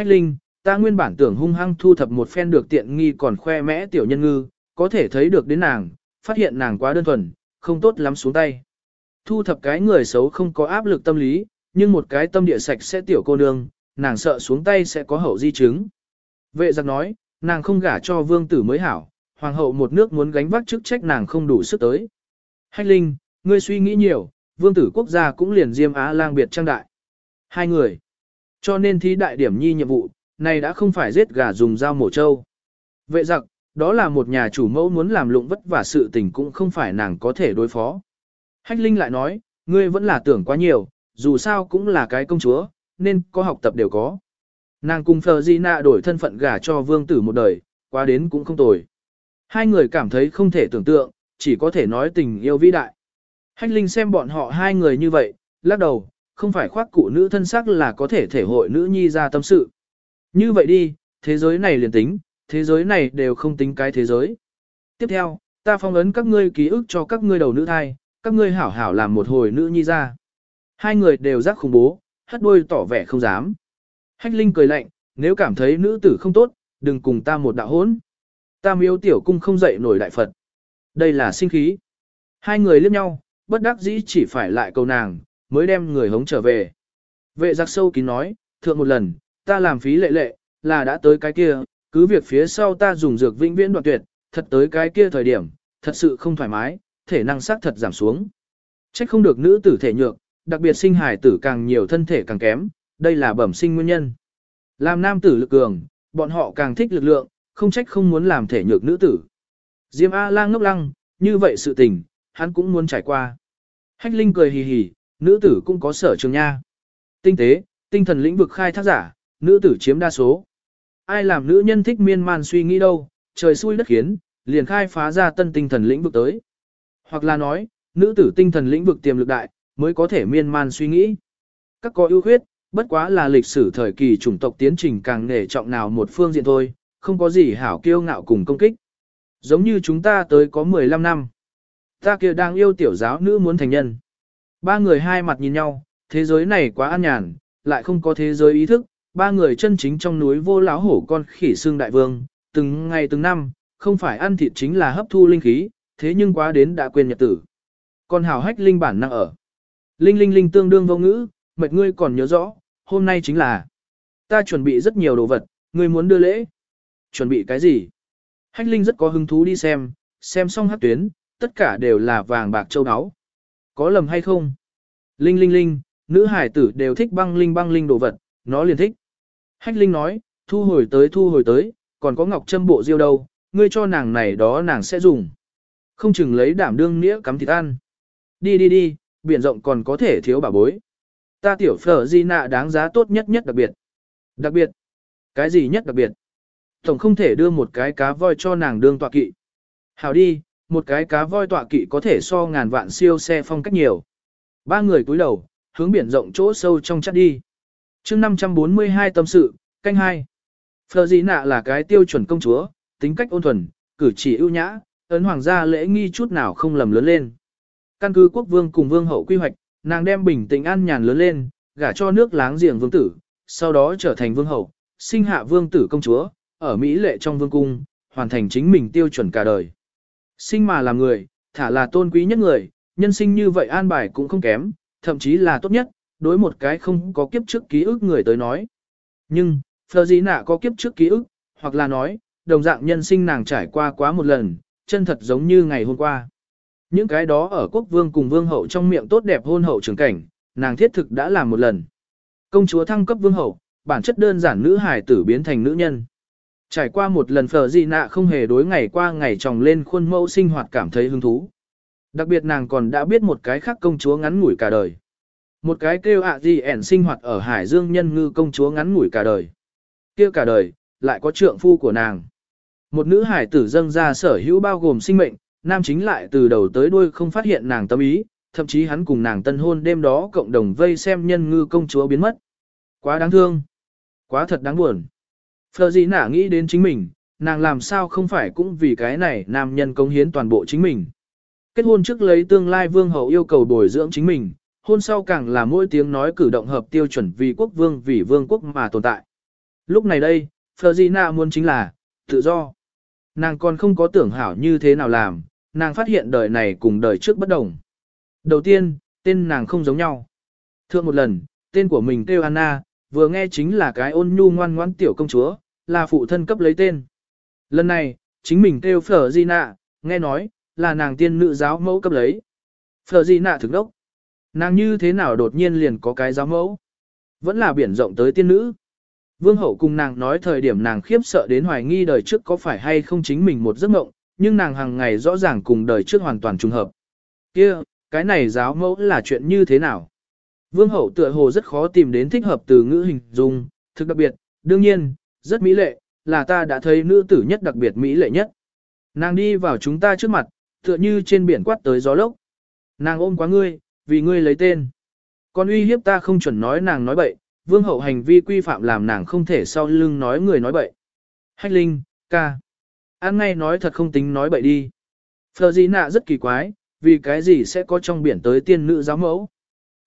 Hách Linh, ta nguyên bản tưởng hung hăng thu thập một phen được tiện nghi còn khoe mẽ tiểu nhân ngư, có thể thấy được đến nàng, phát hiện nàng quá đơn thuần, không tốt lắm xuống tay. Thu thập cái người xấu không có áp lực tâm lý, nhưng một cái tâm địa sạch sẽ tiểu cô nương, nàng sợ xuống tay sẽ có hậu di chứng. Vệ giặc nói, nàng không gả cho vương tử mới hảo, hoàng hậu một nước muốn gánh vác chức trách nàng không đủ sức tới. Hách Linh, ngươi suy nghĩ nhiều, vương tử quốc gia cũng liền diêm á lang biệt trang đại. Hai người. Cho nên thí đại điểm nhi nhiệm vụ, này đã không phải giết gà dùng dao mổ trâu. Vệ giặc, đó là một nhà chủ mẫu muốn làm lụng vất vả sự tình cũng không phải nàng có thể đối phó. Hách Linh lại nói, ngươi vẫn là tưởng quá nhiều, dù sao cũng là cái công chúa, nên có học tập đều có. Nàng cùng Phờ Di Na đổi thân phận gả cho vương tử một đời, qua đến cũng không tồi. Hai người cảm thấy không thể tưởng tượng, chỉ có thể nói tình yêu vĩ đại. Hách Linh xem bọn họ hai người như vậy, lắc đầu, không phải khoác cụ nữ thân sắc là có thể thể hội nữ nhi ra tâm sự. Như vậy đi, thế giới này liền tính, thế giới này đều không tính cái thế giới. Tiếp theo, ta phong ấn các ngươi ký ức cho các ngươi đầu nữ thai, các ngươi hảo hảo làm một hồi nữ nhi ra. Hai người đều giác khủng bố, hất đôi tỏ vẻ không dám. Hách Linh cười lạnh, nếu cảm thấy nữ tử không tốt, đừng cùng ta một đạo hỗn. Ta miêu tiểu cung không dậy nổi đại Phật. Đây là sinh khí. Hai người liếc nhau, bất đắc dĩ chỉ phải lại cầu nàng, mới đem người hống trở về. Vệ giặc sâu kín nói, thượng một lần, ta làm phí lệ lệ, là đã tới cái kia, cứ việc phía sau ta dùng dược vĩnh viễn đoạn tuyệt, thật tới cái kia thời điểm, thật sự không thoải mái, thể năng sắc thật giảm xuống. Trách không được nữ tử thể nhược, đặc biệt sinh hài tử càng nhiều thân thể càng kém, đây là bẩm sinh nguyên nhân. Làm nam tử lực cường, bọn họ càng thích lực lượng, không trách không muốn làm thể nhược nữ tử. Diêm A lang ngốc lăng, như vậy sự tình, hắn cũng muốn trải qua. Hách Linh cười hì hì, nữ tử cũng có sở trường nha. Tinh tế, tinh thần lĩnh vực khai thác giả, nữ tử chiếm đa số. Ai làm nữ nhân thích miên man suy nghĩ đâu, trời xui đất khiến, liền khai phá ra tân tinh thần lĩnh vực tới. Hoặc là nói, nữ tử tinh thần lĩnh vực tiềm lực đại, mới có thể miên man suy nghĩ. Các có ưu khuyết, bất quá là lịch sử thời kỳ chủng tộc tiến trình càng nể trọng nào một phương diện thôi, không có gì hảo kiêu ngạo cùng công kích. Giống như chúng ta tới có 15 năm. Ta kia đang yêu tiểu giáo nữ muốn thành nhân. Ba người hai mặt nhìn nhau, thế giới này quá an nhàn, lại không có thế giới ý thức, ba người chân chính trong núi vô lão hổ con khỉ xương đại vương, từng ngày từng năm, không phải ăn thịt chính là hấp thu linh khí, thế nhưng quá đến đã quên nhật tử. Còn hào hách linh bản năng ở. Linh linh linh tương đương vô ngữ, mệt ngươi còn nhớ rõ, hôm nay chính là. Ta chuẩn bị rất nhiều đồ vật, ngươi muốn đưa lễ. Chuẩn bị cái gì? Hách linh rất có hứng thú đi xem, xem xong hát tuyến, tất cả đều là vàng bạc châu áo. Có lầm hay không? Linh linh linh, nữ hải tử đều thích băng linh băng linh đồ vật, nó liền thích. Hách linh nói, thu hồi tới thu hồi tới, còn có ngọc châm bộ diêu đâu, ngươi cho nàng này đó nàng sẽ dùng. Không chừng lấy đảm đương nghĩa cắm thịt ăn. Đi đi đi, biển rộng còn có thể thiếu bà bối. Ta tiểu phở di nạ đáng giá tốt nhất nhất đặc biệt. Đặc biệt. Cái gì nhất đặc biệt? Tổng không thể đưa một cái cá voi cho nàng đương tọa kỵ. Hảo đi, một cái cá voi tọa kỵ có thể so ngàn vạn siêu xe phong cách nhiều. Ba người cúi đầu, hướng biển rộng chỗ sâu trong chắt đi. chương 542 tâm sự, canh hai. Phờ di nạ là cái tiêu chuẩn công chúa, tính cách ôn thuần, cử chỉ ưu nhã, ấn hoàng gia lễ nghi chút nào không lầm lớn lên. Căn cứ quốc vương cùng vương hậu quy hoạch, nàng đem bình tĩnh an nhàn lớn lên, gả cho nước láng giềng vương tử, sau đó trở thành vương hậu, sinh hạ vương tử công chúa, ở Mỹ lệ trong vương cung, hoàn thành chính mình tiêu chuẩn cả đời. Sinh mà làm người, thả là tôn quý nhất người, nhân sinh như vậy an bài cũng không kém, thậm chí là tốt nhất, đối một cái không có kiếp trước ký ức người tới nói. Nhưng, Phờ Dĩ Nạ có kiếp trước ký ức, hoặc là nói, đồng dạng nhân sinh nàng trải qua quá một lần, chân thật giống như ngày hôm qua. Những cái đó ở quốc vương cùng vương hậu trong miệng tốt đẹp hôn hậu trường cảnh, nàng thiết thực đã làm một lần. Công chúa thăng cấp vương hậu, bản chất đơn giản nữ hài tử biến thành nữ nhân. Trải qua một lần phở gì nạ không hề đối ngày qua ngày tròng lên khuôn mẫu sinh hoạt cảm thấy hứng thú. Đặc biệt nàng còn đã biết một cái khác công chúa ngắn ngủi cả đời. Một cái kêu ạ gì ẻn sinh hoạt ở Hải Dương nhân ngư công chúa ngắn ngủi cả đời. kia cả đời, lại có trượng phu của nàng. Một nữ hải tử dâng ra sở hữu bao gồm sinh mệnh, nam chính lại từ đầu tới đuôi không phát hiện nàng tâm ý, thậm chí hắn cùng nàng tân hôn đêm đó cộng đồng vây xem nhân ngư công chúa biến mất. Quá đáng thương. Quá thật đáng buồn. Phờ gì nả nghĩ đến chính mình, nàng làm sao không phải cũng vì cái này nam nhân công hiến toàn bộ chính mình. Kết hôn trước lấy tương lai vương hậu yêu cầu bồi dưỡng chính mình, hôn sau càng là mỗi tiếng nói cử động hợp tiêu chuẩn vì quốc vương vì vương quốc mà tồn tại. Lúc này đây, Florina muốn chính là, tự do. Nàng còn không có tưởng hảo như thế nào làm, nàng phát hiện đời này cùng đời trước bất đồng. Đầu tiên, tên nàng không giống nhau. Thượng một lần, tên của mình kêu Anna, vừa nghe chính là cái ôn nhu ngoan ngoãn tiểu công chúa, là phụ thân cấp lấy tên. Lần này, chính mình kêu Phở Di Nạ, nghe nói, là nàng tiên nữ giáo mẫu cấp lấy. Phở Di Nạ thực đốc. Nàng như thế nào đột nhiên liền có cái giáo mẫu? Vẫn là biển rộng tới tiên nữ. Vương hậu cùng nàng nói thời điểm nàng khiếp sợ đến hoài nghi đời trước có phải hay không chính mình một giấc mộng, nhưng nàng hàng ngày rõ ràng cùng đời trước hoàn toàn trùng hợp. kia cái này giáo mẫu là chuyện như thế nào? Vương hậu tựa hồ rất khó tìm đến thích hợp từ ngữ hình dung, thực đặc biệt, đương nhiên, rất mỹ lệ, là ta đã thấy nữ tử nhất đặc biệt mỹ lệ nhất. Nàng đi vào chúng ta trước mặt, tựa như trên biển quát tới gió lốc. Nàng ôm quá ngươi, vì ngươi lấy tên. Còn uy hiếp ta không chuẩn nói nàng nói bậy, vương hậu hành vi quy phạm làm nàng không thể sau lưng nói người nói bậy. Hách linh, ca. An ngay nói thật không tính nói bậy đi. Phờ gì nạ rất kỳ quái, vì cái gì sẽ có trong biển tới tiên nữ giáo mẫu.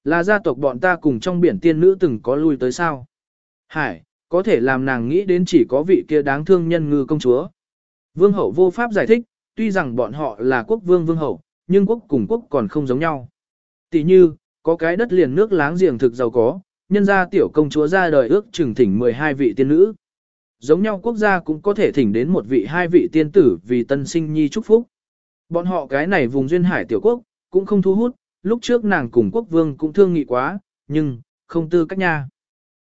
Là gia tộc bọn ta cùng trong biển tiên nữ từng có lui tới sao. Hải, có thể làm nàng nghĩ đến chỉ có vị kia đáng thương nhân ngư công chúa. Vương hậu vô pháp giải thích, tuy rằng bọn họ là quốc vương vương hậu, nhưng quốc cùng quốc còn không giống nhau. Tỷ như, có cái đất liền nước láng giềng thực giàu có, nhân gia tiểu công chúa ra đời ước chừng thỉnh 12 vị tiên nữ. Giống nhau quốc gia cũng có thể thỉnh đến một vị hai vị tiên tử vì tân sinh nhi chúc phúc. Bọn họ cái này vùng duyên hải tiểu quốc, cũng không thu hút, lúc trước nàng cùng quốc vương cũng thương nghị quá, nhưng, không tư cách nha.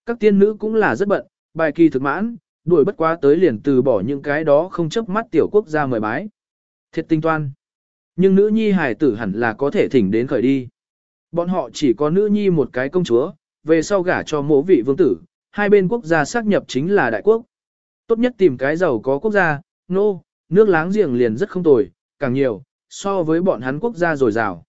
Các tiên nữ cũng là rất bận, bài kỳ thực mãn, đuổi bất quá tới liền từ bỏ những cái đó không chấp mắt tiểu quốc gia mời bái. Thiệt tinh toan. Nhưng nữ nhi hài tử hẳn là có thể thỉnh đến khởi đi. Bọn họ chỉ có nữ nhi một cái công chúa, về sau gả cho mỗ vị vương tử, hai bên quốc gia xác nhập chính là đại quốc. Tốt nhất tìm cái giàu có quốc gia, nô, no, nước láng giềng liền rất không tồi, càng nhiều, so với bọn hắn quốc gia dồi dào.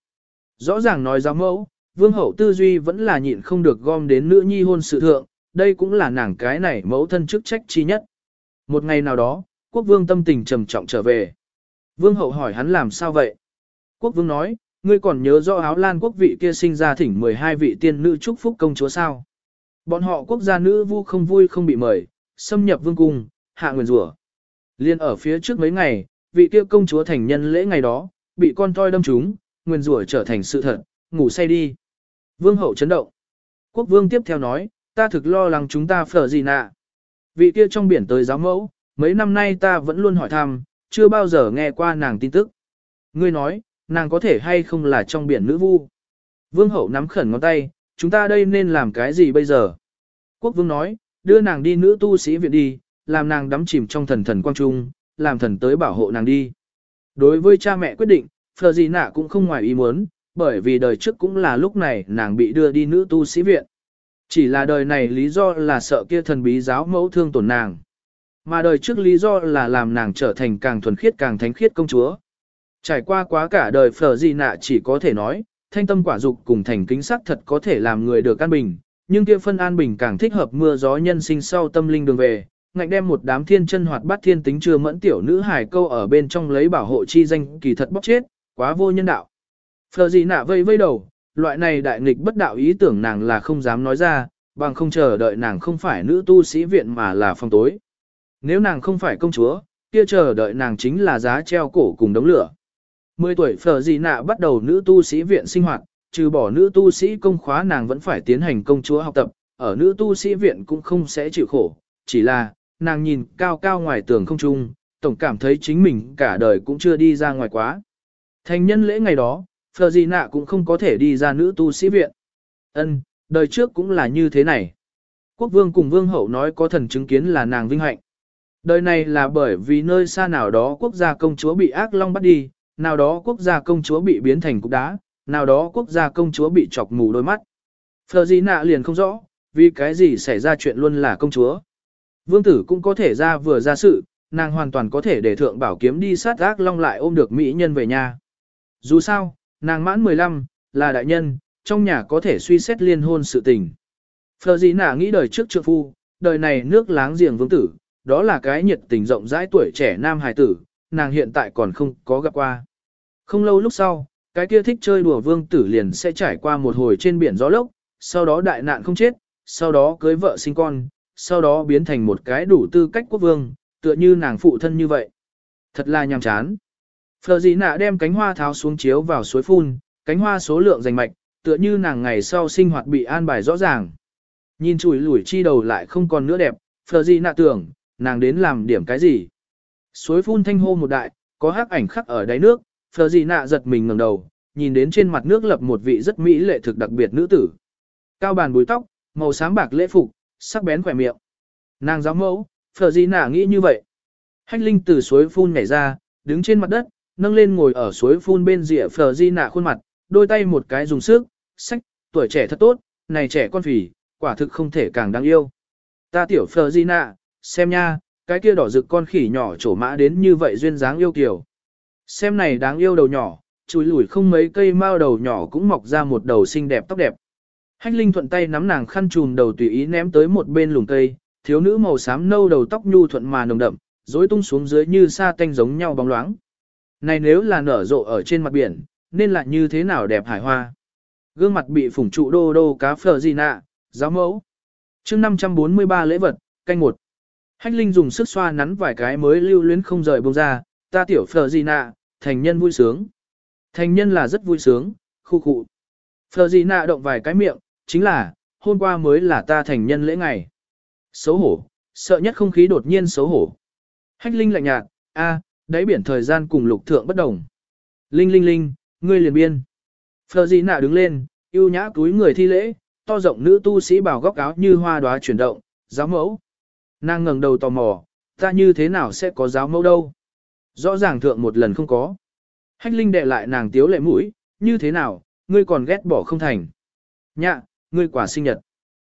Rõ ràng nói giáo mẫu, vương hậu tư duy vẫn là nhịn không được gom đến nữ nhi hôn sự thượng, đây cũng là nàng cái này mẫu thân chức trách chi nhất. Một ngày nào đó, quốc vương tâm tình trầm trọng trở về. Vương hậu hỏi hắn làm sao vậy? Quốc vương nói, ngươi còn nhớ rõ áo lan quốc vị kia sinh ra thỉnh 12 vị tiên nữ chúc phúc công chúa sao? Bọn họ quốc gia nữ vu không vui không bị mời, xâm nhập vương cung, hạ nguyền rủa. Liên ở phía trước mấy ngày, vị kia công chúa thành nhân lễ ngày đó, bị con toi đâm trúng, nguyền rủa trở thành sự thật, ngủ say đi. Vương hậu chấn động. Quốc vương tiếp theo nói, ta thực lo lắng chúng ta phở gì nạ. Vị kia trong biển tới giáo mẫu, mấy năm nay ta vẫn luôn hỏi thăm, chưa bao giờ nghe qua nàng tin tức. Ngươi nói, nàng có thể hay không là trong biển nữ vu. Vương hậu nắm khẩn ngón tay, chúng ta đây nên làm cái gì bây giờ? Quốc vương nói, đưa nàng đi nữ tu sĩ viện đi, làm nàng đắm chìm trong thần thần quang trung, làm thần tới bảo hộ nàng đi. Đối với cha mẹ quyết định, Phờ gì nạ cũng không ngoài ý muốn, bởi vì đời trước cũng là lúc này nàng bị đưa đi nữ tu sĩ viện. Chỉ là đời này lý do là sợ kia thần bí giáo mẫu thương tổn nàng. Mà đời trước lý do là làm nàng trở thành càng thuần khiết càng thánh khiết công chúa. Trải qua quá cả đời phở gì nạ chỉ có thể nói, thanh tâm quả dục cùng thành kính sắc thật có thể làm người được an bình, nhưng kia phân an bình càng thích hợp mưa gió nhân sinh sau tâm linh đường về, ngạnh đem một đám thiên chân hoạt bát thiên tính chưa mẫn tiểu nữ hài câu ở bên trong lấy bảo hộ chi danh kỳ thật bóc chết, quá vô nhân đạo. Phở gì nạ vây vây đầu, loại này đại nghịch bất đạo ý tưởng nàng là không dám nói ra, bằng không chờ đợi nàng không phải nữ tu sĩ viện mà là phong tối. Nếu nàng không phải công chúa, kia chờ đợi nàng chính là giá treo cổ cùng đống lửa. 10 tuổi phở gì nạ bắt đầu nữ tu sĩ viện sinh hoạt, trừ bỏ nữ tu sĩ công khóa nàng vẫn phải tiến hành công chúa học tập, ở nữ tu sĩ viện cũng không sẽ chịu khổ, chỉ là, nàng nhìn cao cao ngoài tường không trung, tổng cảm thấy chính mình cả đời cũng chưa đi ra ngoài quá. Thành nhân lễ ngày đó, Phờ Di nạ cũng không có thể đi ra nữ tu sĩ viện. Ân, đời trước cũng là như thế này. Quốc vương cùng vương hậu nói có thần chứng kiến là nàng vinh hạnh. Đời này là bởi vì nơi xa nào đó quốc gia công chúa bị ác long bắt đi, nào đó quốc gia công chúa bị biến thành cục đá, nào đó quốc gia công chúa bị chọc mù đôi mắt. Phờ Di nạ liền không rõ, vì cái gì xảy ra chuyện luôn là công chúa. Vương tử cũng có thể ra vừa ra sự, nàng hoàn toàn có thể để thượng bảo kiếm đi sát ác long lại ôm được mỹ nhân về nhà. Dù sao, nàng mãn 15, là đại nhân, trong nhà có thể suy xét liên hôn sự tình. Phờ gì nả nghĩ đời trước trượng phu, đời này nước láng giềng vương tử, đó là cái nhiệt tình rộng rãi tuổi trẻ nam hài tử, nàng hiện tại còn không có gặp qua. Không lâu lúc sau, cái kia thích chơi đùa vương tử liền sẽ trải qua một hồi trên biển gió lốc, sau đó đại nạn không chết, sau đó cưới vợ sinh con, sau đó biến thành một cái đủ tư cách quốc vương, tựa như nàng phụ thân như vậy. Thật là nhàm chán. Phờ gì nạ đem cánh hoa tháo xuống chiếu vào suối phun, cánh hoa số lượng rành mạch, tựa như nàng ngày sau sinh hoạt bị an bài rõ ràng. Nhìn chùi lủi chi đầu lại không còn nữa đẹp, phờ gì nạ tưởng, nàng đến làm điểm cái gì. Suối phun thanh hô một đại, có hắc ảnh khắc ở đáy nước, phờ gì nạ giật mình ngẩng đầu, nhìn đến trên mặt nước lập một vị rất mỹ lệ thực đặc biệt nữ tử. Cao bàn búi tóc, màu xám bạc lễ phục, sắc bén khỏe miệng. Nàng giáo mẫu, phờ gì nạ nghĩ như vậy. Hách linh từ suối phun nhảy ra, đứng trên mặt đất, nâng lên ngồi ở suối phun bên rìa phờ di nạ khuôn mặt, đôi tay một cái dùng sức, sách, tuổi trẻ thật tốt, này trẻ con phỉ, quả thực không thể càng đáng yêu. Ta tiểu phờ di nạ, xem nha, cái kia đỏ rực con khỉ nhỏ trổ mã đến như vậy duyên dáng yêu kiều. Xem này đáng yêu đầu nhỏ, chùi lủi không mấy cây mao đầu nhỏ cũng mọc ra một đầu xinh đẹp tóc đẹp. Hách Linh thuận tay nắm nàng khăn trùm đầu tùy ý ném tới một bên lùm cây, thiếu nữ màu xám nâu đầu tóc nhu thuận mà nồng đậm, rối tung xuống dưới như sa tanh giống nhau bóng loáng. Này nếu là nở rộ ở trên mặt biển, nên là như thế nào đẹp hải hoa. Gương mặt bị phủng trụ đô đô cá phở gì nạ, giáo mẫu. chương 543 lễ vật, canh một. Hách Linh dùng sức xoa nắn vài cái mới lưu luyến không rời bông ra, ta tiểu phở gì nạ, thành nhân vui sướng. Thành nhân là rất vui sướng, khu khu. Phở gì nạ động vài cái miệng, chính là, hôm qua mới là ta thành nhân lễ ngày. Xấu hổ, sợ nhất không khí đột nhiên xấu hổ. Hách Linh lạnh nhạt, a, đáy biển thời gian cùng lục thượng bất đồng. Linh linh linh, ngươi liền biên. Phờ gì nạ đứng lên, yêu nhã túi người thi lễ, to rộng nữ tu sĩ bảo góc áo như hoa đóa chuyển động, giáo mẫu. Nàng ngẩng đầu tò mò, ta như thế nào sẽ có giáo mẫu đâu? Rõ ràng thượng một lần không có. Hách Linh đệ lại nàng tiếu lệ mũi, như thế nào, ngươi còn ghét bỏ không thành. Nhạ, ngươi quả sinh nhật.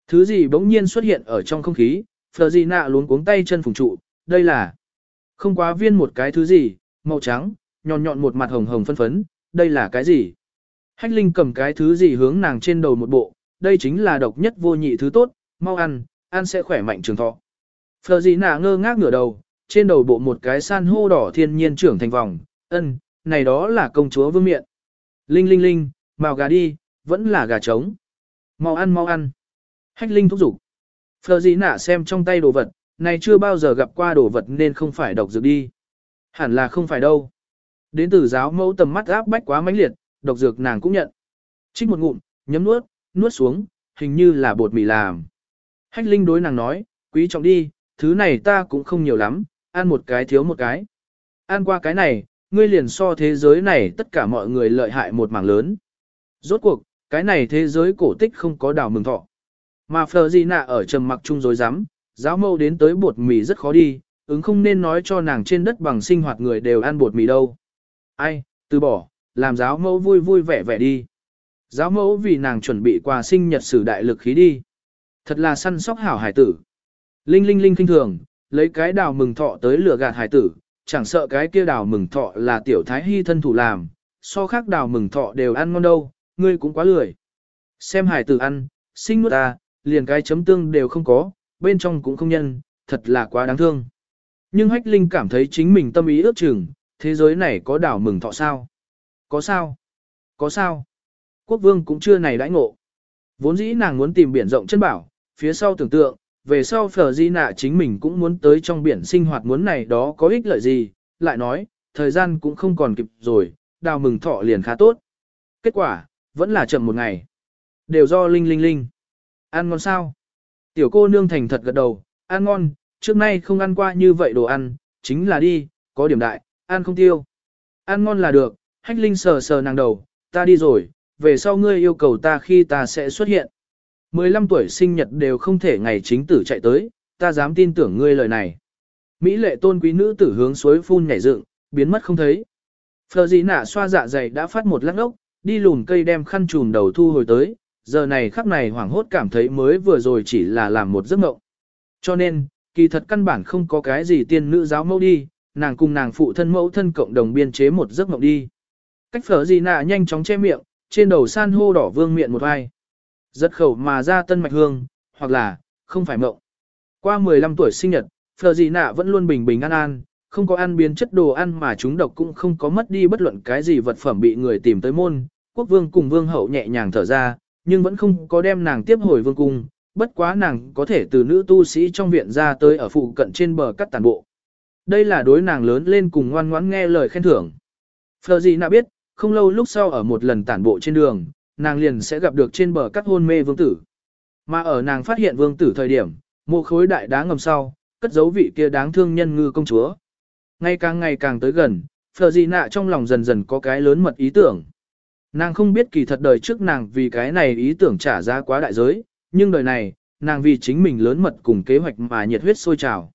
Thứ gì bỗng nhiên xuất hiện ở trong không khí, Phờ gì nạ luống cuống tay chân phùng trụ, đây là không quá viên một cái thứ gì, màu trắng, nhọn nhọn một mặt hồng hồng phân phấn, đây là cái gì? Hách Linh cầm cái thứ gì hướng nàng trên đầu một bộ, đây chính là độc nhất vô nhị thứ tốt, mau ăn, ăn sẽ khỏe mạnh trường thọ. Phờ gì nạ ngơ ngác ngửa đầu, trên đầu bộ một cái san hô đỏ thiên nhiên trưởng thành vòng, ân, này đó là công chúa vương miện. Linh linh linh, màu gà đi, vẫn là gà trống. Mau ăn mau ăn. Hách Linh thúc giục. Phờ gì nạ xem trong tay đồ vật, này chưa bao giờ gặp qua đồ vật nên không phải độc dược đi. Hẳn là không phải đâu. Đến từ giáo mẫu tầm mắt áp bách quá mãnh liệt, độc dược nàng cũng nhận. Trích một ngụm, nhấm nuốt, nuốt xuống, hình như là bột mì làm. Hách Linh đối nàng nói, quý trọng đi, thứ này ta cũng không nhiều lắm, ăn một cái thiếu một cái. Ăn qua cái này, ngươi liền so thế giới này tất cả mọi người lợi hại một mảng lớn. Rốt cuộc, cái này thế giới cổ tích không có đào mừng thọ. Mà Phờ Di Nạ ở trầm mặc chung dối rắm giáo mâu đến tới bột mì rất khó đi, ứng không nên nói cho nàng trên đất bằng sinh hoạt người đều ăn bột mì đâu. Ai, từ bỏ, làm giáo mẫu vui vui vẻ vẻ đi. Giáo mẫu vì nàng chuẩn bị quà sinh nhật sử đại lực khí đi. Thật là săn sóc hảo hải tử. Linh linh linh kinh thường, lấy cái đào mừng thọ tới lửa gạt hải tử, chẳng sợ cái kia đào mừng thọ là tiểu thái hy thân thủ làm, so khác đào mừng thọ đều ăn ngon đâu, ngươi cũng quá lười. Xem hải tử ăn, sinh nuốt ta, liền cái chấm tương đều không có, bên trong cũng không nhân, thật là quá đáng thương. Nhưng Hách Linh cảm thấy chính mình tâm ý ước chừng, thế giới này có đảo mừng thọ sao? Có sao? Có sao? Quốc vương cũng chưa này đãi ngộ. Vốn dĩ nàng muốn tìm biển rộng chân bảo, phía sau tưởng tượng, về sau phở di nạ chính mình cũng muốn tới trong biển sinh hoạt muốn này đó có ích lợi gì, lại nói, thời gian cũng không còn kịp rồi, đào mừng thọ liền khá tốt. Kết quả, vẫn là chậm một ngày. Đều do Linh Linh Linh. Ăn ngon sao? Tiểu cô nương thành thật gật đầu, ăn ngon, trước nay không ăn qua như vậy đồ ăn, chính là đi, có điểm đại, ăn không tiêu. Ăn ngon là được, hách linh sờ sờ nàng đầu, ta đi rồi, về sau ngươi yêu cầu ta khi ta sẽ xuất hiện. 15 tuổi sinh nhật đều không thể ngày chính tử chạy tới, ta dám tin tưởng ngươi lời này. Mỹ lệ tôn quý nữ tử hướng suối phun nhảy dựng, biến mất không thấy. Phờ gì nả xoa dạ dày đã phát một lắc ốc, đi lùn cây đem khăn trùm đầu thu hồi tới, giờ này khắc này hoảng hốt cảm thấy mới vừa rồi chỉ là làm một giấc mộng. Cho nên, kỳ thật căn bản không có cái gì tiên nữ giáo mẫu đi, nàng cùng nàng phụ thân mẫu thân cộng đồng biên chế một giấc mộng đi. Cách phở gì nạ nhanh chóng che miệng, trên đầu san hô đỏ vương miệng một vai. Rất khẩu mà ra tân mạch hương, hoặc là, không phải mộng. Qua 15 tuổi sinh nhật, phở gì nạ vẫn luôn bình bình an an, không có ăn biến chất đồ ăn mà chúng độc cũng không có mất đi bất luận cái gì vật phẩm bị người tìm tới môn. Quốc vương cùng vương hậu nhẹ nhàng thở ra, nhưng vẫn không có đem nàng tiếp hồi vương cung, bất quá nàng có thể từ nữ tu sĩ trong viện ra tới ở phụ cận trên bờ cắt tàn bộ. Đây là đối nàng lớn lên cùng ngoan ngoãn nghe lời khen thưởng. Phờ gì nạ biết, không lâu lúc sau ở một lần tản bộ trên đường, nàng liền sẽ gặp được trên bờ cắt hôn mê vương tử. Mà ở nàng phát hiện vương tử thời điểm, một khối đại đá ngầm sau, cất giấu vị kia đáng thương nhân ngư công chúa. Ngày càng ngày càng tới gần, phờ gì nạ trong lòng dần dần có cái lớn mật ý tưởng. Nàng không biết kỳ thật đời trước nàng vì cái này ý tưởng trả giá quá đại giới, nhưng đời này, nàng vì chính mình lớn mật cùng kế hoạch mà nhiệt huyết sôi trào.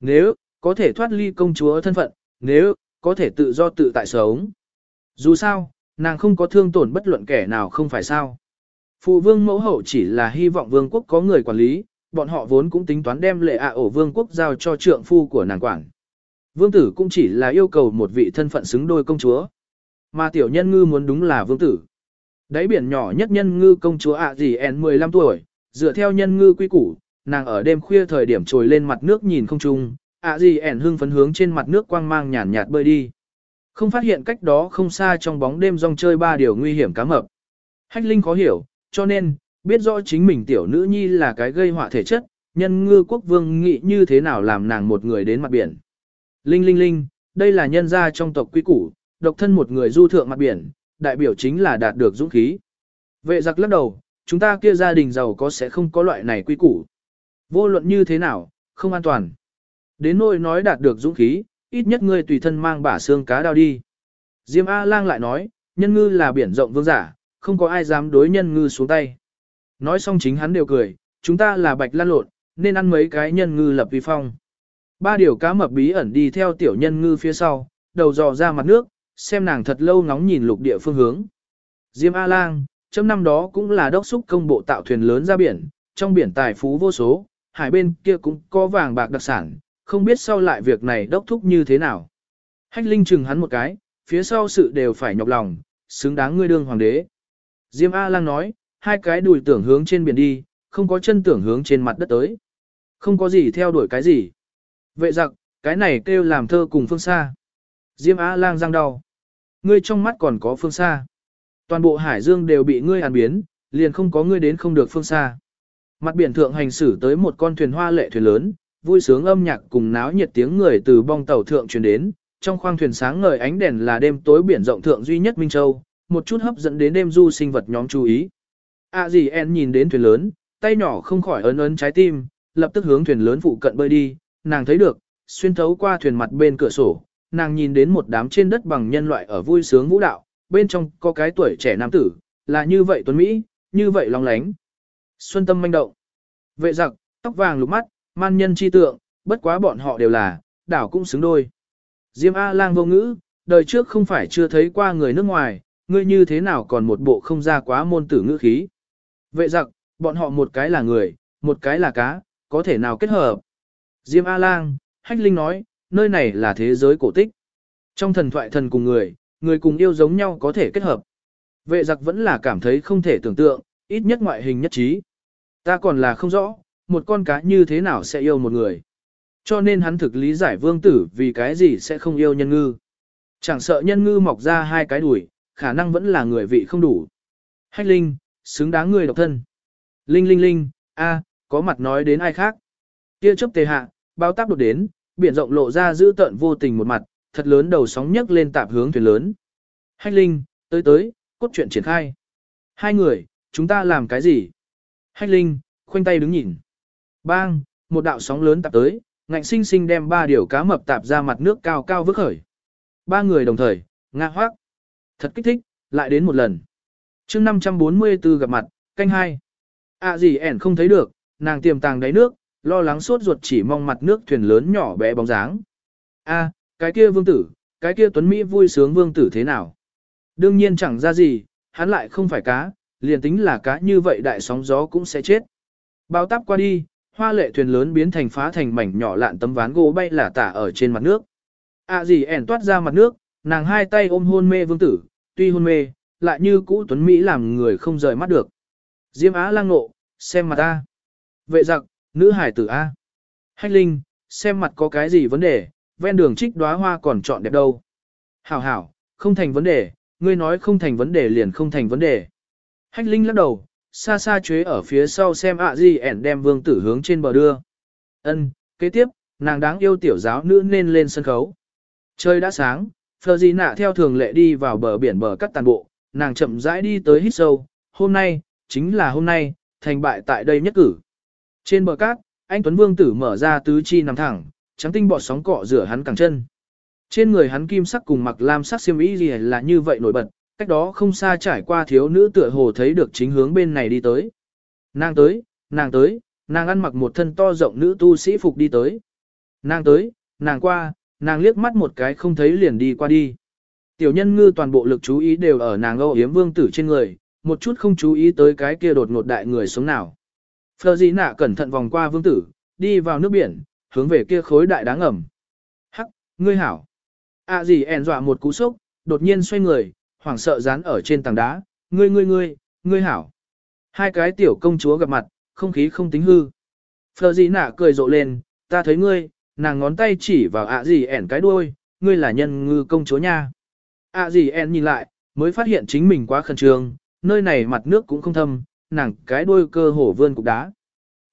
Nếu, có thể thoát ly công chúa thân phận, nếu, có thể tự do tự tại sống. Dù sao, nàng không có thương tổn bất luận kẻ nào không phải sao. Phụ vương mẫu hậu chỉ là hy vọng vương quốc có người quản lý, bọn họ vốn cũng tính toán đem lệ ạ ổ vương quốc giao cho trượng phu của nàng quản. Vương tử cũng chỉ là yêu cầu một vị thân phận xứng đôi công chúa. Mà tiểu nhân ngư muốn đúng là vương tử. Đáy biển nhỏ nhất nhân ngư công chúa ạ gì en 15 tuổi, dựa theo nhân ngư quy củ, nàng ở đêm khuya thời điểm trồi lên mặt nước nhìn không trung, ạ gì ẻn hưng phấn hướng trên mặt nước quang mang nhàn nhạt bơi đi. Không phát hiện cách đó không xa trong bóng đêm rong chơi ba điều nguy hiểm cá mập. Hách Linh khó hiểu, cho nên, biết rõ chính mình tiểu nữ nhi là cái gây họa thể chất, nhân ngư quốc vương nghĩ như thế nào làm nàng một người đến mặt biển. Linh linh linh, đây là nhân gia trong tộc quy củ, độc thân một người du thượng mặt biển, đại biểu chính là đạt được dũng khí. Vệ giặc lắc đầu, chúng ta kia gia đình giàu có sẽ không có loại này quy củ. Vô luận như thế nào, không an toàn. Đến nỗi nói đạt được dũng khí, ít nhất ngươi tùy thân mang bả xương cá đao đi. Diêm A-lang lại nói, nhân ngư là biển rộng vương giả, không có ai dám đối nhân ngư xuống tay. Nói xong chính hắn đều cười, chúng ta là bạch lan lộn, nên ăn mấy cái nhân ngư lập vi phong. Ba điều cá mập bí ẩn đi theo tiểu nhân ngư phía sau, đầu dò ra mặt nước, xem nàng thật lâu ngóng nhìn lục địa phương hướng. Diêm A-lang, trong năm đó cũng là đốc xúc công bộ tạo thuyền lớn ra biển, trong biển tài phú vô số, hải bên kia cũng có vàng bạc đặc sản, không biết sau lại việc này đốc thúc như thế nào. Hách Linh chừng hắn một cái, phía sau sự đều phải nhọc lòng, xứng đáng ngươi đương hoàng đế. Diêm A-lang nói, hai cái đùi tưởng hướng trên biển đi, không có chân tưởng hướng trên mặt đất tới. Không có gì theo đuổi cái gì. Vệ giặc, cái này kêu làm thơ cùng phương xa. Diêm A-lang răng đau. Ngươi trong mắt còn có phương xa. Toàn bộ hải dương đều bị ngươi hàn biến, liền không có ngươi đến không được phương xa. Mặt biển thượng hành xử tới một con thuyền hoa lệ thuyền lớn, vui sướng âm nhạc cùng náo nhiệt tiếng người từ bong tàu thượng truyền đến, trong khoang thuyền sáng ngời ánh đèn là đêm tối biển rộng thượng duy nhất Minh Châu, một chút hấp dẫn đến đêm du sinh vật nhóm chú ý. À gì en nhìn đến thuyền lớn, tay nhỏ không khỏi ấn ấn trái tim, lập tức hướng thuyền lớn phụ cận bơi đi, nàng thấy được, xuyên thấu qua thuyền mặt bên cửa sổ, nàng nhìn đến một đám trên đất bằng nhân loại ở vui sướng vũ đạo, bên trong có cái tuổi trẻ nam tử, là như vậy tuấn Mỹ, như vậy long lánh. Xuân tâm manh động. Vệ giặc, tóc vàng lục mắt, man nhân chi tượng, bất quá bọn họ đều là, đảo cũng xứng đôi. Diêm A-lang vô ngữ, đời trước không phải chưa thấy qua người nước ngoài, ngươi như thế nào còn một bộ không ra quá môn tử ngữ khí. Vệ giặc, bọn họ một cái là người, một cái là cá, có thể nào kết hợp. Diêm A-lang, Hách Linh nói, nơi này là thế giới cổ tích. Trong thần thoại thần cùng người, người cùng yêu giống nhau có thể kết hợp. Vệ giặc vẫn là cảm thấy không thể tưởng tượng, ít nhất ngoại hình nhất trí. Ta còn là không rõ, một con cá như thế nào sẽ yêu một người. Cho nên hắn thực lý giải vương tử vì cái gì sẽ không yêu nhân ngư. Chẳng sợ nhân ngư mọc ra hai cái đuổi, khả năng vẫn là người vị không đủ. Hách linh, xứng đáng người độc thân. Linh linh linh, a, có mặt nói đến ai khác. Kia chớp tề hạ, bao táp đột đến, biển rộng lộ ra giữ tợn vô tình một mặt, thật lớn đầu sóng nhấc lên tạp hướng thuyền lớn. Hách linh, tới tới, cốt truyện triển khai. Hai người, chúng ta làm cái gì? Hách linh, khoanh tay đứng nhìn. Bang, một đạo sóng lớn tạp tới, ngạnh sinh sinh đem ba điều cá mập tạp ra mặt nước cao cao vứt khởi. Ba người đồng thời, ngạ hoác. Thật kích thích, lại đến một lần. chương 544 gặp mặt, canh hai. À gì ẻn không thấy được, nàng tiềm tàng đáy nước, lo lắng suốt ruột chỉ mong mặt nước thuyền lớn nhỏ bé bóng dáng. A, cái kia vương tử, cái kia tuấn Mỹ vui sướng vương tử thế nào? Đương nhiên chẳng ra gì, hắn lại không phải cá, liền tính là cá như vậy đại sóng gió cũng sẽ chết. Bao táp qua đi, hoa lệ thuyền lớn biến thành phá thành mảnh nhỏ lạn tấm ván gỗ bay là tả ở trên mặt nước. À gì ẻn toát ra mặt nước, nàng hai tay ôm hôn mê vương tử, tuy hôn mê, lại như cũ tuấn Mỹ làm người không rời mắt được. Diêm Á lang nộ, xem mặt ta. Vệ giặc, nữ hải tử A. Hách Linh, xem mặt có cái gì vấn đề, ven đường trích đóa hoa còn chọn đẹp đâu. Hảo hảo, không thành vấn đề, ngươi nói không thành vấn đề liền không thành vấn đề. Hách Linh lắc đầu, xa xa chế ở phía sau xem ạ gì ẻn đem vương tử hướng trên bờ đưa. Ân, kế tiếp, nàng đáng yêu tiểu giáo nữ nên lên sân khấu. Trời đã sáng, Phờ Di Nạ theo thường lệ đi vào bờ biển bờ cắt tàn bộ, nàng chậm rãi đi tới hít sâu, hôm nay, chính là hôm nay, thành bại tại đây nhất cử. Trên bờ cát, anh Tuấn Vương tử mở ra tứ chi nằm thẳng, trắng tinh bọt sóng cọ rửa hắn cẳng chân. Trên người hắn kim sắc cùng mặc lam sắc xiêm y gì là như vậy nổi bật, cách đó không xa trải qua thiếu nữ tựa hồ thấy được chính hướng bên này đi tới. Nàng tới, nàng tới, nàng ăn mặc một thân to rộng nữ tu sĩ phục đi tới. Nàng tới, nàng qua, nàng liếc mắt một cái không thấy liền đi qua đi. Tiểu nhân ngư toàn bộ lực chú ý đều ở nàng âu yếm vương tử trên người, một chút không chú ý tới cái kia đột ngột đại người sống nào. Phờ gì nạ cẩn thận vòng qua vương tử, đi vào nước biển, hướng về kia khối đại đá ngầm. Hắc, ngươi hảo. À gì ẻn dọa một cú sốc, đột nhiên xoay người, hoảng sợ dán ở trên tảng đá, ngươi ngươi ngươi, ngươi hảo. Hai cái tiểu công chúa gặp mặt, không khí không tính hư. Phờ gì nạ cười rộ lên, ta thấy ngươi, nàng ngón tay chỉ vào ạ gì ẻn cái đuôi, ngươi là nhân ngư công chúa nha. ạ gì ẻn nhìn lại, mới phát hiện chính mình quá khẩn trương, nơi này mặt nước cũng không thâm, nàng cái đuôi cơ hổ vươn cục đá.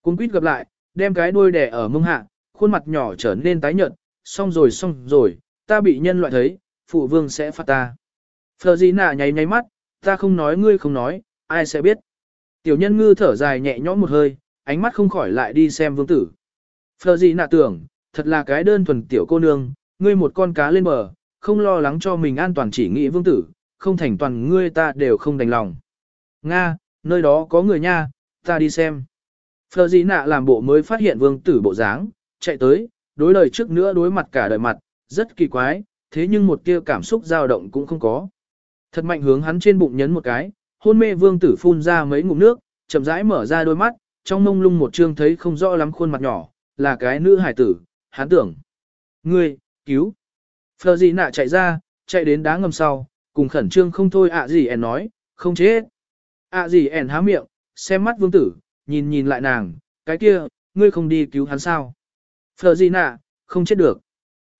Cung quýt gặp lại, đem cái đuôi đè ở mông hạ, khuôn mặt nhỏ trở nên tái nhợt, xong rồi xong rồi, ta bị nhân loại thấy, phụ vương sẽ phạt ta. Phờ gì nạ nháy nháy mắt, ta không nói ngươi không nói, ai sẽ biết. Tiểu nhân ngư thở dài nhẹ nhõm một hơi, ánh mắt không khỏi lại đi xem vương tử. Phờ gì nạ tưởng, thật là cái đơn thuần tiểu cô nương, ngươi một con cá lên bờ, không lo lắng cho mình an toàn chỉ nghĩ vương tử, không thành toàn ngươi ta đều không đành lòng. Nga, nơi đó có người nha, ta đi xem. Phờ gì nạ làm bộ mới phát hiện vương tử bộ dáng, chạy tới, đối lời trước nữa đối mặt cả đời mặt, rất kỳ quái, thế nhưng một tia cảm xúc dao động cũng không có. Thật mạnh hướng hắn trên bụng nhấn một cái, hôn mê vương tử phun ra mấy ngụm nước, chậm rãi mở ra đôi mắt, trong mông lung một trương thấy không rõ lắm khuôn mặt nhỏ, là cái nữ hải tử, hắn tưởng. Ngươi, cứu. Phờ gì nạ chạy ra, chạy đến đá ngầm sau, cùng khẩn trương không thôi ạ gì ẻn nói, không chết ạ gì ẻn há miệng, xem mắt vương tử, nhìn nhìn lại nàng, cái kia, ngươi không đi cứu hắn sao. Phờ gì nạ, không chết được.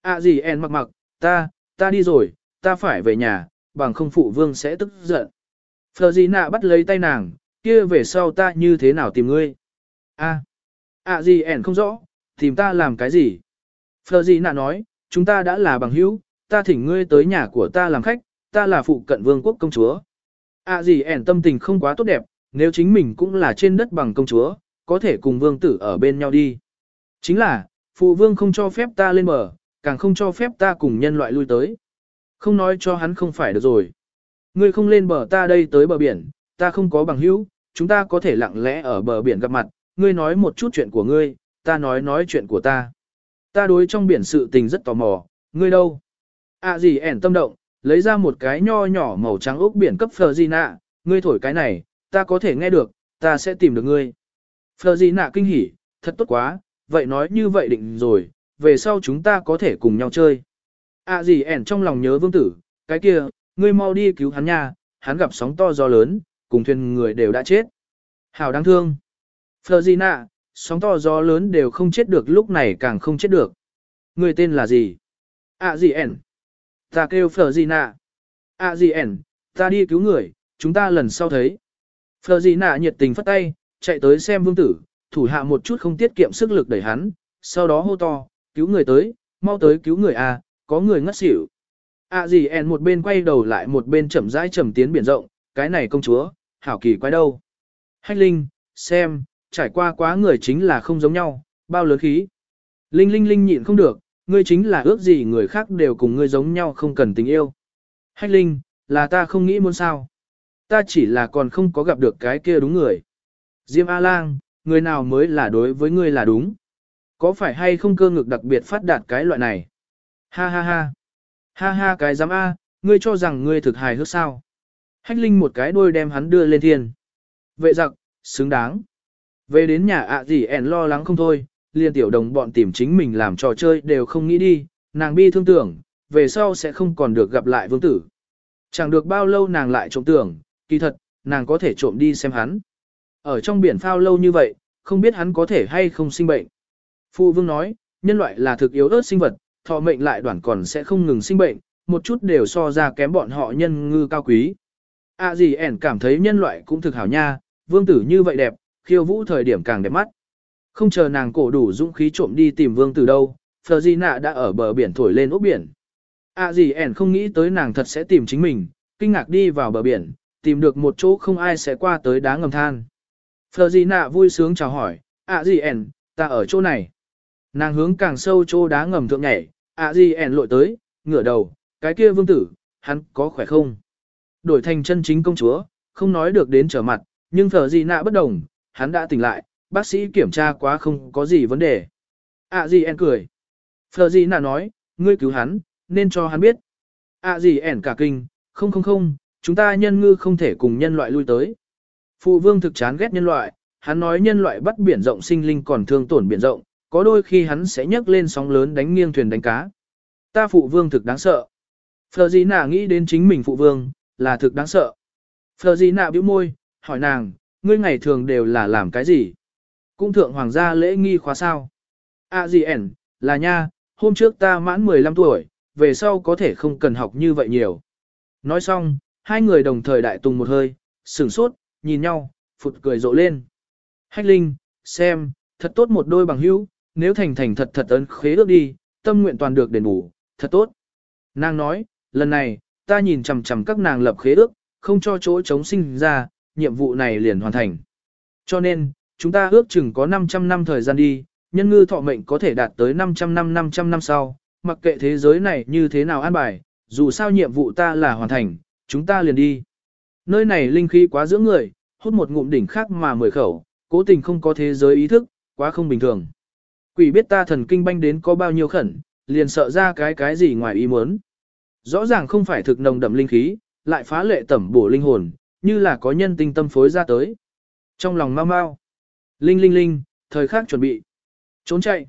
ạ gì ẻn mặc mặc, ta, ta đi rồi, ta phải về nhà, bằng không phụ vương sẽ tức giận. Phờ gì nạ bắt lấy tay nàng, kia về sau ta như thế nào tìm ngươi? A, ạ gì ẻn không rõ, tìm ta làm cái gì? Phờ gì nạ nói, chúng ta đã là bằng hữu, ta thỉnh ngươi tới nhà của ta làm khách, ta là phụ cận vương quốc công chúa. À gì ẻn tâm tình không quá tốt đẹp, nếu chính mình cũng là trên đất bằng công chúa, có thể cùng vương tử ở bên nhau đi. Chính là, phụ vương không cho phép ta lên bờ, càng không cho phép ta cùng nhân loại lui tới. Không nói cho hắn không phải được rồi. Ngươi không lên bờ ta đây tới bờ biển, ta không có bằng hữu, chúng ta có thể lặng lẽ ở bờ biển gặp mặt, ngươi nói một chút chuyện của ngươi, ta nói nói chuyện của ta. Ta đối trong biển sự tình rất tò mò, ngươi đâu? À gì ẻn tâm động, lấy ra một cái nho nhỏ màu trắng ốc biển cấp Florina, ngươi thổi cái này, ta có thể nghe được, ta sẽ tìm được ngươi. Florina kinh hỉ, thật tốt quá, vậy nói như vậy định rồi, về sau chúng ta có thể cùng nhau chơi. À gì ẻn trong lòng nhớ vương tử, cái kia, ngươi mau đi cứu hắn nha, hắn gặp sóng to gió lớn, cùng thuyền người đều đã chết. Hảo đáng thương. Florina, sóng to gió lớn đều không chết được lúc này càng không chết được. Người tên là gì? À gì ẻn. Ta kêu Phở Di nạ. À gì ẻn, ta đi cứu người, chúng ta lần sau thấy. Phở Di nạ nhiệt tình phất tay, chạy tới xem vương tử, thủ hạ một chút không tiết kiệm sức lực đẩy hắn, sau đó hô to, cứu người tới, mau tới cứu người à, có người ngất xỉu. À gì ẻn một bên quay đầu lại một bên chậm rãi chậm tiến biển rộng, cái này công chúa, hảo kỳ quái đâu. Hách Linh, xem, trải qua quá người chính là không giống nhau, bao lớn khí. Linh Linh Linh nhịn không được, ngươi chính là ước gì người khác đều cùng ngươi giống nhau không cần tình yêu. Hách Linh, là ta không nghĩ muốn sao. Ta chỉ là còn không có gặp được cái kia đúng người. Diêm A-Lang, người nào mới là đối với ngươi là đúng. Có phải hay không cơ ngực đặc biệt phát đạt cái loại này? Ha ha ha. Ha ha cái giám A, ngươi cho rằng ngươi thực hài hước sao. Hách Linh một cái đuôi đem hắn đưa lên thiên. Vệ giặc, xứng đáng. Về đến nhà ạ gì ẻn lo lắng không thôi, liền tiểu đồng bọn tìm chính mình làm trò chơi đều không nghĩ đi, nàng bi thương tưởng, về sau sẽ không còn được gặp lại vương tử. Chẳng được bao lâu nàng lại trộm tưởng, kỳ thật, nàng có thể trộm đi xem hắn. Ở trong biển phao lâu như vậy, không biết hắn có thể hay không sinh bệnh. Phụ vương nói, nhân loại là thực yếu ớt sinh vật, thọ mệnh lại đoạn còn sẽ không ngừng sinh bệnh, một chút đều so ra kém bọn họ nhân ngư cao quý. À gì ẻn cảm thấy nhân loại cũng thực hảo nha, vương tử như vậy đẹp, khiêu vũ thời điểm càng đẹp mắt. Không chờ nàng cổ đủ dũng khí trộm đi tìm vương tử đâu, Phờ Di Nạ đã ở bờ biển thổi lên ốc biển. À gì ẻn không nghĩ tới nàng thật sẽ tìm chính mình, kinh ngạc đi vào bờ biển, tìm được một chỗ không ai sẽ qua tới đá ngầm than. Phờ Di Nạ vui sướng chào hỏi, à gì ẻn, ta ở chỗ này. Nàng hướng càng sâu chỗ đá ngầm thượng nhảy, à gì ẻn lội tới, ngửa đầu, cái kia vương tử, hắn có khỏe không? Đổi thành chân chính công chúa, không nói được đến trở mặt, nhưng Phờ Di Nạ bất đồng, hắn đã tỉnh lại, bác sĩ kiểm tra quá không có gì vấn đề. À gì ẻn cười. Phờ gì Nạ nói, ngươi cứu hắn, nên cho hắn biết. À gì ẻn cả kinh, không không không, chúng ta nhân ngư không thể cùng nhân loại lui tới. Phụ vương thực chán ghét nhân loại, hắn nói nhân loại bắt biển rộng sinh linh còn thương tổn biển rộng, có đôi khi hắn sẽ nhấc lên sóng lớn đánh nghiêng thuyền đánh cá. Ta phụ vương thực đáng sợ. Phờ gì nạ nghĩ đến chính mình phụ vương, là thực đáng sợ. Phờ gì nạ bĩu môi, hỏi nàng, ngươi ngày thường đều là làm cái gì? Cung thượng hoàng gia lễ nghi khóa sao? À gì ẻn, là nha, hôm trước ta mãn 15 tuổi, về sau có thể không cần học như vậy nhiều. Nói xong, hai người đồng thời đại tùng một hơi, sửng sốt, nhìn nhau, phụt cười rộ lên. Hách Linh, xem, thật tốt một đôi bằng hữu, nếu thành thành thật thật ấn khế ước đi, tâm nguyện toàn được đền bù, thật tốt. Nàng nói, lần này, ta nhìn chằm chằm các nàng lập khế ước, không cho chỗ chống sinh ra, nhiệm vụ này liền hoàn thành. Cho nên, chúng ta ước chừng có 500 năm thời gian đi, nhân ngư thọ mệnh có thể đạt tới 500 năm 500 năm sau, mặc kệ thế giới này như thế nào an bài, dù sao nhiệm vụ ta là hoàn thành, chúng ta liền đi. Nơi này linh khí quá giữa người, hút một ngụm đỉnh khác mà mười khẩu, cố tình không có thế giới ý thức, quá không bình thường. Quỷ biết ta thần kinh banh đến có bao nhiêu khẩn, liền sợ ra cái cái gì ngoài ý muốn. Rõ ràng không phải thực nồng đậm linh khí, lại phá lệ tẩm bổ linh hồn, như là có nhân tinh tâm phối ra tới. Trong lòng mau mau, linh linh linh, thời khắc chuẩn bị. Trốn chạy.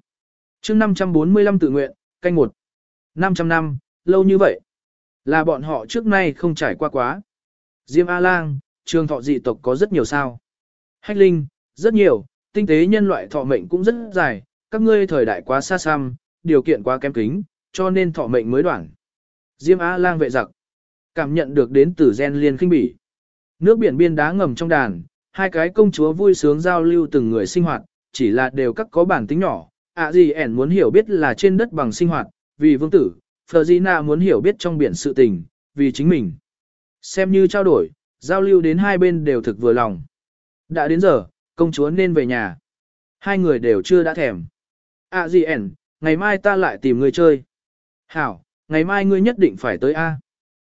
chương 545 tự nguyện, canh một. 500 năm, lâu như vậy. Là bọn họ trước nay không trải qua quá. Diêm A-Lang, trường thọ dị tộc có rất nhiều sao. Hách Linh, rất nhiều, tinh tế nhân loại thọ mệnh cũng rất dài, các ngươi thời đại quá xa xăm, điều kiện quá kém kính, cho nên thọ mệnh mới đoạn. Diêm A-Lang vệ giặc, cảm nhận được đến từ gen liên khinh bỉ. Nước biển biên đá ngầm trong đàn, hai cái công chúa vui sướng giao lưu từng người sinh hoạt, chỉ là đều các có bản tính nhỏ. À gì ẻn muốn hiểu biết là trên đất bằng sinh hoạt, vì vương tử, Florina muốn hiểu biết trong biển sự tình, vì chính mình. Xem như trao đổi, giao lưu đến hai bên đều thực vừa lòng. Đã đến giờ, công chúa nên về nhà. Hai người đều chưa đã thèm. À gì ẻn, ngày mai ta lại tìm người chơi. Hảo, ngày mai ngươi nhất định phải tới A.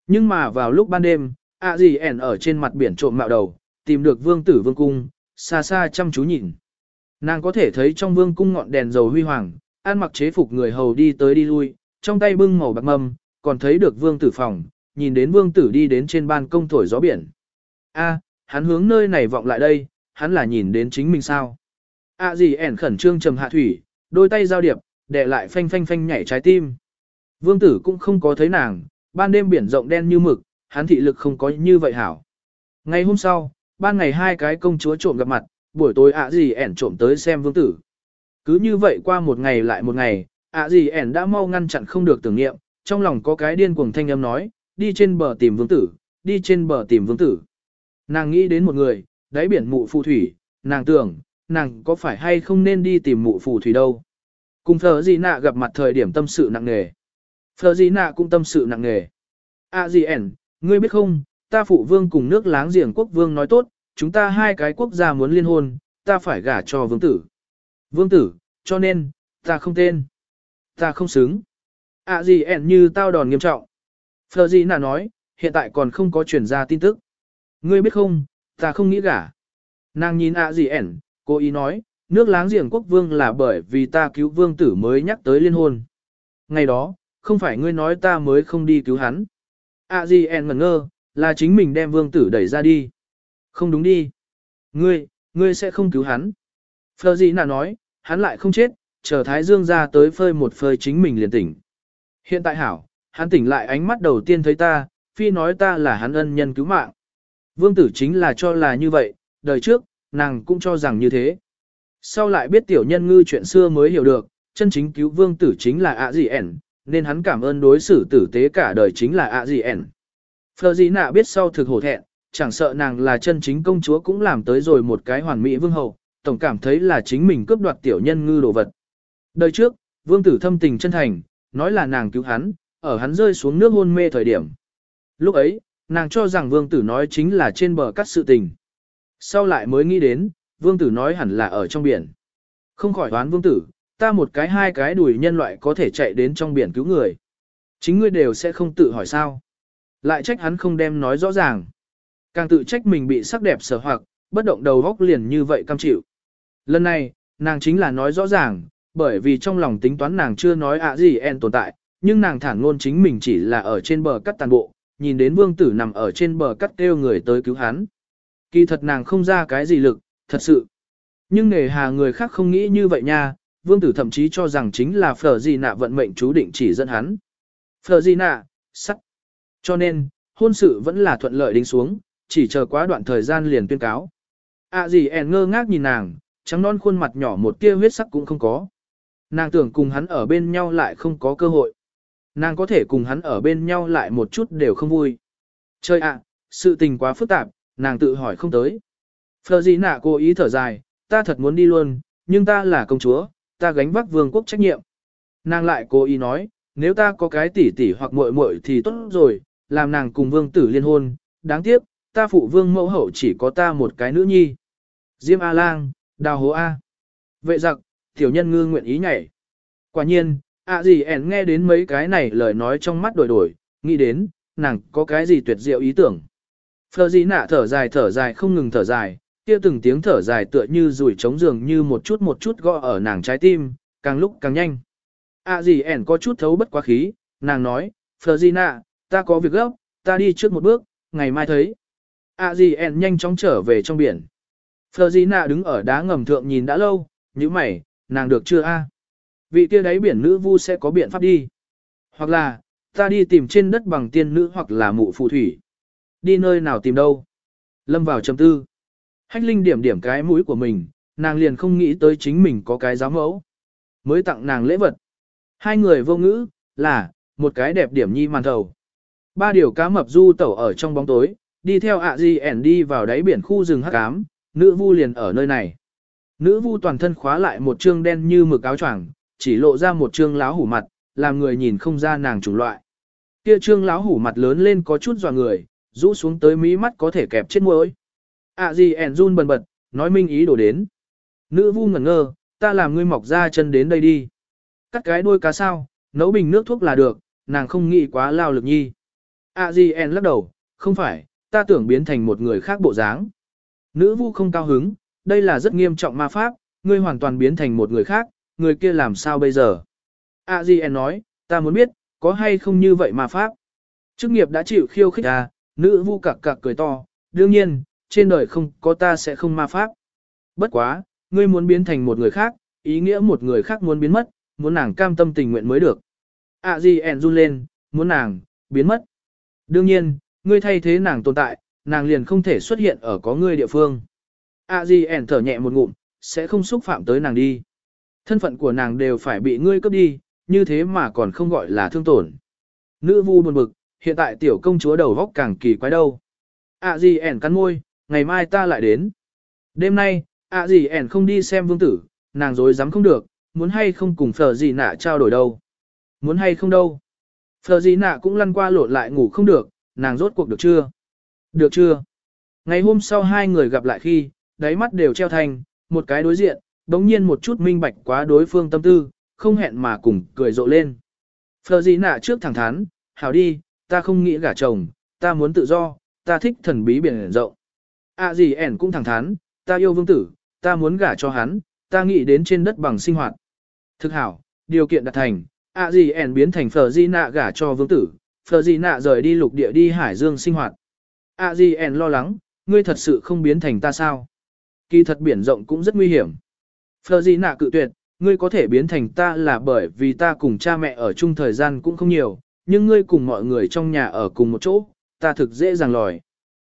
Nhưng mà vào lúc ban đêm, à gì ẻn ở trên mặt biển trộm mạo đầu, tìm được vương tử vương cung, xa xa chăm chú nhìn. Nàng có thể thấy trong vương cung ngọn đèn dầu huy hoàng, an mặc chế phục người hầu đi tới đi lui, trong tay bưng màu bạc mâm, còn thấy được vương tử phòng, nhìn đến vương tử đi đến trên ban công thổi gió biển. A, hắn hướng nơi này vọng lại đây, hắn là nhìn đến chính mình sao. A gì ẻn khẩn trương trầm hạ thủy, đôi tay giao điệp, để lại phanh phanh phanh nhảy trái tim. Vương tử cũng không có thấy nàng, ban đêm biển rộng đen như mực, hắn thị lực không có như vậy hảo. Ngày hôm sau, ban ngày hai cái công chúa trộm gặp mặt, buổi tối ạ gì ẻn trộm tới xem vương tử. Cứ như vậy qua một ngày lại một ngày, ạ gì ẻn đã mau ngăn chặn không được tưởng niệm, trong lòng có cái điên cuồng thanh âm nói, đi trên bờ tìm vương tử, đi trên bờ tìm vương tử. Nàng nghĩ đến một người, đáy biển mụ phù thủy, nàng tưởng, nàng có phải hay không nên đi tìm mụ phù thủy đâu. Cùng phở gì nạ gặp mặt thời điểm tâm sự nặng nề. Phở gì nạ cũng tâm sự nặng nề. À gì ẻn, ngươi biết không, ta phụ vương cùng nước láng giềng quốc vương nói tốt, chúng ta hai cái quốc gia muốn liên hôn, ta phải gả cho vương tử. Vương tử, cho nên, ta không tên. Ta không xứng. À gì ẻn như tao đòn nghiêm trọng. Phờ gì nà nói, hiện tại còn không có truyền ra tin tức. Ngươi biết không, ta không nghĩ gả. Nàng nhìn ạ gì ẻn, cô ý nói, nước láng giềng quốc vương là bởi vì ta cứu vương tử mới nhắc tới liên hôn. Ngày đó, không phải ngươi nói ta mới không đi cứu hắn. ạ gì ẻn ngẩn ngơ, là chính mình đem vương tử đẩy ra đi. Không đúng đi. Ngươi, ngươi sẽ không cứu hắn. Phờ gì nà nói, hắn lại không chết, chờ Thái Dương ra tới phơi một phơi chính mình liền tỉnh. Hiện tại hảo, hắn tỉnh lại ánh mắt đầu tiên thấy ta, phi nói ta là hắn ân nhân cứu mạng. Vương tử chính là cho là như vậy, đời trước, nàng cũng cho rằng như thế. Sau lại biết tiểu nhân ngư chuyện xưa mới hiểu được, chân chính cứu vương tử chính là ạ gì ẻn, nên hắn cảm ơn đối xử tử tế cả đời chính là ạ gì ẻn. Phờ gì nạ biết sau thực hổ thẹn, chẳng sợ nàng là chân chính công chúa cũng làm tới rồi một cái hoàn mỹ vương hậu, tổng cảm thấy là chính mình cướp đoạt tiểu nhân ngư đồ vật. Đời trước, vương tử thâm tình chân thành, nói là nàng cứu hắn, ở hắn rơi xuống nước hôn mê thời điểm. Lúc ấy, nàng cho rằng vương tử nói chính là trên bờ cắt sự tình. Sau lại mới nghĩ đến, vương tử nói hẳn là ở trong biển. Không khỏi đoán vương tử, ta một cái hai cái đùi nhân loại có thể chạy đến trong biển cứu người. Chính ngươi đều sẽ không tự hỏi sao. Lại trách hắn không đem nói rõ ràng. Càng tự trách mình bị sắc đẹp sở hoặc, bất động đầu góc liền như vậy cam chịu. Lần này, nàng chính là nói rõ ràng, bởi vì trong lòng tính toán nàng chưa nói ạ gì en tồn tại, nhưng nàng thản ngôn chính mình chỉ là ở trên bờ cắt tàn bộ, nhìn đến vương tử nằm ở trên bờ cắt kêu người tới cứu hắn. Kỳ thật nàng không ra cái gì lực, thật sự. Nhưng nghề hà người khác không nghĩ như vậy nha, vương tử thậm chí cho rằng chính là phở gì nạ vận mệnh chú định chỉ dẫn hắn. Phở gì nạ, sắc. Cho nên, hôn sự vẫn là thuận lợi đính xuống, chỉ chờ quá đoạn thời gian liền tuyên cáo. À gì ẻn ngơ ngác nhìn nàng, trắng non khuôn mặt nhỏ một tia huyết sắc cũng không có. Nàng tưởng cùng hắn ở bên nhau lại không có cơ hội. Nàng có thể cùng hắn ở bên nhau lại một chút đều không vui. Chơi ạ, sự tình quá phức tạp, nàng tự hỏi không tới. Phờ gì nạ cố ý thở dài, ta thật muốn đi luôn, nhưng ta là công chúa, ta gánh vác vương quốc trách nhiệm. Nàng lại cố ý nói, nếu ta có cái tỷ tỷ hoặc muội muội thì tốt rồi, làm nàng cùng vương tử liên hôn, đáng tiếc, ta phụ vương mẫu hậu chỉ có ta một cái nữ nhi. Diêm A-lang, đào hố A. Vệ giặc, tiểu nhân ngư nguyện ý nhảy. Quả nhiên, ạ gì ẻn nghe đến mấy cái này lời nói trong mắt đổi đổi, nghĩ đến, nàng có cái gì tuyệt diệu ý tưởng. Phờ gì nạ thở dài thở dài không ngừng thở dài, kia từng tiếng thở dài tựa như rủi trống giường như một chút một chút gõ ở nàng trái tim, càng lúc càng nhanh. ạ gì ẻn có chút thấu bất quá khí, nàng nói, Phờ gì nạ, ta có việc gấp, ta đi trước một bước, ngày mai thấy. ạ gì en nhanh chóng trở về trong biển. Florina đứng ở đá ngầm thượng nhìn đã lâu, như mày, nàng được chưa a? Vị kia đáy biển nữ vu sẽ có biện pháp đi. Hoặc là, ta đi tìm trên đất bằng tiên nữ hoặc là mụ phù thủy. Đi nơi nào tìm đâu? Lâm vào trầm tư. Hách linh điểm điểm cái mũi của mình, nàng liền không nghĩ tới chính mình có cái giáo mẫu. Mới tặng nàng lễ vật. Hai người vô ngữ, là, một cái đẹp điểm nhi màn thầu. Ba điều cá mập du tẩu ở trong bóng tối, đi theo ạ gì ẻn đi vào đáy biển khu rừng hắc cám, nữ vu liền ở nơi này. Nữ vu toàn thân khóa lại một trương đen như mực áo choàng, chỉ lộ ra một trương láo hủ mặt, làm người nhìn không ra nàng chủng loại. Kia trương láo hủ mặt lớn lên có chút dò người, rũ xuống tới mí mắt có thể kẹp chết môi. Ạ gì ẻn run bần bật, nói minh ý đổ đến. Nữ vu ngẩn ngơ, ta làm ngươi mọc ra chân đến đây đi. Cắt cái đuôi cá sao, nấu bình nước thuốc là được, nàng không nghĩ quá lao lực nhi. À gì ẻn lắc đầu, không phải, ta tưởng biến thành một người khác bộ dáng. Nữ vu không cao hứng, đây là rất nghiêm trọng ma pháp, ngươi hoàn toàn biến thành một người khác, người kia làm sao bây giờ? A Di nói, ta muốn biết, có hay không như vậy ma pháp? Chức nghiệp đã chịu khiêu khích à, nữ vu cặc cặc cười to, đương nhiên, trên đời không có ta sẽ không ma pháp. Bất quá, ngươi muốn biến thành một người khác, ý nghĩa một người khác muốn biến mất, muốn nàng cam tâm tình nguyện mới được. A Di run lên, muốn nàng, biến mất. Đương nhiên, ngươi thay thế nàng tồn tại, nàng liền không thể xuất hiện ở có ngươi địa phương. A Di ẻn thở nhẹ một ngụm, sẽ không xúc phạm tới nàng đi. Thân phận của nàng đều phải bị ngươi cướp đi, như thế mà còn không gọi là thương tổn. Nữ vu buồn bực, hiện tại tiểu công chúa đầu góc càng kỳ quái đâu. A Di ẻn cắn môi, ngày mai ta lại đến. Đêm nay, A Di ẻn không đi xem vương tử, nàng dối dám không được, muốn hay không cùng phở gì nạ trao đổi đâu. Muốn hay không đâu. Phờ gì nạ cũng lăn qua lộn lại ngủ không được, nàng rốt cuộc được chưa? Được chưa? Ngày hôm sau hai người gặp lại khi, đáy mắt đều treo thành, một cái đối diện, đống nhiên một chút minh bạch quá đối phương tâm tư, không hẹn mà cùng cười rộ lên. Phờ gì nạ trước thẳng thắn, hảo đi, ta không nghĩ gả chồng, ta muốn tự do, ta thích thần bí biển rộng. À gì ẻn cũng thẳng thắn, ta yêu vương tử, ta muốn gả cho hắn, ta nghĩ đến trên đất bằng sinh hoạt. Thực hảo, điều kiện đạt thành, à gì ẻn biến thành phờ di nạ gả cho vương tử, phờ di nạ rời đi lục địa đi hải dương sinh hoạt. À gì ẻn lo lắng, ngươi thật sự không biến thành ta sao? Kỳ thật biển rộng cũng rất nguy hiểm. Phờ Di nạ cự tuyệt, ngươi có thể biến thành ta là bởi vì ta cùng cha mẹ ở chung thời gian cũng không nhiều, nhưng ngươi cùng mọi người trong nhà ở cùng một chỗ, ta thực dễ dàng lòi.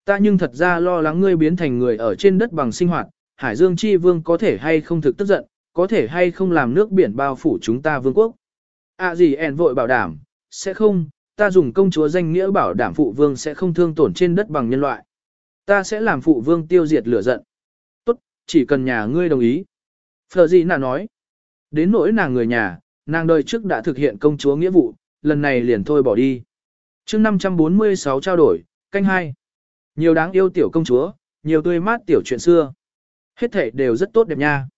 Ta nhưng thật ra lo lắng ngươi biến thành người ở trên đất bằng sinh hoạt, Hải Dương Chi Vương có thể hay không thực tức giận, có thể hay không làm nước biển bao phủ chúng ta vương quốc. À gì ẻn vội bảo đảm, sẽ không, ta dùng công chúa danh nghĩa bảo đảm phụ vương sẽ không thương tổn trên đất bằng nhân loại. Ta sẽ làm phụ vương tiêu diệt lửa giận. Tốt, chỉ cần nhà ngươi đồng ý. Phờ gì nà nói. Đến nỗi nàng người nhà, nàng đời trước đã thực hiện công chúa nghĩa vụ, lần này liền thôi bỏ đi. chương 546 trao đổi, canh hai Nhiều đáng yêu tiểu công chúa, nhiều tươi mát tiểu chuyện xưa. Hết thể đều rất tốt đẹp nha.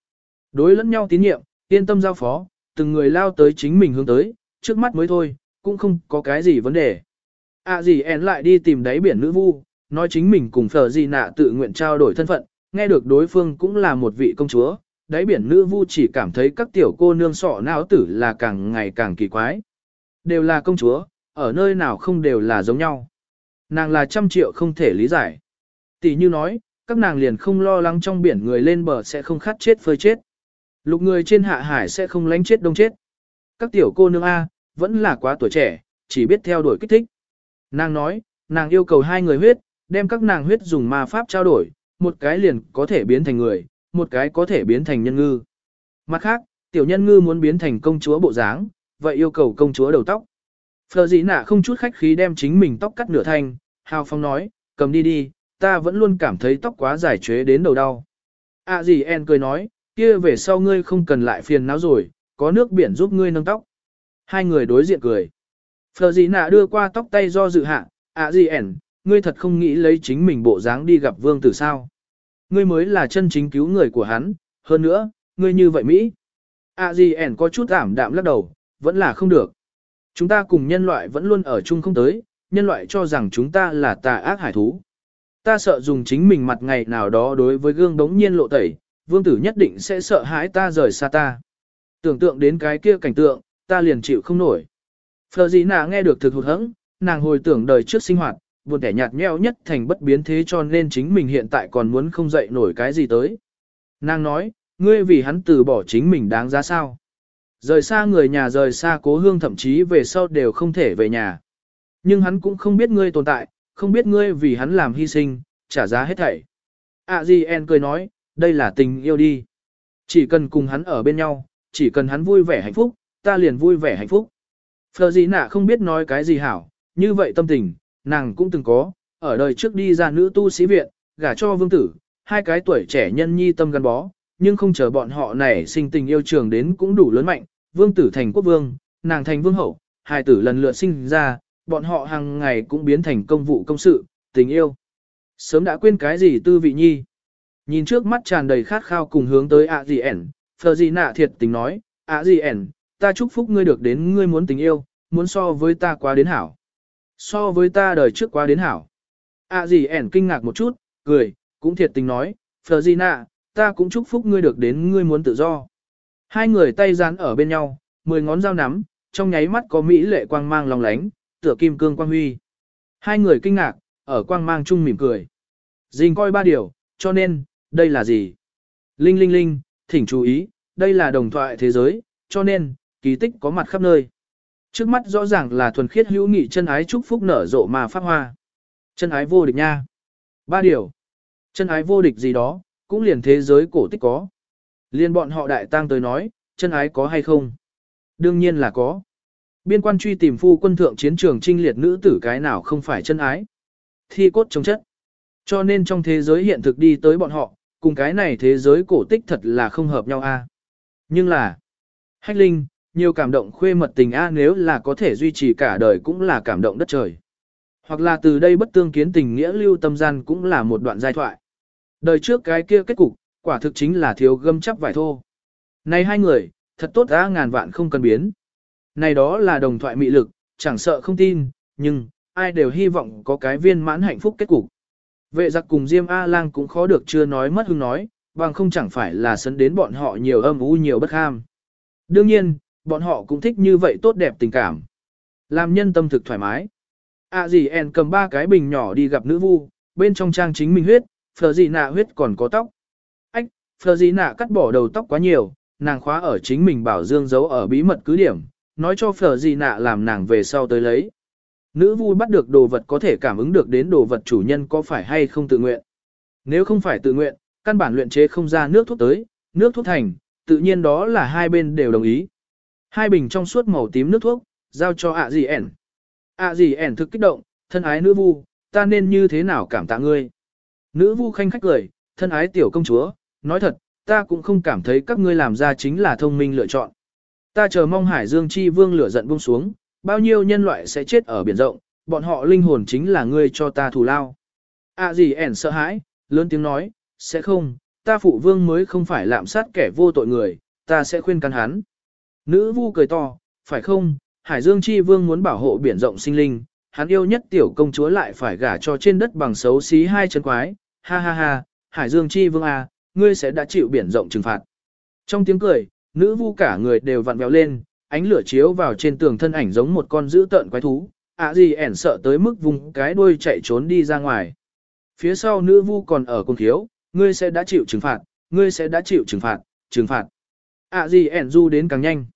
Đối lẫn nhau tín nhiệm, yên tâm giao phó, từng người lao tới chính mình hướng tới, trước mắt mới thôi, cũng không có cái gì vấn đề. À gì en lại đi tìm đáy biển nữ vu, nói chính mình cùng phở gì nạ tự nguyện trao đổi thân phận, nghe được đối phương cũng là một vị công chúa, đáy biển nữ vu chỉ cảm thấy các tiểu cô nương sọ não tử là càng ngày càng kỳ quái. Đều là công chúa, ở nơi nào không đều là giống nhau. Nàng là trăm triệu không thể lý giải. Tỷ như nói, các nàng liền không lo lắng trong biển người lên bờ sẽ không khát chết phơi chết. Lục người trên hạ hải sẽ không lánh chết đông chết. Các tiểu cô nương A, vẫn là quá tuổi trẻ, chỉ biết theo đuổi kích thích. Nàng nói, nàng yêu cầu hai người huyết, đem các nàng huyết dùng ma pháp trao đổi, một cái liền có thể biến thành người, một cái có thể biến thành nhân ngư. Mặt khác, tiểu nhân ngư muốn biến thành công chúa bộ dáng, vậy yêu cầu công chúa đầu tóc. Phờ dĩ nạ không chút khách khí đem chính mình tóc cắt nửa thanh, hào phong nói, cầm đi đi, ta vẫn luôn cảm thấy tóc quá dài chế đến đầu đau. À gì en cười nói, kia về sau ngươi không cần lại phiền não rồi, có nước biển giúp ngươi nâng tóc. Hai người đối diện cười. Phờ gì nạ đưa qua tóc tay do dự hạ, ạ gì ẻn, ngươi thật không nghĩ lấy chính mình bộ dáng đi gặp vương tử sao. Ngươi mới là chân chính cứu người của hắn, hơn nữa, ngươi như vậy Mỹ. ạ gì ẻn có chút ảm đạm lắc đầu, vẫn là không được. Chúng ta cùng nhân loại vẫn luôn ở chung không tới, nhân loại cho rằng chúng ta là tà ác hải thú. Ta sợ dùng chính mình mặt ngày nào đó đối với gương đống nhiên lộ tẩy, vương tử nhất định sẽ sợ hãi ta rời xa ta. Tưởng tượng đến cái kia cảnh tượng, ta liền chịu không nổi. Phờ gì nà nghe được thực hụt hẫng, nàng hồi tưởng đời trước sinh hoạt, buồn kẻ nhạt nhẽo nhất thành bất biến thế cho nên chính mình hiện tại còn muốn không dậy nổi cái gì tới. Nàng nói, ngươi vì hắn từ bỏ chính mình đáng giá sao. Rời xa người nhà rời xa cố hương thậm chí về sau đều không thể về nhà. Nhưng hắn cũng không biết ngươi tồn tại, không biết ngươi vì hắn làm hy sinh, trả giá hết thảy. À gì en cười nói, đây là tình yêu đi. Chỉ cần cùng hắn ở bên nhau, chỉ cần hắn vui vẻ hạnh phúc, ta liền vui vẻ hạnh phúc. Phờ gì nạ không biết nói cái gì hảo, như vậy tâm tình, nàng cũng từng có, ở đời trước đi ra nữ tu sĩ viện, gả cho vương tử, hai cái tuổi trẻ nhân nhi tâm gắn bó, nhưng không chờ bọn họ này sinh tình yêu trường đến cũng đủ lớn mạnh, vương tử thành quốc vương, nàng thành vương hậu, hai tử lần lượt sinh ra, bọn họ hàng ngày cũng biến thành công vụ công sự, tình yêu. Sớm đã quên cái gì tư vị nhi. Nhìn trước mắt tràn đầy khát khao cùng hướng tới ạ gì ẻn, phờ gì nạ thiệt tình nói, ạ gì ẻn, ta chúc phúc ngươi được đến ngươi muốn tình yêu, muốn so với ta quá đến hảo. So với ta đời trước quá đến hảo. ạ gì ẻn kinh ngạc một chút, cười, cũng thiệt tình nói, Phờ gì nạ, ta cũng chúc phúc ngươi được đến ngươi muốn tự do. Hai người tay dán ở bên nhau, mười ngón dao nắm, trong nháy mắt có mỹ lệ quang mang lòng lánh, tựa kim cương quang huy. Hai người kinh ngạc, ở quang mang chung mỉm cười. Dình coi ba điều, cho nên, đây là gì? Linh linh linh, thỉnh chú ý, đây là đồng thoại thế giới, cho nên, kỳ tích có mặt khắp nơi. Trước mắt rõ ràng là thuần khiết hữu nghị chân ái chúc phúc nở rộ mà phát hoa. Chân ái vô địch nha. Ba điều. Chân ái vô địch gì đó, cũng liền thế giới cổ tích có. Liên bọn họ đại tang tới nói, chân ái có hay không? Đương nhiên là có. Biên quan truy tìm phu quân thượng chiến trường trinh liệt nữ tử cái nào không phải chân ái. Thi cốt trong chất. Cho nên trong thế giới hiện thực đi tới bọn họ, cùng cái này thế giới cổ tích thật là không hợp nhau a. Nhưng là, Hách Linh, nhiều cảm động khuê mật tình a nếu là có thể duy trì cả đời cũng là cảm động đất trời. Hoặc là từ đây bất tương kiến tình nghĩa lưu tâm gian cũng là một đoạn giai thoại. Đời trước cái kia kết cục, quả thực chính là thiếu gâm chắp vải thô. Này hai người, thật tốt ra ngàn vạn không cần biến. Này đó là đồng thoại mị lực, chẳng sợ không tin, nhưng, ai đều hy vọng có cái viên mãn hạnh phúc kết cục. Vệ giặc cùng Diêm A-lang cũng khó được chưa nói mất hưng nói, bằng không chẳng phải là sấn đến bọn họ nhiều âm u nhiều bất ham. Đương nhiên, bọn họ cũng thích như vậy tốt đẹp tình cảm. Làm nhân tâm thực thoải mái. À gì en cầm ba cái bình nhỏ đi gặp nữ vu, bên trong trang chính mình huyết, phờ gì nạ huyết còn có tóc. Ách, phờ gì nạ cắt bỏ đầu tóc quá nhiều, nàng khóa ở chính mình bảo dương giấu ở bí mật cứ điểm, nói cho phờ gì nạ làm nàng về sau tới lấy. Nữ vu bắt được đồ vật có thể cảm ứng được đến đồ vật chủ nhân có phải hay không tự nguyện. Nếu không phải tự nguyện, căn bản luyện chế không ra nước thuốc tới, nước thuốc thành, tự nhiên đó là hai bên đều đồng ý. Hai bình trong suốt màu tím nước thuốc, giao cho ạ gì ẻn. ạ gì ẻn thực kích động, thân ái nữ vu, ta nên như thế nào cảm tạ ngươi. Nữ vu khanh khách cười, thân ái tiểu công chúa, nói thật, ta cũng không cảm thấy các ngươi làm ra chính là thông minh lựa chọn. Ta chờ mong Hải Dương Chi Vương lửa giận buông xuống, bao nhiêu nhân loại sẽ chết ở biển rộng, bọn họ linh hồn chính là ngươi cho ta thù lao. À gì ẻn sợ hãi, lớn tiếng nói, sẽ không, ta phụ vương mới không phải lạm sát kẻ vô tội người, ta sẽ khuyên can hắn. Nữ vu cười to, phải không, Hải Dương Chi Vương muốn bảo hộ biển rộng sinh linh, hắn yêu nhất tiểu công chúa lại phải gả cho trên đất bằng xấu xí hai chân quái, ha ha ha, Hải Dương Chi Vương à, ngươi sẽ đã chịu biển rộng trừng phạt. Trong tiếng cười, nữ vu cả người đều vặn vẹo lên, ánh lửa chiếu vào trên tường thân ảnh giống một con dữ tợn quái thú, ạ gì ẻn sợ tới mức vùng cái đuôi chạy trốn đi ra ngoài. Phía sau nữ vu còn ở cùng thiếu, ngươi sẽ đã chịu trừng phạt, ngươi sẽ đã chịu trừng phạt, trừng phạt. ạ gì ẻn du đến càng nhanh.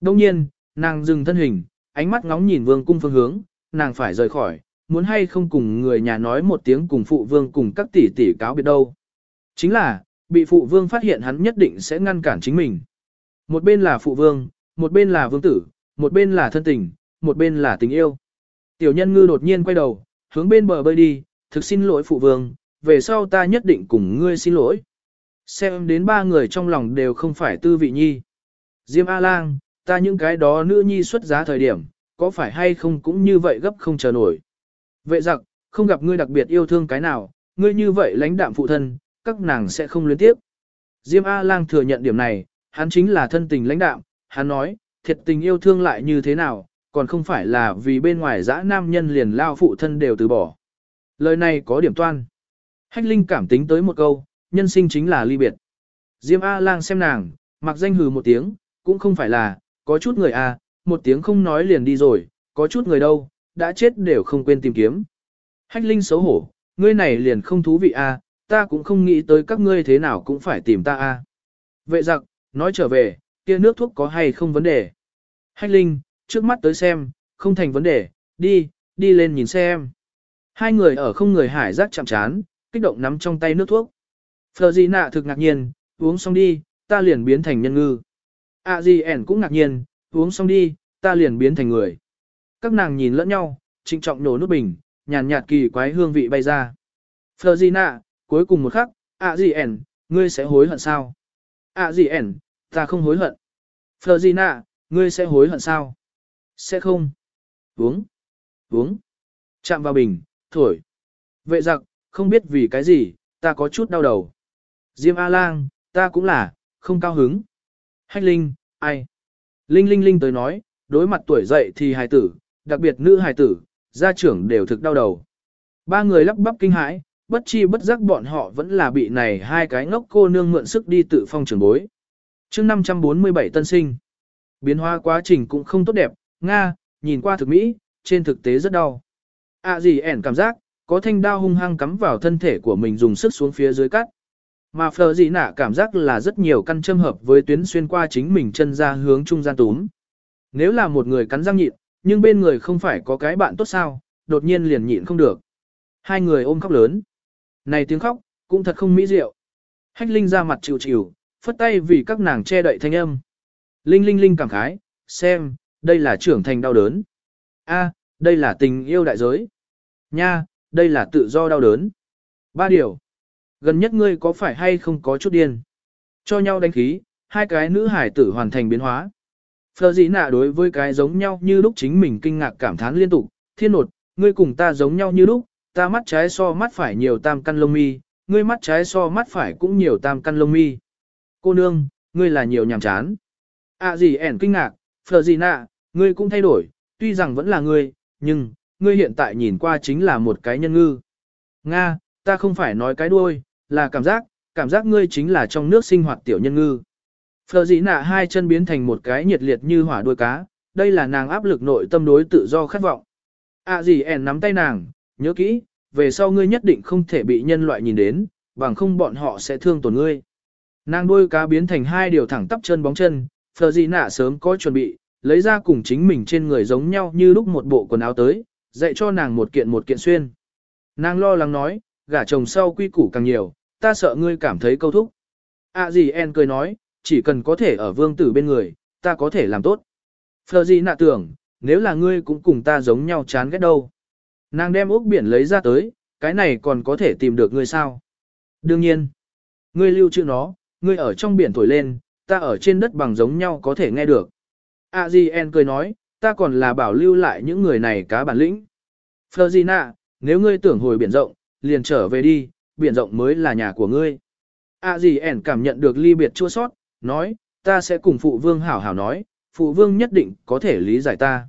Đông nhiên, nàng dừng thân hình, ánh mắt ngóng nhìn vương cung phương hướng, nàng phải rời khỏi, muốn hay không cùng người nhà nói một tiếng cùng phụ vương cùng các tỷ tỷ cáo biệt đâu. Chính là, bị phụ vương phát hiện hắn nhất định sẽ ngăn cản chính mình. Một bên là phụ vương, một bên là vương tử, một bên là thân tình, một bên là tình yêu. Tiểu nhân ngư đột nhiên quay đầu, hướng bên bờ bơi đi, thực xin lỗi phụ vương, về sau ta nhất định cùng ngươi xin lỗi. Xem đến ba người trong lòng đều không phải tư vị nhi. Diêm A-lang, ta những cái đó nữ nhi xuất giá thời điểm, có phải hay không cũng như vậy gấp không chờ nổi. Vệ giặc, không gặp ngươi đặc biệt yêu thương cái nào, ngươi như vậy lãnh đạm phụ thân, các nàng sẽ không luyến tiếp. Diêm A-lang thừa nhận điểm này, hắn chính là thân tình lãnh đạm, hắn nói, thiệt tình yêu thương lại như thế nào, còn không phải là vì bên ngoài dã nam nhân liền lao phụ thân đều từ bỏ. Lời này có điểm toan. Hách Linh cảm tính tới một câu, nhân sinh chính là ly biệt. Diêm A-lang xem nàng, mặc danh hừ một tiếng, cũng không phải là, có chút người A, một tiếng không nói liền đi rồi, có chút người đâu, đã chết đều không quên tìm kiếm. Hách Linh xấu hổ, ngươi này liền không thú vị A, ta cũng không nghĩ tới các ngươi thế nào cũng phải tìm ta A. Vệ giặc, nói trở về, kia nước thuốc có hay không vấn đề. Hách Linh, trước mắt tới xem, không thành vấn đề, đi, đi lên nhìn xem. Hai người ở không người hải giác chạm chán, kích động nắm trong tay nước thuốc. Phờ gì nạ thực ngạc nhiên, uống xong đi, ta liền biến thành nhân ngư. À gì ẻn cũng ngạc nhiên, uống xong đi, ta liền biến thành người. Các nàng nhìn lẫn nhau, trịnh trọng nổ nút bình, nhàn nhạt kỳ quái hương vị bay ra. Phờ gì nạ, cuối cùng một khắc, à gì ẻn, ngươi sẽ hối hận sao? À gì ẻn, ta không hối hận. Phờ gì nạ, ngươi sẽ hối hận sao? Sẽ không. Uống. Uống. Chạm vào bình, thổi. Vệ giặc, không biết vì cái gì, ta có chút đau đầu. Diêm A-lang, ta cũng là, không cao hứng. Hách Linh, ai? Linh Linh Linh tới nói, đối mặt tuổi dậy thì hài tử, đặc biệt nữ hài tử, gia trưởng đều thực đau đầu. Ba người lắp bắp kinh hãi, bất chi bất giác bọn họ vẫn là bị này hai cái ngốc cô nương mượn sức đi tự phong trường bối chương 547 tân sinh, biến hóa quá trình cũng không tốt đẹp, Nga, nhìn qua thực mỹ, trên thực tế rất đau. À gì ẻn cảm giác, có thanh đao hung hăng cắm vào thân thể của mình dùng sức xuống phía dưới cắt. Mà phờ gì nạ cảm giác là rất nhiều căn châm hợp với tuyến xuyên qua chính mình chân ra hướng trung gian túm. Nếu là một người cắn răng nhịn, nhưng bên người không phải có cái bạn tốt sao, đột nhiên liền nhịn không được. Hai người ôm khóc lớn. Này tiếng khóc, cũng thật không mỹ diệu. Hách Linh ra mặt chịu chịu, phất tay vì các nàng che đậy thanh âm. Linh Linh Linh cảm khái, xem, đây là trưởng thành đau đớn. A, đây là tình yêu đại giới. Nha, đây là tự do đau đớn. Ba điều. Gần nhất ngươi có phải hay không có chút điên? Cho nhau đánh khí, hai cái nữ hải tử hoàn thành biến hóa. Phờ gì nạ đối với cái giống nhau như lúc chính mình kinh ngạc cảm thán liên tục, thiên nột, ngươi cùng ta giống nhau như lúc, ta mắt trái so mắt phải nhiều tam căn lông mi, ngươi mắt trái so mắt phải cũng nhiều tam căn lông mi. Cô nương, ngươi là nhiều nhàm chán. À gì ẻn kinh ngạc, phờ gì nạ, ngươi cũng thay đổi, tuy rằng vẫn là ngươi, nhưng, ngươi hiện tại nhìn qua chính là một cái nhân ngư. Nga, ta không phải nói cái đuôi, là cảm giác, cảm giác ngươi chính là trong nước sinh hoạt tiểu nhân ngư. Phờ dĩ nạ hai chân biến thành một cái nhiệt liệt như hỏa đuôi cá, đây là nàng áp lực nội tâm đối tự do khát vọng. À gì ẻn nắm tay nàng, nhớ kỹ, về sau ngươi nhất định không thể bị nhân loại nhìn đến, bằng không bọn họ sẽ thương tổn ngươi. Nàng đuôi cá biến thành hai điều thẳng tắp chân bóng chân, phờ dĩ nạ sớm có chuẩn bị, lấy ra cùng chính mình trên người giống nhau như lúc một bộ quần áo tới, dạy cho nàng một kiện một kiện xuyên. Nàng lo lắng nói, gả chồng sau quy củ càng nhiều, ta sợ ngươi cảm thấy câu thúc. À gì en cười nói, chỉ cần có thể ở vương tử bên người, ta có thể làm tốt. Phờ gì nạ tưởng, nếu là ngươi cũng cùng ta giống nhau chán ghét đâu. Nàng đem ốc biển lấy ra tới, cái này còn có thể tìm được ngươi sao? Đương nhiên, ngươi lưu trữ nó, ngươi ở trong biển thổi lên, ta ở trên đất bằng giống nhau có thể nghe được. A cười nói, ta còn là bảo lưu lại những người này cá bản lĩnh. Florina, nếu ngươi tưởng hồi biển rộng, liền trở về đi, biển rộng mới là nhà của ngươi. A cảm nhận được ly biệt chua sót, nói, ta sẽ cùng phụ vương hảo hảo nói, phụ vương nhất định có thể lý giải ta.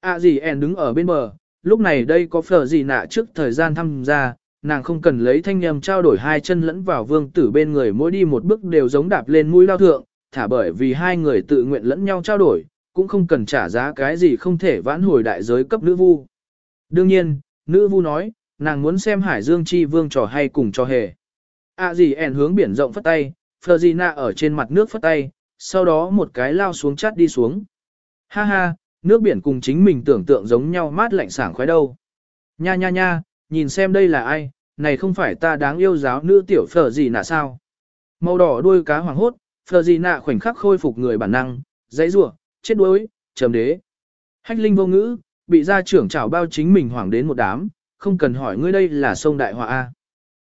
A đứng ở bên bờ, lúc này đây có phở trước thời gian thăm ra, nàng không cần lấy thanh nhầm trao đổi hai chân lẫn vào vương tử bên người mỗi đi một bước đều giống đạp lên mũi lao thượng, thả bởi vì hai người tự nguyện lẫn nhau trao đổi, cũng không cần trả giá cái gì không thể vãn hồi đại giới cấp nữ vu. Đương nhiên, nữ vu nói, nàng muốn xem hải dương chi vương trò hay cùng trò hề. À gì ẻn hướng biển rộng phất tay, Florina ở trên mặt nước phất tay, sau đó một cái lao xuống chát đi xuống. Ha ha, nước biển cùng chính mình tưởng tượng giống nhau mát lạnh sảng khoái đâu. Nha nha nha, nhìn xem đây là ai, này không phải ta đáng yêu giáo nữ tiểu phở gì nạ sao. Màu đỏ đuôi cá hoàng hốt, phở gì nạ khoảnh khắc khôi phục người bản năng, dãy rủa chết đuối, trầm đế. Hách linh vô ngữ, bị gia trưởng trảo bao chính mình hoảng đến một đám, không cần hỏi ngươi đây là sông đại họa A.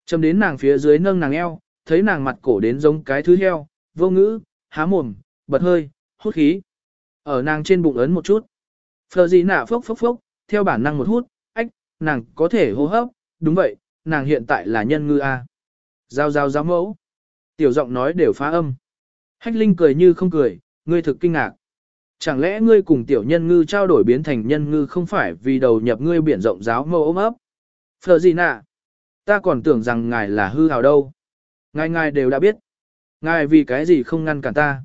Trầm đến nàng phía dưới nâng nàng eo, thấy nàng mặt cổ đến giống cái thứ heo, vô ngữ, há mồm, bật hơi, hút khí. Ở nàng trên bụng ấn một chút. Phờ gì nạ phốc phốc phốc, theo bản năng một hút, nàng có thể hô hấp, đúng vậy, nàng hiện tại là nhân ngư A. Giao giao giao mẫu. Tiểu giọng nói đều phá âm. Hách Linh cười như không cười, ngươi thực kinh ngạc. Chẳng lẽ ngươi cùng tiểu nhân ngư trao đổi biến thành nhân ngư không phải vì đầu nhập ngươi biển rộng giáo mẫu ôm ấp? Phờ gì nạ? Ta còn tưởng rằng ngài là hư hào đâu. Ngài ngài đều đã biết. Ngài vì cái gì không ngăn cản ta?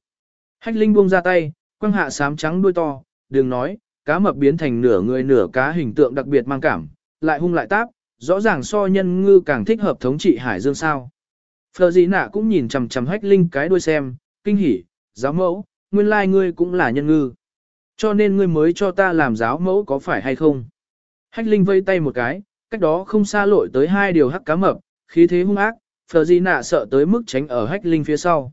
Hách Linh buông ra tay, quăng hạ sám trắng đuôi to, đừng nói, cá mập biến thành nửa người nửa cá hình tượng đặc biệt mang cảm, lại hung lại táp, rõ ràng so nhân ngư càng thích hợp thống trị hải dương sao. Phờ gì nạ cũng nhìn chằm chằm hách linh cái đuôi xem, kinh hỉ, giáo mẫu, nguyên lai ngươi cũng là nhân ngư. Cho nên ngươi mới cho ta làm giáo mẫu có phải hay không? Hách linh vây tay một cái, cách đó không xa lội tới hai điều hắc cá mập, khí thế hung ác, phờ gì nạ sợ tới mức tránh ở hách linh phía sau.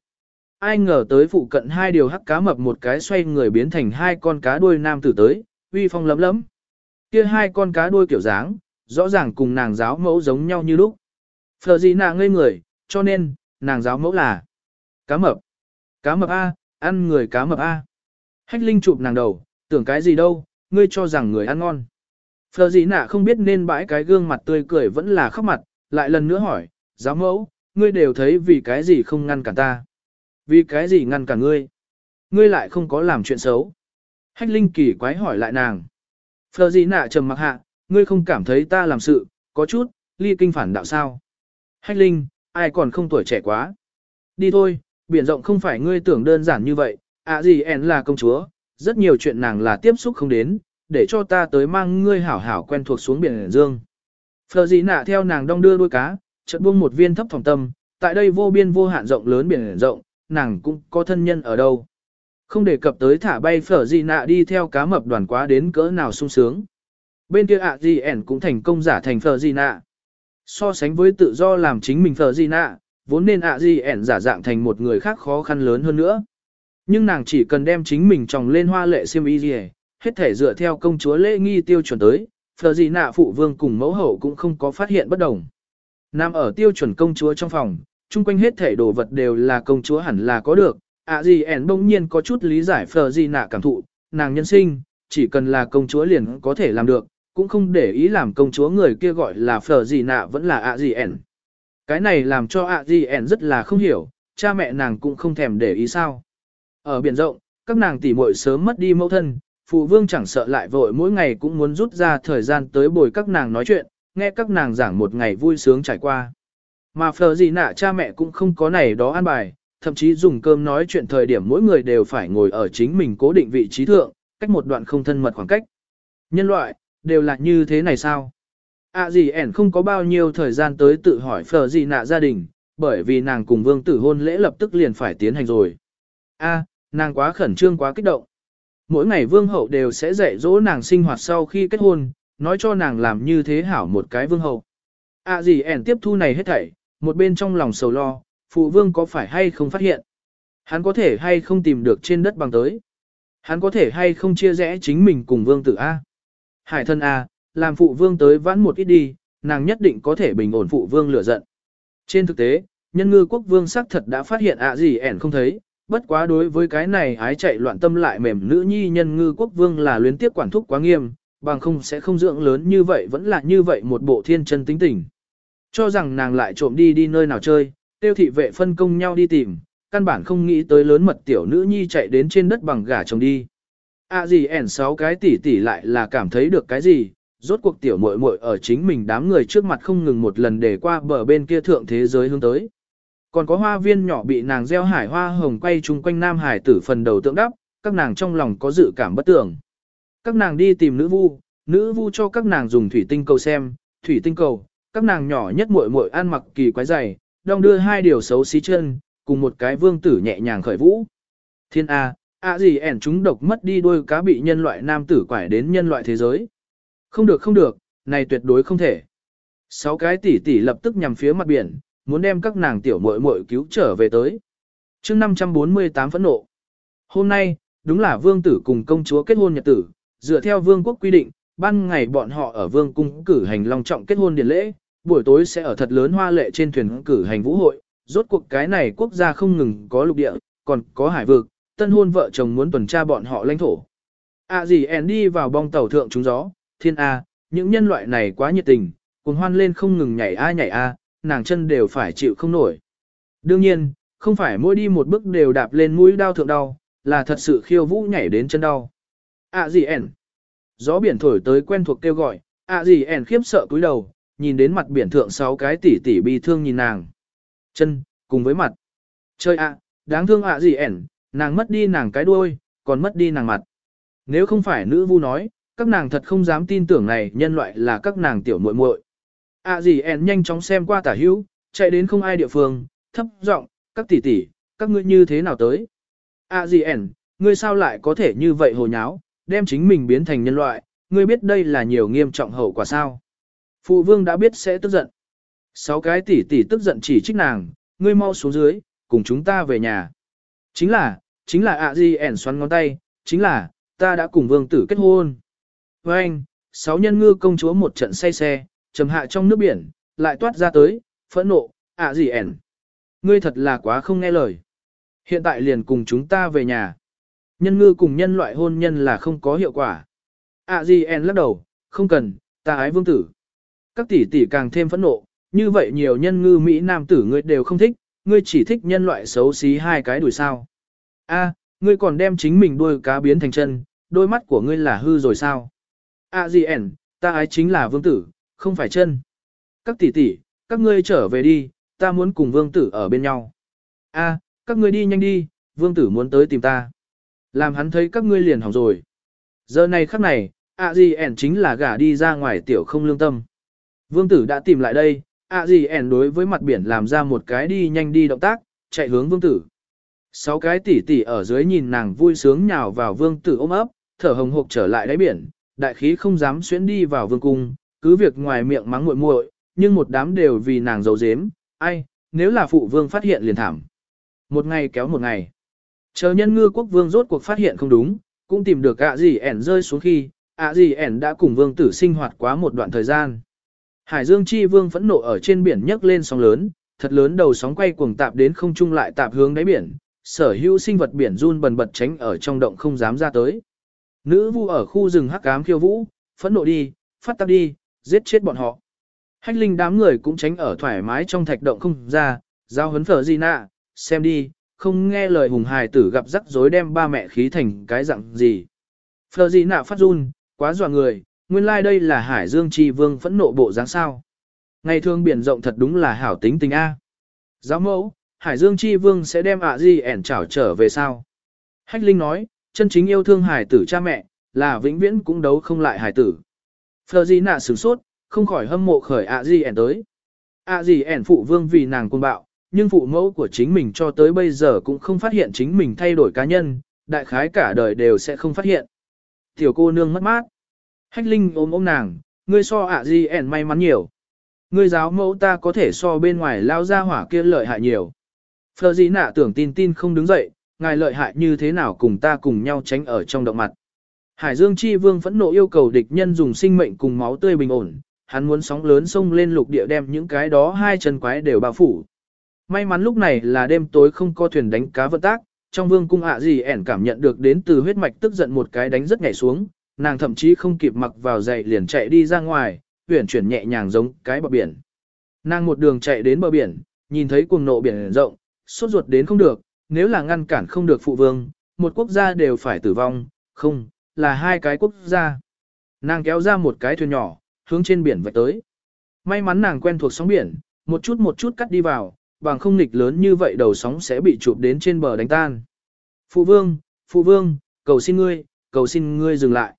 Ai ngờ tới phụ cận hai điều hắc cá mập một cái xoay người biến thành hai con cá đuôi nam tử tới, uy phong lấm lấm. Kia hai con cá đuôi kiểu dáng, rõ ràng cùng nàng giáo mẫu giống nhau như lúc. Phờ gì nàng ngây người, cho nên, nàng giáo mẫu là cá mập. Cá mập A, ăn người cá mập A. Hách Linh chụp nàng đầu, tưởng cái gì đâu, ngươi cho rằng người ăn ngon. Phờ gì nạ không biết nên bãi cái gương mặt tươi cười vẫn là khóc mặt, lại lần nữa hỏi, giáo mẫu, ngươi đều thấy vì cái gì không ngăn cản ta. Vì cái gì ngăn cản ngươi? Ngươi lại không có làm chuyện xấu. Hách Linh kỳ quái hỏi lại nàng. Phờ gì nạ trầm mặc hạ, ngươi không cảm thấy ta làm sự, có chút, ly kinh phản đạo sao. Hách Linh, ai còn không tuổi trẻ quá. Đi thôi, biển rộng không phải ngươi tưởng đơn giản như vậy, à gì en là công chúa, rất nhiều chuyện nàng là tiếp xúc không đến, để cho ta tới mang ngươi hảo hảo quen thuộc xuống biển dương. Phờ gì nạ theo nàng đong đưa đuôi cá, chợt buông một viên thấp phòng tâm, tại đây vô biên vô hạn rộng lớn biển rộng, nàng cũng có thân nhân ở đâu. Không đề cập tới thả bay phở gì nạ đi theo cá mập đoàn quá đến cỡ nào sung sướng. Bên kia ạ gì ẻn cũng thành công giả thành phở gì nạ. So sánh với tự do làm chính mình phở gì nạ, vốn nên ạ gì ẻn giả dạng thành một người khác khó khăn lớn hơn nữa. Nhưng nàng chỉ cần đem chính mình tròng lên hoa lệ siêm y gì, hết thể dựa theo công chúa lễ nghi tiêu chuẩn tới, phở gì nạ phụ vương cùng mẫu hậu cũng không có phát hiện bất đồng. Nam ở tiêu chuẩn công chúa trong phòng, chung quanh hết thể đồ vật đều là công chúa hẳn là có được, ạ gì ẻn bỗng nhiên có chút lý giải phở gì nạ cảm thụ, nàng nhân sinh, chỉ cần là công chúa liền có thể làm được, cũng không để ý làm công chúa người kia gọi là phở gì nạ vẫn là ạ gì ẻn. Cái này làm cho ạ gì ẻn rất là không hiểu, cha mẹ nàng cũng không thèm để ý sao. Ở biển rộng, các nàng tỉ muội sớm mất đi mẫu thân, phụ vương chẳng sợ lại vội mỗi ngày cũng muốn rút ra thời gian tới bồi các nàng nói chuyện, nghe các nàng giảng một ngày vui sướng trải qua. Mà phở gì nạ cha mẹ cũng không có này đó an bài, thậm chí dùng cơm nói chuyện thời điểm mỗi người đều phải ngồi ở chính mình cố định vị trí thượng, cách một đoạn không thân mật khoảng cách. Nhân loại, đều là như thế này sao? À gì ẻn không có bao nhiêu thời gian tới tự hỏi phở gì nạ gia đình, bởi vì nàng cùng vương tử hôn lễ lập tức liền phải tiến hành rồi. A, nàng quá khẩn trương quá kích động. Mỗi ngày vương hậu đều sẽ dạy dỗ nàng sinh hoạt sau khi kết hôn, nói cho nàng làm như thế hảo một cái vương hậu. À gì ẻn tiếp thu này hết thảy, một bên trong lòng sầu lo, phụ vương có phải hay không phát hiện. Hắn có thể hay không tìm được trên đất bằng tới. Hắn có thể hay không chia rẽ chính mình cùng vương tử A. Hải thân A, làm phụ vương tới vãn một ít đi, nàng nhất định có thể bình ổn phụ vương lửa giận. Trên thực tế, nhân ngư quốc vương xác thật đã phát hiện ạ gì ẻn không thấy, bất quá đối với cái này ái chạy loạn tâm lại mềm nữ nhi nhân ngư quốc vương là luyến tiếp quản thúc quá nghiêm, bằng không sẽ không dưỡng lớn như vậy vẫn là như vậy một bộ thiên chân tính tình. Cho rằng nàng lại trộm đi đi nơi nào chơi, tiêu thị vệ phân công nhau đi tìm, căn bản không nghĩ tới lớn mật tiểu nữ nhi chạy đến trên đất bằng gà chồng đi. À gì ẻn sáu cái tỷ tỷ lại là cảm thấy được cái gì, rốt cuộc tiểu muội muội ở chính mình đám người trước mặt không ngừng một lần để qua bờ bên kia thượng thế giới hướng tới. Còn có hoa viên nhỏ bị nàng gieo hải hoa hồng quay chung quanh nam hải tử phần đầu tượng đắp, các nàng trong lòng có dự cảm bất tưởng. Các nàng đi tìm nữ vu, nữ vu cho các nàng dùng thủy tinh cầu xem, thủy tinh cầu, các nàng nhỏ nhất muội muội ăn mặc kỳ quái dày, đong đưa hai điều xấu xí chân, cùng một cái vương tử nhẹ nhàng khởi vũ. Thiên A, ạ gì ẻn chúng độc mất đi đôi cá bị nhân loại nam tử quải đến nhân loại thế giới. Không được không được, này tuyệt đối không thể. Sáu cái tỷ tỷ lập tức nhằm phía mặt biển, muốn đem các nàng tiểu muội muội cứu trở về tới. chương 548 phẫn nộ. Hôm nay, đúng là vương tử cùng công chúa kết hôn nhật tử, dựa theo vương quốc quy định, ban ngày bọn họ ở vương cung cử hành long trọng kết hôn điển lễ, buổi tối sẽ ở thật lớn hoa lệ trên thuyền cử hành vũ hội, rốt cuộc cái này quốc gia không ngừng có lục địa, còn có hải vực, tân hôn vợ chồng muốn tuần tra bọn họ lãnh thổ. À gì ẻn đi vào bong tàu thượng trúng gió, thiên A, những nhân loại này quá nhiệt tình, cùng hoan lên không ngừng nhảy A nhảy A, nàng chân đều phải chịu không nổi. Đương nhiên, không phải mỗi đi một bước đều đạp lên mũi đau thượng đau, là thật sự khiêu vũ nhảy đến chân đau. À gì ẻn. Gió biển thổi tới quen thuộc kêu gọi, à gì ẻn khiếp sợ cúi đầu, nhìn đến mặt biển thượng sáu cái tỷ tỷ bi thương nhìn nàng. Chân, cùng với mặt. Chơi ạ, đáng thương ạ gì ẻn, nàng mất đi nàng cái đuôi, còn mất đi nàng mặt. Nếu không phải nữ vu nói, các nàng thật không dám tin tưởng này nhân loại là các nàng tiểu muội muội. ạ gì ẻn nhanh chóng xem qua tả hữu, chạy đến không ai địa phương, thấp giọng, các tỷ tỷ, các ngươi như thế nào tới? ạ gì ẻn, ngươi sao lại có thể như vậy hồ nháo, đem chính mình biến thành nhân loại, ngươi biết đây là nhiều nghiêm trọng hậu quả sao? Phụ vương đã biết sẽ tức giận. Sáu cái tỷ tỷ tức giận chỉ trích nàng, ngươi mau xuống dưới, cùng chúng ta về nhà. Chính là, chính là ạ gì ẻn xoắn ngón tay, chính là, ta đã cùng vương tử kết hôn. Với anh, sáu nhân ngư công chúa một trận say xe, trầm hạ trong nước biển, lại toát ra tới, phẫn nộ, ạ gì ẻn. Ngươi thật là quá không nghe lời. Hiện tại liền cùng chúng ta về nhà. Nhân ngư cùng nhân loại hôn nhân là không có hiệu quả. ạ gì ẻn lắc đầu, không cần, ta ái vương tử. Các tỷ tỷ càng thêm phẫn nộ, như vậy nhiều nhân ngư Mỹ nam tử ngươi đều không thích, ngươi chỉ thích nhân loại xấu xí hai cái đuổi sao. A, ngươi còn đem chính mình đuôi cá biến thành chân, đôi mắt của ngươi là hư rồi sao? A gì ẻn, ta ái chính là vương tử, không phải chân. Các tỷ tỷ, các ngươi trở về đi, ta muốn cùng vương tử ở bên nhau. A, các ngươi đi nhanh đi, vương tử muốn tới tìm ta. Làm hắn thấy các ngươi liền hỏng rồi. Giờ này khắc này, A gì ẻn chính là gả đi ra ngoài tiểu không lương tâm. Vương tử đã tìm lại đây, ạ gì ẻn đối với mặt biển làm ra một cái đi nhanh đi động tác, chạy hướng vương tử. Sáu cái tỷ tỷ ở dưới nhìn nàng vui sướng nhào vào vương tử ôm ấp, thở hồng hộc trở lại đáy biển, đại khí không dám xuyến đi vào vương cung, cứ việc ngoài miệng mắng muội muội, nhưng một đám đều vì nàng giấu giếm, ai, nếu là phụ vương phát hiện liền thảm. Một ngày kéo một ngày. Chờ nhân ngư quốc vương rốt cuộc phát hiện không đúng, cũng tìm được ạ gì ẻn rơi xuống khi, ạ gì ẻn đã cùng vương tử sinh hoạt quá một đoạn thời gian. Hải Dương Chi Vương phẫn nộ ở trên biển nhấc lên sóng lớn, thật lớn đầu sóng quay cuồng tạp đến không trung lại tạp hướng đáy biển, sở hữu sinh vật biển run bần bật tránh ở trong động không dám ra tới. Nữ vu ở khu rừng hắc ám khiêu vũ, phẫn nộ đi, phát tác đi, giết chết bọn họ. Hách linh đám người cũng tránh ở thoải mái trong thạch động không ra, giao hấn phở gì nạ, xem đi, không nghe lời hùng hài tử gặp rắc rối đem ba mẹ khí thành cái dạng gì. Phở gì nạ phát run, quá dọa người, nguyên lai like đây là Hải Dương Chi Vương phẫn nộ bộ dáng sao. Ngày thường biển rộng thật đúng là hảo tính tình A. Giáo mẫu, Hải Dương Chi Vương sẽ đem ạ gì ẻn trảo trở về sao? Hách Linh nói, chân chính yêu thương hải tử cha mẹ, là vĩnh viễn cũng đấu không lại hải tử. Phờ gì nạ sửng sốt, không khỏi hâm mộ khởi ạ gì ẻn tới. ạ gì ẻn phụ vương vì nàng quân bạo, nhưng phụ mẫu của chính mình cho tới bây giờ cũng không phát hiện chính mình thay đổi cá nhân, đại khái cả đời đều sẽ không phát hiện. Tiểu cô nương mất mát. Hách Linh ôm ôm nàng, ngươi so ạ gì ẻn may mắn nhiều. Ngươi giáo mẫu ta có thể so bên ngoài lao ra hỏa kia lợi hại nhiều. Phờ gì nạ tưởng tin tin không đứng dậy, ngài lợi hại như thế nào cùng ta cùng nhau tránh ở trong động mặt. Hải Dương Chi Vương phẫn nộ yêu cầu địch nhân dùng sinh mệnh cùng máu tươi bình ổn, hắn muốn sóng lớn sông lên lục địa đem những cái đó hai chân quái đều bao phủ. May mắn lúc này là đêm tối không có thuyền đánh cá vận tác, trong vương cung ạ gì ẻn cảm nhận được đến từ huyết mạch tức giận một cái đánh rất nhảy xuống, nàng thậm chí không kịp mặc vào giày liền chạy đi ra ngoài, huyển chuyển nhẹ nhàng giống cái bờ biển. Nàng một đường chạy đến bờ biển, nhìn thấy cuồng nộ biển rộng, sốt ruột đến không được, nếu là ngăn cản không được phụ vương, một quốc gia đều phải tử vong, không, là hai cái quốc gia. Nàng kéo ra một cái thuyền nhỏ, hướng trên biển vạch tới. May mắn nàng quen thuộc sóng biển, một chút một chút cắt đi vào, bằng không nghịch lớn như vậy đầu sóng sẽ bị chụp đến trên bờ đánh tan. Phụ vương, phụ vương, cầu xin ngươi, cầu xin ngươi dừng lại.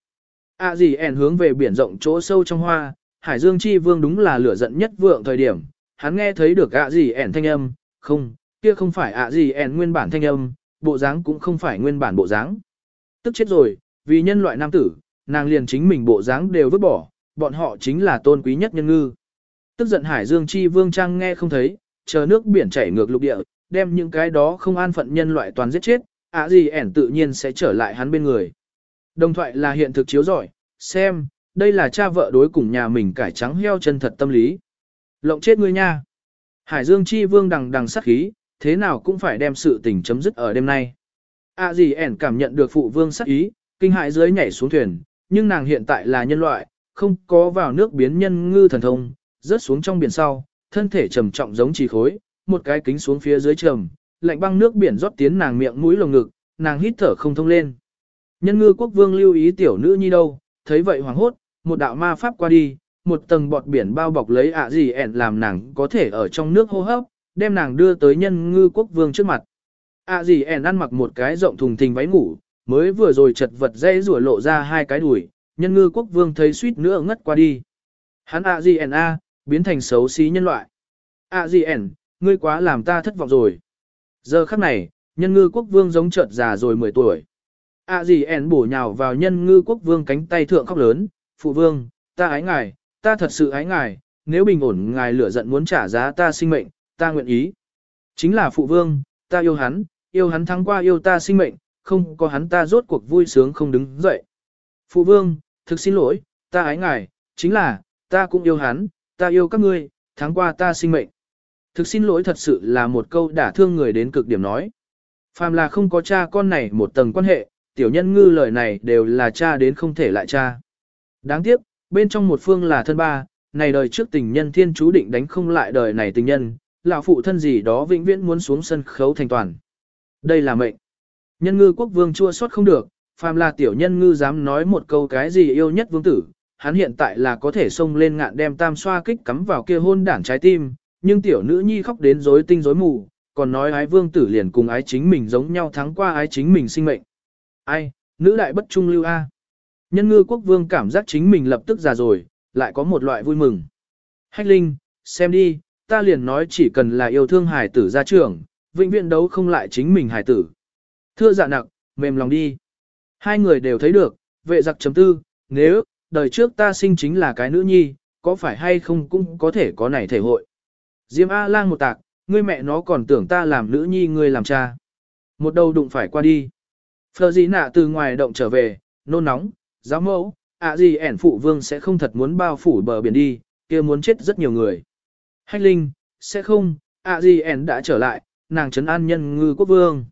À gì ẻn hướng về biển rộng chỗ sâu trong hoa, Hải Dương Chi Vương đúng là lửa giận nhất vượng thời điểm, hắn nghe thấy được ạ gì ẻn thanh âm, không, kia không phải ạ gì ẻn nguyên bản thanh âm, bộ dáng cũng không phải nguyên bản bộ dáng. Tức chết rồi, vì nhân loại nam tử, nàng liền chính mình bộ dáng đều vứt bỏ, bọn họ chính là tôn quý nhất nhân ngư. Tức giận Hải Dương Chi Vương Trang nghe không thấy, chờ nước biển chảy ngược lục địa, đem những cái đó không an phận nhân loại toàn giết chết, ạ gì ẻn tự nhiên sẽ trở lại hắn bên người. Đồng thoại là hiện thực chiếu giỏi, xem, đây là cha vợ đối cùng nhà mình cải trắng heo chân thật tâm lý. Lộng chết ngươi nha. Hải Dương Chi Vương đằng đằng sát khí, thế nào cũng phải đem sự tình chấm dứt ở đêm nay. À gì ẻn cảm nhận được phụ vương sát ý, kinh hại dưới nhảy xuống thuyền, nhưng nàng hiện tại là nhân loại, không có vào nước biến nhân ngư thần thông, rớt xuống trong biển sau, thân thể trầm trọng giống trì khối, một cái kính xuống phía dưới trầm, lạnh băng nước biển rót tiến nàng miệng mũi lồng ngực, nàng hít thở không thông lên. Nhân ngư quốc vương lưu ý tiểu nữ nhi đâu, thấy vậy hoàng hốt, một đạo ma pháp qua đi, một tầng bọt biển bao bọc lấy ạ gì ẻn làm nàng có thể ở trong nước hô hấp, đem nàng đưa tới nhân ngư quốc vương trước mặt. ạ gì ẻn ăn mặc một cái rộng thùng thình váy ngủ, mới vừa rồi chật vật dây rủa lộ ra hai cái đùi, nhân ngư quốc vương thấy suýt nữa ngất qua đi. Hắn ạ gì ẻn a, biến thành xấu xí nhân loại. ạ gì ẻn, ngươi quá làm ta thất vọng rồi. Giờ khắc này, nhân ngư quốc vương giống chợt già rồi 10 tuổi ạ gì ẻn bổ nhào vào nhân ngư quốc vương cánh tay thượng khóc lớn, phụ vương, ta ái ngài, ta thật sự ái ngài, nếu bình ổn ngài lửa giận muốn trả giá ta sinh mệnh, ta nguyện ý. Chính là phụ vương, ta yêu hắn, yêu hắn thắng qua yêu ta sinh mệnh, không có hắn ta rốt cuộc vui sướng không đứng dậy. Phụ vương, thực xin lỗi, ta ái ngài, chính là, ta cũng yêu hắn, ta yêu các ngươi, thắng qua ta sinh mệnh. Thực xin lỗi thật sự là một câu đả thương người đến cực điểm nói. Phàm là không có cha con này một tầng quan hệ, tiểu nhân ngư lời này đều là cha đến không thể lại cha. Đáng tiếc, bên trong một phương là thân ba, này đời trước tình nhân thiên chú định đánh không lại đời này tình nhân, lão phụ thân gì đó vĩnh viễn muốn xuống sân khấu thành toàn. Đây là mệnh. Nhân ngư quốc vương chua xót không được, phàm là tiểu nhân ngư dám nói một câu cái gì yêu nhất vương tử, hắn hiện tại là có thể xông lên ngạn đem tam xoa kích cắm vào kia hôn đảng trái tim, nhưng tiểu nữ nhi khóc đến rối tinh rối mù, còn nói ái vương tử liền cùng ái chính mình giống nhau thắng qua ái chính mình sinh mệnh. Ai, nữ đại bất trung lưu a. Nhân ngư quốc vương cảm giác chính mình lập tức già rồi, lại có một loại vui mừng. Hách Linh, xem đi, ta liền nói chỉ cần là yêu thương hải tử ra trưởng, vĩnh viễn đấu không lại chính mình hải tử. Thưa dạ nặc, mềm lòng đi. Hai người đều thấy được, vệ giặc chấm tư, nếu, đời trước ta sinh chính là cái nữ nhi, có phải hay không cũng có thể có này thể hội. Diêm A-lang một tạc, ngươi mẹ nó còn tưởng ta làm nữ nhi ngươi làm cha. Một đầu đụng phải qua đi. Phờ gì nạ từ ngoài động trở về, nôn nóng, giáo mẫu, ạ gì ẻn phụ vương sẽ không thật muốn bao phủ bờ biển đi, kia muốn chết rất nhiều người. Hách linh, sẽ không, ạ gì ẻn đã trở lại, nàng trấn an nhân ngư quốc vương.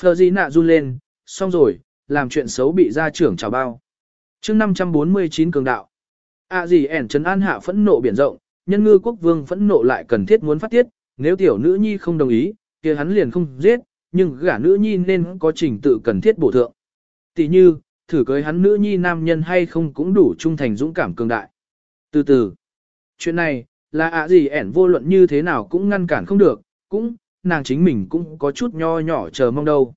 Phờ gì nạ run lên, xong rồi, làm chuyện xấu bị gia trưởng trào bao. chương 549 cường đạo. ạ gì ẻn trấn an hạ phẫn nộ biển rộng, nhân ngư quốc vương phẫn nộ lại cần thiết muốn phát tiết, nếu tiểu nữ nhi không đồng ý, kia hắn liền không giết, nhưng gả nữ nhi nên có trình tự cần thiết bổ thượng. Tỷ như, thử cưới hắn nữ nhi nam nhân hay không cũng đủ trung thành dũng cảm cường đại. Từ từ, chuyện này, là ạ gì ẻn vô luận như thế nào cũng ngăn cản không được, cũng, nàng chính mình cũng có chút nho nhỏ chờ mong đâu.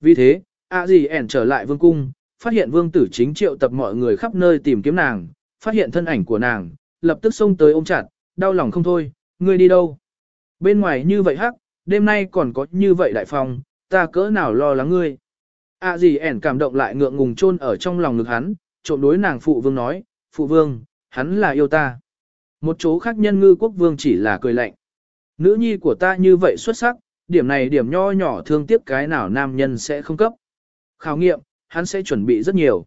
Vì thế, ạ gì ẻn trở lại vương cung, phát hiện vương tử chính triệu tập mọi người khắp nơi tìm kiếm nàng, phát hiện thân ảnh của nàng, lập tức xông tới ôm chặt, đau lòng không thôi, ngươi đi đâu? Bên ngoài như vậy hắc, đêm nay còn có như vậy đại phòng, ta cỡ nào lo lắng ngươi. À gì ẻn cảm động lại ngượng ngùng chôn ở trong lòng ngực hắn, trộm đối nàng phụ vương nói, phụ vương, hắn là yêu ta. Một chỗ khác nhân ngư quốc vương chỉ là cười lạnh. Nữ nhi của ta như vậy xuất sắc, điểm này điểm nho nhỏ thương tiếc cái nào nam nhân sẽ không cấp. Khảo nghiệm, hắn sẽ chuẩn bị rất nhiều.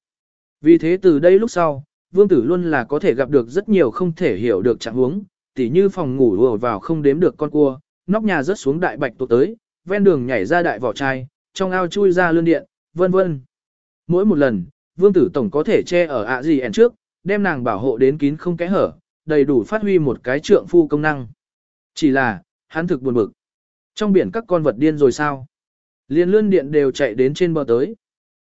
Vì thế từ đây lúc sau, vương tử luôn là có thể gặp được rất nhiều không thể hiểu được trạng huống, tỉ như phòng ngủ vừa vào không đếm được con cua, nóc nhà rớt xuống đại bạch tuộc tới, ven đường nhảy ra đại vỏ chai, trong ao chui ra lươn điện, vân vân. Mỗi một lần, vương tử tổng có thể che ở ạ gì ẻn trước, đem nàng bảo hộ đến kín không kẽ hở, đầy đủ phát huy một cái trượng phu công năng. Chỉ là, hắn thực buồn bực. Trong biển các con vật điên rồi sao? Liên lươn điện đều chạy đến trên bờ tới.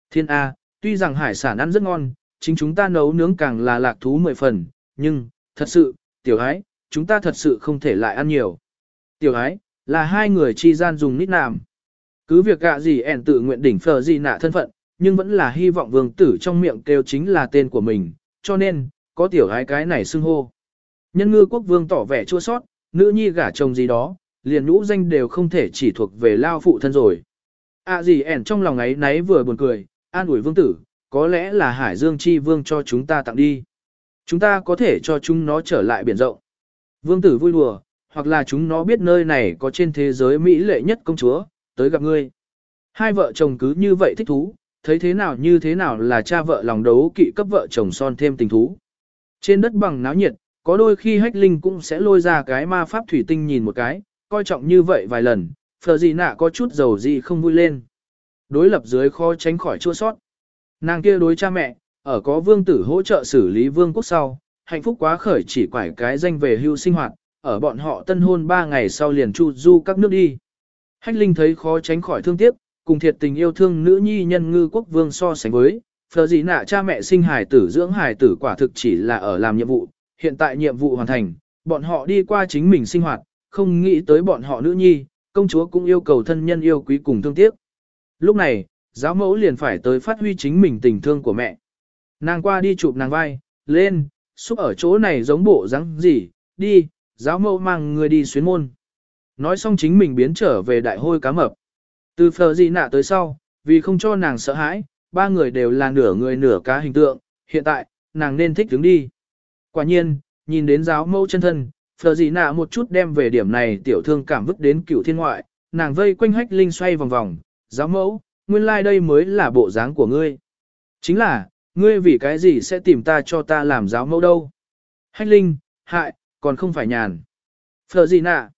Thiên A, tuy rằng hải sản ăn rất ngon, chính chúng ta nấu nướng càng là lạc thú mười phần, nhưng, thật sự, tiểu ái, chúng ta thật sự không thể lại ăn nhiều. Tiểu ái, là hai người chi gian dùng nít nàm. Cứ việc gạ gì ẻn tự nguyện đỉnh phờ gì nạ thân phận, nhưng vẫn là hy vọng vương tử trong miệng kêu chính là tên của mình, cho nên, có tiểu ái cái này xưng hô. Nhân ngư quốc vương tỏ vẻ chua sót, nữ nhi gả chồng gì đó, liền nhũ danh đều không thể chỉ thuộc về lao phụ thân rồi. À gì ẻn trong lòng ấy náy vừa buồn cười, an ủi vương tử, có lẽ là Hải Dương Chi Vương cho chúng ta tặng đi. Chúng ta có thể cho chúng nó trở lại biển rộng. Vương tử vui đùa, hoặc là chúng nó biết nơi này có trên thế giới Mỹ lệ nhất công chúa, tới gặp ngươi. Hai vợ chồng cứ như vậy thích thú, thấy thế nào như thế nào là cha vợ lòng đấu kỵ cấp vợ chồng son thêm tình thú. Trên đất bằng náo nhiệt, có đôi khi hách linh cũng sẽ lôi ra cái ma pháp thủy tinh nhìn một cái, coi trọng như vậy vài lần, phờ gì nạ có chút dầu gì không vui lên. Đối lập dưới khó tránh khỏi chua sót. Nàng kia đối cha mẹ, ở có vương tử hỗ trợ xử lý vương quốc sau, hạnh phúc quá khởi chỉ quải cái danh về hưu sinh hoạt, ở bọn họ tân hôn 3 ngày sau liền chu du các nước đi. Hách Linh thấy khó tránh khỏi thương tiếc, cùng thiệt tình yêu thương nữ nhi nhân ngư quốc vương so sánh với, phờ gì nạ cha mẹ sinh hài tử dưỡng hài tử quả thực chỉ là ở làm nhiệm vụ, hiện tại nhiệm vụ hoàn thành, bọn họ đi qua chính mình sinh hoạt, không nghĩ tới bọn họ nữ nhi, công chúa cũng yêu cầu thân nhân yêu quý cùng thương tiếc. Lúc này, giáo mẫu liền phải tới phát huy chính mình tình thương của mẹ. Nàng qua đi chụp nàng vai, lên, xúc ở chỗ này giống bộ dáng gì, đi, giáo mẫu mang người đi xuyến môn. Nói xong chính mình biến trở về đại hôi cá mập. Từ phờ gì nạ tới sau, vì không cho nàng sợ hãi, ba người đều là nửa người nửa cá hình tượng, hiện tại, nàng nên thích đứng đi. Quả nhiên, nhìn đến giáo mẫu chân thân, phờ gì nạ một chút đem về điểm này tiểu thương cảm vứt đến cửu thiên ngoại, nàng vây quanh hách linh xoay vòng vòng, giáo mẫu, nguyên lai like đây mới là bộ dáng của ngươi. Chính là, ngươi vì cái gì sẽ tìm ta cho ta làm giáo mẫu đâu. Hách linh, hại, còn không phải nhàn. phở gì nạ.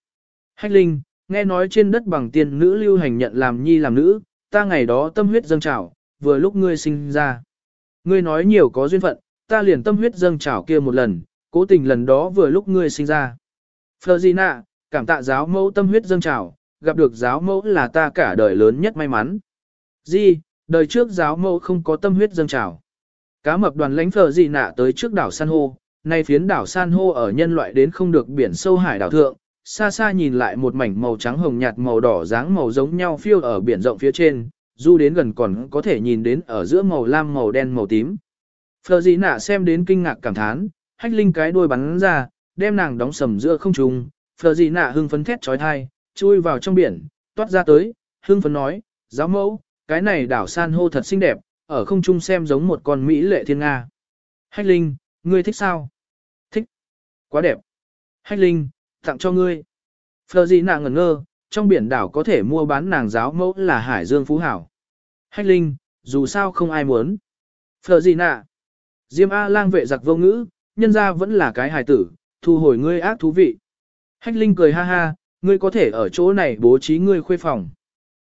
Hách linh, nghe nói trên đất bằng tiên nữ lưu hành nhận làm nhi làm nữ, ta ngày đó tâm huyết dâng trào, vừa lúc ngươi sinh ra. Ngươi nói nhiều có duyên phận, ta liền tâm huyết dâng trào kia một lần, cố tình lần đó vừa lúc ngươi sinh ra. phở gì nạ, cảm tạ giáo mẫu tâm huyết dâng trào, gặp được giáo mẫu là ta cả đời lớn nhất may mắn. Di, đời trước giáo mẫu không có tâm huyết dâng trào. Cá mập đoàn lãnh phở gì nạ tới trước đảo san hô, nay phiến đảo san hô ở nhân loại đến không được biển sâu hải đảo thượng, xa xa nhìn lại một mảnh màu trắng hồng nhạt màu đỏ dáng màu giống nhau phiêu ở biển rộng phía trên, du đến gần còn có thể nhìn đến ở giữa màu lam màu đen màu tím. Phờ gì nạ xem đến kinh ngạc cảm thán, hách linh cái đuôi bắn ra, đem nàng đóng sầm giữa không trung, phờ gì nạ hưng phấn thét trói thai, chui vào trong biển, toát ra tới, hưng phấn nói, giáo mẫu, cái này đảo san hô thật xinh đẹp, ở không trung xem giống một con Mỹ lệ thiên Nga. Hách linh, ngươi thích sao? Thích. Quá đẹp. Hách linh, tặng cho ngươi. Phờ gì nàng ngẩn ngơ, trong biển đảo có thể mua bán nàng giáo mẫu là Hải Dương Phú Hảo. Hách Linh, dù sao không ai muốn. Phờ gì nạ. Diêm A lang vệ giặc vô ngữ, nhân ra vẫn là cái hài tử, thu hồi ngươi ác thú vị. Hách Linh cười ha ha, ngươi có thể ở chỗ này bố trí ngươi khuê phòng.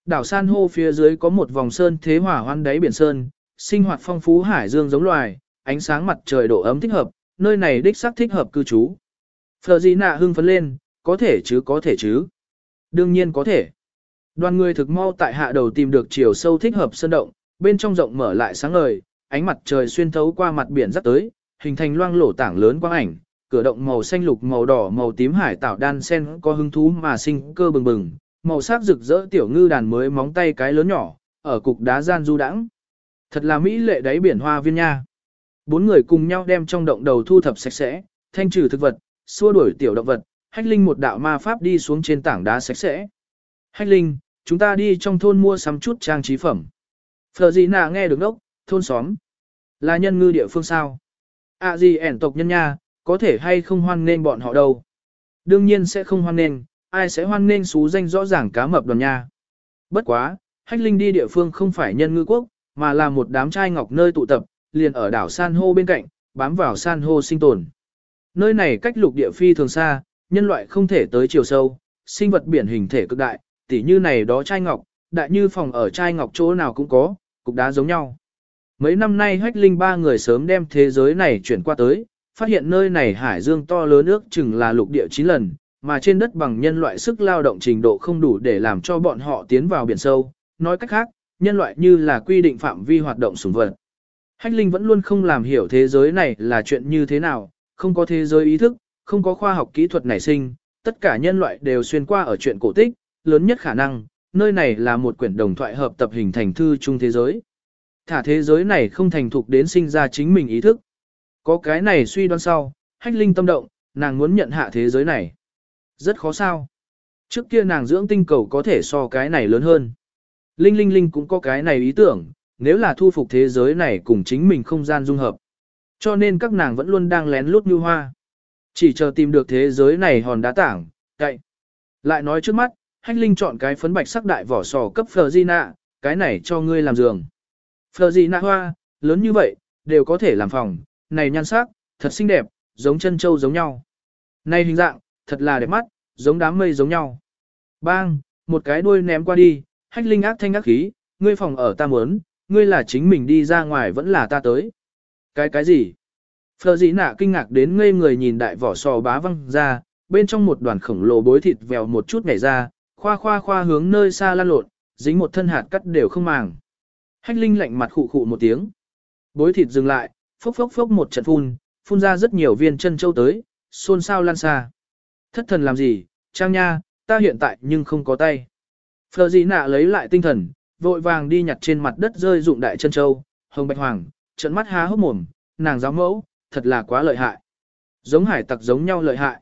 Đảo san hô phía dưới có một vòng sơn thế hỏa hoan đáy biển sơn, sinh hoạt phong phú hải dương giống loài, ánh sáng mặt trời độ ấm thích hợp, nơi này đích xác thích hợp cư trú. Phờ gì nạ hưng phấn lên, có thể chứ có thể chứ. Đương nhiên có thể. Đoàn người thực mau tại hạ đầu tìm được chiều sâu thích hợp sơn động, bên trong rộng mở lại sáng ngời, ánh mặt trời xuyên thấu qua mặt biển rất tới, hình thành loang lổ tảng lớn quang ảnh, cửa động màu xanh lục màu đỏ màu tím hải tạo đan sen có hứng thú mà sinh cơ bừng bừng, màu sắc rực rỡ tiểu ngư đàn mới móng tay cái lớn nhỏ, ở cục đá gian du đãng. Thật là mỹ lệ đáy biển hoa viên nha. Bốn người cùng nhau đem trong động đầu thu thập sạch sẽ, thanh trừ thực vật, xua đuổi tiểu động vật, hách linh một đạo ma pháp đi xuống trên tảng đá sạch sẽ. Hách linh, chúng ta đi trong thôn mua sắm chút trang trí phẩm. Phờ gì nà nghe được đốc, thôn xóm. Là nhân ngư địa phương sao? À gì ẻn tộc nhân nha, có thể hay không hoan nên bọn họ đâu. Đương nhiên sẽ không hoan nên, ai sẽ hoan nên xú danh rõ ràng cá mập đoàn nha. Bất quá, hách linh đi địa phương không phải nhân ngư quốc, mà là một đám trai ngọc nơi tụ tập, liền ở đảo San hô bên cạnh, bám vào san hô sinh tồn. Nơi này cách lục địa phi thường xa, nhân loại không thể tới chiều sâu, sinh vật biển hình thể cực đại, tỉ như này đó chai ngọc, đại như phòng ở chai ngọc chỗ nào cũng có, cục đá giống nhau. Mấy năm nay hách linh ba người sớm đem thế giới này chuyển qua tới, phát hiện nơi này hải dương to lớn ước chừng là lục địa 9 lần, mà trên đất bằng nhân loại sức lao động trình độ không đủ để làm cho bọn họ tiến vào biển sâu. Nói cách khác, nhân loại như là quy định phạm vi hoạt động sủng vật. Hách Linh vẫn luôn không làm hiểu thế giới này là chuyện như thế nào, không có thế giới ý thức, không có khoa học kỹ thuật nảy sinh, tất cả nhân loại đều xuyên qua ở chuyện cổ tích, lớn nhất khả năng, nơi này là một quyển đồng thoại hợp tập hình thành thư chung thế giới. Thả thế giới này không thành thục đến sinh ra chính mình ý thức. Có cái này suy đoán sau, hách linh tâm động, nàng muốn nhận hạ thế giới này. Rất khó sao. Trước kia nàng dưỡng tinh cầu có thể so cái này lớn hơn. Linh Linh Linh cũng có cái này ý tưởng, nếu là thu phục thế giới này cùng chính mình không gian dung hợp. Cho nên các nàng vẫn luôn đang lén lút như hoa. Chỉ chờ tìm được thế giới này hòn đá tảng, cậy. Lại nói trước mắt, Hách Linh chọn cái phấn bạch sắc đại vỏ sò cấp Phờ Di Nạ, cái này cho ngươi làm giường. Phờ Di Nạ hoa, lớn như vậy, đều có thể làm phòng, này nhan sắc, thật xinh đẹp, giống chân châu giống nhau. Này hình dạng, thật là đẹp mắt, giống đám mây giống nhau. Bang, một cái đuôi ném qua đi, Hách Linh ác thanh ác khí, ngươi phòng ở ta muốn, ngươi là chính mình đi ra ngoài vẫn là ta tới. Cái cái gì? Phờ Dĩ Nạ kinh ngạc đến ngây người nhìn đại vỏ sò bá văng ra, bên trong một đoàn khổng lồ bối thịt vèo một chút nhảy ra, khoa khoa khoa hướng nơi xa lan lộn, dính một thân hạt cắt đều không màng. Hách Linh lạnh mặt khụ khụ một tiếng. Bối thịt dừng lại, phốc phốc phốc một trận phun, phun ra rất nhiều viên chân châu tới, xôn xao lan xa. Thất thần làm gì, trang nha, ta hiện tại nhưng không có tay. Phờ gì nạ lấy lại tinh thần, vội vàng đi nhặt trên mặt đất rơi dụng đại chân châu, hồng bạch hoàng, trận mắt há hốc mồm, nàng giáo mẫu, thật là quá lợi hại. Giống hải tặc giống nhau lợi hại.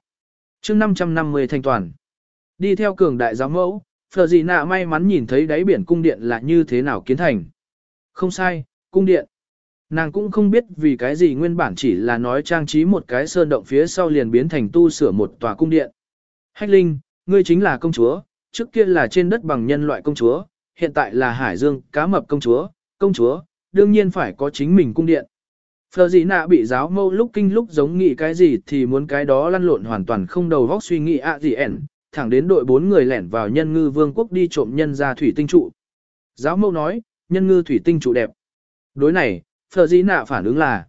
chương 550 thanh toàn. Đi theo cường đại giáo mẫu, Phờ gì nạ may mắn nhìn thấy đáy biển cung điện là như thế nào kiến thành. Không sai, cung điện. Nàng cũng không biết vì cái gì nguyên bản chỉ là nói trang trí một cái sơn động phía sau liền biến thành tu sửa một tòa cung điện. Hách Linh, ngươi chính là công chúa, trước kia là trên đất bằng nhân loại công chúa, hiện tại là hải dương cá mập công chúa, công chúa, đương nhiên phải có chính mình cung điện. Phờ gì nạ bị giáo mâu lúc kinh lúc giống nghĩ cái gì thì muốn cái đó lăn lộn hoàn toàn không đầu vóc suy nghĩ ạ gì ẻn, thẳng đến đội bốn người lẻn vào nhân ngư vương quốc đi trộm nhân ra thủy tinh trụ. Giáo mâu nói, nhân ngư thủy tinh trụ đẹp. Đối này, phờ gì nạ phản ứng là,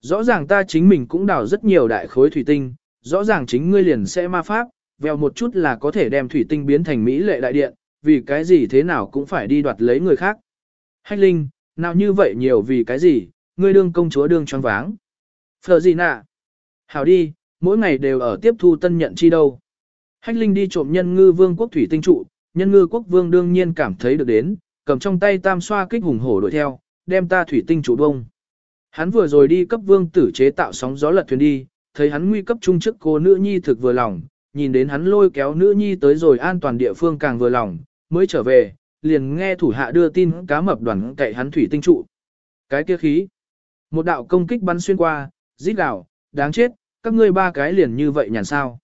rõ ràng ta chính mình cũng đào rất nhiều đại khối thủy tinh, rõ ràng chính ngươi liền sẽ ma pháp, vèo một chút là có thể đem thủy tinh biến thành mỹ lệ đại điện, vì cái gì thế nào cũng phải đi đoạt lấy người khác. Hách Linh, nào như vậy nhiều vì cái gì, ngươi đương công chúa đương choáng váng. Phở gì nạ? Hảo đi, mỗi ngày đều ở tiếp thu tân nhận chi đâu. Hách Linh đi trộm nhân ngư vương quốc thủy tinh trụ, nhân ngư quốc vương đương nhiên cảm thấy được đến, cầm trong tay tam xoa kích hùng hổ đuổi theo, đem ta thủy tinh trụ bông. Hắn vừa rồi đi cấp vương tử chế tạo sóng gió lật thuyền đi, thấy hắn nguy cấp trung chức cô nữ nhi thực vừa lòng, nhìn đến hắn lôi kéo nữ nhi tới rồi an toàn địa phương càng vừa lòng, mới trở về, liền nghe thủ hạ đưa tin cá mập đoàn cậy hắn thủy tinh trụ. Cái kia khí. Một đạo công kích bắn xuyên qua, rít gào, đáng chết, các ngươi ba cái liền như vậy nhàn sao.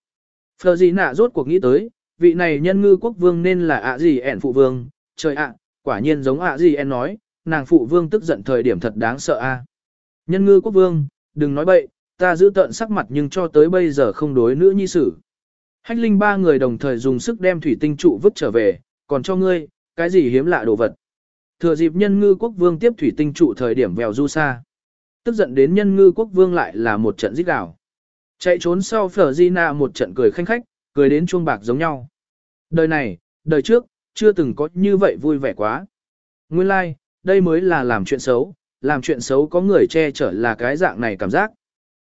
Phờ gì nạ rốt cuộc nghĩ tới, vị này nhân ngư quốc vương nên là ạ gì ẻn phụ vương, trời ạ, quả nhiên giống ạ gì ẻn nói, nàng phụ vương tức giận thời điểm thật đáng sợ a. Nhân ngư quốc vương, đừng nói bậy, ta giữ tận sắc mặt nhưng cho tới bây giờ không đối nữ nhi sử. Hách linh ba người đồng thời dùng sức đem thủy tinh trụ vứt trở về, còn cho ngươi, cái gì hiếm lạ đồ vật. Thừa dịp nhân ngư quốc vương tiếp thủy tinh trụ thời điểm vèo du xa. Tức giận đến nhân ngư quốc vương lại là một trận giết đảo. Chạy trốn sau phở di nạ một trận cười khanh khách, cười đến chuông bạc giống nhau. Đời này, đời trước, chưa từng có như vậy vui vẻ quá. Nguyên lai, like, đây mới là làm chuyện xấu, làm chuyện xấu có người che chở là cái dạng này cảm giác.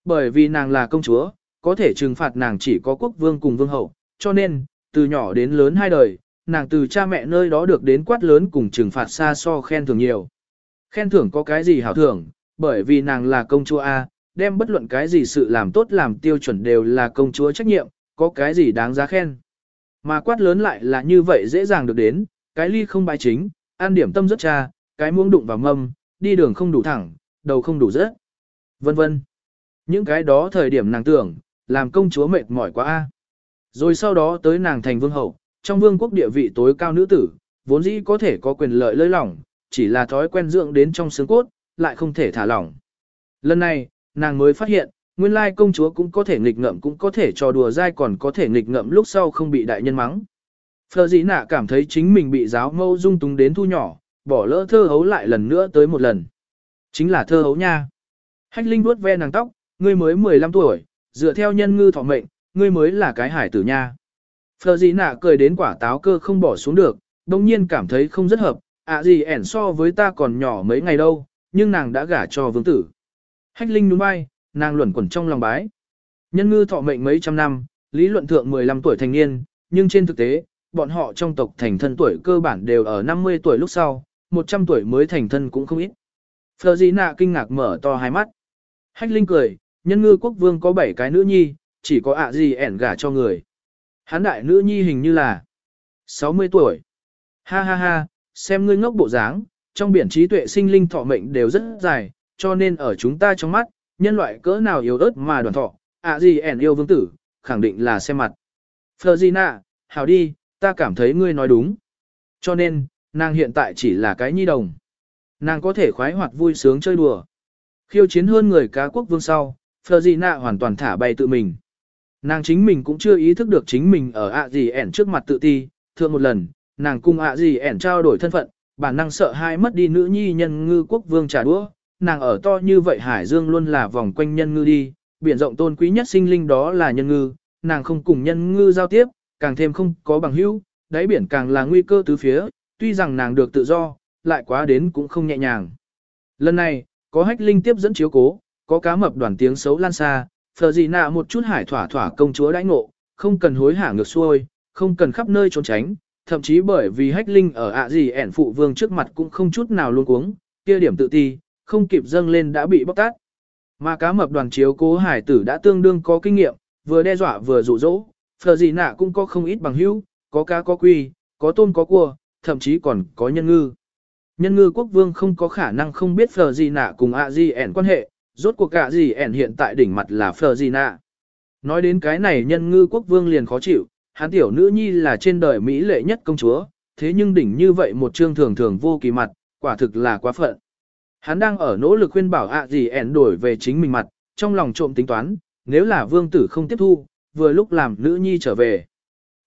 Bởi vì nàng là công chúa, có thể trừng phạt nàng chỉ có quốc vương cùng vương hậu, cho nên, từ nhỏ đến lớn hai đời, nàng từ cha mẹ nơi đó được đến quát lớn cùng trừng phạt xa so khen thưởng nhiều. Khen thưởng có cái gì hảo thưởng, bởi vì nàng là công chúa A, đem bất luận cái gì sự làm tốt làm tiêu chuẩn đều là công chúa trách nhiệm, có cái gì đáng giá khen. Mà quát lớn lại là như vậy dễ dàng được đến, cái ly không bài chính, an điểm tâm rất cha, cái muỗng đụng vào mâm, đi đường không đủ thẳng, đầu không đủ rớt, vân vân. Những cái đó thời điểm nàng tưởng, làm công chúa mệt mỏi quá a. Rồi sau đó tới nàng thành vương hậu, trong vương quốc địa vị tối cao nữ tử, vốn dĩ có thể có quyền lợi lơi lỏng, chỉ là thói quen dưỡng đến trong xương cốt, lại không thể thả lỏng. Lần này, nàng mới phát hiện, nguyên lai công chúa cũng có thể nghịch ngợm cũng có thể trò đùa dai còn có thể nghịch ngợm lúc sau không bị đại nhân mắng. Phờ dĩ nạ cảm thấy chính mình bị giáo mâu dung túng đến thu nhỏ, bỏ lỡ thơ hấu lại lần nữa tới một lần. Chính là thơ hấu nha. Hách Linh vuốt ve nàng tóc, ngươi mới 15 tuổi, dựa theo nhân ngư thọ mệnh, ngươi mới là cái hải tử nha. Phờ dĩ nạ cười đến quả táo cơ không bỏ xuống được, đồng nhiên cảm thấy không rất hợp, ạ gì ẻn so với ta còn nhỏ mấy ngày đâu, nhưng nàng đã gả cho vương tử. Hách Linh đúng bay, nàng luẩn quẩn trong lòng bái. Nhân ngư thọ mệnh mấy trăm năm, lý luận thượng 15 tuổi thành niên, nhưng trên thực tế, bọn họ trong tộc thành thân tuổi cơ bản đều ở 50 tuổi lúc sau, 100 tuổi mới thành thân cũng không ít. Phờ Dĩ Nạ kinh ngạc mở to hai mắt. Hách Linh cười, nhân ngư quốc vương có 7 cái nữ nhi, chỉ có ạ gì ẻn gả cho người. Hán đại nữ nhi hình như là 60 tuổi. Ha ha ha, xem ngươi ngốc bộ dáng, trong biển trí tuệ sinh linh thọ mệnh đều rất dài, cho nên ở chúng ta trong mắt, nhân loại cỡ nào yếu ớt mà đoàn thọ, ạ gì ẻn yêu vương tử, khẳng định là xem mặt. Florina, hào hảo đi, ta cảm thấy ngươi nói đúng. Cho nên, nàng hiện tại chỉ là cái nhi đồng. Nàng có thể khoái hoạt vui sướng chơi đùa. Khiêu chiến hơn người cá quốc vương sau, Florina hoàn toàn thả bay tự mình. Nàng chính mình cũng chưa ý thức được chính mình ở ạ gì ẻn trước mặt tự ti, thường một lần, nàng cùng ạ gì ẻn trao đổi thân phận, bản năng sợ hai mất đi nữ nhi nhân ngư quốc vương trả đũa, nàng ở to như vậy hải dương luôn là vòng quanh nhân ngư đi, biển rộng tôn quý nhất sinh linh đó là nhân ngư, nàng không cùng nhân ngư giao tiếp, càng thêm không có bằng hữu, đáy biển càng là nguy cơ tứ phía, tuy rằng nàng được tự do, lại quá đến cũng không nhẹ nhàng. Lần này, có hách linh tiếp dẫn chiếu cố, có cá mập đoàn tiếng xấu lan xa, phờ gì nạ một chút hải thỏa thỏa công chúa đãi ngộ, không cần hối hả ngược xuôi, không cần khắp nơi trốn tránh, thậm chí bởi vì hách linh ở ạ gì ẻn phụ vương trước mặt cũng không chút nào luôn cuống, kia điểm tự ti, không kịp dâng lên đã bị bóc tát. Mà cá mập đoàn chiếu cố hải tử đã tương đương có kinh nghiệm, vừa đe dọa vừa dụ dỗ, phờ gì nạ cũng có không ít bằng hữu, có cá có quy, có tôm có cua, thậm chí còn có nhân ngư. Nhân ngư quốc vương không có khả năng không biết phờ gì nạ cùng ạ gì ẻn quan hệ, rốt cuộc cả gì ẻn hiện tại đỉnh mặt là Florina. Nói đến cái này nhân ngư quốc vương liền khó chịu, hắn tiểu nữ nhi là trên đời Mỹ lệ nhất công chúa, thế nhưng đỉnh như vậy một trương thường thường vô kỳ mặt, quả thực là quá phận. Hắn đang ở nỗ lực khuyên bảo ạ gì ẻn đổi về chính mình mặt, trong lòng trộm tính toán, nếu là vương tử không tiếp thu, vừa lúc làm nữ nhi trở về.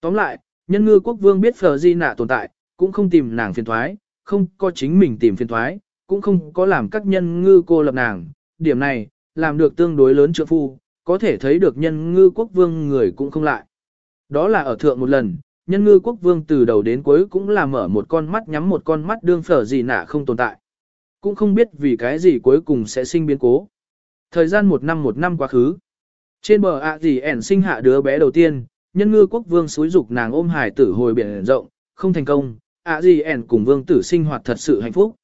Tóm lại, nhân ngư quốc vương biết phờ di nạ tồn tại, cũng không tìm nàng phiền thoái, không có chính mình tìm phiền thoái, cũng không có làm các nhân ngư cô lập nàng. Điểm này, làm được tương đối lớn trượng phu, có thể thấy được nhân ngư quốc vương người cũng không lại. Đó là ở thượng một lần, nhân ngư quốc vương từ đầu đến cuối cũng là mở một con mắt nhắm một con mắt đương phở gì nả không tồn tại. Cũng không biết vì cái gì cuối cùng sẽ sinh biến cố. Thời gian một năm một năm quá khứ. Trên bờ ạ gì ẻn sinh hạ đứa bé đầu tiên, nhân ngư quốc vương xúi dục nàng ôm hải tử hồi biển rộng, không thành công, ạ gì ẻn cùng vương tử sinh hoạt thật sự hạnh phúc.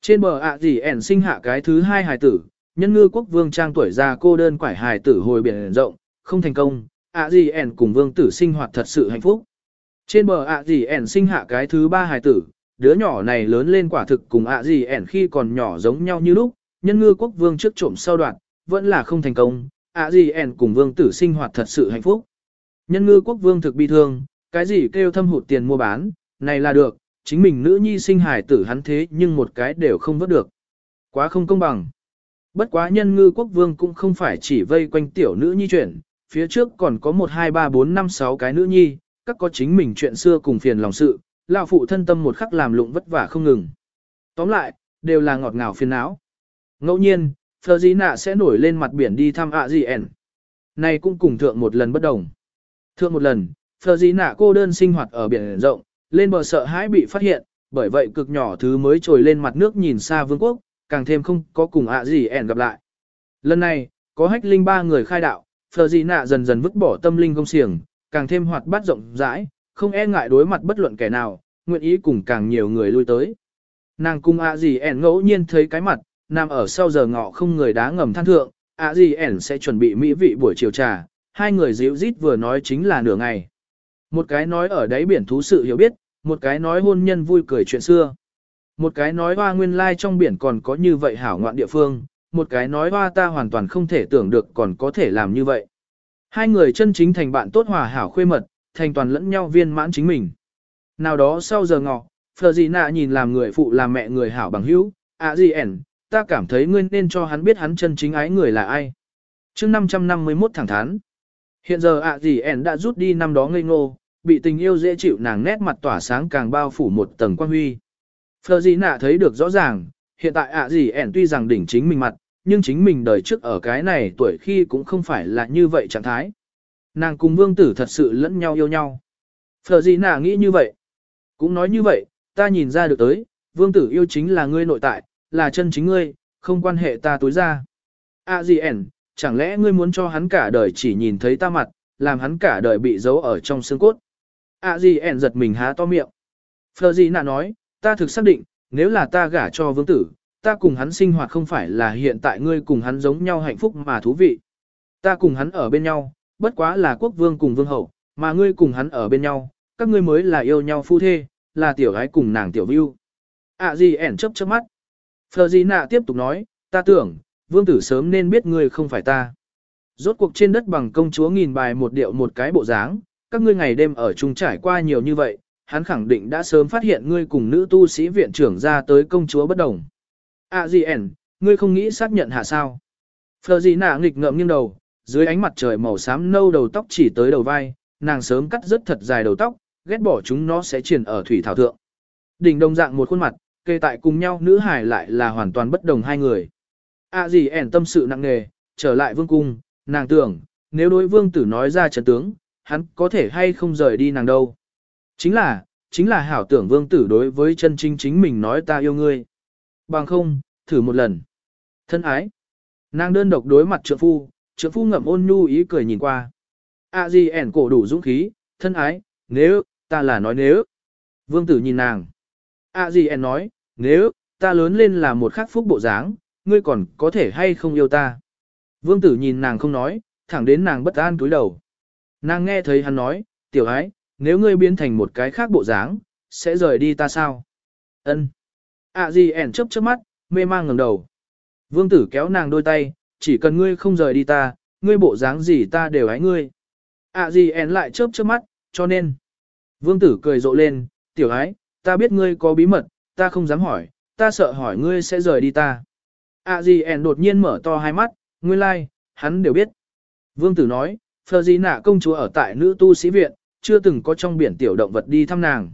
Trên bờ ạ gì ẻn sinh hạ cái thứ hai hải tử, nhân ngư quốc vương trang tuổi già cô đơn quải hài tử hồi biển rộng, không thành công, ạ gì ẻn cùng vương tử sinh hoạt thật sự hạnh phúc. Trên bờ ạ gì ẻn sinh hạ cái thứ ba hài tử, đứa nhỏ này lớn lên quả thực cùng ạ gì ẻn khi còn nhỏ giống nhau như lúc, nhân ngư quốc vương trước trộm sau đoạn, vẫn là không thành công, ạ gì ẻn cùng vương tử sinh hoạt thật sự hạnh phúc. Nhân ngư quốc vương thực bi thương, cái gì kêu thâm hụt tiền mua bán, này là được, chính mình nữ nhi sinh hài tử hắn thế nhưng một cái đều không vớt được. Quá không công bằng. Bất quá nhân ngư quốc vương cũng không phải chỉ vây quanh tiểu nữ nhi chuyển, phía trước còn có 1 2 3 4 5 6 cái nữ nhi, các có chính mình chuyện xưa cùng phiền lòng sự, lão phụ thân tâm một khắc làm lụng vất vả không ngừng. Tóm lại, đều là ngọt ngào phiền não. Ngẫu nhiên, Phờ sẽ nổi lên mặt biển đi thăm ạ gì ẻn. Này cũng cùng thượng một lần bất đồng. Thượng một lần, Phờ cô đơn sinh hoạt ở biển rộng, lên bờ sợ hãi bị phát hiện, bởi vậy cực nhỏ thứ mới trồi lên mặt nước nhìn xa vương quốc, càng thêm không có cùng ạ gì ẻn gặp lại. Lần này, có hách linh ba người khai đạo, Phờ gì Nạ dần dần vứt bỏ tâm linh công xiềng, càng thêm hoạt bát rộng rãi, không e ngại đối mặt bất luận kẻ nào, nguyện ý cùng càng nhiều người lui tới. Nàng cung ạ gì ẻn ngẫu nhiên thấy cái mặt, nằm ở sau giờ ngọ không người đá ngầm than thượng, ạ gì ẻn sẽ chuẩn bị mỹ vị buổi chiều trà, hai người dịu rít vừa nói chính là nửa ngày. Một cái nói ở đáy biển thú sự hiểu biết, một cái nói hôn nhân vui cười chuyện xưa. Một cái nói hoa nguyên lai trong biển còn có như vậy hảo ngoạn địa phương, một cái nói hoa ta hoàn toàn không thể tưởng được còn có thể làm như vậy. Hai người chân chính thành bạn tốt hòa hảo khuê mật, thành toàn lẫn nhau viên mãn chính mình. Nào đó sau giờ ngọ, Phờ Dị Nạ nhìn làm người phụ làm mẹ người hảo bằng hữu, ạ gì ẻn, ta cảm thấy ngươi nên cho hắn biết hắn chân chính ái người là ai. chương 551 thẳng thắn. Hiện giờ ạ gì ẻn đã rút đi năm đó ngây ngô, bị tình yêu dễ chịu nàng nét mặt tỏa sáng càng bao phủ một tầng quan huy. Phờ gì nạ thấy được rõ ràng, hiện tại ạ gì ẻn tuy rằng đỉnh chính mình mặt, nhưng chính mình đời trước ở cái này tuổi khi cũng không phải là như vậy trạng thái. Nàng cùng vương tử thật sự lẫn nhau yêu nhau. Phờ gì nạ nghĩ như vậy? Cũng nói như vậy, ta nhìn ra được tới, vương tử yêu chính là ngươi nội tại, là chân chính ngươi, không quan hệ ta tối ra. À gì ẻn, chẳng lẽ ngươi muốn cho hắn cả đời chỉ nhìn thấy ta mặt, làm hắn cả đời bị giấu ở trong xương cốt. À gì ẻn giật mình há to miệng. Phờ gì nạ nói, ta thực xác định, nếu là ta gả cho vương tử, ta cùng hắn sinh hoạt không phải là hiện tại ngươi cùng hắn giống nhau hạnh phúc mà thú vị. Ta cùng hắn ở bên nhau, bất quá là quốc vương cùng vương hậu, mà ngươi cùng hắn ở bên nhau, các ngươi mới là yêu nhau phu thê, là tiểu gái cùng nàng tiểu view. À gì ẻn chấp chớp mắt. Phờ gì nạ tiếp tục nói, ta tưởng, vương tử sớm nên biết ngươi không phải ta. Rốt cuộc trên đất bằng công chúa nghìn bài một điệu một cái bộ dáng, các ngươi ngày đêm ở chung trải qua nhiều như vậy, hắn khẳng định đã sớm phát hiện ngươi cùng nữ tu sĩ viện trưởng ra tới công chúa bất đồng. À gì ẻn, ngươi không nghĩ xác nhận hả sao? Phờ gì nạ nghịch ngợm nghiêng đầu, dưới ánh mặt trời màu xám nâu đầu tóc chỉ tới đầu vai, nàng sớm cắt rất thật dài đầu tóc, ghét bỏ chúng nó sẽ triển ở thủy thảo thượng. Đỉnh đồng dạng một khuôn mặt, kê tại cùng nhau nữ hải lại là hoàn toàn bất đồng hai người. À gì ẻn tâm sự nặng nề, trở lại vương cung, nàng tưởng, nếu đối vương tử nói ra trận tướng, hắn có thể hay không rời đi nàng đâu. Chính là, chính là hảo tưởng vương tử đối với chân chính chính mình nói ta yêu ngươi. Bằng không, thử một lần. Thân ái. Nàng đơn độc đối mặt trượng phu, trượng phu ngậm ôn nhu ý cười nhìn qua. À gì ẻn cổ đủ dũng khí, thân ái, nếu, ta là nói nếu. Vương tử nhìn nàng. À gì ẻn nói, nếu, ta lớn lên là một khắc phúc bộ dáng, ngươi còn có thể hay không yêu ta. Vương tử nhìn nàng không nói, thẳng đến nàng bất an túi đầu. Nàng nghe thấy hắn nói, tiểu ái, nếu ngươi biến thành một cái khác bộ dáng, sẽ rời đi ta sao? Ân. À gì ẻn chớp chớp mắt, mê mang ngẩng đầu. Vương tử kéo nàng đôi tay, chỉ cần ngươi không rời đi ta, ngươi bộ dáng gì ta đều ái ngươi. À gì ẻn lại chớp chớp mắt, cho nên. Vương tử cười rộ lên, tiểu ái, ta biết ngươi có bí mật, ta không dám hỏi, ta sợ hỏi ngươi sẽ rời đi ta. À gì ẻn đột nhiên mở to hai mắt, nguyên lai, like, hắn đều biết. Vương tử nói, Phờ gì nạ công chúa ở tại nữ tu sĩ viện, chưa từng có trong biển tiểu động vật đi thăm nàng.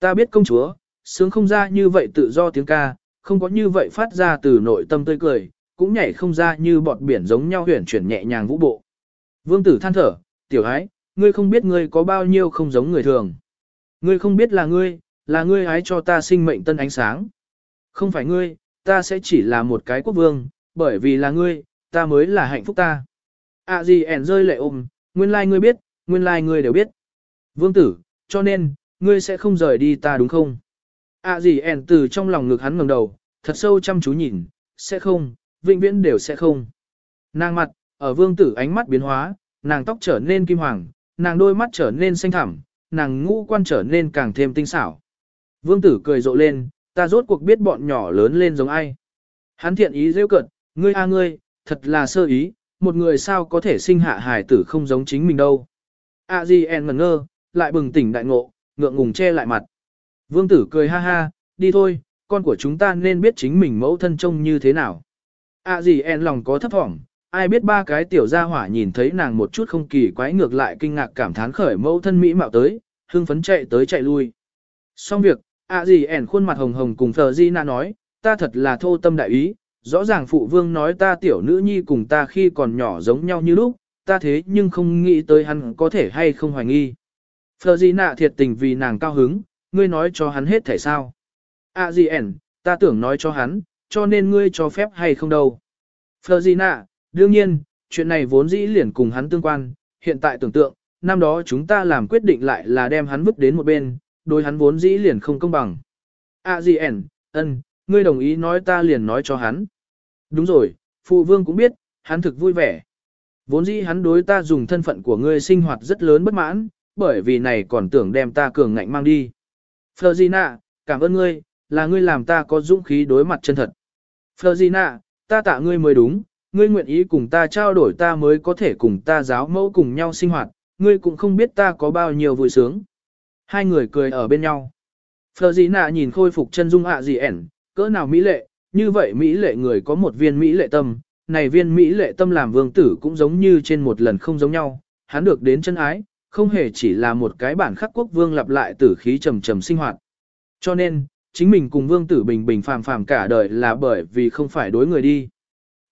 Ta biết công chúa, sướng không ra như vậy tự do tiếng ca, không có như vậy phát ra từ nội tâm tươi cười, cũng nhảy không ra như bọt biển giống nhau huyền chuyển nhẹ nhàng vũ bộ. Vương tử than thở, tiểu ái, ngươi không biết ngươi có bao nhiêu không giống người thường. Ngươi không biết là ngươi, là ngươi ái cho ta sinh mệnh tân ánh sáng. Không phải ngươi, ta sẽ chỉ là một cái quốc vương, bởi vì là ngươi, ta mới là hạnh phúc ta. À gì ẻn rơi lệ ôm, nguyên lai like ngươi biết, nguyên lai like ngươi đều biết. Vương tử, cho nên, ngươi sẽ không rời đi ta đúng không? À gì ẻn từ trong lòng ngực hắn ngẩng đầu, thật sâu chăm chú nhìn, sẽ không, vĩnh viễn đều sẽ không. Nàng mặt, ở vương tử ánh mắt biến hóa, nàng tóc trở nên kim hoàng, nàng đôi mắt trở nên xanh thẳm, nàng ngũ quan trở nên càng thêm tinh xảo. Vương tử cười rộ lên, ta rốt cuộc biết bọn nhỏ lớn lên giống ai. Hắn thiện ý rêu cận, ngươi a ngươi, thật là sơ ý, một người sao có thể sinh hạ hài tử không giống chính mình đâu. À gì, En ngẩn ngơ, lại bừng tỉnh đại ngộ, ngượng ngùng che lại mặt. Vương tử cười ha ha, đi thôi, con của chúng ta nên biết chính mình mẫu thân trông như thế nào. À gì En lòng có thấp thỏm, ai biết ba cái tiểu gia hỏa nhìn thấy nàng một chút không kỳ quái ngược lại kinh ngạc cảm thán khởi mẫu thân mỹ mạo tới, hưng phấn chạy tới chạy lui. Xong việc, à gì En khuôn mặt hồng hồng cùng Thờ Di Na nói, ta thật là thô tâm đại ý, rõ ràng phụ vương nói ta tiểu nữ nhi cùng ta khi còn nhỏ giống nhau như lúc, ta thế nhưng không nghĩ tới hắn có thể hay không hoài nghi. Phờ gì nạ thiệt tình vì nàng cao hứng, ngươi nói cho hắn hết thể sao. À gì ẻn, ta tưởng nói cho hắn, cho nên ngươi cho phép hay không đâu. Phờ gì nạ, đương nhiên, chuyện này vốn dĩ liền cùng hắn tương quan, hiện tại tưởng tượng, năm đó chúng ta làm quyết định lại là đem hắn vứt đến một bên, đối hắn vốn dĩ liền không công bằng. À gì ẻn, ân, ngươi đồng ý nói ta liền nói cho hắn. Đúng rồi, phụ vương cũng biết, hắn thực vui vẻ. Vốn dĩ hắn đối ta dùng thân phận của ngươi sinh hoạt rất lớn bất mãn, bởi vì này còn tưởng đem ta cường ngạnh mang đi. Florina, cảm ơn ngươi, là ngươi làm ta có dũng khí đối mặt chân thật. Florina, ta tạ ngươi mới đúng, ngươi nguyện ý cùng ta trao đổi ta mới có thể cùng ta giáo mẫu cùng nhau sinh hoạt, ngươi cũng không biết ta có bao nhiêu vui sướng. Hai người cười ở bên nhau. Florina nhìn khôi phục chân dung ạ gì ẻn, cỡ nào mỹ lệ, như vậy Mỹ lệ người có một viên Mỹ lệ tâm, này viên Mỹ lệ tâm làm vương tử cũng giống như trên một lần không giống nhau, hắn được đến chân ái, không hề chỉ là một cái bản khắc quốc vương lặp lại tử khí trầm trầm sinh hoạt. Cho nên, chính mình cùng vương tử bình bình phàm phàm cả đời là bởi vì không phải đối người đi.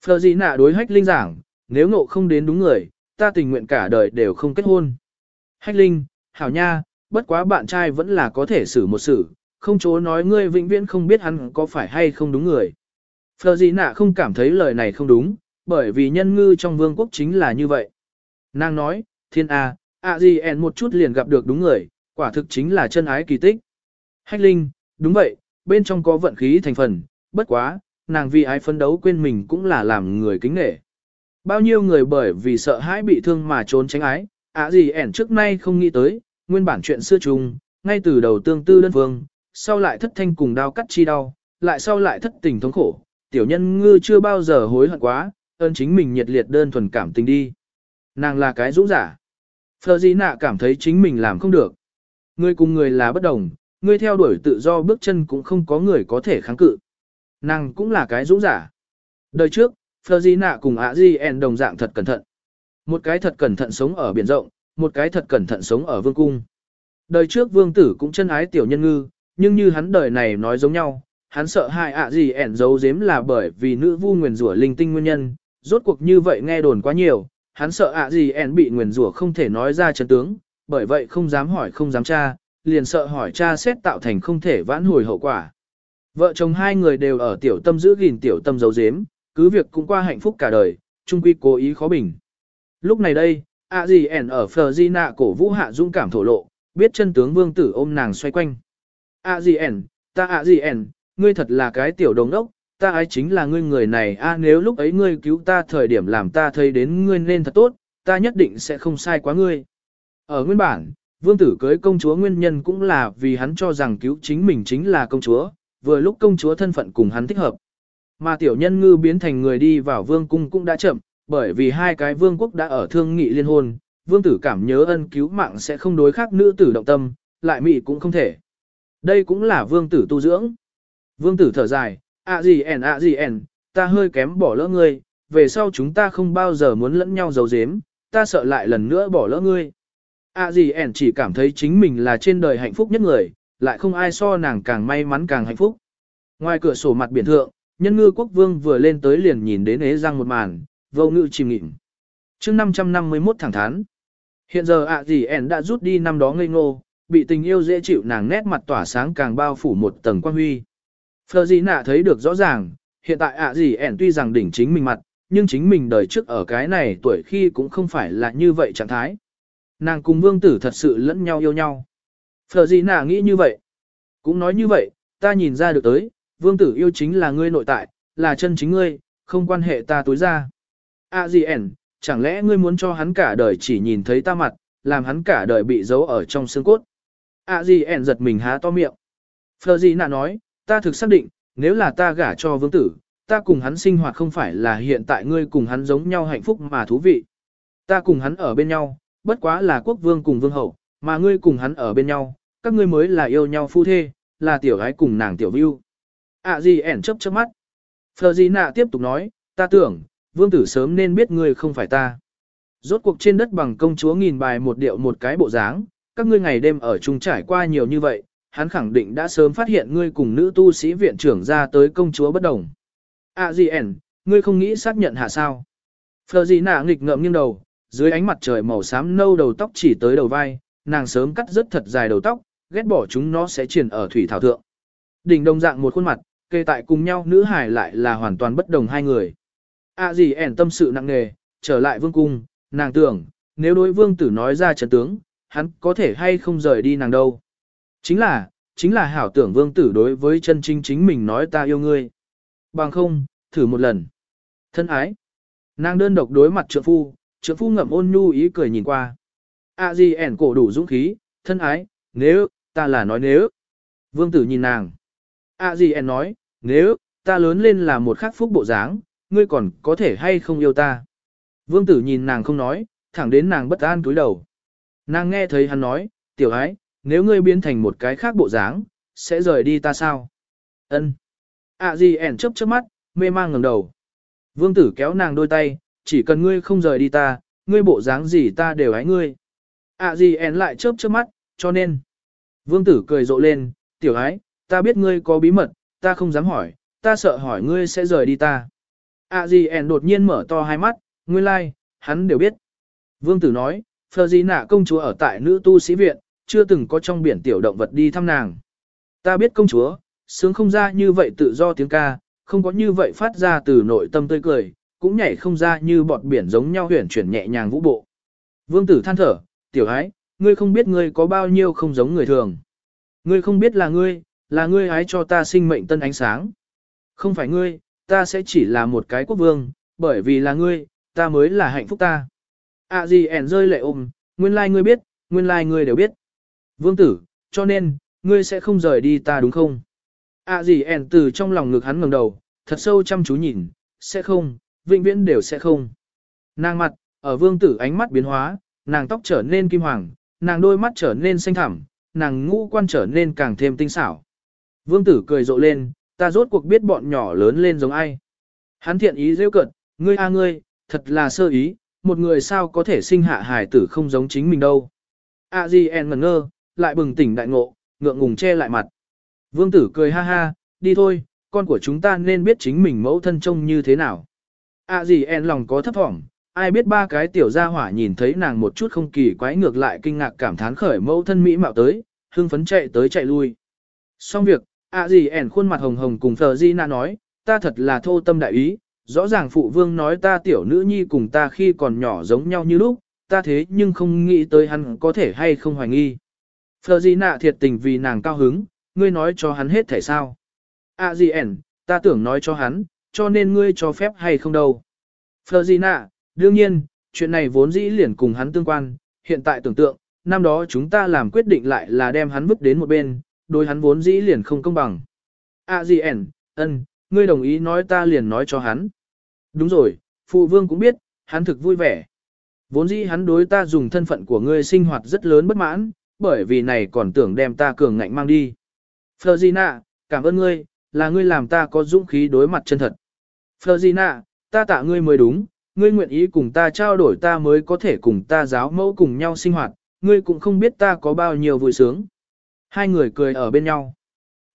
Phờ gì nạ đối hách linh giảng, nếu ngộ không đến đúng người, ta tình nguyện cả đời đều không kết hôn. Hách linh, hảo nha, bất quá bạn trai vẫn là có thể xử một xử, không chố nói ngươi vĩnh viễn không biết hắn có phải hay không đúng người. Phờ gì nạ không cảm thấy lời này không đúng, bởi vì nhân ngư trong vương quốc chính là như vậy. Nàng nói, thiên a, à gì ẻn một chút liền gặp được đúng người, quả thực chính là chân ái kỳ tích. Hách linh, đúng vậy, bên trong có vận khí thành phần, bất quá, nàng vì ai phấn đấu quên mình cũng là làm người kính nghệ. Bao nhiêu người bởi vì sợ hãi bị thương mà trốn tránh ái, ạ gì ẻn trước nay không nghĩ tới, nguyên bản chuyện xưa chung, ngay từ đầu tương tư đơn phương, sau lại thất thanh cùng đau cắt chi đau, lại sau lại thất tình thống khổ, tiểu nhân ngư chưa bao giờ hối hận quá, ơn chính mình nhiệt liệt đơn thuần cảm tình đi. Nàng là cái dũng giả. Phờ gì nạ cảm thấy chính mình làm không được. Người cùng người là bất đồng, người theo đuổi tự do bước chân cũng không có người có thể kháng cự. Nàng cũng là cái dũng giả. Đời trước, Phờ gì nạ cùng ạ di en đồng dạng thật cẩn thận. Một cái thật cẩn thận sống ở biển rộng, một cái thật cẩn thận sống ở vương cung. Đời trước vương tử cũng chân ái tiểu nhân ngư, nhưng như hắn đời này nói giống nhau, hắn sợ hại ạ gì ẻn giấu giếm là bởi vì nữ vu nguyền rủa linh tinh nguyên nhân, rốt cuộc như vậy nghe đồn quá nhiều, hắn sợ ạ gì ẻn bị nguyền rủa không thể nói ra chân tướng, bởi vậy không dám hỏi không dám tra, liền sợ hỏi cha xét tạo thành không thể vãn hồi hậu quả. Vợ chồng hai người đều ở tiểu tâm giữ gìn tiểu tâm giấu giếm, cứ việc cũng qua hạnh phúc cả đời, chung quy cố ý khó bình. Lúc này đây, ạ gì ẻn ở phờ di nạ cổ vũ hạ dũng cảm thổ lộ, biết chân tướng vương tử ôm nàng xoay quanh. ạ gì ẻn, ta ạ gì ẻn, ngươi thật là cái tiểu đồng đốc, ta ái chính là ngươi người này a nếu lúc ấy ngươi cứu ta thời điểm làm ta thấy đến ngươi nên thật tốt, ta nhất định sẽ không sai quá ngươi. Ở nguyên bản, vương tử cưới công chúa nguyên nhân cũng là vì hắn cho rằng cứu chính mình chính là công chúa, vừa lúc công chúa thân phận cùng hắn thích hợp. Mà tiểu nhân ngư biến thành người đi vào vương cung cũng đã chậm, bởi vì hai cái vương quốc đã ở thương nghị liên hôn, vương tử cảm nhớ ân cứu mạng sẽ không đối khác nữ tử động tâm, lại mị cũng không thể. Đây cũng là vương tử tu dưỡng. Vương tử thở dài, ạ gì ẻn ạ gì ẻn, ta hơi kém bỏ lỡ ngươi, về sau chúng ta không bao giờ muốn lẫn nhau giấu giếm, ta sợ lại lần nữa bỏ lỡ ngươi. ạ gì ẻn chỉ cảm thấy chính mình là trên đời hạnh phúc nhất người, lại không ai so nàng càng may mắn càng hạnh phúc. Ngoài cửa sổ mặt biển thượng, nhân ngư quốc vương vừa lên tới liền nhìn đến ế răng một màn, vô ngự chìm nghịm. chương 551 thẳng thắn. Hiện giờ ạ gì ẻn đã rút đi năm đó ngây ngô, bị tình yêu dễ chịu nàng nét mặt tỏa sáng càng bao phủ một tầng quan huy. Phờ gì nạ thấy được rõ ràng, hiện tại ạ gì ẻn tuy rằng đỉnh chính mình mặt, nhưng chính mình đời trước ở cái này tuổi khi cũng không phải là như vậy trạng thái. Nàng cùng vương tử thật sự lẫn nhau yêu nhau. Phờ gì nạ nghĩ như vậy. Cũng nói như vậy, ta nhìn ra được tới, vương tử yêu chính là ngươi nội tại, là chân chính ngươi, không quan hệ ta tối ra. À gì ẻn, chẳng lẽ ngươi muốn cho hắn cả đời chỉ nhìn thấy ta mặt, làm hắn cả đời bị giấu ở trong xương cốt. À gì ẻn giật mình há to miệng. Phờ gì nạ nói, ta thực xác định, nếu là ta gả cho vương tử, ta cùng hắn sinh hoạt không phải là hiện tại ngươi cùng hắn giống nhau hạnh phúc mà thú vị. Ta cùng hắn ở bên nhau, bất quá là quốc vương cùng vương hậu, mà ngươi cùng hắn ở bên nhau, các ngươi mới là yêu nhau phu thê, là tiểu gái cùng nàng tiểu view. À gì ẻn chấp chớp mắt. Phờ gì nạ tiếp tục nói, ta tưởng, vương tử sớm nên biết ngươi không phải ta. Rốt cuộc trên đất bằng công chúa nghìn bài một điệu một cái bộ dáng, các ngươi ngày đêm ở chung trải qua nhiều như vậy, hắn khẳng định đã sớm phát hiện ngươi cùng nữ tu sĩ viện trưởng ra tới công chúa bất đồng. À gì ẻn, ngươi không nghĩ xác nhận hạ sao? Phờ gì nạ nghịch ngợm nghiêng đầu, dưới ánh mặt trời màu xám nâu đầu tóc chỉ tới đầu vai, nàng sớm cắt rất thật dài đầu tóc, ghét bỏ chúng nó sẽ triển ở thủy thảo thượng. Đỉnh đồng dạng một khuôn mặt, kê tại cùng nhau nữ hải lại là hoàn toàn bất đồng hai người. À gì ẻn tâm sự nặng nề, trở lại vương cung, nàng tưởng, nếu đối vương tử nói ra trận tướng, hắn có thể hay không rời đi nàng đâu. Chính là, chính là hảo tưởng vương tử đối với chân chính chính mình nói ta yêu ngươi. Bằng không, thử một lần. Thân ái. Nàng đơn độc đối mặt trượng phu, trượng phu ngậm ôn nhu ý cười nhìn qua. À gì ẻn cổ đủ dũng khí, thân ái, nếu, ta là nói nếu. Vương tử nhìn nàng. À gì ẻn nói, nếu, ta lớn lên là một khắc phúc bộ dáng, ngươi còn có thể hay không yêu ta. Vương tử nhìn nàng không nói, thẳng đến nàng bất an túi đầu. Nàng nghe thấy hắn nói, tiểu ái, nếu ngươi biến thành một cái khác bộ dáng, sẽ rời đi ta sao? Ân. ạ gì ẻn chớp chớp mắt, mê mang ngẩng đầu. Vương tử kéo nàng đôi tay, chỉ cần ngươi không rời đi ta, ngươi bộ dáng gì ta đều hái ngươi. ạ gì ẻn lại chớp chớp mắt, cho nên. Vương tử cười rộ lên, tiểu ái, ta biết ngươi có bí mật, ta không dám hỏi, ta sợ hỏi ngươi sẽ rời đi ta. ạ gì ẻn đột nhiên mở to hai mắt, nguyên lai, like, hắn đều biết. Vương tử nói, Phờ gì nạ công chúa ở tại nữ tu sĩ viện, chưa từng có trong biển tiểu động vật đi thăm nàng. Ta biết công chúa, sướng không ra như vậy tự do tiếng ca, không có như vậy phát ra từ nội tâm tươi cười, cũng nhảy không ra như bọt biển giống nhau huyển chuyển nhẹ nhàng vũ bộ. Vương tử than thở, tiểu ái, ngươi không biết ngươi có bao nhiêu không giống người thường. Ngươi không biết là ngươi, là ngươi ái cho ta sinh mệnh tân ánh sáng. Không phải ngươi, ta sẽ chỉ là một cái quốc vương, bởi vì là ngươi, ta mới là hạnh phúc ta. À gì ẻn rơi lệ ôm, nguyên lai like ngươi biết, nguyên lai like ngươi đều biết. Vương tử, cho nên, ngươi sẽ không rời đi ta đúng không? À gì ẻn từ trong lòng ngực hắn ngẩng đầu, thật sâu chăm chú nhìn, sẽ không, vĩnh viễn đều sẽ không. Nàng mặt, ở vương tử ánh mắt biến hóa, nàng tóc trở nên kim hoàng, nàng đôi mắt trở nên xanh thẳm, nàng ngũ quan trở nên càng thêm tinh xảo. Vương tử cười rộ lên, ta rốt cuộc biết bọn nhỏ lớn lên giống ai. Hắn thiện ý rêu cận, ngươi a ngươi, thật là sơ ý, một người sao có thể sinh hạ hài tử không giống chính mình đâu. À gì? En ngẩn ngơ, lại bừng tỉnh đại ngộ, ngượng ngùng che lại mặt. Vương tử cười ha ha, đi thôi, con của chúng ta nên biết chính mình mẫu thân trông như thế nào. À gì En lòng có thấp thỏm, ai biết ba cái tiểu gia hỏa nhìn thấy nàng một chút không kỳ quái ngược lại kinh ngạc cảm thán khởi mẫu thân mỹ mạo tới, hưng phấn chạy tới chạy lui. Xong việc, à gì En khuôn mặt hồng hồng cùng Thờ Di Na nói, ta thật là thô tâm đại ý, rõ ràng phụ vương nói ta tiểu nữ nhi cùng ta khi còn nhỏ giống nhau như lúc, ta thế nhưng không nghĩ tới hắn có thể hay không hoài nghi. Phờ gì nạ thiệt tình vì nàng cao hứng, ngươi nói cho hắn hết thể sao. À gì ẻn, ta tưởng nói cho hắn, cho nên ngươi cho phép hay không đâu. Phờ gì nạ, đương nhiên, chuyện này vốn dĩ liền cùng hắn tương quan, hiện tại tưởng tượng, năm đó chúng ta làm quyết định lại là đem hắn vứt đến một bên, đối hắn vốn dĩ liền không công bằng. À gì ẻn, ân, ngươi đồng ý nói ta liền nói cho hắn. Đúng rồi, phụ vương cũng biết, hắn thực vui vẻ. Vốn dĩ hắn đối ta dùng thân phận của ngươi sinh hoạt rất lớn bất mãn, bởi vì này còn tưởng đem ta cường ngạnh mang đi. Florina, cảm ơn ngươi, là ngươi làm ta có dũng khí đối mặt chân thật. Florina, ta tạ ngươi mới đúng, ngươi nguyện ý cùng ta trao đổi ta mới có thể cùng ta giáo mẫu cùng nhau sinh hoạt, ngươi cũng không biết ta có bao nhiêu vui sướng. Hai người cười ở bên nhau.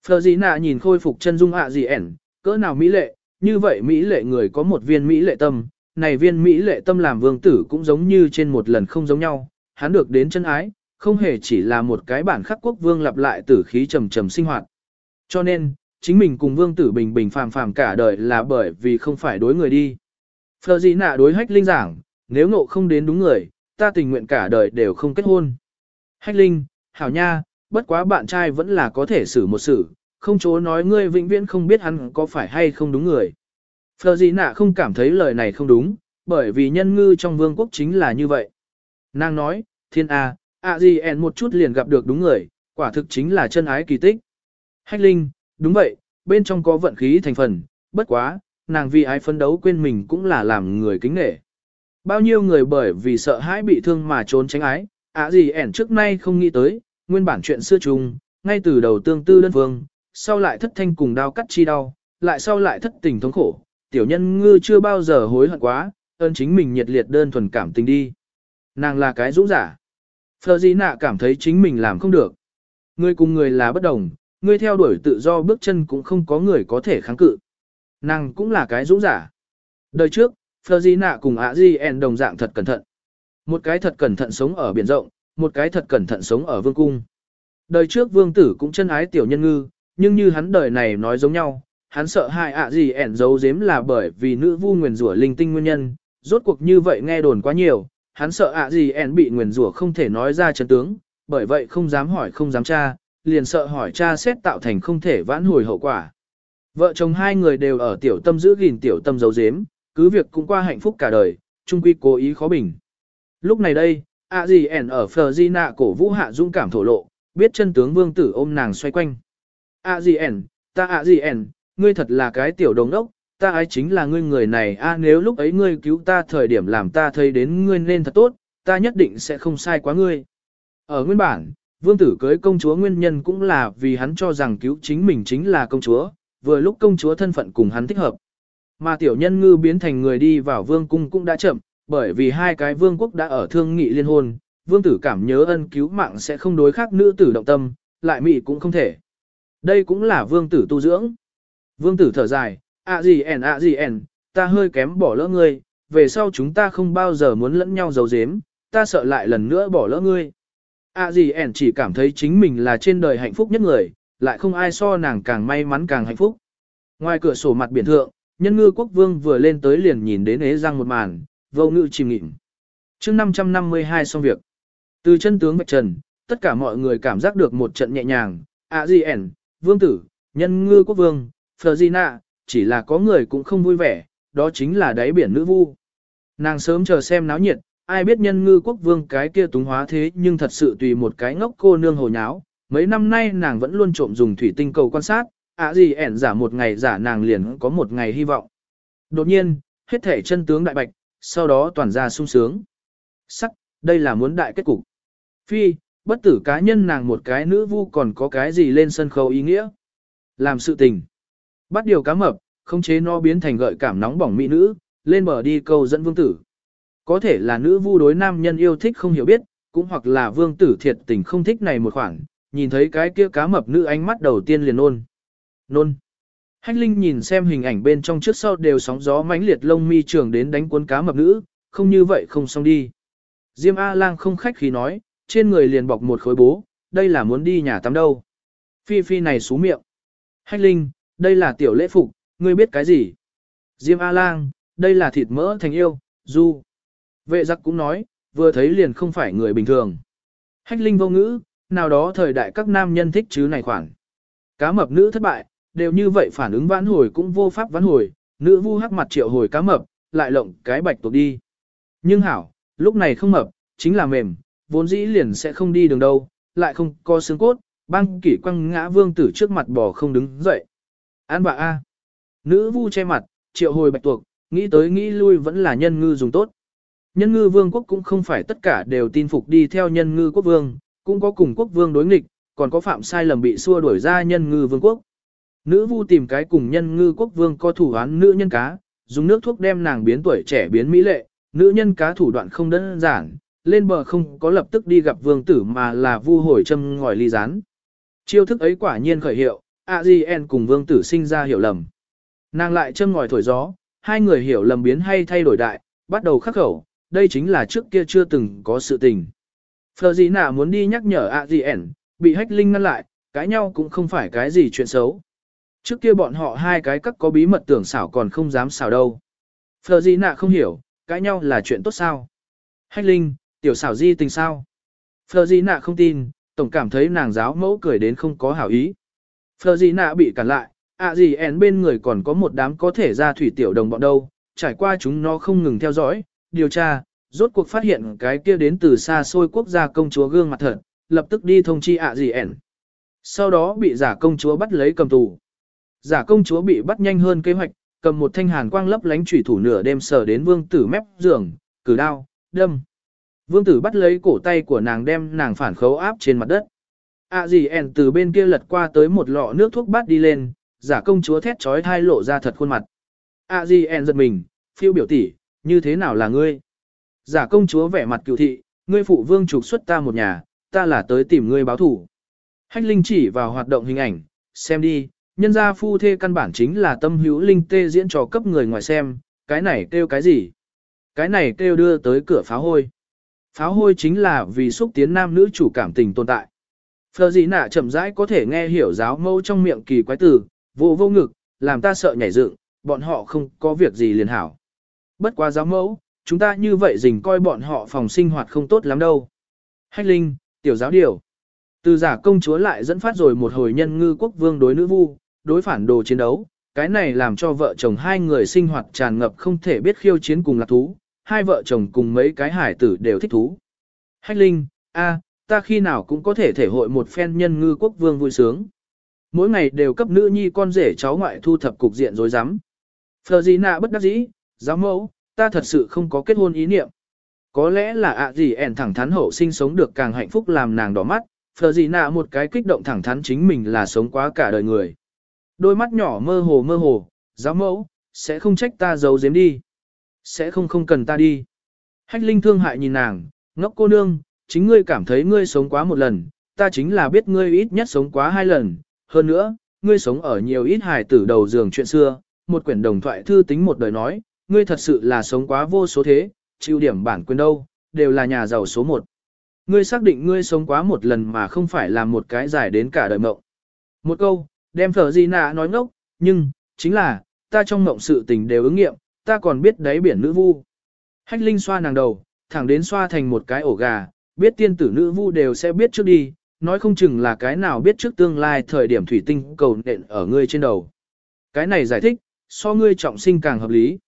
Florina nhìn khôi phục chân dung ạ gì ẻn, cỡ nào mỹ lệ, như vậy mỹ lệ người có một viên mỹ lệ tâm, này viên mỹ lệ tâm làm vương tử cũng giống như trên một lần không giống nhau, hắn được đến chân ái, không hề chỉ là một cái bản khắc quốc vương lặp lại tử khí trầm trầm sinh hoạt. Cho nên, chính mình cùng vương tử bình bình phàm phàm cả đời là bởi vì không phải đối người đi. Phờ gì nạ đối hách linh giảng, nếu ngộ không đến đúng người, ta tình nguyện cả đời đều không kết hôn. Hách linh, hảo nha, bất quá bạn trai vẫn là có thể xử một xử, không chố nói ngươi vĩnh viễn không biết hắn có phải hay không đúng người. Phờ gì nạ không cảm thấy lời này không đúng, bởi vì nhân ngư trong vương quốc chính là như vậy. Nàng nói, thiên A, A gì en một chút liền gặp được đúng người, quả thực chính là chân ái kỳ tích. Hách linh, đúng vậy, bên trong có vận khí thành phần, bất quá, nàng vì ái phấn đấu quên mình cũng là làm người kính nể. Bao nhiêu người bởi vì sợ hãi bị thương mà trốn tránh ái, ạ gì ẻn trước nay không nghĩ tới, nguyên bản chuyện xưa chung, ngay từ đầu tương tư đơn vương, sau lại thất thanh cùng đau cắt chi đau, lại sau lại thất tình thống khổ, tiểu nhân ngư chưa bao giờ hối hận quá, ơn chính mình nhiệt liệt đơn thuần cảm tình đi. Nàng là cái dũng giả. Phờ gì Nạ cảm thấy chính mình làm không được. Người cùng người là bất đồng, người theo đuổi tự do bước chân cũng không có người có thể kháng cự. Nàng cũng là cái dũng giả. Đời trước, Phờ gì Nạ cùng ạ Di En đồng dạng thật cẩn thận. Một cái thật cẩn thận sống ở biển rộng, một cái thật cẩn thận sống ở vương cung. Đời trước vương tử cũng chân ái tiểu nhân ngư, nhưng như hắn đời này nói giống nhau, hắn sợ hại ạ gì ẻn giấu giếm là bởi vì nữ vu nguyền rủa linh tinh nguyên nhân, rốt cuộc như vậy nghe đồn quá nhiều, hắn sợ ạ gì ẻn bị nguyền rủa không thể nói ra chân tướng, bởi vậy không dám hỏi không dám tra, liền sợ hỏi cha xét tạo thành không thể vãn hồi hậu quả. Vợ chồng hai người đều ở tiểu tâm giữ gìn tiểu tâm giấu giếm, cứ việc cũng qua hạnh phúc cả đời, chung quy cố ý khó bình. Lúc này đây, ạ gì ẻn ở phờ di nạ cổ vũ hạ dũng cảm thổ lộ, biết chân tướng vương tử ôm nàng xoay quanh. ạ gì ẻn, ta ạ gì ẻn, ngươi thật là cái tiểu đồng đốc, ta ái chính là ngươi người này a nếu lúc ấy ngươi cứu ta thời điểm làm ta thấy đến ngươi nên thật tốt, ta nhất định sẽ không sai quá ngươi. Ở nguyên bản, vương tử cưới công chúa nguyên nhân cũng là vì hắn cho rằng cứu chính mình chính là công chúa, vừa lúc công chúa thân phận cùng hắn thích hợp. Mà tiểu nhân ngư biến thành người đi vào vương cung cũng đã chậm, bởi vì hai cái vương quốc đã ở thương nghị liên hôn, vương tử cảm nhớ ân cứu mạng sẽ không đối khác nữ tử động tâm, lại mị cũng không thể. Đây cũng là vương tử tu dưỡng. Vương tử thở dài, ạ gì ẻn ạ gì ẻn, ta hơi kém bỏ lỡ ngươi, về sau chúng ta không bao giờ muốn lẫn nhau giấu giếm, ta sợ lại lần nữa bỏ lỡ ngươi. ạ gì ẻn chỉ cảm thấy chính mình là trên đời hạnh phúc nhất người, lại không ai so nàng càng may mắn càng hạnh phúc. Ngoài cửa sổ mặt biển thượng, nhân ngư quốc vương vừa lên tới liền nhìn đến ế răng một màn, vô ngự chìm nghịm. chương 552 xong việc. Từ chân tướng bạch trần, tất cả mọi người cảm giác được một trận nhẹ nhàng, ạ gì ẻn, vương tử, nhân ngư quốc vương, phờ di nạ, chỉ là có người cũng không vui vẻ, đó chính là đáy biển nữ vu. Nàng sớm chờ xem náo nhiệt, ai biết nhân ngư quốc vương cái kia túng hóa thế nhưng thật sự tùy một cái ngốc cô nương hồ nháo. Mấy năm nay nàng vẫn luôn trộm dùng thủy tinh cầu quan sát, ạ gì ẻn giả một ngày giả nàng liền có một ngày hy vọng. Đột nhiên, hết thể chân tướng đại bạch, sau đó toàn ra sung sướng. Sắc, đây là muốn đại kết cục. Phi, bất tử cá nhân nàng một cái nữ vu còn có cái gì lên sân khấu ý nghĩa. Làm sự tình. Bắt điều cá mập, không chế nó biến thành gợi cảm nóng bỏng mỹ nữ, lên bờ đi câu dẫn vương tử. Có thể là nữ vu đối nam nhân yêu thích không hiểu biết, cũng hoặc là vương tử thiệt tình không thích này một khoảng, nhìn thấy cái kia cá mập nữ ánh mắt đầu tiên liền nôn. Nôn. Hách Linh nhìn xem hình ảnh bên trong trước sau đều sóng gió mãnh liệt lông mi trường đến đánh cuốn cá mập nữ, không như vậy không xong đi. Diêm A-lang không khách khí nói, trên người liền bọc một khối bố, đây là muốn đi nhà tắm đâu. Phi Phi này xú miệng. Hách Linh, đây là tiểu lễ phục, ngươi biết cái gì? Diêm A-lang, đây là thịt mỡ thành yêu, du. Vệ giặc cũng nói, vừa thấy liền không phải người bình thường. Hách Linh vô ngữ, nào đó thời đại các nam nhân thích chứ này khoản. Cá mập nữ thất bại, đều như vậy phản ứng vãn hồi cũng vô pháp vãn hồi, nữ vu hắc mặt triệu hồi cá mập, lại lộng cái bạch tuộc đi. Nhưng hảo, lúc này không mập, chính là mềm, vốn dĩ liền sẽ không đi đường đâu, lại không có xương cốt, băng kỷ quăng ngã vương tử trước mặt bò không đứng dậy. An bà A. Nữ vu che mặt, triệu hồi bạch tuộc, nghĩ tới nghĩ lui vẫn là nhân ngư dùng tốt. Nhân ngư vương quốc cũng không phải tất cả đều tin phục đi theo nhân ngư quốc vương, cũng có cùng quốc vương đối nghịch, còn có phạm sai lầm bị xua đuổi ra nhân ngư vương quốc. Nữ vu tìm cái cùng nhân ngư quốc vương có thủ án nữ nhân cá, dùng nước thuốc đem nàng biến tuổi trẻ biến mỹ lệ, nữ nhân cá thủ đoạn không đơn giản, lên bờ không có lập tức đi gặp vương tử mà là vu hồi châm ngòi ly rán. Chiêu thức ấy quả nhiên khởi hiệu, Arienne cùng vương tử sinh ra hiểu lầm. Nàng lại châm ngòi thổi gió, hai người hiểu lầm biến hay thay đổi đại, bắt đầu khắc khẩu, đây chính là trước kia chưa từng có sự tình. Phờ gì nạ muốn đi nhắc nhở Arienne, bị hách linh ngăn lại, cãi nhau cũng không phải cái gì chuyện xấu. Trước kia bọn họ hai cái cắt có bí mật tưởng xảo còn không dám xảo đâu. Phờ gì nạ không hiểu, cãi nhau là chuyện tốt sao. Hách linh, tiểu xảo di tình sao. Phờ gì nạ không tin, tổng cảm thấy nàng giáo mẫu cười đến không có hảo ý. Phờ gì nạ bị cản lại, ạ gì ẻn bên người còn có một đám có thể ra thủy tiểu đồng bọn đâu, trải qua chúng nó không ngừng theo dõi, điều tra, rốt cuộc phát hiện cái kia đến từ xa xôi quốc gia công chúa gương mặt thật, lập tức đi thông chi ạ gì ẻn. Sau đó bị giả công chúa bắt lấy cầm tù. Giả công chúa bị bắt nhanh hơn kế hoạch, cầm một thanh hàn quang lấp lánh chủy thủ nửa đêm sờ đến vương tử mép giường, cử đao, đâm. Vương tử bắt lấy cổ tay của nàng đem nàng phản khấu áp trên mặt đất. À gì ẻn từ bên kia lật qua tới một lọ nước thuốc bát đi lên, giả công chúa thét trói thai lộ ra thật khuôn mặt. À gì ẻn giật mình, phiêu biểu tỷ, như thế nào là ngươi? Giả công chúa vẻ mặt cựu thị, ngươi phụ vương trục xuất ta một nhà, ta là tới tìm ngươi báo thủ. Hách linh chỉ vào hoạt động hình ảnh, xem đi, nhân gia phu thê căn bản chính là tâm hữu linh tê diễn trò cấp người ngoài xem, cái này kêu cái gì? Cái này kêu đưa tới cửa pháo hôi. Pháo hôi chính là vì xúc tiến nam nữ chủ cảm tình tồn tại. Phờ gì nạ chậm rãi có thể nghe hiểu giáo mâu trong miệng kỳ quái tử, vô vô ngực, làm ta sợ nhảy dựng, bọn họ không có việc gì liền hảo. Bất quá giáo mẫu, chúng ta như vậy dình coi bọn họ phòng sinh hoạt không tốt lắm đâu. Hách linh, tiểu giáo điều. Từ giả công chúa lại dẫn phát rồi một hồi nhân ngư quốc vương đối nữ vu, đối phản đồ chiến đấu, cái này làm cho vợ chồng hai người sinh hoạt tràn ngập không thể biết khiêu chiến cùng lạc thú, hai vợ chồng cùng mấy cái hải tử đều thích thú. Hách Linh, a, ta khi nào cũng có thể thể hội một phen nhân ngư quốc vương vui sướng. Mỗi ngày đều cấp nữ nhi con rể cháu ngoại thu thập cục diện rối rắm. Phờ gì nạ bất đắc dĩ, giáo mẫu, ta thật sự không có kết hôn ý niệm. Có lẽ là ạ gì ẻn thẳng thắn hậu sinh sống được càng hạnh phúc làm nàng đỏ mắt, phờ gì nạ một cái kích động thẳng thắn chính mình là sống quá cả đời người. Đôi mắt nhỏ mơ hồ mơ hồ, giáo mẫu, sẽ không trách ta giấu giếm đi. Sẽ không không cần ta đi. Hách linh thương hại nhìn nàng, ngốc cô nương, chính ngươi cảm thấy ngươi sống quá một lần, ta chính là biết ngươi ít nhất sống quá hai lần. Hơn nữa, ngươi sống ở nhiều ít hài tử đầu giường chuyện xưa, một quyển đồng thoại thư tính một đời nói, ngươi thật sự là sống quá vô số thế, chịu điểm bản quyền đâu, đều là nhà giàu số một. Ngươi xác định ngươi sống quá một lần mà không phải là một cái dài đến cả đời mộng. Một câu, đem phở gì nạ nói ngốc, nhưng, chính là, ta trong mộng sự tình đều ứng nghiệm, ta còn biết đáy biển nữ vu. Hách Linh xoa nàng đầu, thẳng đến xoa thành một cái ổ gà, biết tiên tử nữ vu đều sẽ biết trước đi, nói không chừng là cái nào biết trước tương lai thời điểm thủy tinh cầu nện ở ngươi trên đầu. Cái này giải thích, so ngươi trọng sinh càng hợp lý.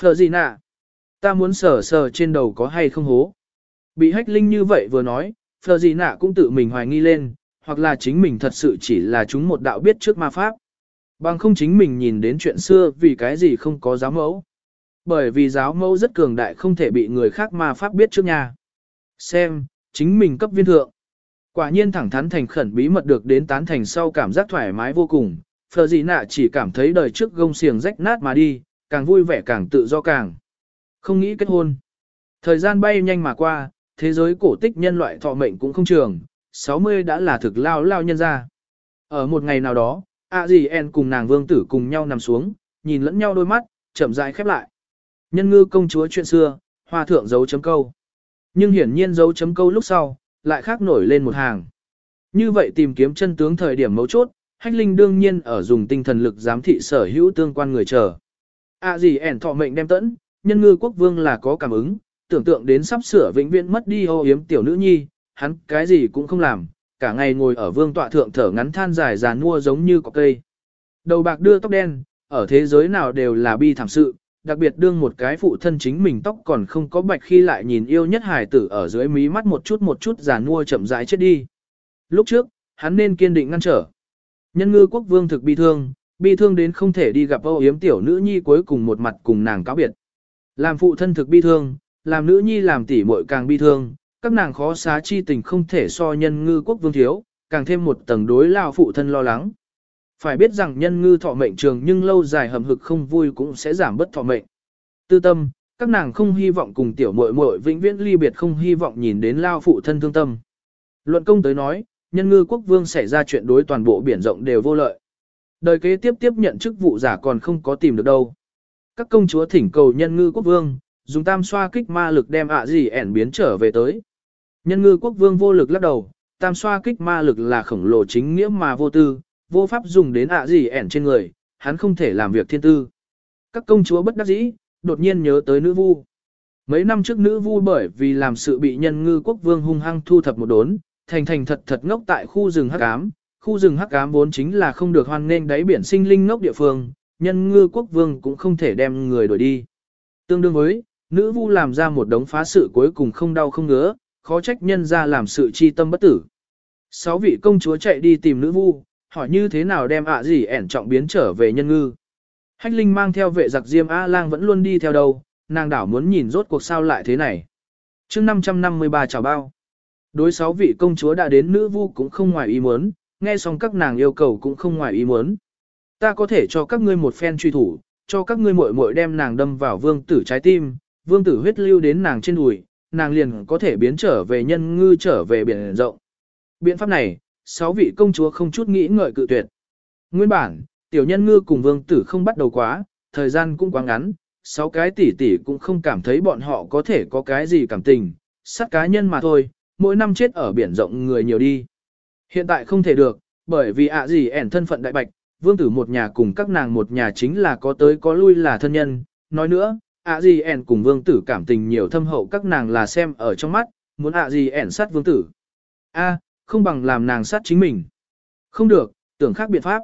Phở gì nạ? Ta muốn sờ sờ trên đầu có hay không hố. Bị hách linh như vậy vừa nói, phở gì nạ cũng tự mình hoài nghi lên, hoặc là chính mình thật sự chỉ là chúng một đạo biết trước ma pháp. Bằng không chính mình nhìn đến chuyện xưa vì cái gì không có giáo mẫu. Bởi vì giáo mẫu rất cường đại không thể bị người khác ma pháp biết trước nhà. Xem, chính mình cấp viên thượng. Quả nhiên thẳng thắn thành khẩn bí mật được đến tán thành sau cảm giác thoải mái vô cùng, phờ gì nạ chỉ cảm thấy đời trước gông xiềng rách nát mà đi, càng vui vẻ càng tự do càng. Không nghĩ kết hôn. Thời gian bay nhanh mà qua, thế giới cổ tích nhân loại thọ mệnh cũng không trường, 60 đã là thực lao lao nhân ra. Ở một ngày nào đó, a dì en cùng nàng vương tử cùng nhau nằm xuống, nhìn lẫn nhau đôi mắt, chậm rãi khép lại. Nhân ngư công chúa chuyện xưa, hoa thượng dấu chấm câu. Nhưng hiển nhiên dấu chấm câu lúc sau, lại khác nổi lên một hàng. Như vậy tìm kiếm chân tướng thời điểm mấu chốt, Hách Linh đương nhiên ở dùng tinh thần lực giám thị sở hữu tương quan người chờ. À gì ẻn thọ mệnh đem tẫn, nhân ngư quốc vương là có cảm ứng, tưởng tượng đến sắp sửa vĩnh viễn mất đi ô yếm tiểu nữ nhi, hắn cái gì cũng không làm, cả ngày ngồi ở vương tọa thượng thở ngắn than dài già nua giống như cọc cây. Đầu bạc đưa tóc đen, ở thế giới nào đều là bi thảm sự, đặc biệt đương một cái phụ thân chính mình tóc còn không có bạch khi lại nhìn yêu nhất hài tử ở dưới mí mắt một chút một chút già nua chậm rãi chết đi. Lúc trước, hắn nên kiên định ngăn trở. Nhân ngư quốc vương thực bi thương, bi thương đến không thể đi gặp âu yếm tiểu nữ nhi cuối cùng một mặt cùng nàng cáo biệt. Làm phụ thân thực bi thương, làm nữ nhi làm tỷ muội càng bi thương, các nàng khó xá chi tình không thể so nhân ngư quốc vương thiếu, càng thêm một tầng đối lao phụ thân lo lắng. Phải biết rằng nhân ngư thọ mệnh trường nhưng lâu dài hầm hực không vui cũng sẽ giảm bất thọ mệnh. Tư tâm, các nàng không hy vọng cùng tiểu muội muội vĩnh viễn ly biệt không hy vọng nhìn đến lao phụ thân thương tâm. Luận công tới nói, nhân ngư quốc vương xảy ra chuyện đối toàn bộ biển rộng đều vô lợi. Đời kế tiếp tiếp nhận chức vụ giả còn không có tìm được đâu. Các công chúa thỉnh cầu nhân ngư quốc vương, dùng tam xoa kích ma lực đem ạ gì ẻn biến trở về tới. Nhân ngư quốc vương vô lực lắc đầu, tam xoa kích ma lực là khổng lồ chính nghĩa mà vô tư, vô pháp dùng đến ạ gì ẻn trên người, hắn không thể làm việc thiên tư. Các công chúa bất đắc dĩ, đột nhiên nhớ tới nữ vu. Mấy năm trước nữ vu bởi vì làm sự bị nhân ngư quốc vương hung hăng thu thập một đốn, thành thành thật thật ngốc tại khu rừng hắc ám. Khu rừng hắc ám vốn chính là không được hoan nên đáy biển sinh linh ngốc địa phương, nhân ngư quốc vương cũng không thể đem người đuổi đi. Tương đương với, nữ vu làm ra một đống phá sự cuối cùng không đau không ngứa, khó trách nhân ra làm sự chi tâm bất tử. Sáu vị công chúa chạy đi tìm nữ vu, hỏi như thế nào đem ạ gì ẻn trọng biến trở về nhân ngư. Hách Linh mang theo vệ giặc Diêm A Lang vẫn luôn đi theo đâu, nàng đảo muốn nhìn rốt cuộc sao lại thế này. chương 553 chào bao. Đối sáu vị công chúa đã đến nữ vu cũng không ngoài ý muốn, nghe xong các nàng yêu cầu cũng không ngoài ý muốn. Ta có thể cho các ngươi một phen truy thủ, cho các ngươi muội muội đem nàng đâm vào vương tử trái tim, vương tử huyết lưu đến nàng trên đùi, nàng liền có thể biến trở về nhân ngư trở về biển rộng. Biện pháp này, sáu vị công chúa không chút nghĩ ngợi cự tuyệt. Nguyên bản, tiểu nhân ngư cùng vương tử không bắt đầu quá, thời gian cũng quá ngắn, sáu cái tỷ tỷ cũng không cảm thấy bọn họ có thể có cái gì cảm tình, sát cá nhân mà thôi, mỗi năm chết ở biển rộng người nhiều đi. Hiện tại không thể được, bởi vì ạ gì ẻn thân phận đại bạch, vương tử một nhà cùng các nàng một nhà chính là có tới có lui là thân nhân. Nói nữa, ạ gì ẻn cùng vương tử cảm tình nhiều thâm hậu các nàng là xem ở trong mắt, muốn ạ gì ẻn sát vương tử. a không bằng làm nàng sát chính mình. Không được, tưởng khác biện pháp.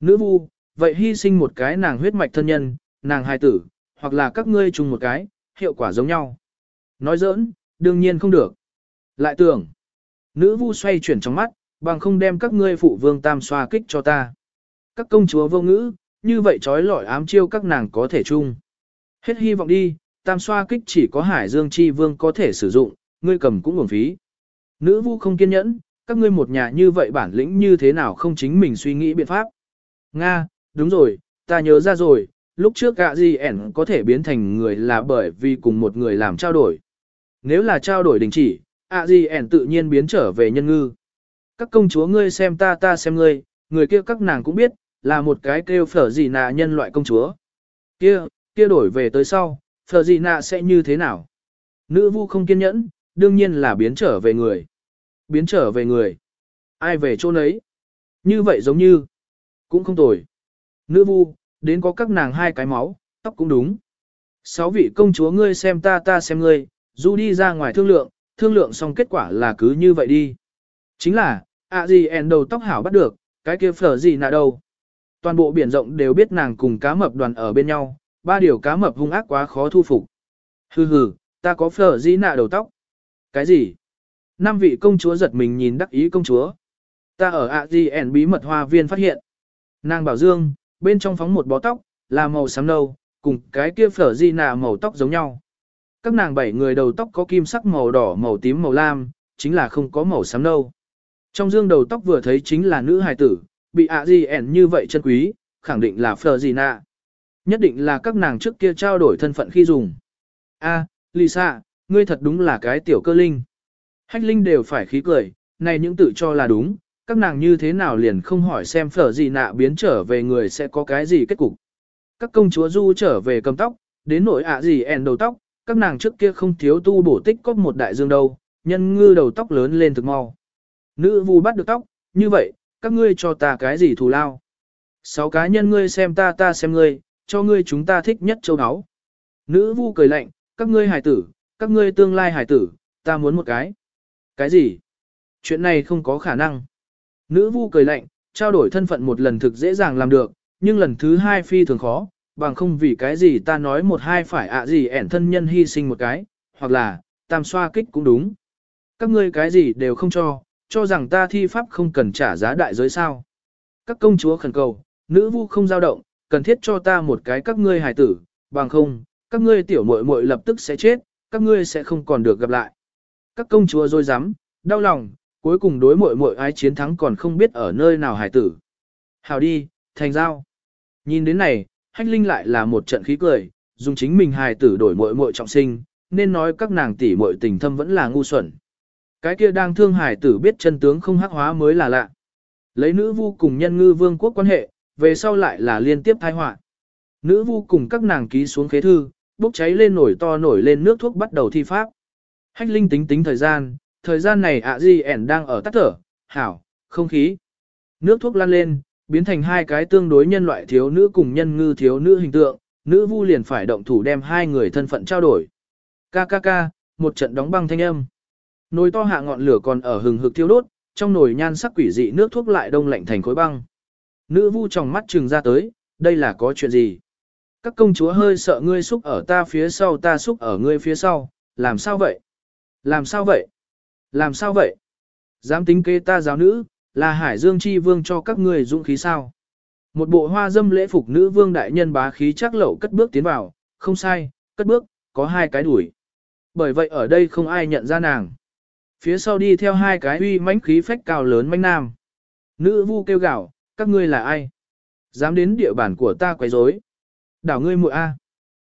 Nữ vu, vậy hy sinh một cái nàng huyết mạch thân nhân, nàng hài tử, hoặc là các ngươi chung một cái, hiệu quả giống nhau. Nói giỡn, đương nhiên không được. Lại tưởng, nữ vu xoay chuyển trong mắt, bằng không đem các ngươi phụ vương tam xoa kích cho ta. Các công chúa vô ngữ, như vậy trói lọi ám chiêu các nàng có thể chung. Hết hy vọng đi, tam xoa kích chỉ có hải dương chi vương có thể sử dụng, ngươi cầm cũng uổng phí. Nữ vu không kiên nhẫn, các ngươi một nhà như vậy bản lĩnh như thế nào không chính mình suy nghĩ biện pháp. Nga, đúng rồi, ta nhớ ra rồi, lúc trước gạ gì ẻn có thể biến thành người là bởi vì cùng một người làm trao đổi. Nếu là trao đổi đình chỉ, ạ gì ẻn tự nhiên biến trở về nhân ngư. Các công chúa ngươi xem ta ta xem ngươi, người kia các nàng cũng biết, là một cái kêu phở gì nà nhân loại công chúa. Kia, kia đổi về tới sau, phở gì nà sẽ như thế nào? Nữ vu không kiên nhẫn, đương nhiên là biến trở về người. Biến trở về người. Ai về chỗ nấy? Như vậy giống như, cũng không tồi. Nữ vu, đến có các nàng hai cái máu, tóc cũng đúng. Sáu vị công chúa ngươi xem ta ta xem ngươi, du đi ra ngoài thương lượng, thương lượng xong kết quả là cứ như vậy đi. Chính là, ạ gì ẻn đầu tóc hảo bắt được, cái kia phở gì nạ đâu. Toàn bộ biển rộng đều biết nàng cùng cá mập đoàn ở bên nhau, ba điều cá mập hung ác quá khó thu phục. Hừ hừ, ta có phở gì nạ đầu tóc. Cái gì? Năm vị công chúa giật mình nhìn đắc ý công chúa. Ta ở ạ gì bí mật hoa viên phát hiện. Nàng bảo dương, bên trong phóng một bó tóc, là màu xám nâu, cùng cái kia phở di nạ màu tóc giống nhau. Các nàng bảy người đầu tóc có kim sắc màu đỏ, màu tím, màu lam, chính là không có màu xám nâu. Trong dương đầu tóc vừa thấy chính là nữ hài tử, bị ạ gì như vậy chân quý, khẳng định là phở di nạ. Nhất định là các nàng trước kia trao đổi thân phận khi dùng. A, Lisa, ngươi thật đúng là cái tiểu cơ linh. Hách linh đều phải khí cười, này những tự cho là đúng, các nàng như thế nào liền không hỏi xem phở gì nạ biến trở về người sẽ có cái gì kết cục. Các công chúa du trở về cầm tóc, đến nỗi ạ gì ẻn đầu tóc, các nàng trước kia không thiếu tu bổ tích có một đại dương đâu, nhân ngư đầu tóc lớn lên thực mau. Nữ vu bắt được tóc, như vậy, các ngươi cho ta cái gì thù lao. Sáu cá nhân ngươi xem ta ta xem ngươi, cho ngươi chúng ta thích nhất châu áo. Nữ vu cười lạnh, các ngươi hải tử, các ngươi tương lai hải tử, ta muốn một cái. Cái gì? Chuyện này không có khả năng. Nữ vu cười lạnh, trao đổi thân phận một lần thực dễ dàng làm được, nhưng lần thứ hai phi thường khó, bằng không vì cái gì ta nói một hai phải ạ gì ẻn thân nhân hy sinh một cái, hoặc là, tam xoa kích cũng đúng. Các ngươi cái gì đều không cho, cho rằng ta thi pháp không cần trả giá đại giới sao. Các công chúa khẩn cầu, nữ vu không dao động, cần thiết cho ta một cái các ngươi hài tử, bằng không, các ngươi tiểu muội muội lập tức sẽ chết, các ngươi sẽ không còn được gặp lại. Các công chúa dối rắm đau lòng, cuối cùng đối muội muội ái chiến thắng còn không biết ở nơi nào hài tử. Hào đi, thành giao. Nhìn đến này, hách linh lại là một trận khí cười, dùng chính mình hài tử đổi muội muội trọng sinh, nên nói các nàng tỷ muội tình thâm vẫn là ngu xuẩn. Cái kia đang thương hài tử biết chân tướng không hắc hóa mới là lạ. Lấy nữ vu cùng nhân ngư vương quốc quan hệ, về sau lại là liên tiếp tai họa. Nữ vu cùng các nàng ký xuống khế thư, bốc cháy lên nổi to nổi lên nước thuốc bắt đầu thi pháp. Hách linh tính tính thời gian, thời gian này ạ di ẻn đang ở tắt thở, hảo, không khí. Nước thuốc lan lên, biến thành hai cái tương đối nhân loại thiếu nữ cùng nhân ngư thiếu nữ hình tượng, nữ vu liền phải động thủ đem hai người thân phận trao đổi. KKK, một trận đóng băng thanh âm. Nồi to hạ ngọn lửa còn ở hừng hực thiêu đốt, trong nồi nhan sắc quỷ dị nước thuốc lại đông lạnh thành khối băng. Nữ vu trong mắt trừng ra tới, đây là có chuyện gì? Các công chúa hơi sợ ngươi xúc ở ta phía sau ta xúc ở ngươi phía sau, làm sao vậy? Làm sao vậy? Làm sao vậy? Dám tính kế ta giáo nữ, là Hải Dương Chi Vương cho các người dũng khí sao? Một bộ hoa dâm lễ phục nữ vương đại nhân bá khí chắc lậu cất bước tiến vào, không sai, cất bước, có hai cái đuổi. Bởi vậy ở đây không ai nhận ra nàng. Phía sau đi theo hai cái uy mãnh khí phách cao lớn mãnh nam. Nữ vu kêu gào, các ngươi là ai? Dám đến địa bàn của ta quấy rối? Đảo ngươi muội a.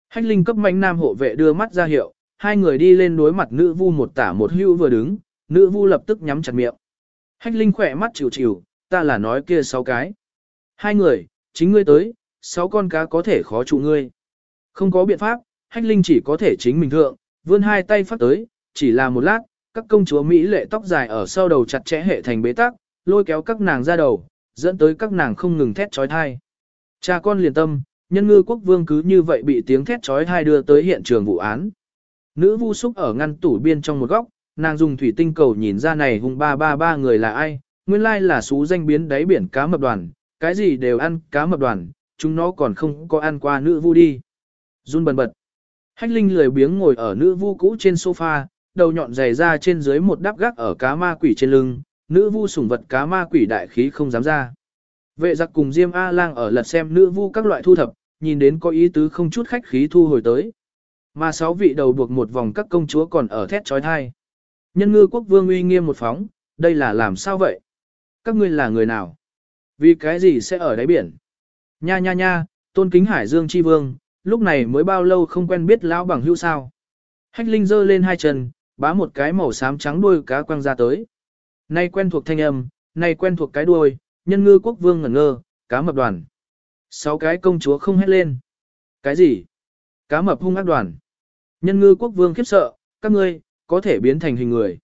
Hách linh cấp mãnh nam hộ vệ đưa mắt ra hiệu, hai người đi lên đối mặt nữ vu một tả một hưu vừa đứng, nữ vu lập tức nhắm chặt miệng. Hách linh khỏe mắt chịu chịu, ta là nói kia sáu cái. Hai người, chính ngươi tới, sáu con cá có thể khó trụ ngươi. Không có biện pháp, hách linh chỉ có thể chính mình thượng, vươn hai tay phát tới, chỉ là một lát, các công chúa Mỹ lệ tóc dài ở sau đầu chặt chẽ hệ thành bế tắc, lôi kéo các nàng ra đầu, dẫn tới các nàng không ngừng thét trói thai. Cha con liền tâm, nhân ngư quốc vương cứ như vậy bị tiếng thét trói thai đưa tới hiện trường vụ án. Nữ vu súc ở ngăn tủ biên trong một góc, nàng dùng thủy tinh cầu nhìn ra này hung ba ba ba người là ai, nguyên lai là xú danh biến đáy biển cá mập đoàn, cái gì đều ăn cá mập đoàn, chúng nó còn không có ăn qua nữ vu đi. Run bần bật. Hách Linh lười biếng ngồi ở nữ vu cũ trên sofa, đầu nhọn dày ra trên dưới một đắp gác ở cá ma quỷ trên lưng, nữ vu sủng vật cá ma quỷ đại khí không dám ra. Vệ giặc cùng Diêm A Lang ở lật xem nữ vu các loại thu thập, nhìn đến có ý tứ không chút khách khí thu hồi tới. Mà sáu vị đầu buộc một vòng các công chúa còn ở thét trói thai. Nhân ngư quốc vương uy nghiêm một phóng, đây là làm sao vậy? Các ngươi là người nào? Vì cái gì sẽ ở đáy biển? Nha nha nha, tôn kính hải dương chi vương, lúc này mới bao lâu không quen biết lão bằng hữu sao. Hách Linh giơ lên hai chân, bá một cái màu xám trắng đuôi cá quăng ra tới. Nay quen thuộc thanh âm, nay quen thuộc cái đuôi, nhân ngư quốc vương ngẩn ngơ, cá mập đoàn. Sáu cái công chúa không hét lên. Cái gì? Cá mập hung ác đoàn. Nhân ngư quốc vương khiếp sợ, các ngươi, có thể biến thành hình người.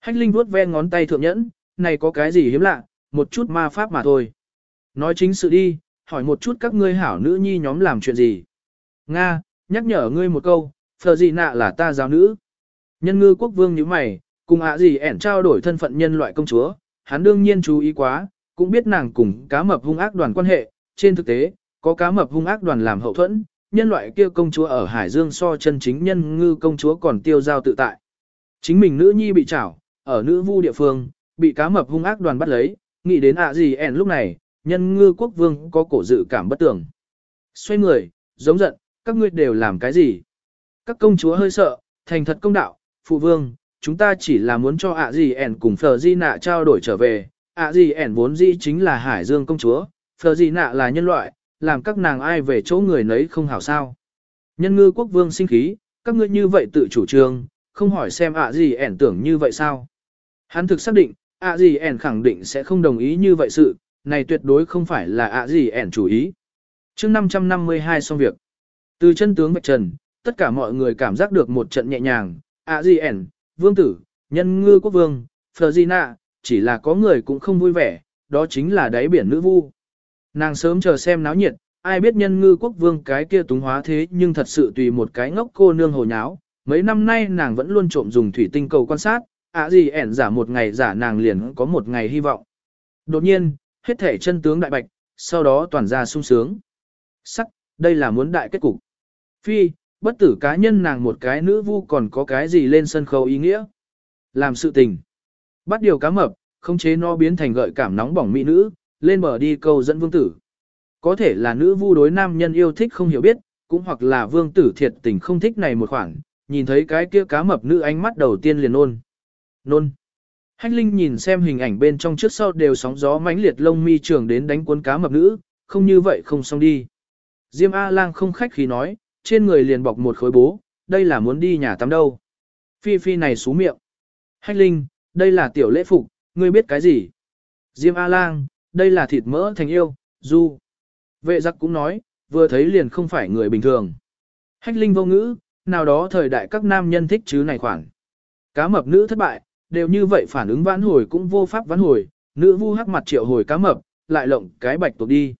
Hách Linh vuốt ve ngón tay thượng nhẫn, này có cái gì hiếm lạ, một chút ma pháp mà thôi. Nói chính sự đi, hỏi một chút các ngươi hảo nữ nhi nhóm làm chuyện gì. Nga, nhắc nhở ngươi một câu, phờ gì nạ là ta giáo nữ. Nhân ngư quốc vương như mày, cùng ạ gì ẻn trao đổi thân phận nhân loại công chúa, hắn đương nhiên chú ý quá, cũng biết nàng cùng cá mập hung ác đoàn quan hệ, trên thực tế, có cá mập hung ác đoàn làm hậu thuẫn, nhân loại kia công chúa ở Hải Dương so chân chính nhân ngư công chúa còn tiêu giao tự tại. Chính mình nữ nhi bị trảo, ở nữ vu địa phương, bị cá mập hung ác đoàn bắt lấy, nghĩ đến ạ gì ẻn lúc này, nhân ngư quốc vương có cổ dự cảm bất tưởng. Xoay người, giống giận, các ngươi đều làm cái gì? Các công chúa hơi sợ, thành thật công đạo, phụ vương, chúng ta chỉ là muốn cho ạ gì ẻn cùng phờ di nạ trao đổi trở về. ạ gì ẻn vốn dĩ chính là hải dương công chúa, phờ di nạ là nhân loại, làm các nàng ai về chỗ người nấy không hảo sao. Nhân ngư quốc vương sinh khí, các ngươi như vậy tự chủ trương, không hỏi xem ạ gì ẻn tưởng như vậy sao. Hắn thực xác định, ạ gì ẻn khẳng định sẽ không đồng ý như vậy sự, này tuyệt đối không phải là ạ gì ẻn chủ ý. chương 552 xong việc. Từ chân tướng bạch trần, tất cả mọi người cảm giác được một trận nhẹ nhàng, ạ gì ẻn, vương tử, nhân ngư quốc vương, phờ gì nạ, chỉ là có người cũng không vui vẻ, đó chính là đáy biển nữ vu. Nàng sớm chờ xem náo nhiệt, ai biết nhân ngư quốc vương cái kia túng hóa thế nhưng thật sự tùy một cái ngốc cô nương hồ nháo. Mấy năm nay nàng vẫn luôn trộm dùng thủy tinh cầu quan sát, ạ gì ẻn giả một ngày giả nàng liền có một ngày hy vọng. Đột nhiên, hết thể chân tướng đại bạch, sau đó toàn ra sung sướng. Sắc, đây là muốn đại kết cục. Phi, bất tử cá nhân nàng một cái nữ vu còn có cái gì lên sân khấu ý nghĩa. Làm sự tình. Bắt điều cá mập, không chế nó biến thành gợi cảm nóng bỏng mỹ nữ, lên bờ đi câu dẫn vương tử. Có thể là nữ vu đối nam nhân yêu thích không hiểu biết, cũng hoặc là vương tử thiệt tình không thích này một khoảng, nhìn thấy cái kia cá mập nữ ánh mắt đầu tiên liền nôn. Nôn. Hách Linh nhìn xem hình ảnh bên trong trước sau đều sóng gió mãnh liệt lông mi trường đến đánh cuốn cá mập nữ, không như vậy không xong đi. Diêm A-lang không khách khí nói, trên người liền bọc một khối bố, đây là muốn đi nhà tắm đâu. Phi Phi này xú miệng. Hách Linh, đây là tiểu lễ phục, ngươi biết cái gì? Diêm A-lang, đây là thịt mỡ thành yêu, du. Vệ giặc cũng nói, vừa thấy liền không phải người bình thường. Hách Linh vô ngữ, nào đó thời đại các nam nhân thích chứ này khoản. Cá mập nữ thất bại, đều như vậy phản ứng vãn hồi cũng vô pháp vãn hồi, nữ vu hắc mặt triệu hồi cá mập, lại lộng cái bạch tuộc đi.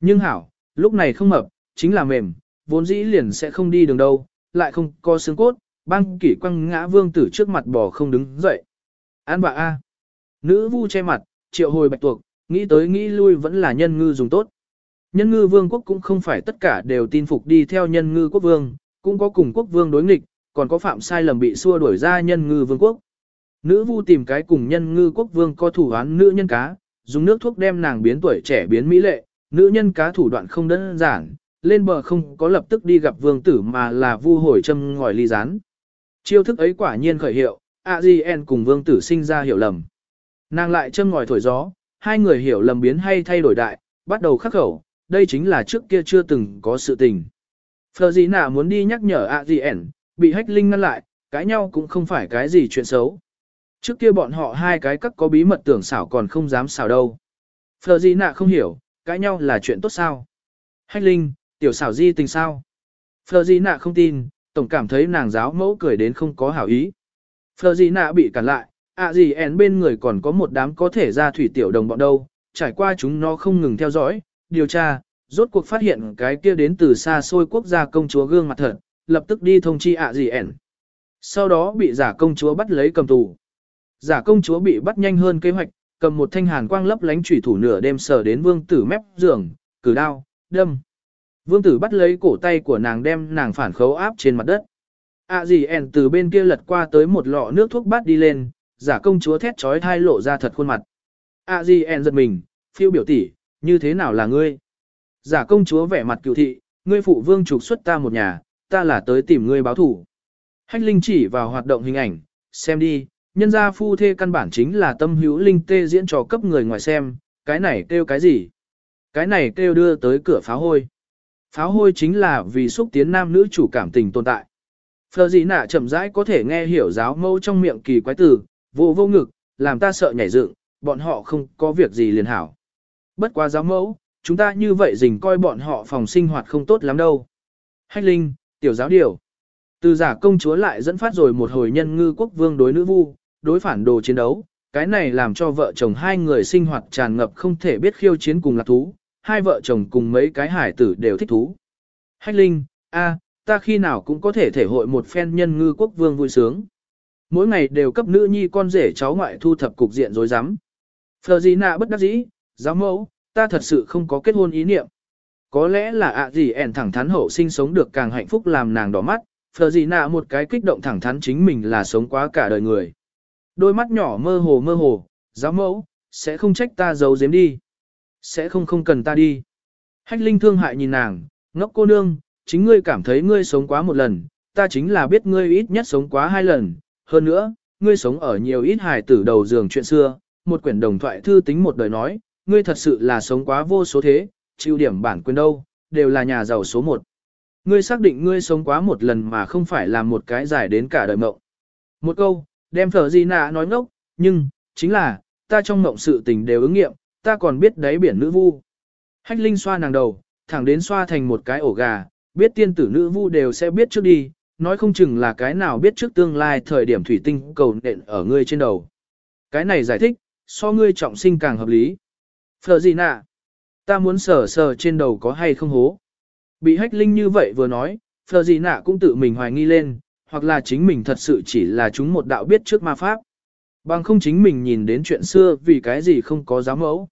Nhưng hảo, lúc này không mập, chính là mềm, vốn dĩ liền sẽ không đi đường đâu, lại không có xương cốt, băng kỷ quăng ngã vương tử trước mặt bò không đứng dậy. An bà A. Nữ vu che mặt, triệu hồi bạch tuộc, nghĩ tới nghĩ lui vẫn là nhân ngư dùng tốt. Nhân ngư vương quốc cũng không phải tất cả đều tin phục đi theo nhân ngư quốc vương, cũng có cùng quốc vương đối nghịch, còn có phạm sai lầm bị xua đuổi ra nhân ngư vương quốc. Nữ vu tìm cái cùng nhân ngư quốc vương có thủ án nữ nhân cá, dùng nước thuốc đem nàng biến tuổi trẻ biến mỹ lệ, nữ nhân cá thủ đoạn không đơn giản, lên bờ không có lập tức đi gặp vương tử mà là vu hồi châm ngòi ly rán. Chiêu thức ấy quả nhiên khởi hiệu, A.G.N cùng vương tử sinh ra hiểu lầm. Nàng lại châm ngòi thổi gió, hai người hiểu lầm biến hay thay đổi đại, bắt đầu khắc khẩu, đây chính là trước kia chưa từng có sự tình. Phờ gì nạ muốn đi nhắc nhở ạ gì ẻn, bị hách linh ngăn lại, cãi nhau cũng không phải cái gì chuyện xấu. Trước kia bọn họ hai cái cắt có bí mật tưởng xảo còn không dám xảo đâu. Phờ gì nạ không hiểu, cãi nhau là chuyện tốt sao. Hách linh, tiểu xảo di tình sao. Phờ gì nạ không tin, tổng cảm thấy nàng giáo mẫu cười đến không có hảo ý. Phờ gì nạ bị cản lại, ạ gì ẻn bên người còn có một đám có thể ra thủy tiểu đồng bọn đâu, trải qua chúng nó không ngừng theo dõi, điều tra, rốt cuộc phát hiện cái kia đến từ xa xôi quốc gia công chúa gương mặt thật, lập tức đi thông chi ạ gì ẻn. Sau đó bị giả công chúa bắt lấy cầm tù. Giả công chúa bị bắt nhanh hơn kế hoạch, cầm một thanh hàn quang lấp lánh chủy thủ nửa đêm sờ đến vương tử mép giường, cử đao, đâm. Vương tử bắt lấy cổ tay của nàng đem nàng phản khấu áp trên mặt đất. ạ gì ẻn từ bên kia lật qua tới một lọ nước thuốc bát đi lên, giả công chúa thét trói thai lộ ra thật khuôn mặt. A Di En giật mình, phiêu biểu tỷ, như thế nào là ngươi? Giả công chúa vẻ mặt cựu thị, ngươi phụ vương trục xuất ta một nhà, ta là tới tìm ngươi báo thủ. Hách linh chỉ vào hoạt động hình ảnh, xem đi, nhân gia phu thê căn bản chính là tâm hữu linh tê diễn trò cấp người ngoài xem, cái này kêu cái gì? Cái này kêu đưa tới cửa pháo hôi. Pháo hôi chính là vì xúc tiến nam nữ chủ cảm tình tồn tại. Phờ gì nạ chậm rãi có thể nghe hiểu giáo mâu trong miệng kỳ quái tử vô vô ngực, làm ta sợ nhảy dựng, bọn họ không có việc gì liền hảo. Bất quá giáo mẫu, chúng ta như vậy dình coi bọn họ phòng sinh hoạt không tốt lắm đâu. Hách linh, tiểu giáo điều. Từ giả công chúa lại dẫn phát rồi một hồi nhân ngư quốc vương đối nữ vu, đối phản đồ chiến đấu, cái này làm cho vợ chồng hai người sinh hoạt tràn ngập không thể biết khiêu chiến cùng lạc thú, hai vợ chồng cùng mấy cái hải tử đều thích thú. Hách linh, a, ta khi nào cũng có thể thể hội một phen nhân ngư quốc vương vui sướng. Mỗi ngày đều cấp nữ nhi con rể cháu ngoại thu thập cục diện rối rắm. Phờ gì nạ bất đắc dĩ, giáo mẫu, ta thật sự không có kết hôn ý niệm. Có lẽ là ạ gì ẻn thẳng thắn hậu sinh sống được càng hạnh phúc làm nàng đỏ mắt, phờ gì nạ một cái kích động thẳng thắn chính mình là sống quá cả đời người. Đôi mắt nhỏ mơ hồ mơ hồ, giáo mẫu, sẽ không trách ta giấu giếm đi. Sẽ không không cần ta đi. Hách linh thương hại nhìn nàng, ngốc cô nương, chính ngươi cảm thấy ngươi sống quá một lần, ta chính là biết ngươi ít nhất sống quá hai lần. Hơn nữa, ngươi sống ở nhiều ít hài tử đầu giường chuyện xưa, một quyển đồng thoại thư tính một đời nói, ngươi thật sự là sống quá vô số thế, chịu điểm bản quyền đâu, đều là nhà giàu số một. Ngươi xác định ngươi sống quá một lần mà không phải là một cái dài đến cả đời mộng. Một câu, đem phở gì nạ nói ngốc, nhưng, chính là, ta trong mộng sự tình đều ứng nghiệm, ta còn biết đáy biển nữ vu. Hách Linh xoa nàng đầu, thẳng đến xoa thành một cái ổ gà, biết tiên tử nữ vu đều sẽ biết trước đi, nói không chừng là cái nào biết trước tương lai thời điểm thủy tinh cầu nện ở ngươi trên đầu. Cái này giải thích, so ngươi trọng sinh càng hợp lý. Phở gì nạ? Ta muốn sờ sờ trên đầu có hay không hố. Bị hách linh như vậy vừa nói, phở gì nạ cũng tự mình hoài nghi lên, hoặc là chính mình thật sự chỉ là chúng một đạo biết trước ma pháp. Bằng không chính mình nhìn đến chuyện xưa vì cái gì không có giáo mẫu.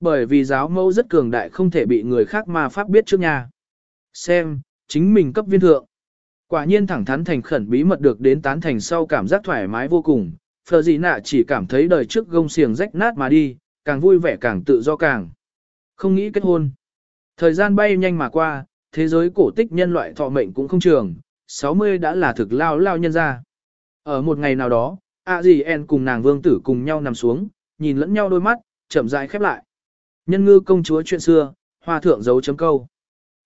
Bởi vì giáo mẫu rất cường đại không thể bị người khác ma pháp biết trước nhà. Xem, chính mình cấp viên thượng. Quả nhiên thẳng thắn thành khẩn bí mật được đến tán thành sau cảm giác thoải mái vô cùng, phờ gì nạ chỉ cảm thấy đời trước gông xiềng rách nát mà đi, càng vui vẻ càng tự do càng. Không nghĩ kết hôn. Thời gian bay nhanh mà qua, thế giới cổ tích nhân loại thọ mệnh cũng không trường, 60 đã là thực lao lao nhân ra. Ở một ngày nào đó, a dì en cùng nàng vương tử cùng nhau nằm xuống, nhìn lẫn nhau đôi mắt, chậm rãi khép lại. Nhân ngư công chúa chuyện xưa, hoa thượng dấu chấm câu.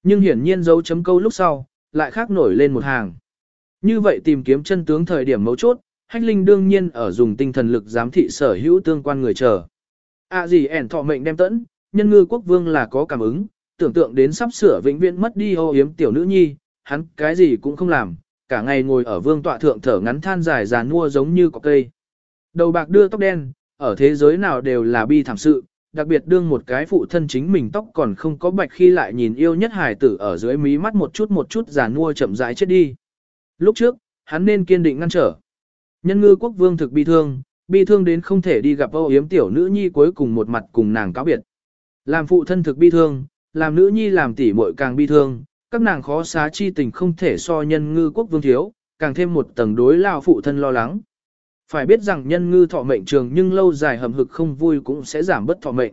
Nhưng hiển nhiên dấu chấm câu lúc sau, lại khác nổi lên một hàng. Như vậy tìm kiếm chân tướng thời điểm mấu chốt, Hách Linh đương nhiên ở dùng tinh thần lực giám thị sở hữu tương quan người chờ. À gì ẻn thọ mệnh đem tẫn, nhân ngư quốc vương là có cảm ứng, tưởng tượng đến sắp sửa vĩnh viễn mất đi ô yếm tiểu nữ nhi, hắn cái gì cũng không làm, cả ngày ngồi ở vương tọa thượng thở ngắn than dài giàn mua giống như có cây. Đầu bạc đưa tóc đen, ở thế giới nào đều là bi thảm sự, đặc biệt đương một cái phụ thân chính mình tóc còn không có bạch khi lại nhìn yêu nhất hài tử ở dưới mí mắt một chút một chút già nua chậm rãi chết đi. Lúc trước, hắn nên kiên định ngăn trở. Nhân ngư quốc vương thực bi thương, bi thương đến không thể đi gặp âu yếm tiểu nữ nhi cuối cùng một mặt cùng nàng cáo biệt. Làm phụ thân thực bi thương, làm nữ nhi làm tỷ muội càng bi thương, các nàng khó xá chi tình không thể so nhân ngư quốc vương thiếu, càng thêm một tầng đối lao phụ thân lo lắng. Phải biết rằng nhân ngư thọ mệnh trường nhưng lâu dài hầm hực không vui cũng sẽ giảm bất thọ mệnh.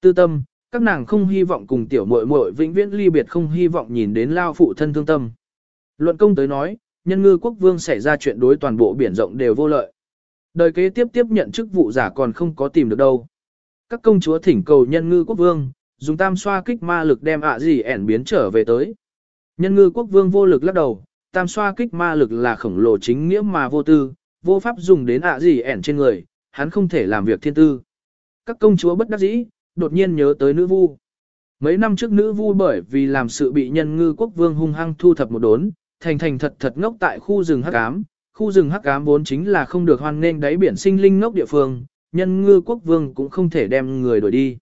Tư tâm, các nàng không hy vọng cùng tiểu muội muội vĩnh viễn ly biệt không hy vọng nhìn đến lao phụ thân thương tâm. Luận công tới nói, nhân ngư quốc vương xảy ra chuyện đối toàn bộ biển rộng đều vô lợi. Đời kế tiếp tiếp nhận chức vụ giả còn không có tìm được đâu. Các công chúa thỉnh cầu nhân ngư quốc vương, dùng tam xoa kích ma lực đem ạ gì ẻn biến trở về tới. Nhân ngư quốc vương vô lực lắc đầu, tam xoa kích ma lực là khổng lồ chính nghĩa mà vô tư, vô pháp dùng đến ạ gì ẻn trên người, hắn không thể làm việc thiên tư. Các công chúa bất đắc dĩ, đột nhiên nhớ tới nữ vu. Mấy năm trước nữ vu bởi vì làm sự bị nhân ngư quốc vương hung hăng thu thập một đốn, thành thành thật thật ngốc tại khu rừng hắc ám. Khu rừng hắc ám vốn chính là không được hoan nghênh đáy biển sinh linh ngốc địa phương, nhân ngư quốc vương cũng không thể đem người đuổi đi.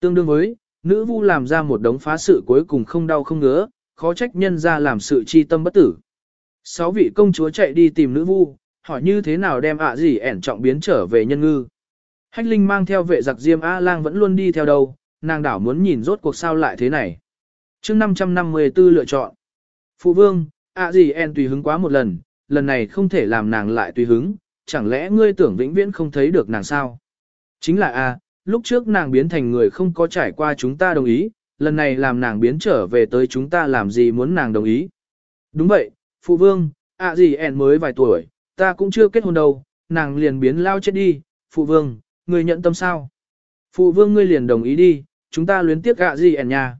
Tương đương với, nữ vu làm ra một đống phá sự cuối cùng không đau không ngứa, khó trách nhân ra làm sự chi tâm bất tử. Sáu vị công chúa chạy đi tìm nữ vu, hỏi như thế nào đem ạ gì ẻn trọng biến trở về nhân ngư. Hách Linh mang theo vệ giặc Diêm A Lang vẫn luôn đi theo đâu, nàng đảo muốn nhìn rốt cuộc sao lại thế này. chương 554 lựa chọn. Phụ vương, ạ gì ẻn tùy hứng quá một lần, lần này không thể làm nàng lại tùy hứng, chẳng lẽ ngươi tưởng vĩnh viễn không thấy được nàng sao? Chính là A, lúc trước nàng biến thành người không có trải qua chúng ta đồng ý, lần này làm nàng biến trở về tới chúng ta làm gì muốn nàng đồng ý. Đúng vậy, phụ vương, ạ gì ẻn mới vài tuổi, ta cũng chưa kết hôn đâu, nàng liền biến lao chết đi, phụ vương, ngươi nhận tâm sao? Phụ vương ngươi liền đồng ý đi, chúng ta luyến tiếc gạ gì ẻn nhà.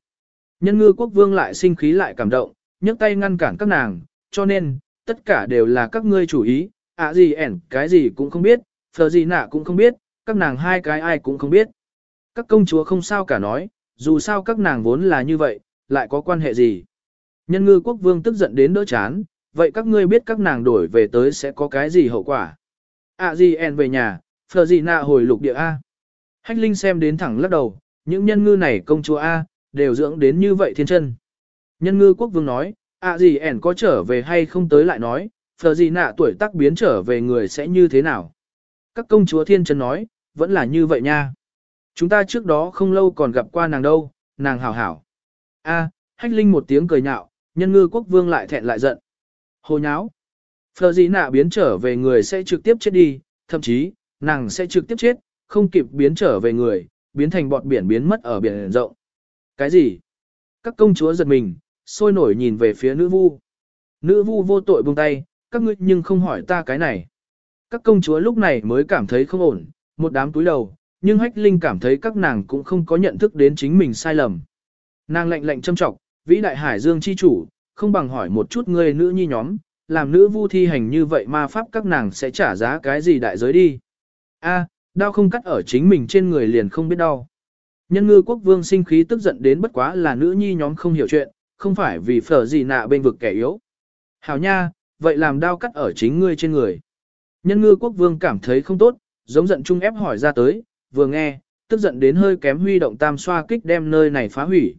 Nhân ngư quốc vương lại sinh khí lại cảm động, nhấc tay ngăn cản các nàng, cho nên, tất cả đều là các ngươi chủ ý, ạ gì ẻn cái gì cũng không biết, phờ gì nạ cũng không biết, các nàng hai cái ai cũng không biết. Các công chúa không sao cả nói, dù sao các nàng vốn là như vậy, lại có quan hệ gì. Nhân ngư quốc vương tức giận đến đỡ chán, vậy các ngươi biết các nàng đổi về tới sẽ có cái gì hậu quả. À gì en về nhà, phờ gì nạ hồi lục địa A. Hách Linh xem đến thẳng lắc đầu, những nhân ngư này công chúa A, đều dưỡng đến như vậy thiên chân. Nhân ngư quốc vương nói, à gì ẻn có trở về hay không tới lại nói, phờ gì nạ tuổi tác biến trở về người sẽ như thế nào. Các công chúa thiên chân nói, vẫn là như vậy nha. Chúng ta trước đó không lâu còn gặp qua nàng đâu, nàng hảo hảo. A, hách linh một tiếng cười nhạo, nhân ngư quốc vương lại thẹn lại giận. Hồ nháo. Phờ gì nạ biến trở về người sẽ trực tiếp chết đi, thậm chí, nàng sẽ trực tiếp chết, không kịp biến trở về người, biến thành bọt biển biến mất ở biển rộng. Cái gì? Các công chúa giật mình, sôi nổi nhìn về phía nữ vu. Nữ vu vô tội buông tay, các ngươi nhưng không hỏi ta cái này. Các công chúa lúc này mới cảm thấy không ổn, một đám túi đầu, nhưng hách linh cảm thấy các nàng cũng không có nhận thức đến chính mình sai lầm. Nàng lạnh lạnh châm trọng, vĩ đại hải dương chi chủ, không bằng hỏi một chút ngươi nữ nhi nhóm, làm nữ vu thi hành như vậy ma pháp các nàng sẽ trả giá cái gì đại giới đi. A, đau không cắt ở chính mình trên người liền không biết đau. Nhân ngư quốc vương sinh khí tức giận đến bất quá là nữ nhi nhóm không hiểu chuyện, không phải vì phở gì nạ bên vực kẻ yếu. Hảo nha, vậy làm đau cắt ở chính ngươi trên người. Nhân ngư quốc vương cảm thấy không tốt, giống giận chung ép hỏi ra tới, vừa nghe, tức giận đến hơi kém huy động tam xoa kích đem nơi này phá hủy.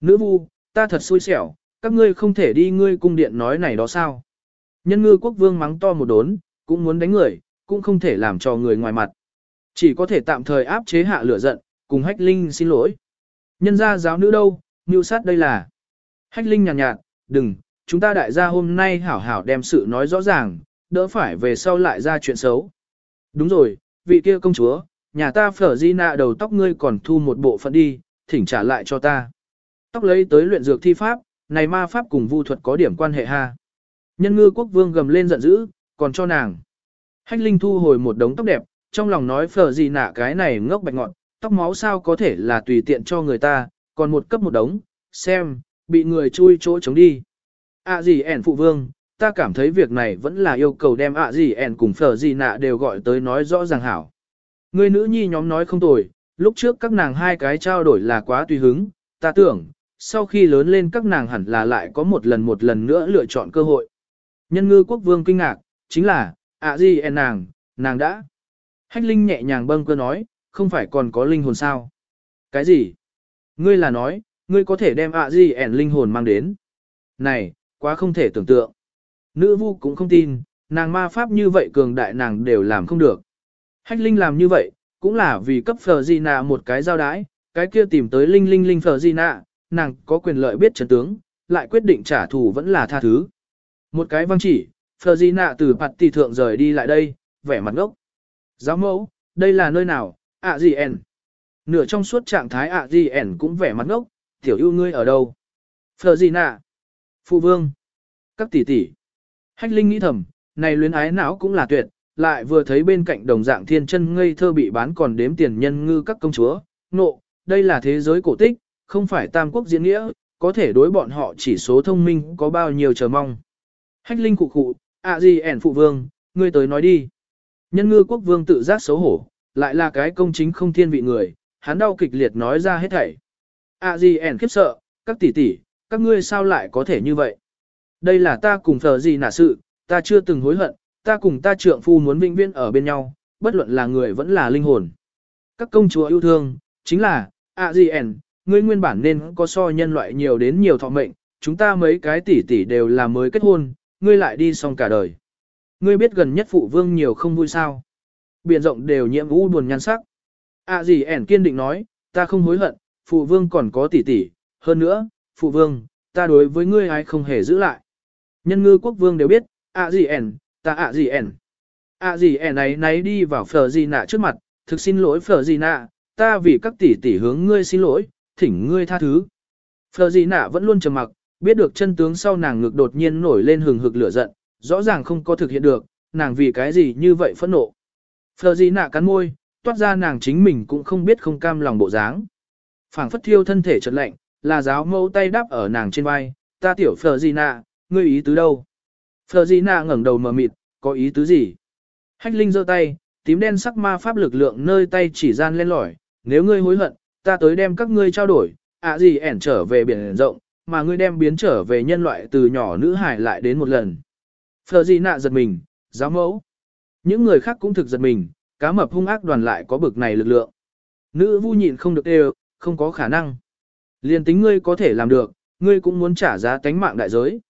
Nữ vu, ta thật xui xẻo, các ngươi không thể đi ngươi cung điện nói này đó sao. Nhân ngư quốc vương mắng to một đốn, cũng muốn đánh người, cũng không thể làm cho người ngoài mặt. Chỉ có thể tạm thời áp chế hạ lửa giận, cùng hách linh xin lỗi. Nhân gia giáo nữ đâu, mưu sát đây là. Hách linh nhàn nhạt, nhạt, đừng, chúng ta đại gia hôm nay hảo hảo đem sự nói rõ ràng, đỡ phải về sau lại ra chuyện xấu. Đúng rồi, vị kia công chúa, nhà ta phở di nạ đầu tóc ngươi còn thu một bộ phận đi, thỉnh trả lại cho ta. Tóc lấy tới luyện dược thi pháp, này ma pháp cùng vu thuật có điểm quan hệ ha. Nhân ngư quốc vương gầm lên giận dữ, còn cho nàng. Hách Linh thu hồi một đống tóc đẹp, trong lòng nói phở gì nạ cái này ngốc bạch ngọn, tóc máu sao có thể là tùy tiện cho người ta, còn một cấp một đống, xem, bị người chui chỗ chống đi. À gì ẻn phụ vương, ta cảm thấy việc này vẫn là yêu cầu đem ạ gì ẻn cùng phở gì nạ đều gọi tới nói rõ ràng hảo. Người nữ nhi nhóm nói không tồi, lúc trước các nàng hai cái trao đổi là quá tùy hứng, ta tưởng, sau khi lớn lên các nàng hẳn là lại có một lần một lần nữa lựa chọn cơ hội. Nhân ngư quốc vương kinh ngạc, chính là, ạ gì ẻn nàng, nàng đã. Hách Linh nhẹ nhàng bâng cơ nói, không phải còn có linh hồn sao? Cái gì? Ngươi là nói, ngươi có thể đem ạ gì ẻn linh hồn mang đến. Này, quá không thể tưởng tượng. Nữ vu cũng không tin, nàng ma pháp như vậy cường đại nàng đều làm không được. Hách Linh làm như vậy, cũng là vì cấp Phờ Di Nạ một cái giao đái, cái kia tìm tới Linh Linh Linh Phờ Di Nạ, nàng có quyền lợi biết chân tướng, lại quyết định trả thù vẫn là tha thứ. Một cái văng chỉ, Phờ Di Nạ từ mặt tỷ thượng rời đi lại đây, vẻ mặt ngốc. Giáo mẫu, đây là nơi nào, ạ gì ẻn. Nửa trong suốt trạng thái ạ gì ẻn cũng vẻ mặt ngốc, tiểu ưu ngươi ở đâu? Phờ Di Nạ. Phụ vương. Các tỷ tỷ. Hách Linh nghĩ thầm, này luyến ái não cũng là tuyệt, lại vừa thấy bên cạnh đồng dạng thiên chân ngây thơ bị bán còn đếm tiền nhân ngư các công chúa, nộ, đây là thế giới cổ tích, không phải tam quốc diễn nghĩa, có thể đối bọn họ chỉ số thông minh có bao nhiêu chờ mong. Hách Linh cụ cụ, ạ gì ẻn phụ vương, ngươi tới nói đi. Nhân ngư quốc vương tự giác xấu hổ, lại là cái công chính không thiên vị người, hắn đau kịch liệt nói ra hết thảy. ạ gì ẻn khiếp sợ, các tỷ tỷ, các ngươi sao lại có thể như vậy? Đây là ta cùng thờ gì nả sự, ta chưa từng hối hận, ta cùng ta trượng phu muốn vĩnh viễn ở bên nhau, bất luận là người vẫn là linh hồn. Các công chúa yêu thương, chính là, ạ gì ẻn, ngươi nguyên bản nên có so nhân loại nhiều đến nhiều thọ mệnh, chúng ta mấy cái tỷ tỷ đều là mới kết hôn, ngươi lại đi xong cả đời. Ngươi biết gần nhất phụ vương nhiều không vui sao. Biển rộng đều nhiễm u buồn nhan sắc. ạ gì ẻn kiên định nói, ta không hối hận, phụ vương còn có tỷ tỷ, hơn nữa, phụ vương, ta đối với ngươi ai không hề giữ lại. Nhân ngư quốc vương đều biết, ạ gì ẻn, ta ạ gì ẻn. ạ gì ẻn ấy nấy đi vào phở gì nạ trước mặt, thực xin lỗi phở gì nạ, ta vì các tỷ tỷ hướng ngươi xin lỗi, thỉnh ngươi tha thứ. Phờ gì nạ vẫn luôn trầm mặc, biết được chân tướng sau nàng ngực đột nhiên nổi lên hừng hực lửa giận, rõ ràng không có thực hiện được, nàng vì cái gì như vậy phẫn nộ. Phờ gì nạ cắn môi, toát ra nàng chính mình cũng không biết không cam lòng bộ dáng. phảng phất thiêu thân thể chợt lạnh, là giáo mẫu tay đáp ở nàng trên vai, ta tiểu phờ gì nạ, ngươi ý tứ đâu? Phờ gì nạ ngẩng đầu mờ mịt, có ý tứ gì? Hách Linh giơ tay, tím đen sắc ma pháp lực lượng nơi tay chỉ gian lên lỏi, nếu ngươi hối hận, ta tới đem các ngươi trao đổi, ạ gì ẻn trở về biển rộng, mà ngươi đem biến trở về nhân loại từ nhỏ nữ hải lại đến một lần. Phờ gì nạ giật mình, giáo mẫu. Những người khác cũng thực giật mình, cá mập hung ác đoàn lại có bực này lực lượng. Nữ vu nhịn không được đều, không có khả năng. Liên tính ngươi có thể làm được, ngươi cũng muốn trả giá tánh mạng đại giới.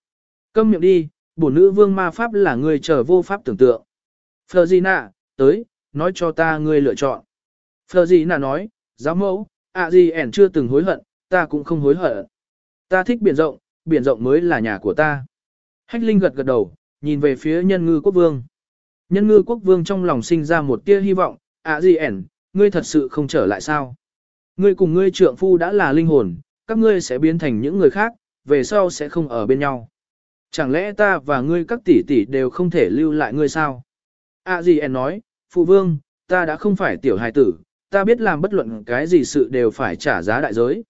Câm miệng đi, bổn nữ vương ma pháp là ngươi chờ vô pháp tưởng tượng. Phờ gì nạ, tới, nói cho ta ngươi lựa chọn. Phờ gì nạ nói, giáo mẫu, ạ gì ẻn chưa từng hối hận, ta cũng không hối hận. Ta thích biển rộng, biển rộng mới là nhà của ta. Hách Linh gật gật đầu, nhìn về phía nhân ngư quốc vương. Nhân ngư quốc vương trong lòng sinh ra một tia hy vọng, ạ gì ẻn, ngươi thật sự không trở lại sao? Ngươi cùng ngươi trượng phu đã là linh hồn, các ngươi sẽ biến thành những người khác, về sau sẽ không ở bên nhau. Chẳng lẽ ta và ngươi các tỷ tỷ đều không thể lưu lại ngươi sao? À gì em nói, phụ vương, ta đã không phải tiểu hài tử, ta biết làm bất luận cái gì sự đều phải trả giá đại giới.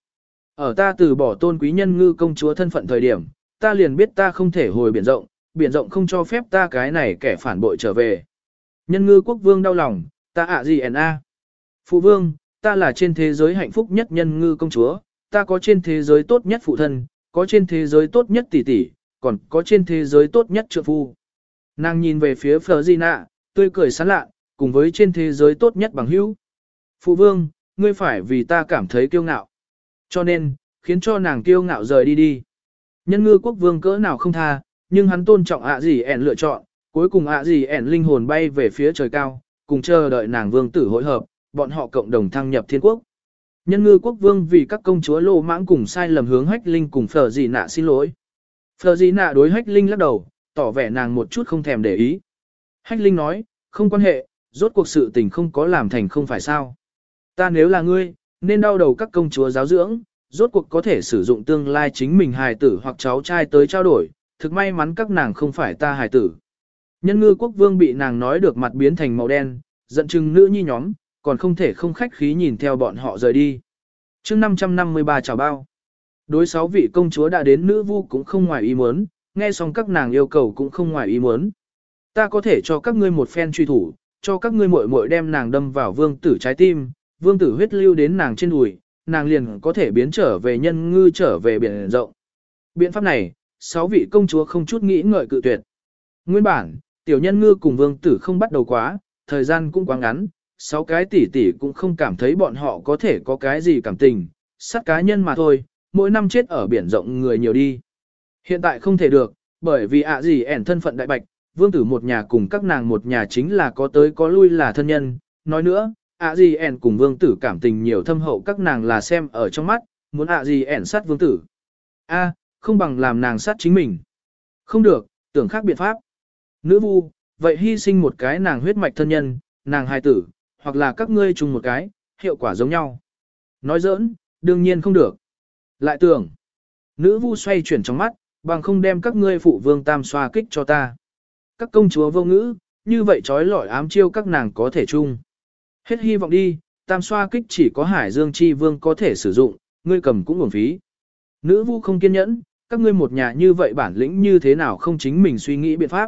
Ở ta từ bỏ tôn quý nhân ngư công chúa thân phận thời điểm, ta liền biết ta không thể hồi biển rộng, biển rộng không cho phép ta cái này kẻ phản bội trở về. Nhân ngư quốc vương đau lòng, ta ạ gì en a? Phụ vương, ta là trên thế giới hạnh phúc nhất nhân ngư công chúa, ta có trên thế giới tốt nhất phụ thân, có trên thế giới tốt nhất tỷ tỷ, còn có trên thế giới tốt nhất trượng phu. Nàng nhìn về phía Phở Di Nạ, tươi cười sán lạ, cùng với trên thế giới tốt nhất bằng hữu. Phụ vương, ngươi phải vì ta cảm thấy kiêu ngạo. Cho nên, khiến cho nàng kiêu ngạo rời đi đi. Nhân ngư quốc vương cỡ nào không tha, nhưng hắn tôn trọng ạ gì ẻn lựa chọn, cuối cùng ạ gì ẻn linh hồn bay về phía trời cao, cùng chờ đợi nàng vương tử hội hợp, bọn họ cộng đồng thăng nhập thiên quốc. Nhân ngư quốc vương vì các công chúa lô mãng cùng sai lầm hướng hách linh cùng phở gì nạ xin lỗi. Phở gì nạ đối hách linh lắc đầu, tỏ vẻ nàng một chút không thèm để ý. Hách linh nói, không quan hệ, rốt cuộc sự tình không có làm thành không phải sao. Ta nếu là ngươi, nên đau đầu các công chúa giáo dưỡng, rốt cuộc có thể sử dụng tương lai chính mình hài tử hoặc cháu trai tới trao đổi, thực may mắn các nàng không phải ta hài tử. Nhân ngư quốc vương bị nàng nói được mặt biến thành màu đen, giận chừng nữ nhi nhóm, còn không thể không khách khí nhìn theo bọn họ rời đi. chương 553 chào bao. Đối sáu vị công chúa đã đến nữ vu cũng không ngoài ý muốn, nghe xong các nàng yêu cầu cũng không ngoài ý muốn. Ta có thể cho các ngươi một phen truy thủ, cho các ngươi muội muội đem nàng đâm vào vương tử trái tim, vương tử huyết lưu đến nàng trên đùi, nàng liền có thể biến trở về nhân ngư trở về biển rộng. Biện pháp này, sáu vị công chúa không chút nghĩ ngợi cự tuyệt. Nguyên bản, tiểu nhân ngư cùng vương tử không bắt đầu quá, thời gian cũng quá ngắn, sáu cái tỷ tỷ cũng không cảm thấy bọn họ có thể có cái gì cảm tình, sát cá nhân mà thôi, mỗi năm chết ở biển rộng người nhiều đi. Hiện tại không thể được, bởi vì ạ gì ẻn thân phận đại bạch, vương tử một nhà cùng các nàng một nhà chính là có tới có lui là thân nhân, nói nữa, ạ gì ẻn cùng vương tử cảm tình nhiều thâm hậu các nàng là xem ở trong mắt, muốn ạ gì ẻn sát vương tử. A, không bằng làm nàng sát chính mình. Không được, tưởng khác biện pháp. Nữ vu, vậy hy sinh một cái nàng huyết mạch thân nhân, nàng hài tử, hoặc là các ngươi chung một cái, hiệu quả giống nhau. Nói giỡn, đương nhiên không được. Lại tưởng, nữ vu xoay chuyển trong mắt, bằng không đem các ngươi phụ vương tam xoa kích cho ta. Các công chúa vô ngữ, như vậy trói lọi ám chiêu các nàng có thể chung. Hết hy vọng đi, tam xoa kích chỉ có hải dương chi vương có thể sử dụng, ngươi cầm cũng uổng phí. Nữ vu không kiên nhẫn, các ngươi một nhà như vậy bản lĩnh như thế nào không chính mình suy nghĩ biện pháp.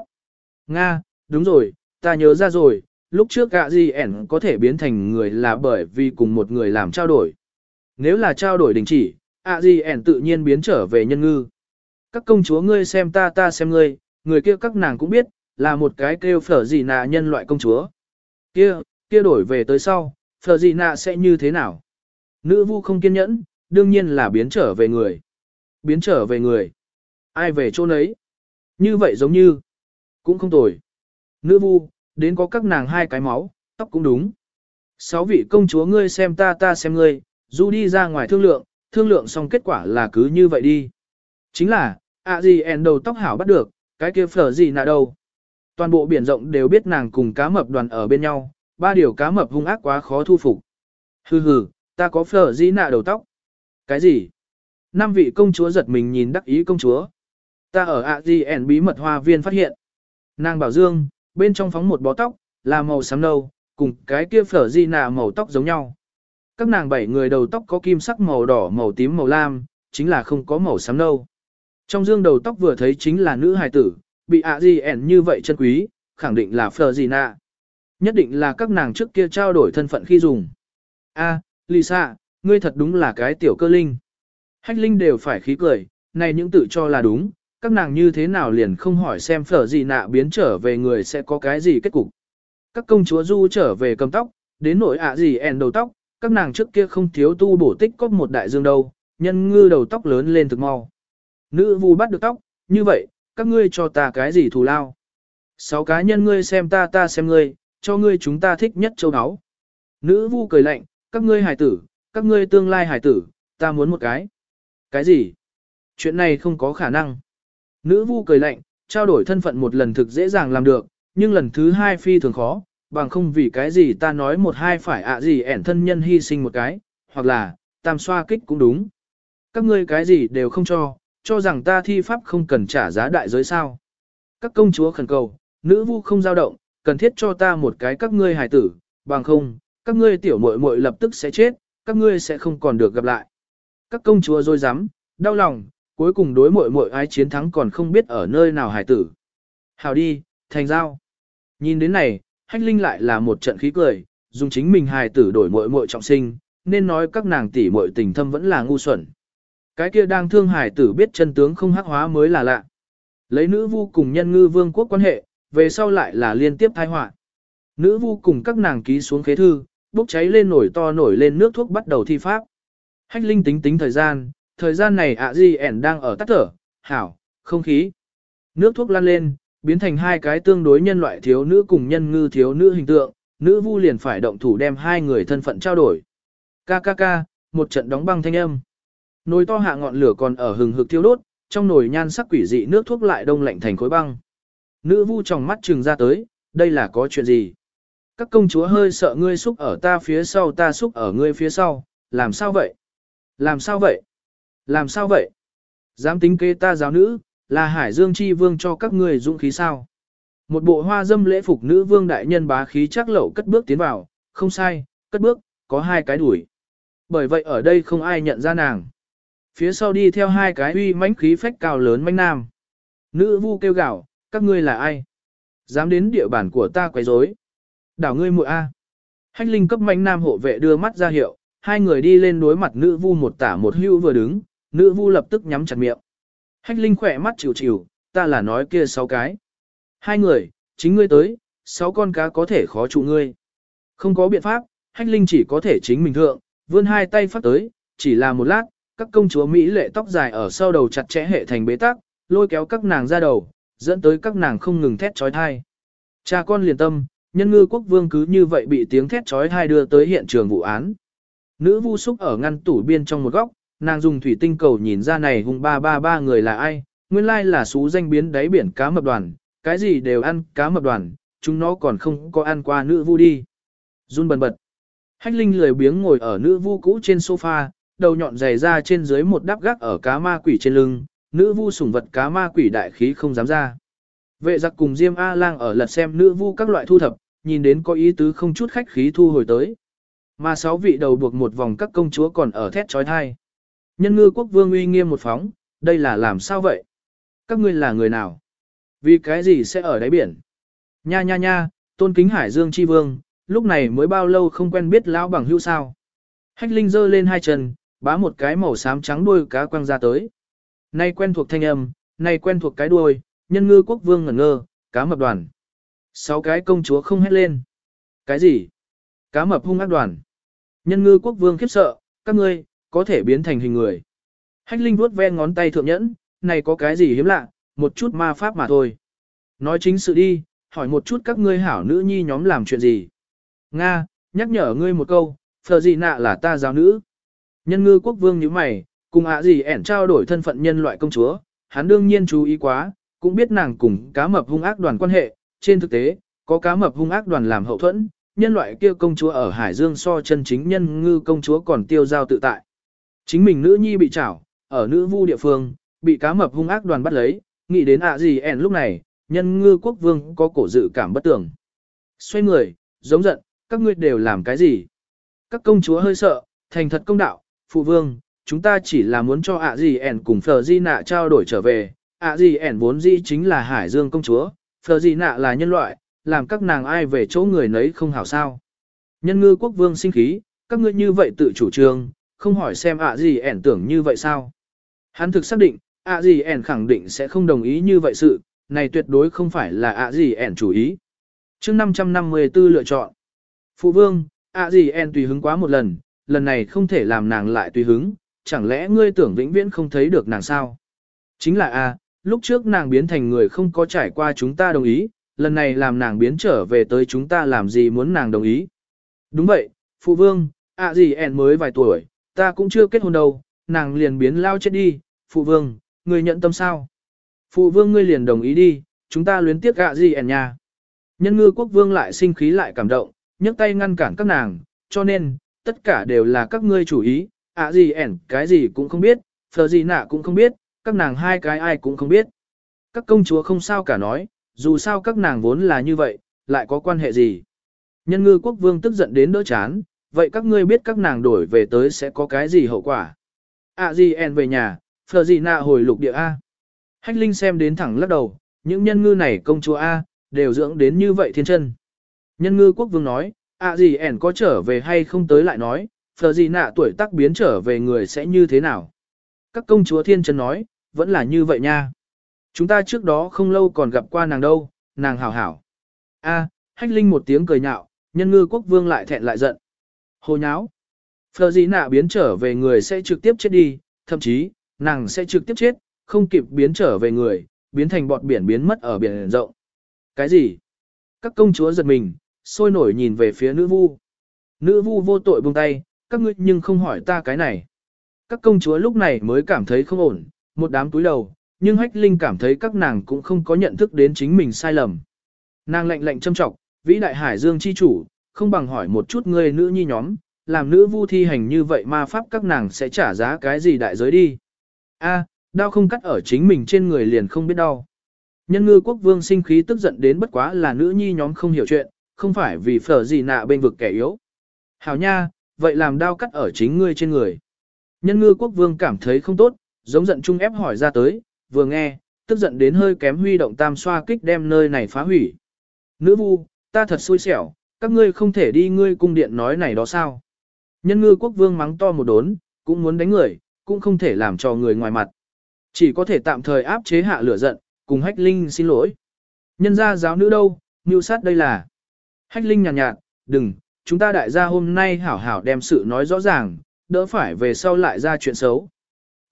Nga, đúng rồi, ta nhớ ra rồi, lúc trước gạ gì ẻn có thể biến thành người là bởi vì cùng một người làm trao đổi. Nếu là trao đổi đình chỉ, ạ gì ẻn tự nhiên biến trở về nhân ngư. Các công chúa ngươi xem ta ta xem ngươi, người kia các nàng cũng biết, là một cái kêu phở gì nà nhân loại công chúa. Kia, kia đổi về tới sau, phở gì nà sẽ như thế nào? Nữ vu không kiên nhẫn, đương nhiên là biến trở về người. Biến trở về người. Ai về chỗ nấy? Như vậy giống như, cũng không tồi. Nữ vu, đến có các nàng hai cái máu, tóc cũng đúng. Sáu vị công chúa ngươi xem ta ta xem ngươi, du đi ra ngoài thương lượng, thương lượng xong kết quả là cứ như vậy đi. Chính là, ạ gì ẻn đầu tóc hảo bắt được, cái kia phở gì nạ đâu. Toàn bộ biển rộng đều biết nàng cùng cá mập đoàn ở bên nhau, ba điều cá mập hung ác quá khó thu phục. Hừ hừ, ta có phở Di nạ đầu tóc. Cái gì? Năm vị công chúa giật mình nhìn đắc ý công chúa. Ta ở ạ Di ẻn bí mật hoa viên phát hiện. Nàng bảo dương, bên trong phóng một bó tóc, là màu xám nâu, cùng cái kia phở di nà màu tóc giống nhau. các nàng bảy người đầu tóc có kim sắc màu đỏ màu tím màu lam, chính là không có màu xám nâu. Trong dương đầu tóc vừa thấy chính là nữ hài tử, bị ạ gì ẻn như vậy chân quý, khẳng định là phờ gì nạ. Nhất định là các nàng trước kia trao đổi thân phận khi dùng. A, Lisa, ngươi thật đúng là cái tiểu cơ linh. Hách linh đều phải khí cười, này những tự cho là đúng, các nàng như thế nào liền không hỏi xem phở gì nạ biến trở về người sẽ có cái gì kết cục. Các công chúa du trở về cầm tóc, đến nội ạ gì ẻn đầu tóc, các nàng trước kia không thiếu tu bổ tích có một đại dương đâu, nhân ngư đầu tóc lớn lên thực mau. Nữ vu bắt được tóc, như vậy, các ngươi cho ta cái gì thù lao. Sáu cá nhân ngươi xem ta ta xem ngươi, cho ngươi chúng ta thích nhất châu áo. Nữ vu cười lạnh, các ngươi hài tử, các ngươi tương lai hài tử, ta muốn một cái. Cái gì? Chuyện này không có khả năng. Nữ vu cười lạnh, trao đổi thân phận một lần thực dễ dàng làm được, nhưng lần thứ hai phi thường khó, bằng không vì cái gì ta nói một hai phải ạ gì ẻn thân nhân hy sinh một cái, hoặc là, tam xoa kích cũng đúng. Các ngươi cái gì đều không cho, cho rằng ta thi pháp không cần trả giá đại giới sao. Các công chúa khẩn cầu, nữ vu không dao động, cần thiết cho ta một cái các ngươi hài tử, bằng không, các ngươi tiểu muội muội lập tức sẽ chết, các ngươi sẽ không còn được gặp lại. Các công chúa dối rắm đau lòng, cuối cùng đối muội muội ái chiến thắng còn không biết ở nơi nào hài tử. Hào đi, thành giao. Nhìn đến này, hách linh lại là một trận khí cười, dùng chính mình hài tử đổi muội muội trọng sinh, nên nói các nàng tỷ muội tình thâm vẫn là ngu xuẩn. Cái kia đang thương hài tử biết chân tướng không hắc hóa mới là lạ. Lấy nữ vu cùng nhân ngư vương quốc quan hệ, về sau lại là liên tiếp thai họa. Nữ vu cùng các nàng ký xuống khế thư, bốc cháy lên nổi to nổi lên nước thuốc bắt đầu thi pháp. Hách linh tính tính thời gian, thời gian này ạ gì ẻn đang ở tắt thở, hảo, không khí. Nước thuốc lan lên, biến thành hai cái tương đối nhân loại thiếu nữ cùng nhân ngư thiếu nữ hình tượng, nữ vu liền phải động thủ đem hai người thân phận trao đổi. KKK, một trận đóng băng thanh âm. Nồi to hạ ngọn lửa còn ở hừng hực thiêu đốt, trong nồi nhan sắc quỷ dị nước thuốc lại đông lạnh thành khối băng. Nữ vu trong mắt trừng ra tới, đây là có chuyện gì? Các công chúa hơi sợ ngươi xúc ở ta phía sau ta xúc ở ngươi phía sau, làm sao vậy? Làm sao vậy? Làm sao vậy? Dám tính kế ta giáo nữ, là Hải Dương Chi Vương cho các ngươi dũng khí sao? Một bộ hoa dâm lễ phục nữ vương đại nhân bá khí chắc lậu cất bước tiến vào, không sai, cất bước, có hai cái đuổi. Bởi vậy ở đây không ai nhận ra nàng. Phía sau đi theo hai cái uy mãnh khí phách cao lớn manh nam. Nữ vu kêu gào, các ngươi là ai? Dám đến địa bàn của ta quấy rối? Đảo ngươi muội a. Hách linh cấp manh nam hộ vệ đưa mắt ra hiệu, hai người đi lên đối mặt nữ vu một tả một hưu vừa đứng, nữ vu lập tức nhắm chặt miệng. Hách linh khỏe mắt chịu chịu, ta là nói kia sáu cái. Hai người, chính ngươi tới, sáu con cá có thể khó trụ ngươi. Không có biện pháp, hách linh chỉ có thể chính mình thượng, vươn hai tay phát tới, chỉ là một lát, các công chúa Mỹ lệ tóc dài ở sau đầu chặt chẽ hệ thành bế tắc, lôi kéo các nàng ra đầu, dẫn tới các nàng không ngừng thét trói thai. Cha con liền tâm, nhân ngư quốc vương cứ như vậy bị tiếng thét trói thai đưa tới hiện trường vụ án. Nữ vu súc ở ngăn tủ biên trong một góc, nàng dùng thủy tinh cầu nhìn ra này hùng ba ba ba người là ai, nguyên lai là xú danh biến đáy biển cá mập đoàn, cái gì đều ăn cá mập đoàn, chúng nó còn không có ăn qua nữ vu đi. Run bần bật. Hách Linh lười biếng ngồi ở nữ vu cũ trên sofa, đầu nhọn dày ra trên dưới một đắp gác ở cá ma quỷ trên lưng, nữ vu sủng vật cá ma quỷ đại khí không dám ra. Vệ giặc cùng Diêm A Lang ở lật xem nữ vu các loại thu thập, nhìn đến có ý tứ không chút khách khí thu hồi tới. Mà sáu vị đầu buộc một vòng các công chúa còn ở thét trói thai. Nhân ngư quốc vương uy nghiêm một phóng, đây là làm sao vậy? Các ngươi là người nào? Vì cái gì sẽ ở đáy biển? Nha nha nha, tôn kính hải dương chi vương, lúc này mới bao lâu không quen biết lão bằng hữu sao? Hách linh giơ lên hai chân, bá một cái màu xám trắng đuôi cá quăng ra tới. Nay quen thuộc thanh âm, nay quen thuộc cái đuôi, nhân ngư quốc vương ngẩn ngơ, cá mập đoàn. Sáu cái công chúa không hét lên. Cái gì? Cá mập hung ác đoàn. Nhân ngư quốc vương khiếp sợ, các ngươi, có thể biến thành hình người. Hách Linh vuốt ve ngón tay thượng nhẫn, này có cái gì hiếm lạ, một chút ma pháp mà thôi. Nói chính sự đi, hỏi một chút các ngươi hảo nữ nhi nhóm làm chuyện gì. Nga, nhắc nhở ngươi một câu, phờ gì nạ là ta giáo nữ. Nhân ngư quốc vương như mày, cùng ạ gì ẻn trao đổi thân phận nhân loại công chúa, hắn đương nhiên chú ý quá, cũng biết nàng cùng cá mập hung ác đoàn quan hệ, trên thực tế, có cá mập hung ác đoàn làm hậu thuẫn, nhân loại kia công chúa ở Hải Dương so chân chính nhân ngư công chúa còn tiêu giao tự tại. Chính mình nữ nhi bị trảo, ở nữ vu địa phương, bị cá mập hung ác đoàn bắt lấy, nghĩ đến ạ gì ẻn lúc này, nhân ngư quốc vương có cổ dự cảm bất tưởng. Xoay người, giống giận, các ngươi đều làm cái gì? Các công chúa hơi sợ, thành thật công đạo, phụ vương, chúng ta chỉ là muốn cho ạ gì ẻn cùng phờ di nạ trao đổi trở về, ạ gì ẻn vốn dĩ chính là hải dương công chúa, phờ di nạ là nhân loại, làm các nàng ai về chỗ người nấy không hảo sao. Nhân ngư quốc vương sinh khí, các ngươi như vậy tự chủ trương, không hỏi xem ạ gì ẻn tưởng như vậy sao. Hắn thực xác định, ạ gì ẻn khẳng định sẽ không đồng ý như vậy sự, này tuyệt đối không phải là ạ gì ẻn chủ ý. chương 554 lựa chọn. Phụ vương, ạ gì ẻn tùy hứng quá một lần, lần này không thể làm nàng lại tùy hứng, chẳng lẽ ngươi tưởng vĩnh viễn không thấy được nàng sao? Chính là a, lúc trước nàng biến thành người không có trải qua chúng ta đồng ý, lần này làm nàng biến trở về tới chúng ta làm gì muốn nàng đồng ý. Đúng vậy, phụ vương, ạ gì ẻn mới vài tuổi, ta cũng chưa kết hôn đâu, nàng liền biến lao chết đi, phụ vương, ngươi nhận tâm sao? Phụ vương ngươi liền đồng ý đi, chúng ta luyến tiếc ạ gì ẻn nha. Nhân ngư quốc vương lại sinh khí lại cảm động, nhấc tay ngăn cản các nàng, cho nên, tất cả đều là các ngươi chủ ý, ạ gì ẻn cái gì cũng không biết, phờ gì nạ cũng không biết, các nàng hai cái ai cũng không biết. Các công chúa không sao cả nói, dù sao các nàng vốn là như vậy, lại có quan hệ gì. Nhân ngư quốc vương tức giận đến đỡ chán, vậy các ngươi biết các nàng đổi về tới sẽ có cái gì hậu quả. ạ gì ẻn về nhà, phờ gì nạ hồi lục địa A. Hách Linh xem đến thẳng lắc đầu, những nhân ngư này công chúa A, đều dưỡng đến như vậy thiên chân. Nhân ngư quốc vương nói, ạ gì ẻn có trở về hay không tới lại nói, phờ gì nạ tuổi tác biến trở về người sẽ như thế nào. Các công chúa thiên chân nói, vẫn là như vậy nha. Chúng ta trước đó không lâu còn gặp qua nàng đâu, nàng hảo hảo. A, hách linh một tiếng cười nhạo, nhân ngư quốc vương lại thẹn lại giận. Hồ nháo. Phờ gì nạ biến trở về người sẽ trực tiếp chết đi, thậm chí, nàng sẽ trực tiếp chết, không kịp biến trở về người, biến thành bọt biển biến mất ở biển rộng. Cái gì? Các công chúa giật mình, sôi nổi nhìn về phía nữ vu. Nữ vu vô tội buông tay, các ngươi nhưng không hỏi ta cái này. Các công chúa lúc này mới cảm thấy không ổn, một đám túi đầu, nhưng hách linh cảm thấy các nàng cũng không có nhận thức đến chính mình sai lầm. Nàng lạnh lạnh châm trọng, vĩ đại hải dương chi chủ, không bằng hỏi một chút ngươi nữ nhi nhóm, làm nữ vu thi hành như vậy ma pháp các nàng sẽ trả giá cái gì đại giới đi. A, đau không cắt ở chính mình trên người liền không biết đau. Nhân ngư quốc vương sinh khí tức giận đến bất quá là nữ nhi nhóm không hiểu chuyện, không phải vì phở gì nạ bên vực kẻ yếu. Hảo nha, vậy làm đau cắt ở chính ngươi trên người. Nhân ngư quốc vương cảm thấy không tốt, giống giận chung ép hỏi ra tới, vừa nghe, tức giận đến hơi kém huy động tam xoa kích đem nơi này phá hủy. Nữ vu, ta thật xui xẻo, các ngươi không thể đi ngươi cung điện nói này đó sao. Nhân ngư quốc vương mắng to một đốn, cũng muốn đánh người, cũng không thể làm cho người ngoài mặt. Chỉ có thể tạm thời áp chế hạ lửa giận, cùng hách linh xin lỗi. Nhân gia giáo nữ đâu, mưu sát đây là. Hách linh nhàn nhạt, nhạt, đừng, chúng ta đại gia hôm nay hảo hảo đem sự nói rõ ràng, đỡ phải về sau lại ra chuyện xấu.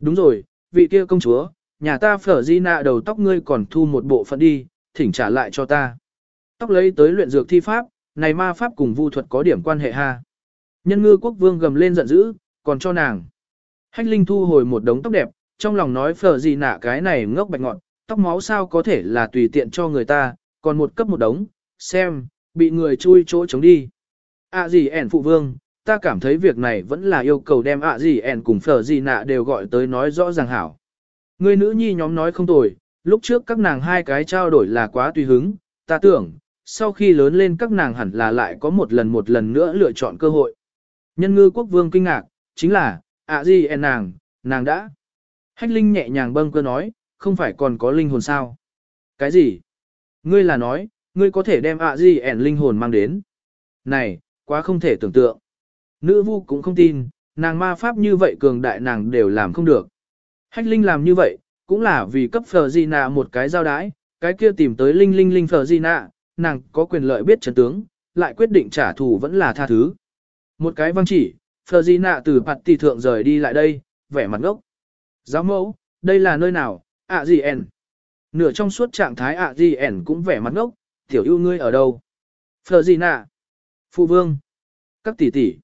Đúng rồi, vị kia công chúa, nhà ta phở di nạ đầu tóc ngươi còn thu một bộ phận đi, thỉnh trả lại cho ta. Tóc lấy tới luyện dược thi pháp, này ma pháp cùng vu thuật có điểm quan hệ ha. Nhân ngư quốc vương gầm lên giận dữ, còn cho nàng. Hách linh thu hồi một đống tóc đẹp, trong lòng nói phở gì nạ cái này ngốc bạch ngọn, tóc máu sao có thể là tùy tiện cho người ta, còn một cấp một đống, xem, bị người chui chỗ chống đi. À gì ẻn phụ vương, ta cảm thấy việc này vẫn là yêu cầu đem ạ gì ẻn cùng phở gì nạ đều gọi tới nói rõ ràng hảo. Người nữ nhi nhóm nói không tồi, lúc trước các nàng hai cái trao đổi là quá tùy hứng, ta tưởng, sau khi lớn lên các nàng hẳn là lại có một lần một lần nữa lựa chọn cơ hội. Nhân ngư quốc vương kinh ngạc, chính là, ạ gì ẻn nàng, nàng đã. Hách linh nhẹ nhàng bâng cơ nói, không phải còn có linh hồn sao? Cái gì? Ngươi là nói, ngươi có thể đem ạ gì ẻn linh hồn mang đến. Này, quá không thể tưởng tượng. Nữ vu cũng không tin, nàng ma pháp như vậy cường đại nàng đều làm không được. Hách linh làm như vậy, cũng là vì cấp phờ di nạ một cái giao đái, cái kia tìm tới linh linh linh phờ di nạ, nàng có quyền lợi biết trận tướng, lại quyết định trả thù vẫn là tha thứ. Một cái văn chỉ, phờ di nạ từ mặt tỷ thượng rời đi lại đây, vẻ mặt ngốc. Giáo mẫu, đây là nơi nào, ạ gì ẻn. Nửa trong suốt trạng thái ạ gì ẻn cũng vẻ mặt ngốc, tiểu yêu ngươi ở đâu. Phờ di nạ. Phụ vương. Các tỷ tỷ.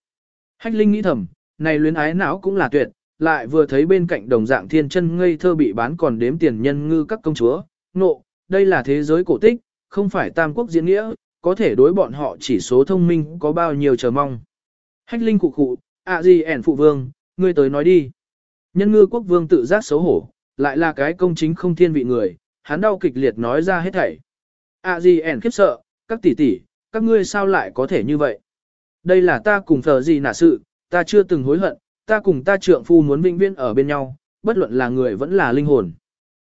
Hách Linh nghĩ thầm, này luyến ái não cũng là tuyệt, lại vừa thấy bên cạnh đồng dạng thiên chân ngây thơ bị bán còn đếm tiền nhân ngư các công chúa, nộ, đây là thế giới cổ tích, không phải tam quốc diễn nghĩa, có thể đối bọn họ chỉ số thông minh có bao nhiêu chờ mong. Hách Linh cụ cụ, ạ gì ẻn phụ vương, ngươi tới nói đi. Nhân ngư quốc vương tự giác xấu hổ, lại là cái công chính không thiên vị người, hắn đau kịch liệt nói ra hết thảy. ạ gì ẻn khiếp sợ, các tỷ tỷ, các ngươi sao lại có thể như vậy? Đây là ta cùng thờ gì nả sự, ta chưa từng hối hận, ta cùng ta trượng phu muốn vĩnh viễn ở bên nhau, bất luận là người vẫn là linh hồn.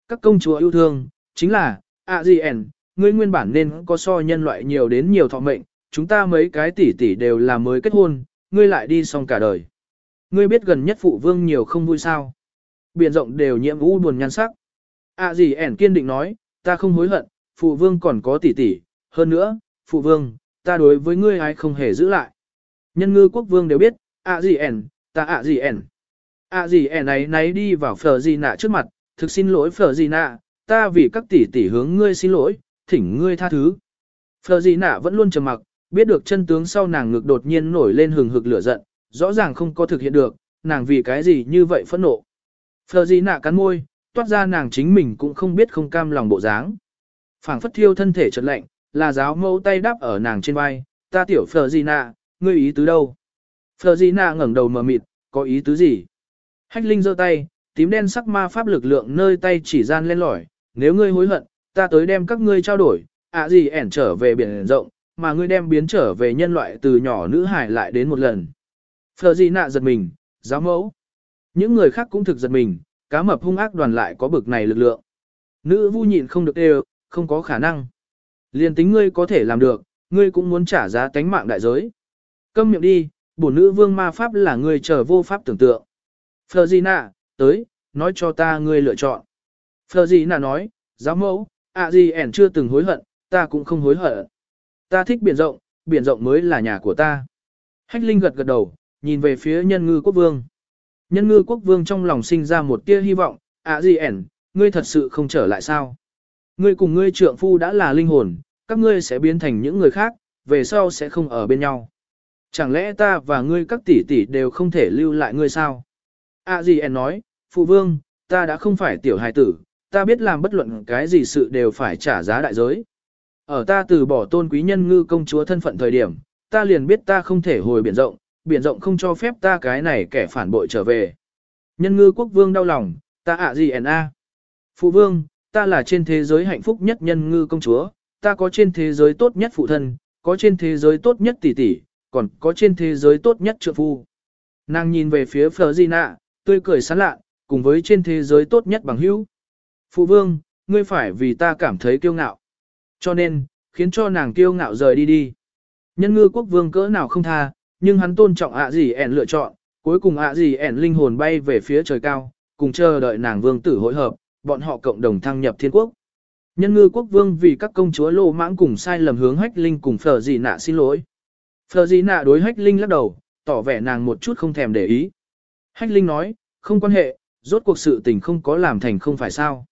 Các công chúa yêu thương, chính là, ạ gì ẻn, ngươi nguyên bản nên có so nhân loại nhiều đến nhiều thọ mệnh, chúng ta mấy cái tỷ tỷ đều là mới kết hôn, ngươi lại đi xong cả đời. Ngươi biết gần nhất phụ vương nhiều không vui sao. Biển rộng đều nhiễm u buồn nhan sắc. ạ gì ẻn kiên định nói, ta không hối hận, phụ vương còn có tỷ tỷ, hơn nữa, phụ vương, ta đối với ngươi ai không hề giữ lại. Nhân ngư quốc vương đều biết, ạ gì ẻn, ta ạ gì ẻn. ạ gì ẻn này nấy đi vào phở gì nạ trước mặt, thực xin lỗi phở gì nạ, ta vì các tỷ tỷ hướng ngươi xin lỗi, thỉnh ngươi tha thứ. Phở gì nạ vẫn luôn trầm mặc, biết được chân tướng sau nàng ngực đột nhiên nổi lên hừng hực lửa giận, rõ ràng không có thực hiện được, nàng vì cái gì như vậy phẫn nộ. Phở gì nạ cắn môi, toát ra nàng chính mình cũng không biết không cam lòng bộ dáng. phảng phất thiêu thân thể chợt lạnh, là giáo mẫu tay đáp ở nàng trên vai, ta tiểu phờ gì nạ, ngươi ý tứ đâu? Phờ gì nạ ngẩng đầu mờ mịt, có ý tứ gì? Hách Linh giơ tay, tím đen sắc ma pháp lực lượng nơi tay chỉ gian lên lỏi, nếu ngươi hối hận, ta tới đem các ngươi trao đổi, ạ gì ẻn trở về biển rộng, mà ngươi đem biến trở về nhân loại từ nhỏ nữ hải lại đến một lần. Phờ gì nạ giật mình, giáo mẫu. Những người khác cũng thực giật mình, cá mập hung ác đoàn lại có bực này lực lượng. Nữ vu nhịn không được đều, không có khả năng. Liên tính ngươi có thể làm được, ngươi cũng muốn trả giá tánh mạng đại giới. Câm miệng đi, bổn nữ vương ma pháp là ngươi chờ vô pháp tưởng tượng. Florina, tới, nói cho ta ngươi lựa chọn. Florina nói, giáo mẫu, ạ gì ẻn chưa từng hối hận, ta cũng không hối hận. Ta thích biển rộng, biển rộng mới là nhà của ta. Hách Linh gật gật đầu, nhìn về phía nhân ngư quốc vương. Nhân ngư quốc vương trong lòng sinh ra một tia hy vọng, ạ gì ẻn, ngươi thật sự không trở lại sao? Ngươi cùng ngươi trượng phu đã là linh hồn, các ngươi sẽ biến thành những người khác, về sau sẽ không ở bên nhau. Chẳng lẽ ta và ngươi các tỷ tỷ đều không thể lưu lại ngươi sao? À gì em nói, phụ vương, ta đã không phải tiểu hài tử, ta biết làm bất luận cái gì sự đều phải trả giá đại giới. Ở ta từ bỏ tôn quý nhân ngư công chúa thân phận thời điểm, ta liền biết ta không thể hồi biển rộng, biển rộng không cho phép ta cái này kẻ phản bội trở về. Nhân ngư quốc vương đau lòng, ta ạ gì en a. Phụ vương, ta là trên thế giới hạnh phúc nhất nhân ngư công chúa, ta có trên thế giới tốt nhất phụ thân, có trên thế giới tốt nhất tỷ tỷ, còn có trên thế giới tốt nhất trượng phu. Nàng nhìn về phía Phở Di Nạ, tươi cười sán lạ, cùng với trên thế giới tốt nhất bằng hữu. Phụ vương, ngươi phải vì ta cảm thấy kiêu ngạo. Cho nên, khiến cho nàng kiêu ngạo rời đi đi. Nhân ngư quốc vương cỡ nào không tha, nhưng hắn tôn trọng ạ gì ẻn lựa chọn, cuối cùng ạ gì ẻn linh hồn bay về phía trời cao, cùng chờ đợi nàng vương tử hội hợp, bọn họ cộng đồng thăng nhập thiên quốc. Nhân ngư quốc vương vì các công chúa lô mãng cùng sai lầm hướng hách linh cùng phở gì nạ xin lỗi. Phở gì nạ đối hách linh lắc đầu, tỏ vẻ nàng một chút không thèm để ý. Hách linh nói, không quan hệ, rốt cuộc sự tình không có làm thành không phải sao.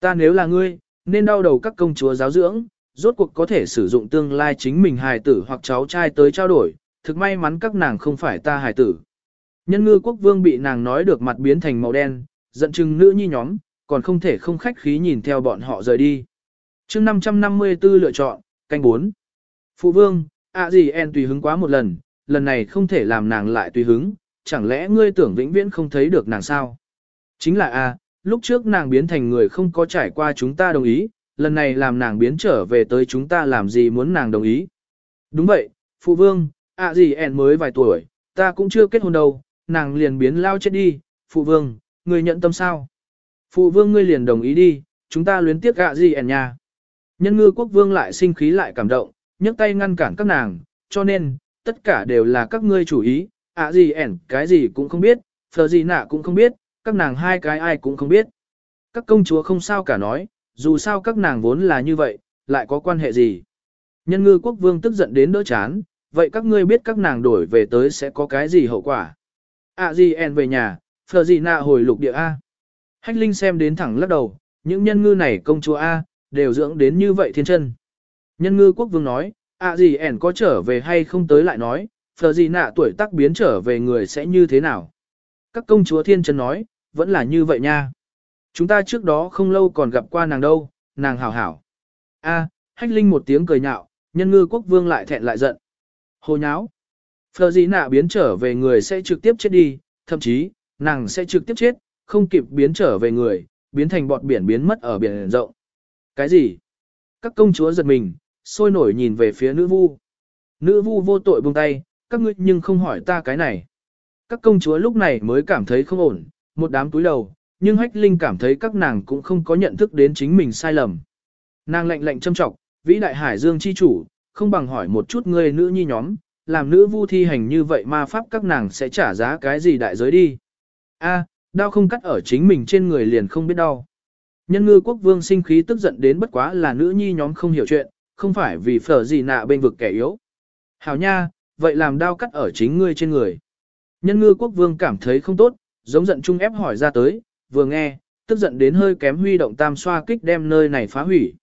Ta nếu là ngươi, nên đau đầu các công chúa giáo dưỡng, rốt cuộc có thể sử dụng tương lai chính mình hài tử hoặc cháu trai tới trao đổi, thực may mắn các nàng không phải ta hài tử. Nhân ngư quốc vương bị nàng nói được mặt biến thành màu đen, giận chừng nữ nhi nhóm, còn không thể không khách khí nhìn theo bọn họ rời đi. chương 554 lựa chọn, canh 4. Phụ vương, ạ gì en tùy hứng quá một lần, lần này không thể làm nàng lại tùy hứng, chẳng lẽ ngươi tưởng vĩnh viễn không thấy được nàng sao? Chính là a, lúc trước nàng biến thành người không có trải qua chúng ta đồng ý, lần này làm nàng biến trở về tới chúng ta làm gì muốn nàng đồng ý. Đúng vậy, phụ vương, ạ gì en mới vài tuổi, ta cũng chưa kết hôn đâu, nàng liền biến lao chết đi, phụ vương, ngươi nhận tâm sao? Phụ vương ngươi liền đồng ý đi, chúng ta luyến tiếc gạ gì ẻn nhà. Nhân ngư quốc vương lại sinh khí lại cảm động, nhấc tay ngăn cản các nàng, cho nên, tất cả đều là các ngươi chủ ý, ạ gì ẻn cái gì cũng không biết, phờ gì nạ cũng không biết, các nàng hai cái ai cũng không biết. Các công chúa không sao cả nói, dù sao các nàng vốn là như vậy, lại có quan hệ gì. Nhân ngư quốc vương tức giận đến đỡ chán, vậy các ngươi biết các nàng đổi về tới sẽ có cái gì hậu quả. ạ gì ẻn về nhà, phờ gì nạ hồi lục địa A. Hách Linh xem đến thẳng lắc đầu, những nhân ngư này công chúa A, đều dưỡng đến như vậy thiên chân. Nhân ngư quốc vương nói, ạ gì ẻn có trở về hay không tới lại nói, phờ gì nạ tuổi tác biến trở về người sẽ như thế nào. Các công chúa thiên chân nói, vẫn là như vậy nha. Chúng ta trước đó không lâu còn gặp qua nàng đâu, nàng hảo hảo. A, hách linh một tiếng cười nhạo, nhân ngư quốc vương lại thẹn lại giận. Hồ nháo. Phờ gì nạ biến trở về người sẽ trực tiếp chết đi, thậm chí, nàng sẽ trực tiếp chết, không kịp biến trở về người, biến thành bọt biển biến mất ở biển rộng. Cái gì? Các công chúa giật mình, sôi nổi nhìn về phía nữ vu. Nữ vu vô tội buông tay, các ngươi nhưng không hỏi ta cái này. Các công chúa lúc này mới cảm thấy không ổn, một đám túi đầu, nhưng hách linh cảm thấy các nàng cũng không có nhận thức đến chính mình sai lầm. Nàng lạnh lạnh châm trọng, vĩ đại hải dương chi chủ, không bằng hỏi một chút ngươi nữ nhi nhóm, làm nữ vu thi hành như vậy ma pháp các nàng sẽ trả giá cái gì đại giới đi. A, đau không cắt ở chính mình trên người liền không biết đau. Nhân ngư quốc vương sinh khí tức giận đến bất quá là nữ nhi nhóm không hiểu chuyện, không phải vì phở gì nạ bên vực kẻ yếu. Hảo nha, vậy làm đau cắt ở chính ngươi trên người. Nhân ngư quốc vương cảm thấy không tốt, giống giận chung ép hỏi ra tới, vừa nghe, tức giận đến hơi kém huy động tam xoa kích đem nơi này phá hủy.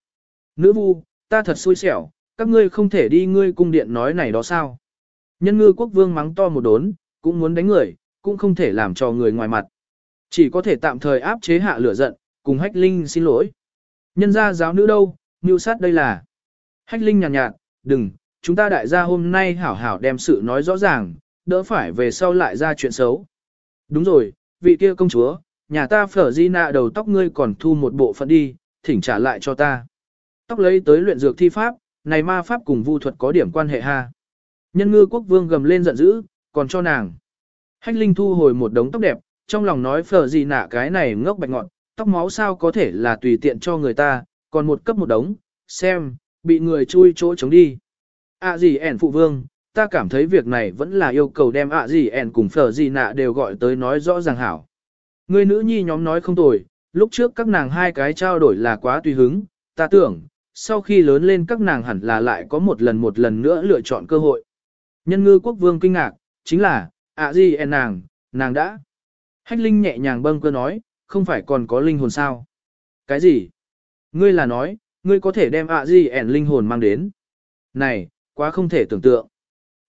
Nữ vu, ta thật xui xẻo, các ngươi không thể đi ngươi cung điện nói này đó sao. Nhân ngư quốc vương mắng to một đốn, cũng muốn đánh người, cũng không thể làm cho người ngoài mặt. Chỉ có thể tạm thời áp chế hạ lửa giận, cùng hách linh xin lỗi. Nhân gia giáo nữ đâu, mưu sát đây là. Hách linh nhàn nhạt, nhạt, đừng, chúng ta đại gia hôm nay hảo hảo đem sự nói rõ ràng, đỡ phải về sau lại ra chuyện xấu. Đúng rồi, vị kia công chúa, nhà ta phở di nạ đầu tóc ngươi còn thu một bộ phận đi, thỉnh trả lại cho ta. Tóc lấy tới luyện dược thi pháp, này ma pháp cùng vu thuật có điểm quan hệ ha. Nhân ngư quốc vương gầm lên giận dữ, còn cho nàng. Hách Linh thu hồi một đống tóc đẹp, trong lòng nói phở gì nạ cái này ngốc bạch ngọn, tóc máu sao có thể là tùy tiện cho người ta, còn một cấp một đống, xem, bị người chui chỗ chống đi. À gì ẻn phụ vương, ta cảm thấy việc này vẫn là yêu cầu đem ạ gì ẻn cùng phở gì nạ đều gọi tới nói rõ ràng hảo. Người nữ nhi nhóm nói không tồi, lúc trước các nàng hai cái trao đổi là quá tùy hứng, ta tưởng, sau khi lớn lên các nàng hẳn là lại có một lần một lần nữa lựa chọn cơ hội. Nhân ngư quốc vương kinh ngạc, chính là, ạ gì ẻn nàng, nàng đã. Hách Linh nhẹ nhàng bâng cơ nói, không phải còn có linh hồn sao? Cái gì? Ngươi là nói, ngươi có thể đem ạ gì ẻn linh hồn mang đến. Này, quá không thể tưởng tượng.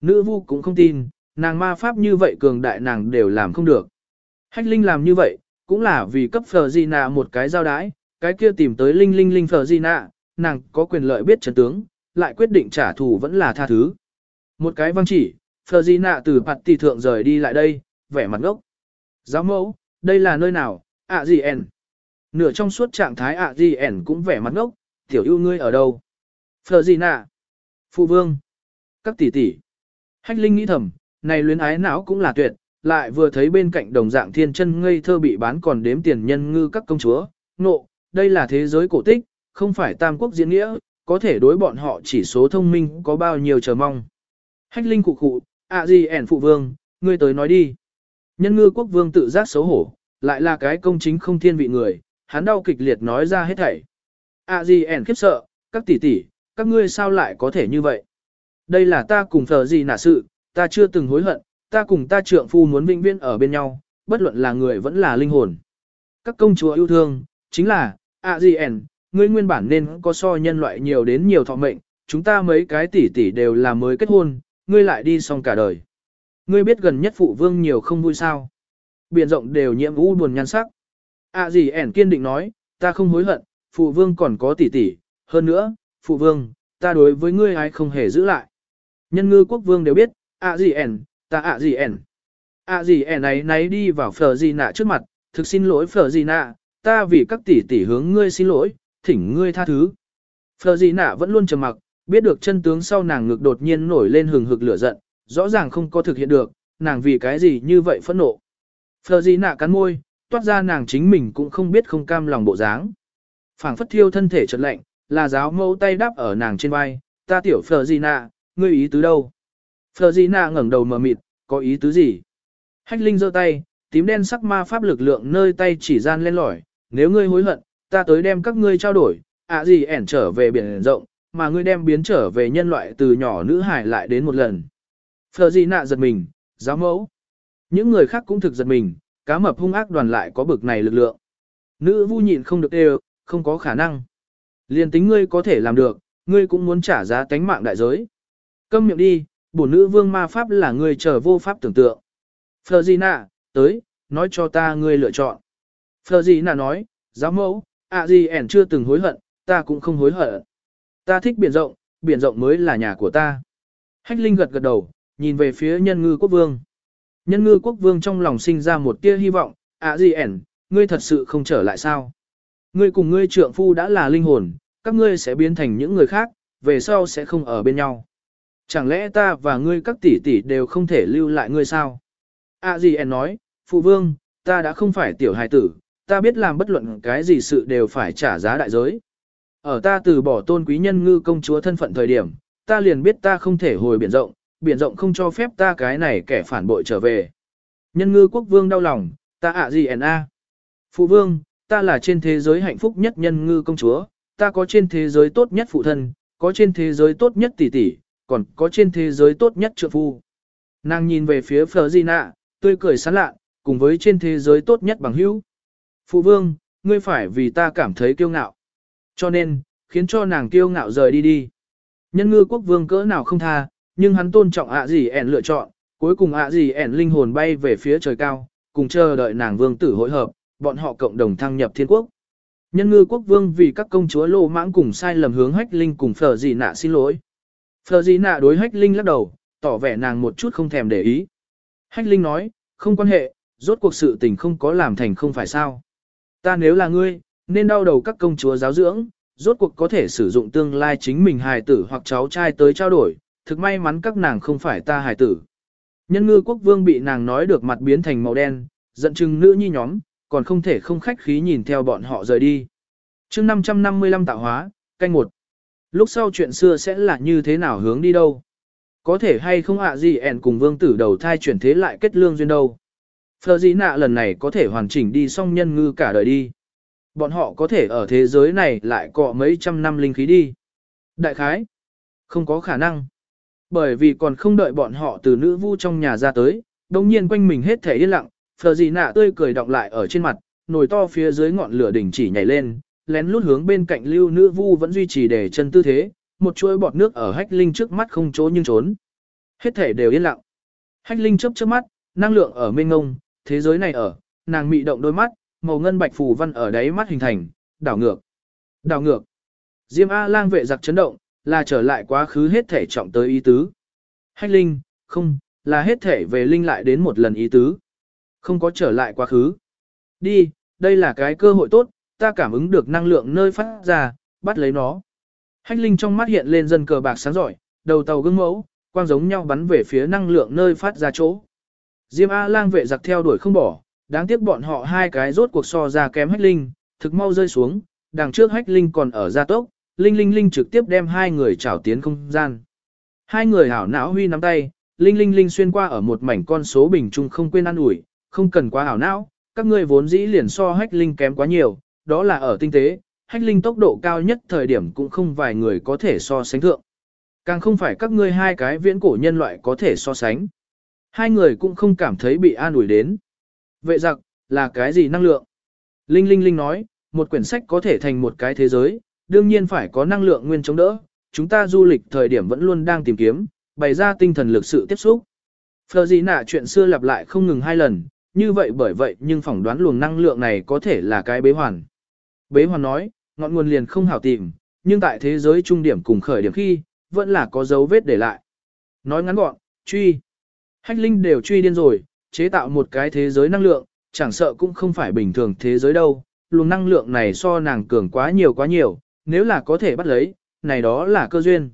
Nữ vu cũng không tin, nàng ma pháp như vậy cường đại nàng đều làm không được. Hách Linh làm như vậy, cũng là vì cấp Phờ Di Nạ một cái giao đái, cái kia tìm tới Linh Linh Linh Phờ Di Nạ, nàng có quyền lợi biết trận tướng, lại quyết định trả thù vẫn là tha thứ. Một cái văn chỉ, Phờ Di Nạ từ mặt tỷ thượng rời đi lại đây, vẻ mặt ngốc. Giáo mẫu, đây là nơi nào, ạ gì ẻn. Nửa trong suốt trạng thái ạ gì ẻn cũng vẻ mặt ngốc, tiểu ưu ngươi ở đâu? Phờ gì Nạ. Phụ vương. Các tỷ tỷ. Hách Linh nghĩ thầm, này luyến ái não cũng là tuyệt, lại vừa thấy bên cạnh đồng dạng thiên chân ngây thơ bị bán còn đếm tiền nhân ngư các công chúa, nộ, đây là thế giới cổ tích, không phải tam quốc diễn nghĩa, có thể đối bọn họ chỉ số thông minh có bao nhiêu chờ mong. Hách Linh cụ cụ, ạ gì ẻn phụ vương, ngươi tới nói đi. Nhân ngư quốc vương tự giác xấu hổ, lại là cái công chính không thiên vị người, hắn đau kịch liệt nói ra hết thảy. À gì ẻn khiếp sợ, các tỷ tỷ, các ngươi sao lại có thể như vậy? Đây là ta cùng thờ gì nả sự, ta chưa từng hối hận, ta cùng ta trượng phu muốn vĩnh viễn ở bên nhau, bất luận là người vẫn là linh hồn. Các công chúa yêu thương, chính là, à gì ẻn, ngươi nguyên bản nên có so nhân loại nhiều đến nhiều thọ mệnh, chúng ta mấy cái tỷ tỷ đều là mới kết hôn, ngươi lại đi xong cả đời. Ngươi biết gần nhất phụ vương nhiều không vui sao. Biển rộng đều nhiễm u buồn nhan sắc. ạ gì ẻn kiên định nói, ta không hối hận, phụ vương còn có tỷ tỷ, hơn nữa, phụ vương, ta đối với ngươi ai không hề giữ lại. Nhân ngư quốc vương đều biết, ạ gì ẻn, ta ạ gì ẻn. ạ gì ẻn ấy nấy đi vào phở gì nạ trước mặt, thực xin lỗi phở gì nạ, ta vì các tỷ tỷ hướng ngươi xin lỗi, thỉnh ngươi tha thứ. Phở gì nạ vẫn luôn trầm mặc, biết được chân tướng sau nàng ngực đột nhiên nổi lên hừng hực lửa giận, rõ ràng không có thực hiện được, nàng vì cái gì như vậy phẫn nộ. Phờ gì nạ cắn môi, toát ra nàng chính mình cũng không biết không cam lòng bộ dáng. phảng phất thiêu thân thể chợt lạnh, là giáo mẫu tay đáp ở nàng trên vai, ta tiểu phờ gì nạ, ngươi ý tứ đâu? Phờ gì Nạ ngẩng đầu mờ mịt, có ý tứ gì? Hách Linh giơ tay, tím đen sắc ma pháp lực lượng nơi tay chỉ gian lên lỏi, nếu ngươi hối hận, ta tới đem các ngươi trao đổi, ạ gì ẻn trở về biển rộng, mà ngươi đem biến trở về nhân loại từ nhỏ nữ hải lại đến một lần. Phờ gì Nạ giật mình, giáo mẫu. Những người khác cũng thực giật mình, cá mập hung ác đoàn lại có bực này lực lượng. Nữ vu nhịn không được đều, không có khả năng. Liên tính ngươi có thể làm được, ngươi cũng muốn trả giá tánh mạng đại giới. Câm miệng đi, bổn nữ vương ma pháp là người chờ vô pháp tưởng tượng. Phờ gì nạ, tới, nói cho ta ngươi lựa chọn. Phờ gì nạ nói, giáo mẫu, ạ gì ẻn chưa từng hối hận, ta cũng không hối hận. Ta thích biển rộng, biển rộng mới là nhà của ta. Hách Linh gật gật đầu, nhìn về phía nhân ngư quốc vương. Nhân ngư quốc vương trong lòng sinh ra một tia hy vọng, ạ gì ẻn, ngươi thật sự không trở lại sao? Ngươi cùng ngươi trượng phu đã là linh hồn, các ngươi sẽ biến thành những người khác, về sau sẽ không ở bên nhau. Chẳng lẽ ta và ngươi các tỷ tỷ đều không thể lưu lại ngươi sao? À gì ẻn nói, phụ vương, ta đã không phải tiểu hài tử, ta biết làm bất luận cái gì sự đều phải trả giá đại giới. Ở ta từ bỏ tôn quý nhân ngư công chúa thân phận thời điểm, ta liền biết ta không thể hồi biển rộng, biển rộng không cho phép ta cái này kẻ phản bội trở về. Nhân ngư quốc vương đau lòng, ta ạ gì en a. Phụ vương, ta là trên thế giới hạnh phúc nhất nhân ngư công chúa, ta có trên thế giới tốt nhất phụ thân, có trên thế giới tốt nhất tỷ tỷ, còn có trên thế giới tốt nhất trượng phu. Nàng nhìn về phía Phở Nạ, tươi cười sán lạ, cùng với trên thế giới tốt nhất bằng hữu. Phụ vương, ngươi phải vì ta cảm thấy kiêu ngạo. Cho nên, khiến cho nàng kiêu ngạo rời đi đi. Nhân ngư quốc vương cỡ nào không tha, nhưng hắn tôn trọng ạ gì ẻn lựa chọn, cuối cùng ạ gì ẻn linh hồn bay về phía trời cao, cùng chờ đợi nàng vương tử hội hợp, bọn họ cộng đồng thăng nhập thiên quốc. Nhân ngư quốc vương vì các công chúa lô mãng cùng sai lầm hướng hách linh cùng phở gì nạ xin lỗi. Phở gì nạ đối hách linh lắc đầu, tỏ vẻ nàng một chút không thèm để ý. Hách linh nói, không quan hệ, rốt cuộc sự tình không có làm thành không phải sao. Ta nếu là ngươi, nên đau đầu các công chúa giáo dưỡng, rốt cuộc có thể sử dụng tương lai chính mình hài tử hoặc cháu trai tới trao đổi, thực may mắn các nàng không phải ta hài tử. Nhân ngư quốc vương bị nàng nói được mặt biến thành màu đen, giận chừng nữ nhi nhóm, còn không thể không khách khí nhìn theo bọn họ rời đi. chương 555 tạo hóa, canh một. Lúc sau chuyện xưa sẽ là như thế nào hướng đi đâu? Có thể hay không ạ gì ẻn cùng vương tử đầu thai chuyển thế lại kết lương duyên đâu? Phờ dĩ nạ lần này có thể hoàn chỉnh đi xong nhân ngư cả đời đi. Bọn họ có thể ở thế giới này lại cọ mấy trăm năm linh khí đi. Đại khái, không có khả năng. Bởi vì còn không đợi bọn họ từ nữ vu trong nhà ra tới, đồng nhiên quanh mình hết thể yên lặng, phờ gì nạ tươi cười đọng lại ở trên mặt, nồi to phía dưới ngọn lửa đỉnh chỉ nhảy lên, lén lút hướng bên cạnh lưu nữ vu vẫn duy trì để chân tư thế, một chuỗi bọt nước ở hách linh trước mắt không chỗ nhưng trốn. Hết thể đều yên lặng. Hách linh chớp chớp mắt, năng lượng ở mênh ngông, thế giới này ở, nàng mị động đôi mắt, màu ngân bạch phù văn ở đáy mắt hình thành, đảo ngược. Đảo ngược. Diêm A lang vệ giặc chấn động, là trở lại quá khứ hết thể trọng tới ý tứ. Hách linh, không, là hết thể về linh lại đến một lần ý tứ. Không có trở lại quá khứ. Đi, đây là cái cơ hội tốt, ta cảm ứng được năng lượng nơi phát ra, bắt lấy nó. Hách linh trong mắt hiện lên dân cờ bạc sáng giỏi, đầu tàu gương mẫu, quang giống nhau bắn về phía năng lượng nơi phát ra chỗ. Diêm A lang vệ giặc theo đuổi không bỏ, đáng tiếc bọn họ hai cái rốt cuộc so ra kém hách linh, thực mau rơi xuống, đằng trước hách linh còn ở gia tốc, linh linh linh trực tiếp đem hai người trảo tiến không gian. Hai người hảo não huy nắm tay, linh linh linh xuyên qua ở một mảnh con số bình trung không quên ăn ủi, không cần quá hảo não, các ngươi vốn dĩ liền so hách linh kém quá nhiều, đó là ở tinh tế, hách linh tốc độ cao nhất thời điểm cũng không vài người có thể so sánh thượng. Càng không phải các ngươi hai cái viễn cổ nhân loại có thể so sánh. Hai người cũng không cảm thấy bị an ủi đến. Vệ giặc, là cái gì năng lượng? Linh Linh Linh nói, một quyển sách có thể thành một cái thế giới, đương nhiên phải có năng lượng nguyên chống đỡ. Chúng ta du lịch thời điểm vẫn luôn đang tìm kiếm, bày ra tinh thần lực sự tiếp xúc. Phờ gì nạ chuyện xưa lặp lại không ngừng hai lần, như vậy bởi vậy nhưng phỏng đoán luồng năng lượng này có thể là cái bế hoàn. Bế hoàn nói, ngọn nguồn liền không hảo tìm, nhưng tại thế giới trung điểm cùng khởi điểm khi, vẫn là có dấu vết để lại. Nói ngắn gọn, truy. Hách linh đều truy điên rồi, chế tạo một cái thế giới năng lượng, chẳng sợ cũng không phải bình thường thế giới đâu, luồng năng lượng này so nàng cường quá nhiều quá nhiều, nếu là có thể bắt lấy, này đó là cơ duyên.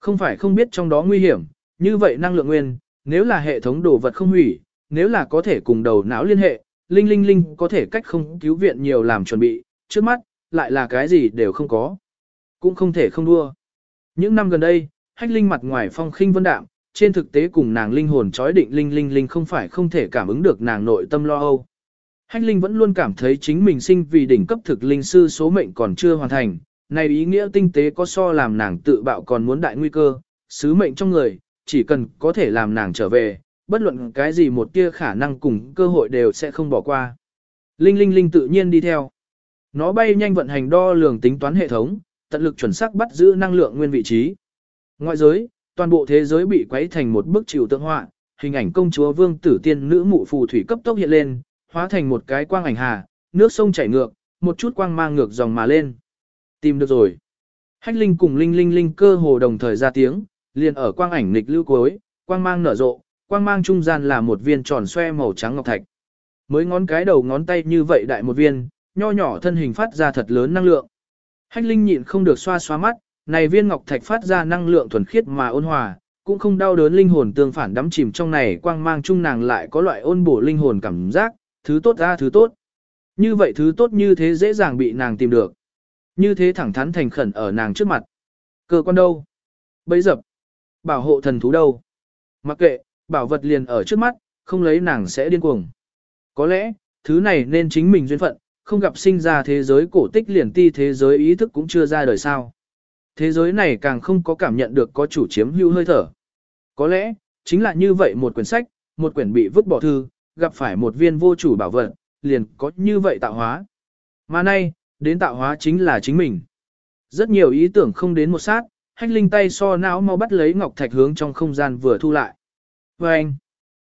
Không phải không biết trong đó nguy hiểm, như vậy năng lượng nguyên, nếu là hệ thống đồ vật không hủy, nếu là có thể cùng đầu não liên hệ, linh linh linh có thể cách không cứu viện nhiều làm chuẩn bị, trước mắt, lại là cái gì đều không có. Cũng không thể không đua. Những năm gần đây, hách linh mặt ngoài phong khinh vân đạm, trên thực tế cùng nàng linh hồn chói định linh linh linh không phải không thể cảm ứng được nàng nội tâm lo âu. Hách linh vẫn luôn cảm thấy chính mình sinh vì đỉnh cấp thực linh sư số mệnh còn chưa hoàn thành, này ý nghĩa tinh tế có so làm nàng tự bạo còn muốn đại nguy cơ, sứ mệnh trong người, chỉ cần có thể làm nàng trở về, bất luận cái gì một tia khả năng cùng cơ hội đều sẽ không bỏ qua. Linh linh linh tự nhiên đi theo. Nó bay nhanh vận hành đo lường tính toán hệ thống, tận lực chuẩn xác bắt giữ năng lượng nguyên vị trí. Ngoại giới, toàn bộ thế giới bị quấy thành một bức chịu tượng họa, hình ảnh công chúa vương tử tiên nữ mụ phù thủy cấp tốc hiện lên, hóa thành một cái quang ảnh hà, nước sông chảy ngược, một chút quang mang ngược dòng mà lên. Tìm được rồi. Hách linh cùng linh linh linh cơ hồ đồng thời ra tiếng, liền ở quang ảnh nghịch lưu cuối, quang mang nở rộ, quang mang trung gian là một viên tròn xoe màu trắng ngọc thạch. Mới ngón cái đầu ngón tay như vậy đại một viên, nho nhỏ thân hình phát ra thật lớn năng lượng. Hách linh nhịn không được xoa xoa mắt, này viên ngọc thạch phát ra năng lượng thuần khiết mà ôn hòa, cũng không đau đớn linh hồn tương phản đắm chìm trong này quang mang chung nàng lại có loại ôn bổ linh hồn cảm giác, thứ tốt ra thứ tốt. Như vậy thứ tốt như thế dễ dàng bị nàng tìm được. Như thế thẳng thắn thành khẩn ở nàng trước mặt. Cơ quan đâu? Bấy dập. Bảo hộ thần thú đâu? Mặc kệ, bảo vật liền ở trước mắt, không lấy nàng sẽ điên cuồng. Có lẽ, thứ này nên chính mình duyên phận, không gặp sinh ra thế giới cổ tích liền ti thế giới ý thức cũng chưa ra đời sao. Thế giới này càng không có cảm nhận được có chủ chiếm hữu hơi thở. Có lẽ, chính là như vậy một quyển sách, một quyển bị vứt bỏ thư, gặp phải một viên vô chủ bảo vật, liền có như vậy tạo hóa. Mà nay, đến tạo hóa chính là chính mình. Rất nhiều ý tưởng không đến một sát, hách linh tay so não mau bắt lấy ngọc thạch hướng trong không gian vừa thu lại. Và anh,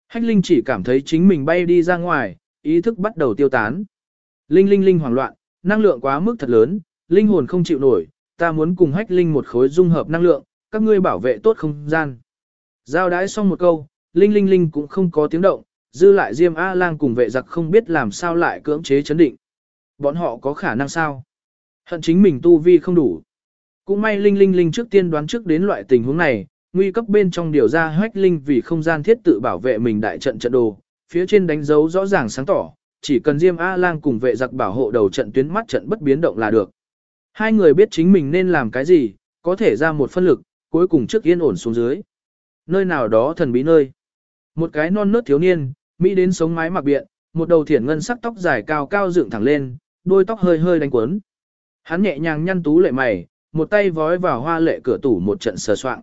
hách linh chỉ cảm thấy chính mình bay đi ra ngoài, ý thức bắt đầu tiêu tán. Linh linh linh hoảng loạn, năng lượng quá mức thật lớn, linh hồn không chịu nổi, ta muốn cùng hách linh một khối dung hợp năng lượng, các ngươi bảo vệ tốt không gian. Giao đái xong một câu, linh linh linh cũng không có tiếng động, dư lại Diêm A-lang cùng vệ giặc không biết làm sao lại cưỡng chế chấn định. Bọn họ có khả năng sao? Hận chính mình tu vi không đủ. Cũng may Linh Linh Linh trước tiên đoán trước đến loại tình huống này, nguy cấp bên trong điều ra hách linh vì không gian thiết tự bảo vệ mình đại trận trận đồ, phía trên đánh dấu rõ ràng sáng tỏ, chỉ cần Diêm A-lang cùng vệ giặc bảo hộ đầu trận tuyến mắt trận bất biến động là được. Hai người biết chính mình nên làm cái gì, có thể ra một phân lực, cuối cùng trước yên ổn xuống dưới. Nơi nào đó thần bí nơi. Một cái non nớt thiếu niên, Mỹ đến sống mái mặc biện, một đầu thiển ngân sắc tóc dài cao cao dựng thẳng lên, đôi tóc hơi hơi đánh quấn. Hắn nhẹ nhàng nhăn tú lệ mày, một tay vói vào hoa lệ cửa tủ một trận sờ soạn.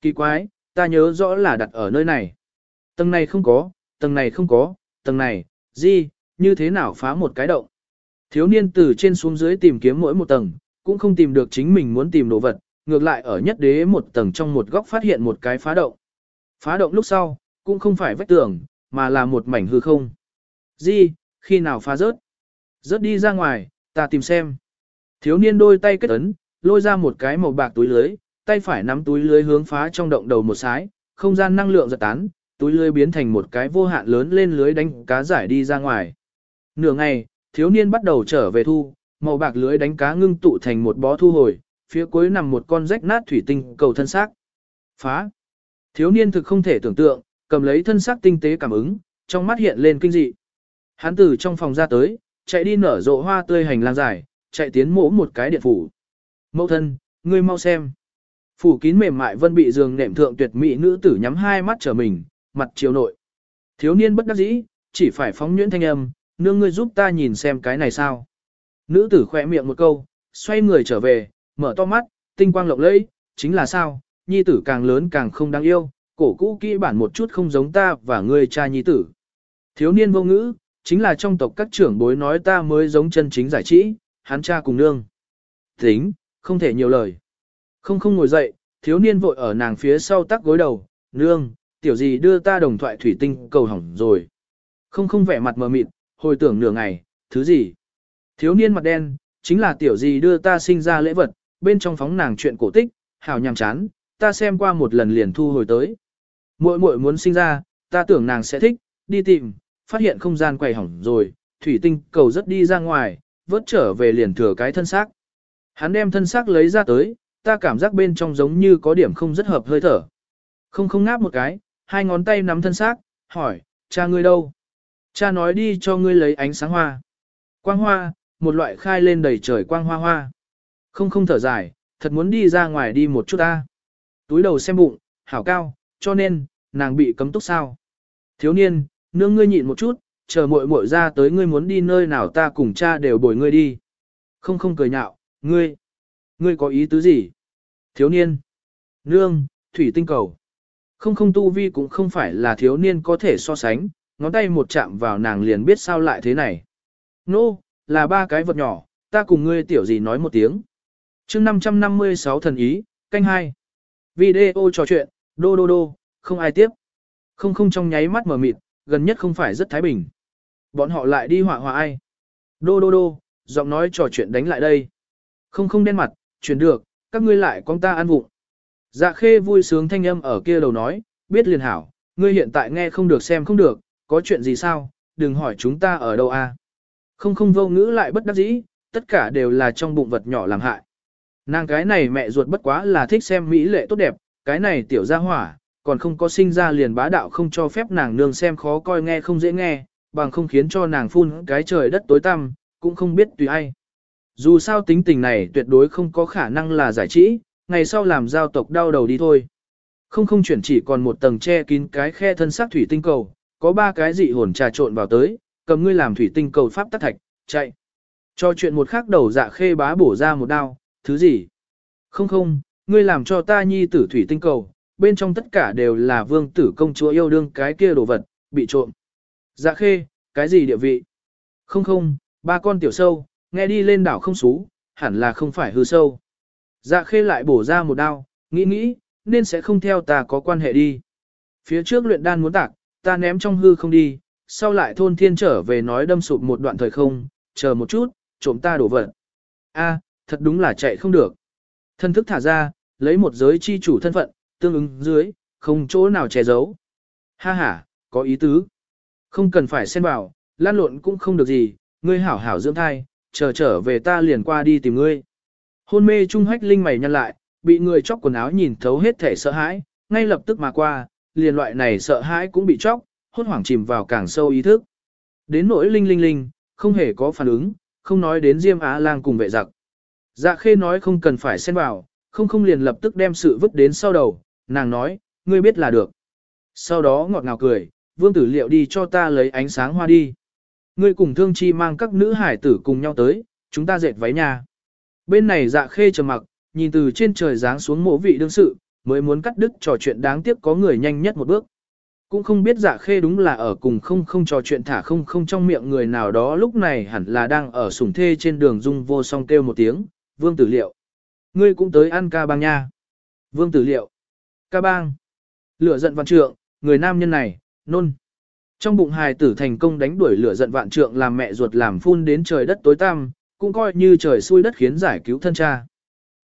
Kỳ quái, ta nhớ rõ là đặt ở nơi này. Tầng này không có, tầng này không có, tầng này, gì, như thế nào phá một cái động. Thiếu niên từ trên xuống dưới tìm kiếm mỗi một tầng, cũng không tìm được chính mình muốn tìm đồ vật, ngược lại ở nhất đế một tầng trong một góc phát hiện một cái phá động. Phá động lúc sau, cũng không phải vách tường, mà là một mảnh hư không. Di, khi nào phá rớt? Rớt đi ra ngoài, ta tìm xem. Thiếu niên đôi tay kết ấn, lôi ra một cái màu bạc túi lưới, tay phải nắm túi lưới hướng phá trong động đầu một sái, không gian năng lượng giật tán, túi lưới biến thành một cái vô hạn lớn lên lưới đánh cá giải đi ra ngoài. Nửa ngày, thiếu niên bắt đầu trở về thu, màu bạc lưới đánh cá ngưng tụ thành một bó thu hồi, phía cuối nằm một con rách nát thủy tinh cầu thân xác. Phá! Thiếu niên thực không thể tưởng tượng, cầm lấy thân xác tinh tế cảm ứng, trong mắt hiện lên kinh dị. Hắn từ trong phòng ra tới, chạy đi nở rộ hoa tươi hành lang dài, chạy tiến mỗ một cái điện phủ. Mẫu thân, ngươi mau xem. Phủ kín mềm mại vân bị giường nệm thượng tuyệt mỹ nữ tử nhắm hai mắt trở mình, mặt chiều nội. Thiếu niên bất đắc dĩ, chỉ phải phóng nhuyễn thanh âm, nương ngươi giúp ta nhìn xem cái này sao. Nữ tử khỏe miệng một câu, xoay người trở về, mở to mắt, tinh quang lộng lẫy, chính là sao, nhi tử càng lớn càng không đáng yêu, cổ cũ kỹ bản một chút không giống ta và ngươi cha nhi tử. Thiếu niên vô ngữ, chính là trong tộc các trưởng bối nói ta mới giống chân chính giải trí, hắn cha cùng nương. Tính, không thể nhiều lời. Không không ngồi dậy, thiếu niên vội ở nàng phía sau tắc gối đầu, nương, tiểu gì đưa ta đồng thoại thủy tinh cầu hỏng rồi. Không không vẻ mặt mờ mịt, hồi tưởng nửa ngày, thứ gì? Thiếu niên mặt đen, chính là tiểu gì đưa ta sinh ra lễ vật, bên trong phóng nàng chuyện cổ tích, hào nhằm chán, ta xem qua một lần liền thu hồi tới. Muội muội muốn sinh ra, ta tưởng nàng sẽ thích, đi tìm, phát hiện không gian quầy hỏng rồi, thủy tinh cầu rất đi ra ngoài, vớt trở về liền thừa cái thân xác. Hắn đem thân xác lấy ra tới, ta cảm giác bên trong giống như có điểm không rất hợp hơi thở. Không không ngáp một cái, hai ngón tay nắm thân xác, hỏi, cha ngươi đâu? Cha nói đi cho ngươi lấy ánh sáng hoa. Quang hoa, một loại khai lên đầy trời quang hoa hoa. Không không thở dài, thật muốn đi ra ngoài đi một chút ta. Túi đầu xem bụng, hảo cao, cho nên, nàng bị cấm túc sao. Thiếu niên, nương ngươi nhịn một chút, chờ muội muội ra tới ngươi muốn đi nơi nào ta cùng cha đều bồi ngươi đi. Không không cười nhạo, ngươi, ngươi có ý tứ gì? Thiếu niên, nương, thủy tinh cầu. Không không tu vi cũng không phải là thiếu niên có thể so sánh, ngón tay một chạm vào nàng liền biết sao lại thế này. Nô, no, là ba cái vật nhỏ, ta cùng ngươi tiểu gì nói một tiếng. chương 556 thần ý, canh hai. Video trò chuyện, đô đô đô, không ai tiếp. Không không trong nháy mắt mở mịt, gần nhất không phải rất thái bình. Bọn họ lại đi họa họa ai. Đô đô đô, giọng nói trò chuyện đánh lại đây. Không không đen mặt, chuyển được, các ngươi lại con ta ăn vụng. Dạ khê vui sướng thanh âm ở kia đầu nói, biết liền hảo, ngươi hiện tại nghe không được xem không được, có chuyện gì sao, đừng hỏi chúng ta ở đâu a. Không không vô ngữ lại bất đắc dĩ, tất cả đều là trong bụng vật nhỏ làm hại. Nàng cái này mẹ ruột bất quá là thích xem mỹ lệ tốt đẹp, cái này tiểu gia hỏa, còn không có sinh ra liền bá đạo không cho phép nàng nương xem khó coi nghe không dễ nghe, bằng không khiến cho nàng phun cái trời đất tối tăm, cũng không biết tùy ai. Dù sao tính tình này tuyệt đối không có khả năng là giải trí, ngày sau làm giao tộc đau đầu đi thôi. Không không chuyển chỉ còn một tầng che kín cái khe thân xác thủy tinh cầu, có ba cái dị hồn trà trộn vào tới, cầm ngươi làm thủy tinh cầu pháp tắc thạch, chạy. Cho chuyện một khắc đầu dạ khê bá bổ ra một đao, thứ gì? Không không, ngươi làm cho ta nhi tử thủy tinh cầu, bên trong tất cả đều là vương tử công chúa yêu đương cái kia đồ vật, bị trộm. Dạ khê, cái gì địa vị? Không không, ba con tiểu sâu, nghe đi lên đảo không xú, hẳn là không phải hư sâu. Dạ khê lại bổ ra một đao, nghĩ nghĩ, nên sẽ không theo ta có quan hệ đi. Phía trước luyện đan muốn tạc, ta ném trong hư không đi, sau lại thôn thiên trở về nói đâm sụp một đoạn thời không, chờ một chút, trộm ta đổ vật. A, thật đúng là chạy không được. Thân thức thả ra, lấy một giới chi chủ thân phận, tương ứng dưới, không chỗ nào che giấu. Ha ha, có ý tứ. Không cần phải xen vào, lan lộn cũng không được gì, ngươi hảo hảo dưỡng thai, chờ trở về ta liền qua đi tìm ngươi. Hôn mê trung hách linh mày nhăn lại, bị người chóc quần áo nhìn thấu hết thể sợ hãi, ngay lập tức mà qua, liền loại này sợ hãi cũng bị chóc, hốt hoảng chìm vào càng sâu ý thức. Đến nỗi linh linh linh, không hề có phản ứng, không nói đến Diêm Á Lang cùng vệ giặc. Dạ khê nói không cần phải xen vào, không không liền lập tức đem sự vứt đến sau đầu, nàng nói, ngươi biết là được. Sau đó ngọt ngào cười, vương tử liệu đi cho ta lấy ánh sáng hoa đi. Ngươi cùng thương chi mang các nữ hải tử cùng nhau tới, chúng ta dệt váy nhà. Bên này dạ khê trầm mặc, nhìn từ trên trời giáng xuống mộ vị đương sự, mới muốn cắt đứt trò chuyện đáng tiếc có người nhanh nhất một bước. Cũng không biết dạ khê đúng là ở cùng không không trò chuyện thả không không trong miệng người nào đó lúc này hẳn là đang ở sủng thê trên đường dung vô song kêu một tiếng, vương tử liệu. Ngươi cũng tới ăn ca bang nha. Vương tử liệu. Ca bang. Lửa giận vạn trượng, người nam nhân này, nôn. Trong bụng hài tử thành công đánh đuổi lửa giận vạn trượng làm mẹ ruột làm phun đến trời đất tối tăm, cũng coi như trời xui đất khiến giải cứu thân cha.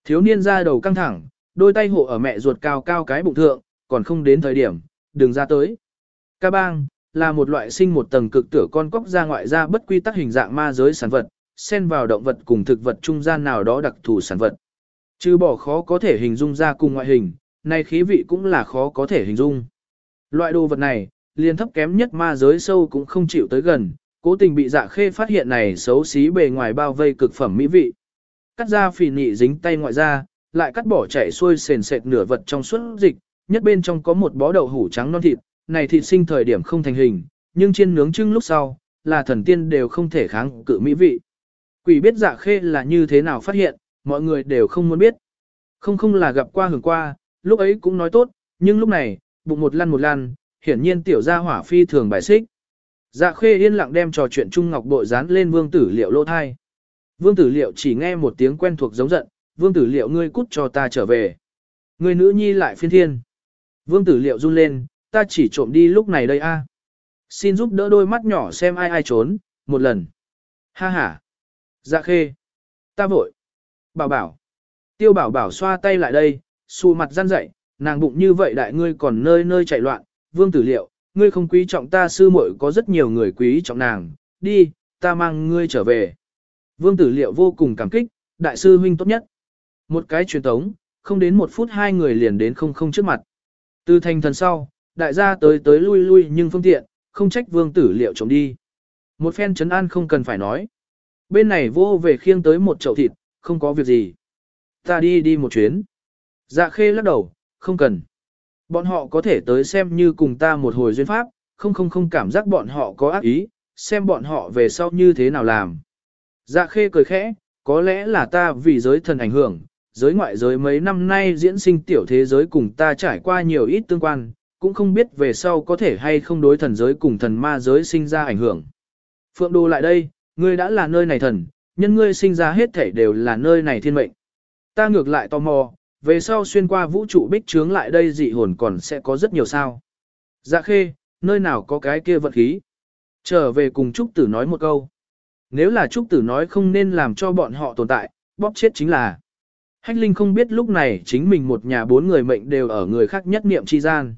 Thiếu niên ra đầu căng thẳng, đôi tay hộ ở mẹ ruột cao cao cái bụng thượng, còn không đến thời điểm, đừng ra tới. Ca bang, là một loại sinh một tầng cực tửa con cóc ra ngoại ra bất quy tắc hình dạng ma giới sản vật, xen vào động vật cùng thực vật trung gian nào đó đặc thù sản vật. Chứ bỏ khó có thể hình dung ra cùng ngoại hình, này khí vị cũng là khó có thể hình dung. Loại đồ vật này, liền thấp kém nhất ma giới sâu cũng không chịu tới gần, cố tình bị dạ khê phát hiện này xấu xí bề ngoài bao vây cực phẩm mỹ vị. Cắt ra phì nị dính tay ngoại ra, lại cắt bỏ chảy xuôi sền sệt nửa vật trong suốt dịch, nhất bên trong có một bó đậu hủ trắng non thịt, này thịt sinh thời điểm không thành hình, nhưng trên nướng trưng lúc sau, là thần tiên đều không thể kháng cự mỹ vị. Quỷ biết dạ khê là như thế nào phát hiện, mọi người đều không muốn biết. Không không là gặp qua hưởng qua, lúc ấy cũng nói tốt, nhưng lúc này, bụng một lăn một lăn, hiển nhiên tiểu gia hỏa phi thường bài xích. Dạ khê yên lặng đem trò chuyện Trung Ngọc bội dán lên vương tử liệu lỗ thai. Vương tử liệu chỉ nghe một tiếng quen thuộc giống giận, vương tử liệu ngươi cút cho ta trở về. Người nữ nhi lại phiên thiên. Vương tử liệu run lên, ta chỉ trộm đi lúc này đây a. Xin giúp đỡ đôi mắt nhỏ xem ai ai trốn, một lần. Ha ha. Dạ khê. Ta vội. Bảo bảo. Tiêu bảo bảo xoa tay lại đây, xù mặt gian dậy, nàng bụng như vậy đại ngươi còn nơi nơi chạy loạn. Vương tử liệu, ngươi không quý trọng ta sư muội có rất nhiều người quý trọng nàng. Đi, ta mang ngươi trở về. Vương tử liệu vô cùng cảm kích, đại sư huynh tốt nhất. Một cái truyền tống, không đến một phút hai người liền đến không không trước mặt. Từ thành thần sau, đại gia tới tới lui lui nhưng phương tiện, không trách vương tử liệu trống đi. Một phen chấn an không cần phải nói. Bên này vô về khiêng tới một chậu thịt, không có việc gì. Ta đi đi một chuyến. Dạ khê lắc đầu, không cần. Bọn họ có thể tới xem như cùng ta một hồi duyên pháp, không không không cảm giác bọn họ có ác ý, xem bọn họ về sau như thế nào làm. Dạ khê cười khẽ, có lẽ là ta vì giới thần ảnh hưởng, giới ngoại giới mấy năm nay diễn sinh tiểu thế giới cùng ta trải qua nhiều ít tương quan, cũng không biết về sau có thể hay không đối thần giới cùng thần ma giới sinh ra ảnh hưởng. Phượng Đô lại đây, ngươi đã là nơi này thần, nhân ngươi sinh ra hết thể đều là nơi này thiên mệnh. Ta ngược lại tò mò, về sau xuyên qua vũ trụ bích trướng lại đây dị hồn còn sẽ có rất nhiều sao. Dạ khê, nơi nào có cái kia vật khí. Trở về cùng Trúc Tử nói một câu. Nếu là Trúc Tử nói không nên làm cho bọn họ tồn tại, bóp chết chính là. Hách Linh không biết lúc này chính mình một nhà bốn người mệnh đều ở người khác nhất niệm chi gian.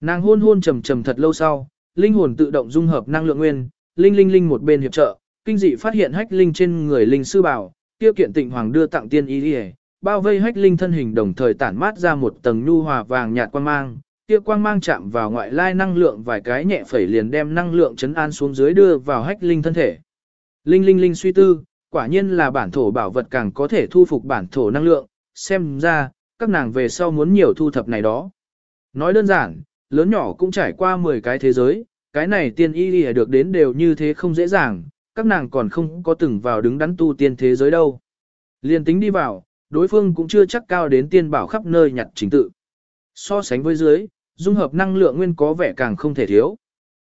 Nàng hôn hôn trầm trầm thật lâu sau, linh hồn tự động dung hợp năng lượng nguyên, linh linh linh một bên hiệp trợ, kinh dị phát hiện hách linh trên người linh sư bảo, tiêu kiện tịnh hoàng đưa tặng tiên y đi bao vây hách linh thân hình đồng thời tản mát ra một tầng nhu hòa vàng nhạt quang mang, kia quang mang chạm vào ngoại lai năng lượng vài cái nhẹ phẩy liền đem năng lượng chấn an xuống dưới đưa vào hách linh thân thể. Linh linh linh suy tư, quả nhiên là bản thổ bảo vật càng có thể thu phục bản thổ năng lượng, xem ra, các nàng về sau muốn nhiều thu thập này đó. Nói đơn giản, lớn nhỏ cũng trải qua 10 cái thế giới, cái này tiên y đi được đến đều như thế không dễ dàng, các nàng còn không có từng vào đứng đắn tu tiên thế giới đâu. Liên tính đi vào, đối phương cũng chưa chắc cao đến tiên bảo khắp nơi nhặt chính tự. So sánh với dưới, dung hợp năng lượng nguyên có vẻ càng không thể thiếu.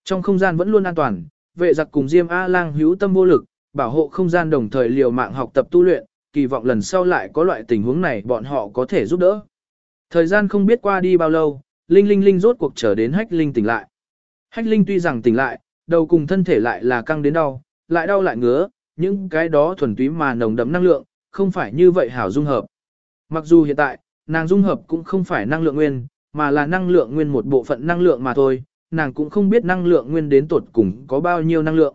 Trong không gian vẫn luôn an toàn, vệ giặc cùng Diêm A-lang hữu tâm vô lực, bảo hộ không gian đồng thời liều mạng học tập tu luyện, kỳ vọng lần sau lại có loại tình huống này bọn họ có thể giúp đỡ. Thời gian không biết qua đi bao lâu, Linh Linh Linh rốt cuộc trở đến Hách Linh tỉnh lại. Hách Linh tuy rằng tỉnh lại, đầu cùng thân thể lại là căng đến đau, lại đau lại ngứa, những cái đó thuần túy mà nồng đậm năng lượng, không phải như vậy hảo dung hợp. Mặc dù hiện tại, nàng dung hợp cũng không phải năng lượng nguyên, mà là năng lượng nguyên một bộ phận năng lượng mà thôi, nàng cũng không biết năng lượng nguyên đến tột cùng có bao nhiêu năng lượng.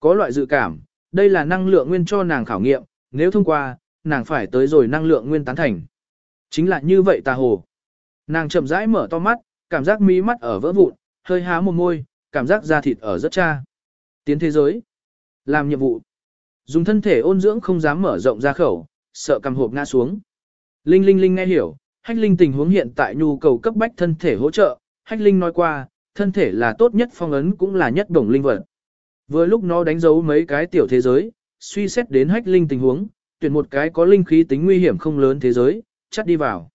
Có loại dự cảm, đây là năng lượng nguyên cho nàng khảo nghiệm, nếu thông qua, nàng phải tới rồi năng lượng nguyên tán thành. Chính là như vậy tà hồ. Nàng chậm rãi mở to mắt, cảm giác mí mắt ở vỡ vụn, hơi há một môi, cảm giác da thịt ở rất cha. Tiến thế giới. Làm nhiệm vụ. Dùng thân thể ôn dưỡng không dám mở rộng ra khẩu, sợ cầm hộp ngã xuống. Linh Linh Linh nghe hiểu, Hách Linh tình huống hiện tại nhu cầu cấp bách thân thể hỗ trợ, Hách Linh nói qua, thân thể là tốt nhất phong ấn cũng là nhất đồng linh vật. Vừa lúc nó đánh dấu mấy cái tiểu thế giới, suy xét đến Hách Linh tình huống, tuyển một cái có linh khí tính nguy hiểm không lớn thế giới, chắc đi vào.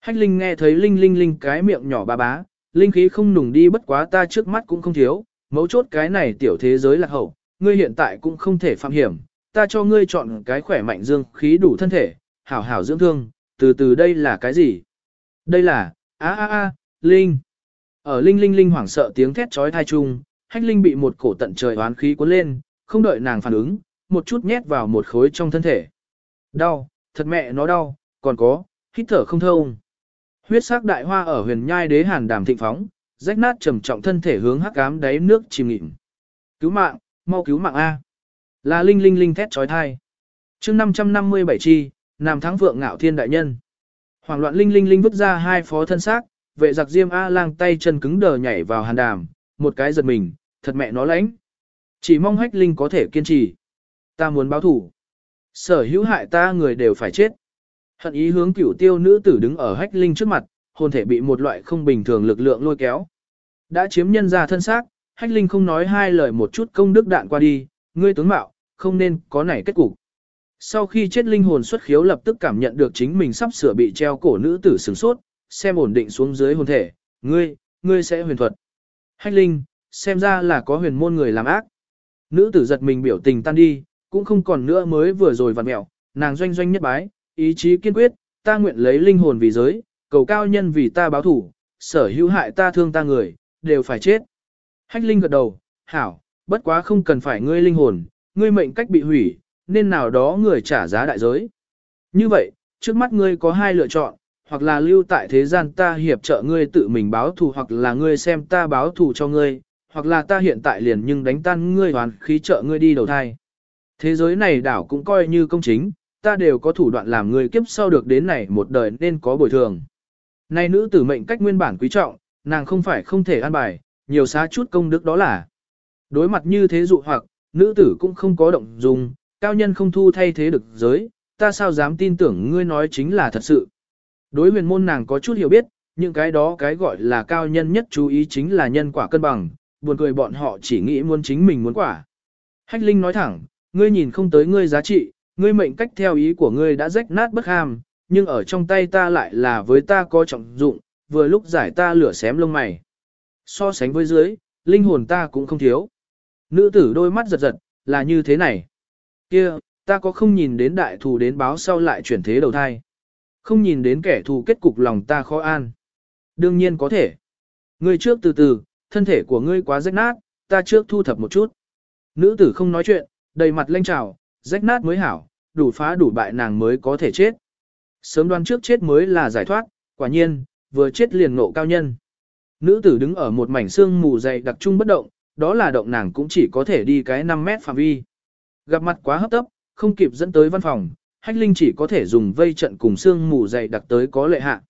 Hách Linh nghe thấy Linh Linh Linh cái miệng nhỏ ba bá, linh khí không nùng đi bất quá ta trước mắt cũng không thiếu, mấu chốt cái này tiểu thế giới là hậu, ngươi hiện tại cũng không thể phạm hiểm, ta cho ngươi chọn cái khỏe mạnh dương khí đủ thân thể, hảo hảo dưỡng thương, từ từ đây là cái gì? Đây là, a a a, Linh. Ở Linh Linh Linh hoảng sợ tiếng thét trói thai chung, Hách Linh bị một cổ tận trời oán khí cuốn lên, không đợi nàng phản ứng, một chút nhét vào một khối trong thân thể. Đau, thật mẹ nó đau, còn có, hít thở không thông. Huyết sắc đại hoa ở huyền nhai đế hàn đàm thịnh phóng, rách nát trầm trọng thân thể hướng hắc ám đáy nước chìm nghịm. Cứu mạng, mau cứu mạng A. Là linh linh linh thét trói thai. chương 557 chi, Nam thắng vượng ngạo thiên đại nhân. Hoàng loạn linh linh linh vứt ra hai phó thân xác, vệ giặc diêm A lang tay chân cứng đờ nhảy vào hàn đàm, một cái giật mình, thật mẹ nó lãnh. Chỉ mong hách linh có thể kiên trì. Ta muốn báo thủ. Sở hữu hại ta người đều phải chết. Hận ý hướng cửu tiêu nữ tử đứng ở hách linh trước mặt, hồn thể bị một loại không bình thường lực lượng lôi kéo. Đã chiếm nhân ra thân xác, hách linh không nói hai lời một chút công đức đạn qua đi, ngươi tướng mạo, không nên có nảy kết cục. Sau khi chết linh hồn xuất khiếu lập tức cảm nhận được chính mình sắp sửa bị treo cổ nữ tử sửng sốt, xem ổn định xuống dưới hồn thể, ngươi, ngươi sẽ huyền thuật. Hách linh, xem ra là có huyền môn người làm ác. Nữ tử giật mình biểu tình tan đi, cũng không còn nữa mới vừa rồi vặn mẹo, nàng doanh doanh nhất bái, ý chí kiên quyết, ta nguyện lấy linh hồn vì giới, cầu cao nhân vì ta báo thủ, sở hữu hại ta thương ta người, đều phải chết. Hách linh gật đầu, hảo, bất quá không cần phải ngươi linh hồn, ngươi mệnh cách bị hủy, nên nào đó người trả giá đại giới. Như vậy, trước mắt ngươi có hai lựa chọn, hoặc là lưu tại thế gian ta hiệp trợ ngươi tự mình báo thù hoặc là ngươi xem ta báo thù cho ngươi, hoặc là ta hiện tại liền nhưng đánh tan ngươi hoàn khí trợ ngươi đi đầu thai. Thế giới này đảo cũng coi như công chính, ta đều có thủ đoạn làm ngươi kiếp sau được đến này một đời nên có bồi thường. Này nữ tử mệnh cách nguyên bản quý trọng, nàng không phải không thể an bài, nhiều xá chút công đức đó là. Đối mặt như thế dụ hoặc, nữ tử cũng không có động dung, cao nhân không thu thay thế được giới, ta sao dám tin tưởng ngươi nói chính là thật sự. Đối huyền môn nàng có chút hiểu biết, những cái đó cái gọi là cao nhân nhất chú ý chính là nhân quả cân bằng, buồn cười bọn họ chỉ nghĩ muốn chính mình muốn quả. Hách Linh nói thẳng, ngươi nhìn không tới ngươi giá trị, ngươi mệnh cách theo ý của ngươi đã rách nát bất ham, nhưng ở trong tay ta lại là với ta có trọng dụng, vừa lúc giải ta lửa xém lông mày. So sánh với dưới, linh hồn ta cũng không thiếu. Nữ tử đôi mắt giật giật, là như thế này. kia ta có không nhìn đến đại thù đến báo sau lại chuyển thế đầu thai. Không nhìn đến kẻ thù kết cục lòng ta khó an. Đương nhiên có thể. Ngươi trước từ từ, thân thể của ngươi quá rách nát, ta trước thu thập một chút. Nữ tử không nói chuyện, đầy mặt lênh trào, rách nát mới hảo, đủ phá đủ bại nàng mới có thể chết. Sớm đoán trước chết mới là giải thoát, quả nhiên, vừa chết liền ngộ cao nhân. Nữ tử đứng ở một mảnh xương mù dày đặc trung bất động, đó là động nàng cũng chỉ có thể đi cái 5 mét phạm vi. Gặp mặt quá hấp tấp, không kịp dẫn tới văn phòng, hách linh chỉ có thể dùng vây trận cùng xương mù dày đặc tới có lệ hạ.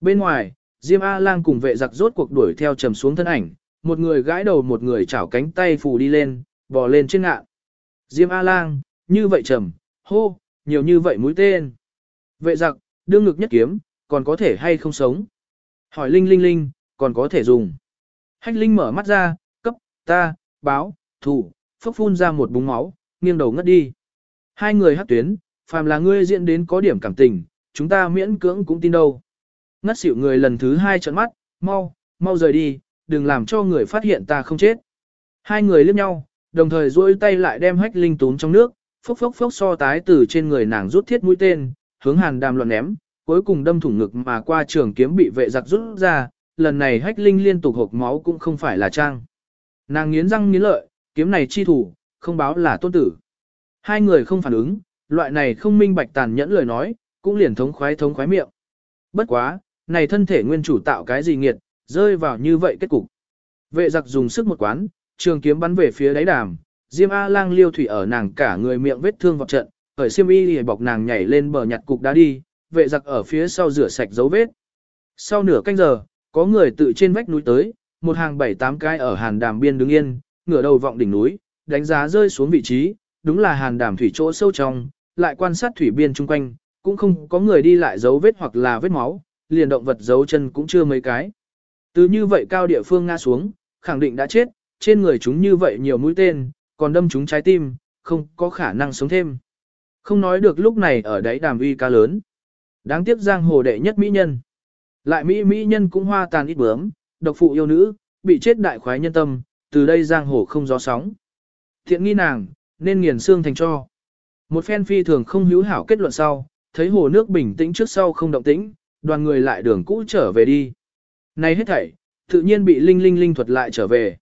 Bên ngoài, Diêm A-lang cùng vệ giặc rốt cuộc đuổi theo trầm xuống thân ảnh, một người gãi đầu một người chảo cánh tay phù đi lên, bò lên trên ngạn. Diêm A-lang, như vậy trầm, hô, nhiều như vậy mũi tên. Vệ giặc, đương ngực nhất kiếm, còn có thể hay không sống? Hỏi Linh Linh Linh, còn có thể dùng. Hách Linh mở mắt ra, cấp, ta, báo, thủ, phốc phun ra một búng máu, nghiêng đầu ngất đi. Hai người hát tuyến, phàm là ngươi diễn đến có điểm cảm tình, chúng ta miễn cưỡng cũng tin đâu. Ngất xỉu người lần thứ hai trợn mắt, mau, mau rời đi, đừng làm cho người phát hiện ta không chết. Hai người liếc nhau, đồng thời duỗi tay lại đem hách linh tún trong nước, phốc phốc phốc so tái từ trên người nàng rút thiết mũi tên, hướng hàn đàm loạn ném, cuối cùng đâm thủng ngực mà qua trường kiếm bị vệ giặc rút ra, lần này hách linh liên tục hộp máu cũng không phải là trang. Nàng nghiến răng nghiến lợi, kiếm này chi thủ, không báo là tôn tử. Hai người không phản ứng, loại này không minh bạch tàn nhẫn lời nói, cũng liền thống khoái thống khoái miệng. Bất quá, này thân thể nguyên chủ tạo cái gì nghiệt, rơi vào như vậy kết cục. Vệ giặc dùng sức một quán, trường kiếm bắn về phía đáy đàm, Diêm A Lang liêu thủy ở nàng cả người miệng vết thương vào trận, khởi xiêm y lìa bọc nàng nhảy lên bờ nhặt cục đá đi, vệ giặc ở phía sau rửa sạch dấu vết. Sau nửa canh giờ, có người tự trên vách núi tới, một hàng bảy tám cái ở hàn đàm biên đứng yên, ngửa đầu vọng đỉnh núi, đánh giá rơi xuống vị trí, đúng là hàn đàm thủy chỗ sâu trong, lại quan sát thủy biên chung quanh, cũng không có người đi lại dấu vết hoặc là vết máu, liền động vật dấu chân cũng chưa mấy cái. Từ như vậy cao địa phương ngã xuống, khẳng định đã chết, trên người chúng như vậy nhiều mũi tên, còn đâm chúng trái tim, không có khả năng sống thêm. Không nói được lúc này ở đáy đàm uy ca lớn. Đáng tiếc giang hồ đệ nhất mỹ nhân. Lại mỹ mỹ nhân cũng hoa tàn ít bướm, độc phụ yêu nữ, bị chết đại khoái nhân tâm, từ đây giang hồ không gió sóng. Thiện nghi nàng, nên nghiền xương thành cho. Một phen phi thường không hữu hảo kết luận sau, thấy hồ nước bình tĩnh trước sau không động tĩnh, đoàn người lại đường cũ trở về đi. Này hết thảy, tự nhiên bị Linh Linh Linh thuật lại trở về.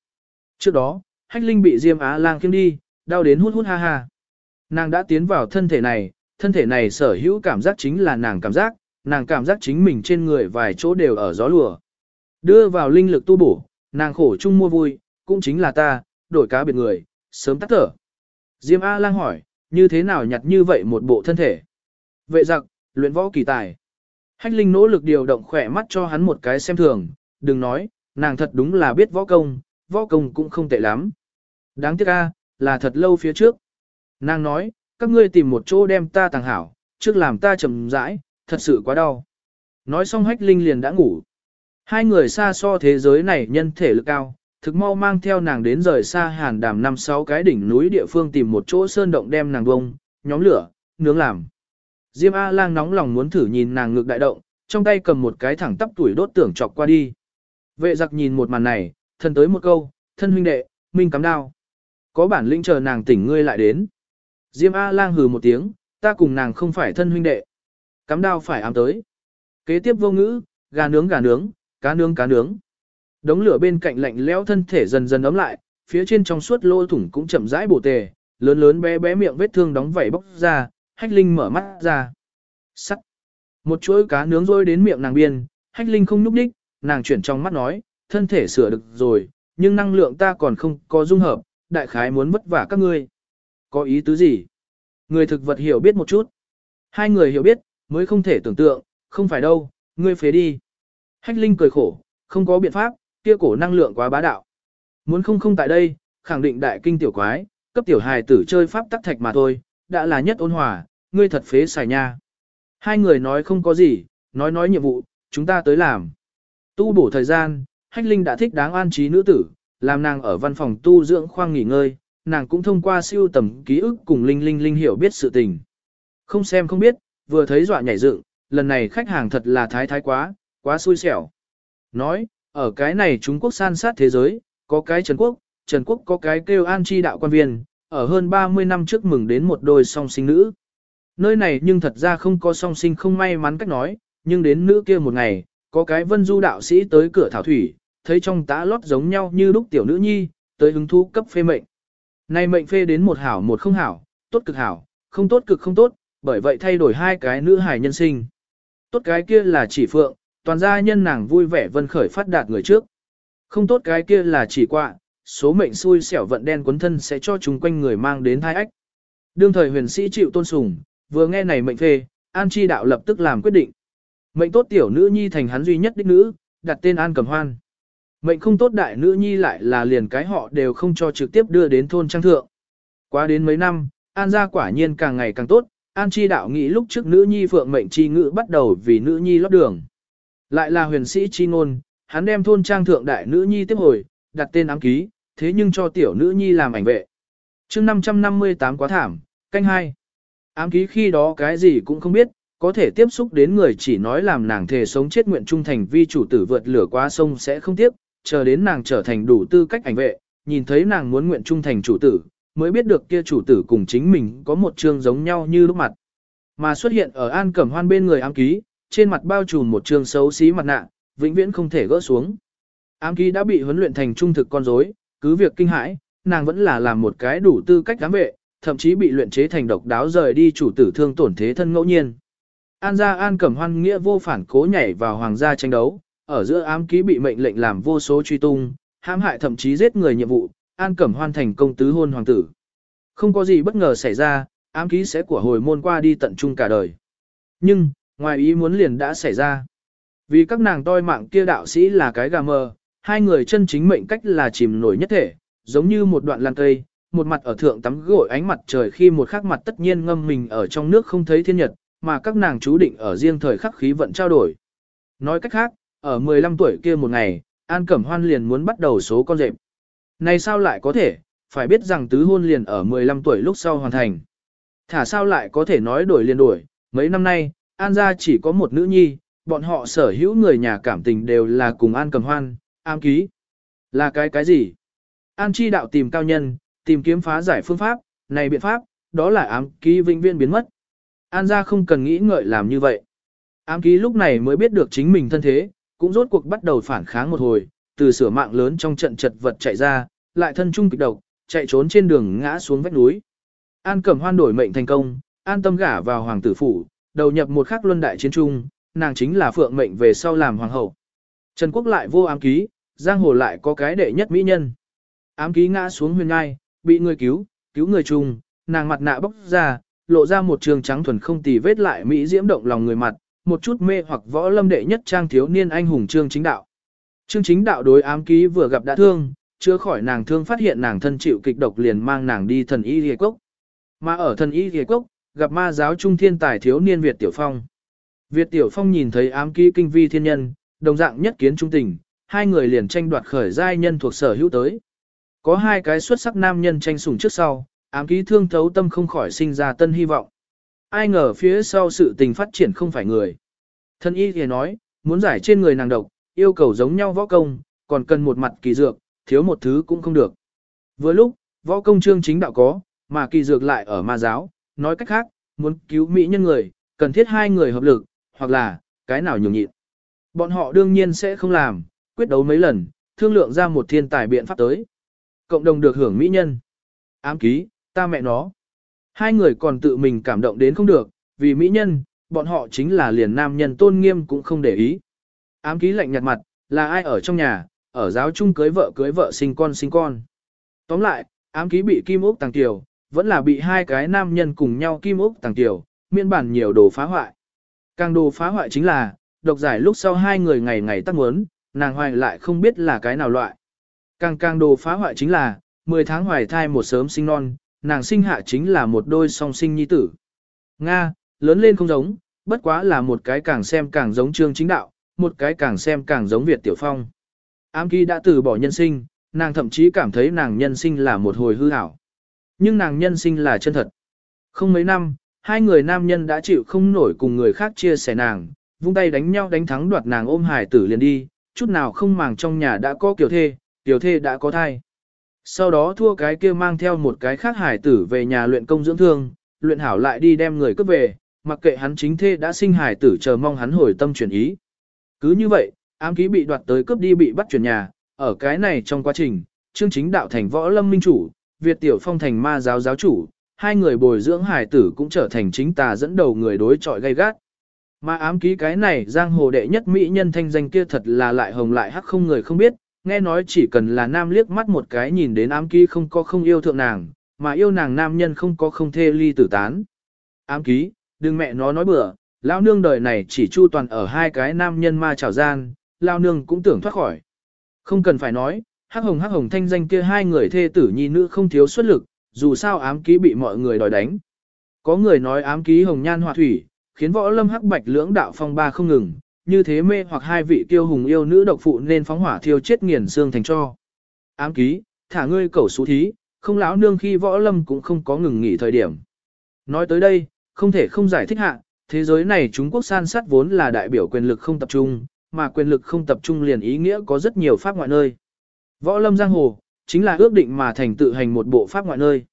Trước đó, Hách Linh bị Diêm Á Lang khiêng đi, đau đến hút hút ha ha. Nàng đã tiến vào thân thể này, thân thể này sở hữu cảm giác chính là nàng cảm giác, nàng cảm giác chính mình trên người vài chỗ đều ở gió lùa. Đưa vào linh lực tu bổ, nàng khổ chung mua vui, cũng chính là ta, đổi cá biệt người, sớm tắt thở. Diêm A lang hỏi, như thế nào nhặt như vậy một bộ thân thể? Vệ giặc, luyện võ kỳ tài. Hách linh nỗ lực điều động khỏe mắt cho hắn một cái xem thường, đừng nói, nàng thật đúng là biết võ công, võ công cũng không tệ lắm. Đáng tiếc a, là thật lâu phía trước. Nàng nói, các ngươi tìm một chỗ đem ta tàng hảo, trước làm ta chậm rãi, thật sự quá đau. Nói xong hách linh liền đã ngủ. Hai người xa so thế giới này nhân thể lực cao, thực mau mang theo nàng đến rời xa hàn đàm năm sáu cái đỉnh núi địa phương tìm một chỗ sơn động đem nàng bông, nhóm lửa, nướng làm. Diêm A lang nóng lòng muốn thử nhìn nàng ngược đại động, trong tay cầm một cái thẳng tắp tuổi đốt tưởng chọc qua đi. Vệ giặc nhìn một màn này, thân tới một câu, thân huynh đệ, minh cắm đao. Có bản lĩnh chờ nàng tỉnh ngươi lại đến. Diêm A lang hừ một tiếng, ta cùng nàng không phải thân huynh đệ. Cắm đao phải ám tới. Kế tiếp vô ngữ, gà nướng gà nướng, cá nướng cá nướng. Đống lửa bên cạnh lạnh lẽo thân thể dần dần ấm lại, phía trên trong suốt lỗ thủng cũng chậm rãi bổ tề, lớn lớn bé bé miệng vết thương đóng vảy bốc ra, hách linh mở mắt ra. Sắt. Một chuỗi cá nướng rơi đến miệng nàng biên, hách linh không nhúc đích, nàng chuyển trong mắt nói, thân thể sửa được rồi, nhưng năng lượng ta còn không có dung hợp, đại khái muốn vất vả các ngươi. Có ý tứ gì? Người thực vật hiểu biết một chút. Hai người hiểu biết, mới không thể tưởng tượng, không phải đâu, ngươi phế đi. Hách Linh cười khổ, không có biện pháp, kia cổ năng lượng quá bá đạo. Muốn không không tại đây, khẳng định đại kinh tiểu quái, cấp tiểu hài tử chơi pháp tắc thạch mà thôi, đã là nhất ôn hòa, ngươi thật phế xài nha. Hai người nói không có gì, nói nói nhiệm vụ, chúng ta tới làm. Tu bổ thời gian, Hách Linh đã thích đáng an trí nữ tử, làm nàng ở văn phòng tu dưỡng khoang nghỉ ngơi, nàng cũng thông qua siêu tầm ký ức cùng Linh Linh Linh hiểu biết sự tình. Không xem không biết, vừa thấy dọa nhảy dựng, lần này khách hàng thật là thái thái quá, quá xui xẻo. Nói, ở cái này Trung Quốc san sát thế giới, có cái Trần Quốc, Trần Quốc có cái kêu an chi đạo quan viên, ở hơn 30 năm trước mừng đến một đôi song sinh nữ. Nơi này nhưng thật ra không có song sinh không may mắn cách nói, nhưng đến nữ kia một ngày, có cái vân du đạo sĩ tới cửa thảo thủy, thấy trong tã lót giống nhau như lúc tiểu nữ nhi, tới hứng thú cấp phê mệnh. Này mệnh phê đến một hảo một không hảo, tốt cực hảo, không tốt cực không tốt, bởi vậy thay đổi hai cái nữ hải nhân sinh. Tốt cái kia là chỉ phượng, toàn gia nhân nàng vui vẻ vân khởi phát đạt người trước. Không tốt cái kia là chỉ quạ, số mệnh xui xẻo vận đen quấn thân sẽ cho chúng quanh người mang đến thai ách. Đương thời huyền sĩ chịu tôn sùng, Vừa nghe này mệnh phê, An Chi đạo lập tức làm quyết định. Mệnh tốt tiểu nữ nhi thành hắn duy nhất đích nữ, đặt tên An Cẩm Hoan. Mệnh không tốt đại nữ nhi lại là liền cái họ đều không cho trực tiếp đưa đến thôn trang thượng. Quá đến mấy năm, An gia quả nhiên càng ngày càng tốt, An Chi đạo nghĩ lúc trước nữ nhi phượng mệnh chi ngữ bắt đầu vì nữ nhi lót đường. Lại là huyền sĩ chi ngôn, hắn đem thôn trang thượng đại nữ nhi tiếp hồi, đặt tên ám ký, thế nhưng cho tiểu nữ nhi làm ảnh vệ. chương 558 quá thảm, canh hai Ám ký khi đó cái gì cũng không biết, có thể tiếp xúc đến người chỉ nói làm nàng thề sống chết nguyện trung thành vi chủ tử vượt lửa qua sông sẽ không tiếp, chờ đến nàng trở thành đủ tư cách ảnh vệ, nhìn thấy nàng muốn nguyện trung thành chủ tử, mới biết được kia chủ tử cùng chính mình có một trương giống nhau như lúc mặt. Mà xuất hiện ở An Cẩm Hoan bên người ám ký, trên mặt bao trùm một trương xấu xí mặt nạ, vĩnh viễn không thể gỡ xuống. Ám ký đã bị huấn luyện thành trung thực con rối, cứ việc kinh hãi, nàng vẫn là làm một cái đủ tư cách giám vệ, thậm chí bị luyện chế thành độc đáo rời đi chủ tử thương tổn thế thân ngẫu nhiên. An gia An Cẩm Hoan nghĩa vô phản cố nhảy vào hoàng gia tranh đấu, ở giữa ám ký bị mệnh lệnh làm vô số truy tung, hãm hại thậm chí giết người nhiệm vụ, An Cẩm Hoan thành công tứ hôn hoàng tử. Không có gì bất ngờ xảy ra, ám ký sẽ của hồi môn qua đi tận trung cả đời. Nhưng, ngoài ý muốn liền đã xảy ra. Vì các nàng toi mạng kia đạo sĩ là cái gà mờ, hai người chân chính mệnh cách là chìm nổi nhất thể, giống như một đoạn lan cây, một mặt ở thượng tắm gội ánh mặt trời khi một khắc mặt tất nhiên ngâm mình ở trong nước không thấy thiên nhật, mà các nàng chú định ở riêng thời khắc khí vận trao đổi. Nói cách khác, ở 15 tuổi kia một ngày, An Cẩm Hoan liền muốn bắt đầu số con rệp. Này sao lại có thể, phải biết rằng tứ hôn liền ở 15 tuổi lúc sau hoàn thành. Thả sao lại có thể nói đổi liền đổi, mấy năm nay, An gia chỉ có một nữ nhi, bọn họ sở hữu người nhà cảm tình đều là cùng An Cầm Hoan, am ký. Là cái cái gì? An chi đạo tìm cao nhân, tìm kiếm phá giải phương pháp, này biện pháp, đó là ám ký vĩnh Viên biến mất. An gia không cần nghĩ ngợi làm như vậy. Ám ký lúc này mới biết được chính mình thân thế, cũng rốt cuộc bắt đầu phản kháng một hồi, từ sửa mạng lớn trong trận chật vật chạy ra, lại thân trung kịch độc, chạy trốn trên đường ngã xuống vách núi. An Cẩm Hoan đổi mệnh thành công, an tâm gả vào hoàng tử phủ, đầu nhập một khắc luân đại chiến trung, nàng chính là phượng mệnh về sau làm hoàng hậu. Trần Quốc lại vô ám ký, giang hồ lại có cái đệ nhất mỹ nhân. Ám ký ngã xuống huyền ngai, bị người cứu, cứu người chung, nàng mặt nạ bóc ra, lộ ra một trường trắng thuần không tì vết lại mỹ diễm động lòng người mặt, một chút mê hoặc võ lâm đệ nhất trang thiếu niên anh hùng trương chính đạo. Trương chính đạo đối ám ký vừa gặp đã thương, chưa khỏi nàng thương phát hiện nàng thân chịu kịch độc liền mang nàng đi thần y liệt cốc. Mà ở thần y liệt cốc, gặp ma giáo trung thiên tài thiếu niên Việt Tiểu Phong. Việt Tiểu Phong nhìn thấy ám ký kinh vi thiên nhân, đồng dạng nhất kiến trung tình, hai người liền tranh đoạt khởi giai nhân thuộc sở hữu tới. Có hai cái xuất sắc nam nhân tranh sủng trước sau, ám ký thương thấu tâm không khỏi sinh ra tân hy vọng. Ai ngờ phía sau sự tình phát triển không phải người. Thân y thì nói, muốn giải trên người nàng độc, yêu cầu giống nhau võ công, còn cần một mặt kỳ dược, thiếu một thứ cũng không được. Vừa lúc, võ công trương chính đạo có, mà kỳ dược lại ở ma giáo, nói cách khác, muốn cứu mỹ nhân người, cần thiết hai người hợp lực, hoặc là, cái nào nhường nhịn. Bọn họ đương nhiên sẽ không làm, quyết đấu mấy lần, thương lượng ra một thiên tài biện pháp tới. Cộng đồng được hưởng mỹ nhân. Ám ký, ta mẹ nó. Hai người còn tự mình cảm động đến không được, vì mỹ nhân, bọn họ chính là liền nam nhân tôn nghiêm cũng không để ý. Ám ký lạnh nhạt mặt, là ai ở trong nhà, ở giáo chung cưới vợ cưới vợ sinh con sinh con. Tóm lại, ám ký bị kim ốc tàng tiểu, vẫn là bị hai cái nam nhân cùng nhau kim ốc tàng tiểu, miên bản nhiều đồ phá hoại. Càng đồ phá hoại chính là, độc giải lúc sau hai người ngày ngày tắc muốn, nàng hoài lại không biết là cái nào loại. Càng càng đồ phá hoại chính là, 10 tháng hoài thai một sớm sinh non, nàng sinh hạ chính là một đôi song sinh nhi tử. Nga, lớn lên không giống, bất quá là một cái càng xem càng giống trương chính đạo, một cái càng xem càng giống Việt Tiểu Phong. Ám kỳ đã từ bỏ nhân sinh, nàng thậm chí cảm thấy nàng nhân sinh là một hồi hư ảo. Nhưng nàng nhân sinh là chân thật. Không mấy năm, hai người nam nhân đã chịu không nổi cùng người khác chia sẻ nàng, vung tay đánh nhau đánh thắng đoạt nàng ôm hải tử liền đi, chút nào không màng trong nhà đã có kiểu thê, tiểu thê đã có thai. Sau đó thua cái kia mang theo một cái khác hải tử về nhà luyện công dưỡng thương, luyện hảo lại đi đem người cướp về, mặc kệ hắn chính thê đã sinh hải tử chờ mong hắn hồi tâm chuyển ý. Cứ như vậy, ám ký bị đoạt tới cướp đi bị bắt chuyển nhà, ở cái này trong quá trình, trương chính đạo thành võ lâm minh chủ, Việt tiểu phong thành ma giáo giáo chủ, hai người bồi dưỡng hải tử cũng trở thành chính tà dẫn đầu người đối chọi gay gắt. Mà ám ký cái này giang hồ đệ nhất mỹ nhân thanh danh kia thật là lại hồng lại hắc không người không biết, nghe nói chỉ cần là nam liếc mắt một cái nhìn đến ám ký không có không yêu thượng nàng, mà yêu nàng nam nhân không có không thê ly tử tán. Ám ký, đừng mẹ nó nói bừa, lão nương đời này chỉ chu toàn ở hai cái nam nhân ma trảo gian, lao nương cũng tưởng thoát khỏi. Không cần phải nói, hắc hồng hắc hồng thanh danh kia hai người thê tử nhi nữ không thiếu xuất lực, dù sao ám ký bị mọi người đòi đánh. Có người nói ám ký hồng nhan họa thủy, khiến võ lâm hắc bạch lưỡng đạo phong ba không ngừng, như thế mê hoặc hai vị tiêu hùng yêu nữ độc phụ nên phóng hỏa thiêu chết nghiền xương thành cho. Ám ký, thả ngươi cẩu xú thí, không lão nương khi võ lâm cũng không có ngừng nghỉ thời điểm. Nói tới đây, không thể không giải thích hạ, thế giới này Trung Quốc san sát vốn là đại biểu quyền lực không tập trung, mà quyền lực không tập trung liền ý nghĩa có rất nhiều pháp ngoại nơi. Võ lâm giang hồ, chính là ước định mà thành tự hành một bộ pháp ngoại nơi.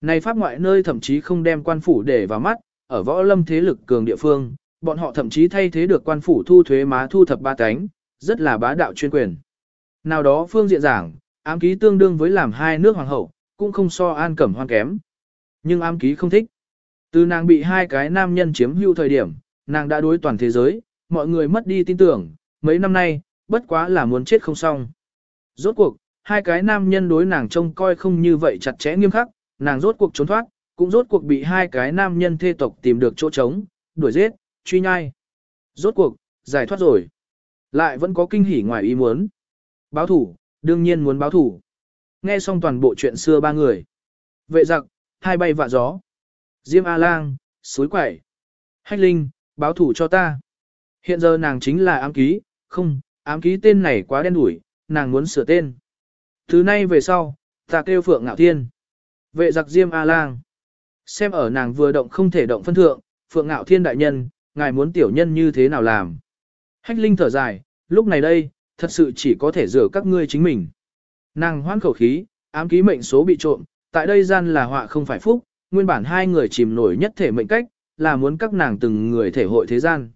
Này pháp ngoại nơi thậm chí không đem quan phủ để vào mắt, ở võ lâm thế lực cường địa phương, bọn họ thậm chí thay thế được quan phủ thu thuế má thu thập ba cánh, rất là bá đạo chuyên quyền. Nào đó phương diện giảng, ám ký tương đương với làm hai nước hoàng hậu, cũng không so an cẩm hoan kém. Nhưng ám ký không thích. Từ nàng bị hai cái nam nhân chiếm hữu thời điểm, nàng đã đối toàn thế giới, mọi người mất đi tin tưởng, mấy năm nay, bất quá là muốn chết không xong. Rốt cuộc, hai cái nam nhân đối nàng trông coi không như vậy chặt chẽ nghiêm khắc, nàng rốt cuộc trốn thoát, cũng rốt cuộc bị hai cái nam nhân thê tộc tìm được chỗ trống, đuổi giết, truy nhai. Rốt cuộc, giải thoát rồi. Lại vẫn có kinh hỉ ngoài ý muốn. Báo thủ, đương nhiên muốn báo thủ. Nghe xong toàn bộ chuyện xưa ba người. Vệ giặc, hai bay vạ gió. Diêm A-lang, suối quẩy. Hách Linh, báo thủ cho ta. Hiện giờ nàng chính là ám ký, không, ám ký tên này quá đen đủi, nàng muốn sửa tên. Thứ nay về sau, ta kêu Phượng Ngạo Thiên. Vệ giặc Diêm A-lang. Xem ở nàng vừa động không thể động phân thượng, Phượng Ngạo Thiên đại nhân, ngài muốn tiểu nhân như thế nào làm. Hách Linh thở dài, lúc này đây, thật sự chỉ có thể rửa các ngươi chính mình. Nàng hoan khẩu khí, ám ký mệnh số bị trộm, tại đây gian là họa không phải phúc, nguyên bản hai người chìm nổi nhất thể mệnh cách, là muốn các nàng từng người thể hội thế gian.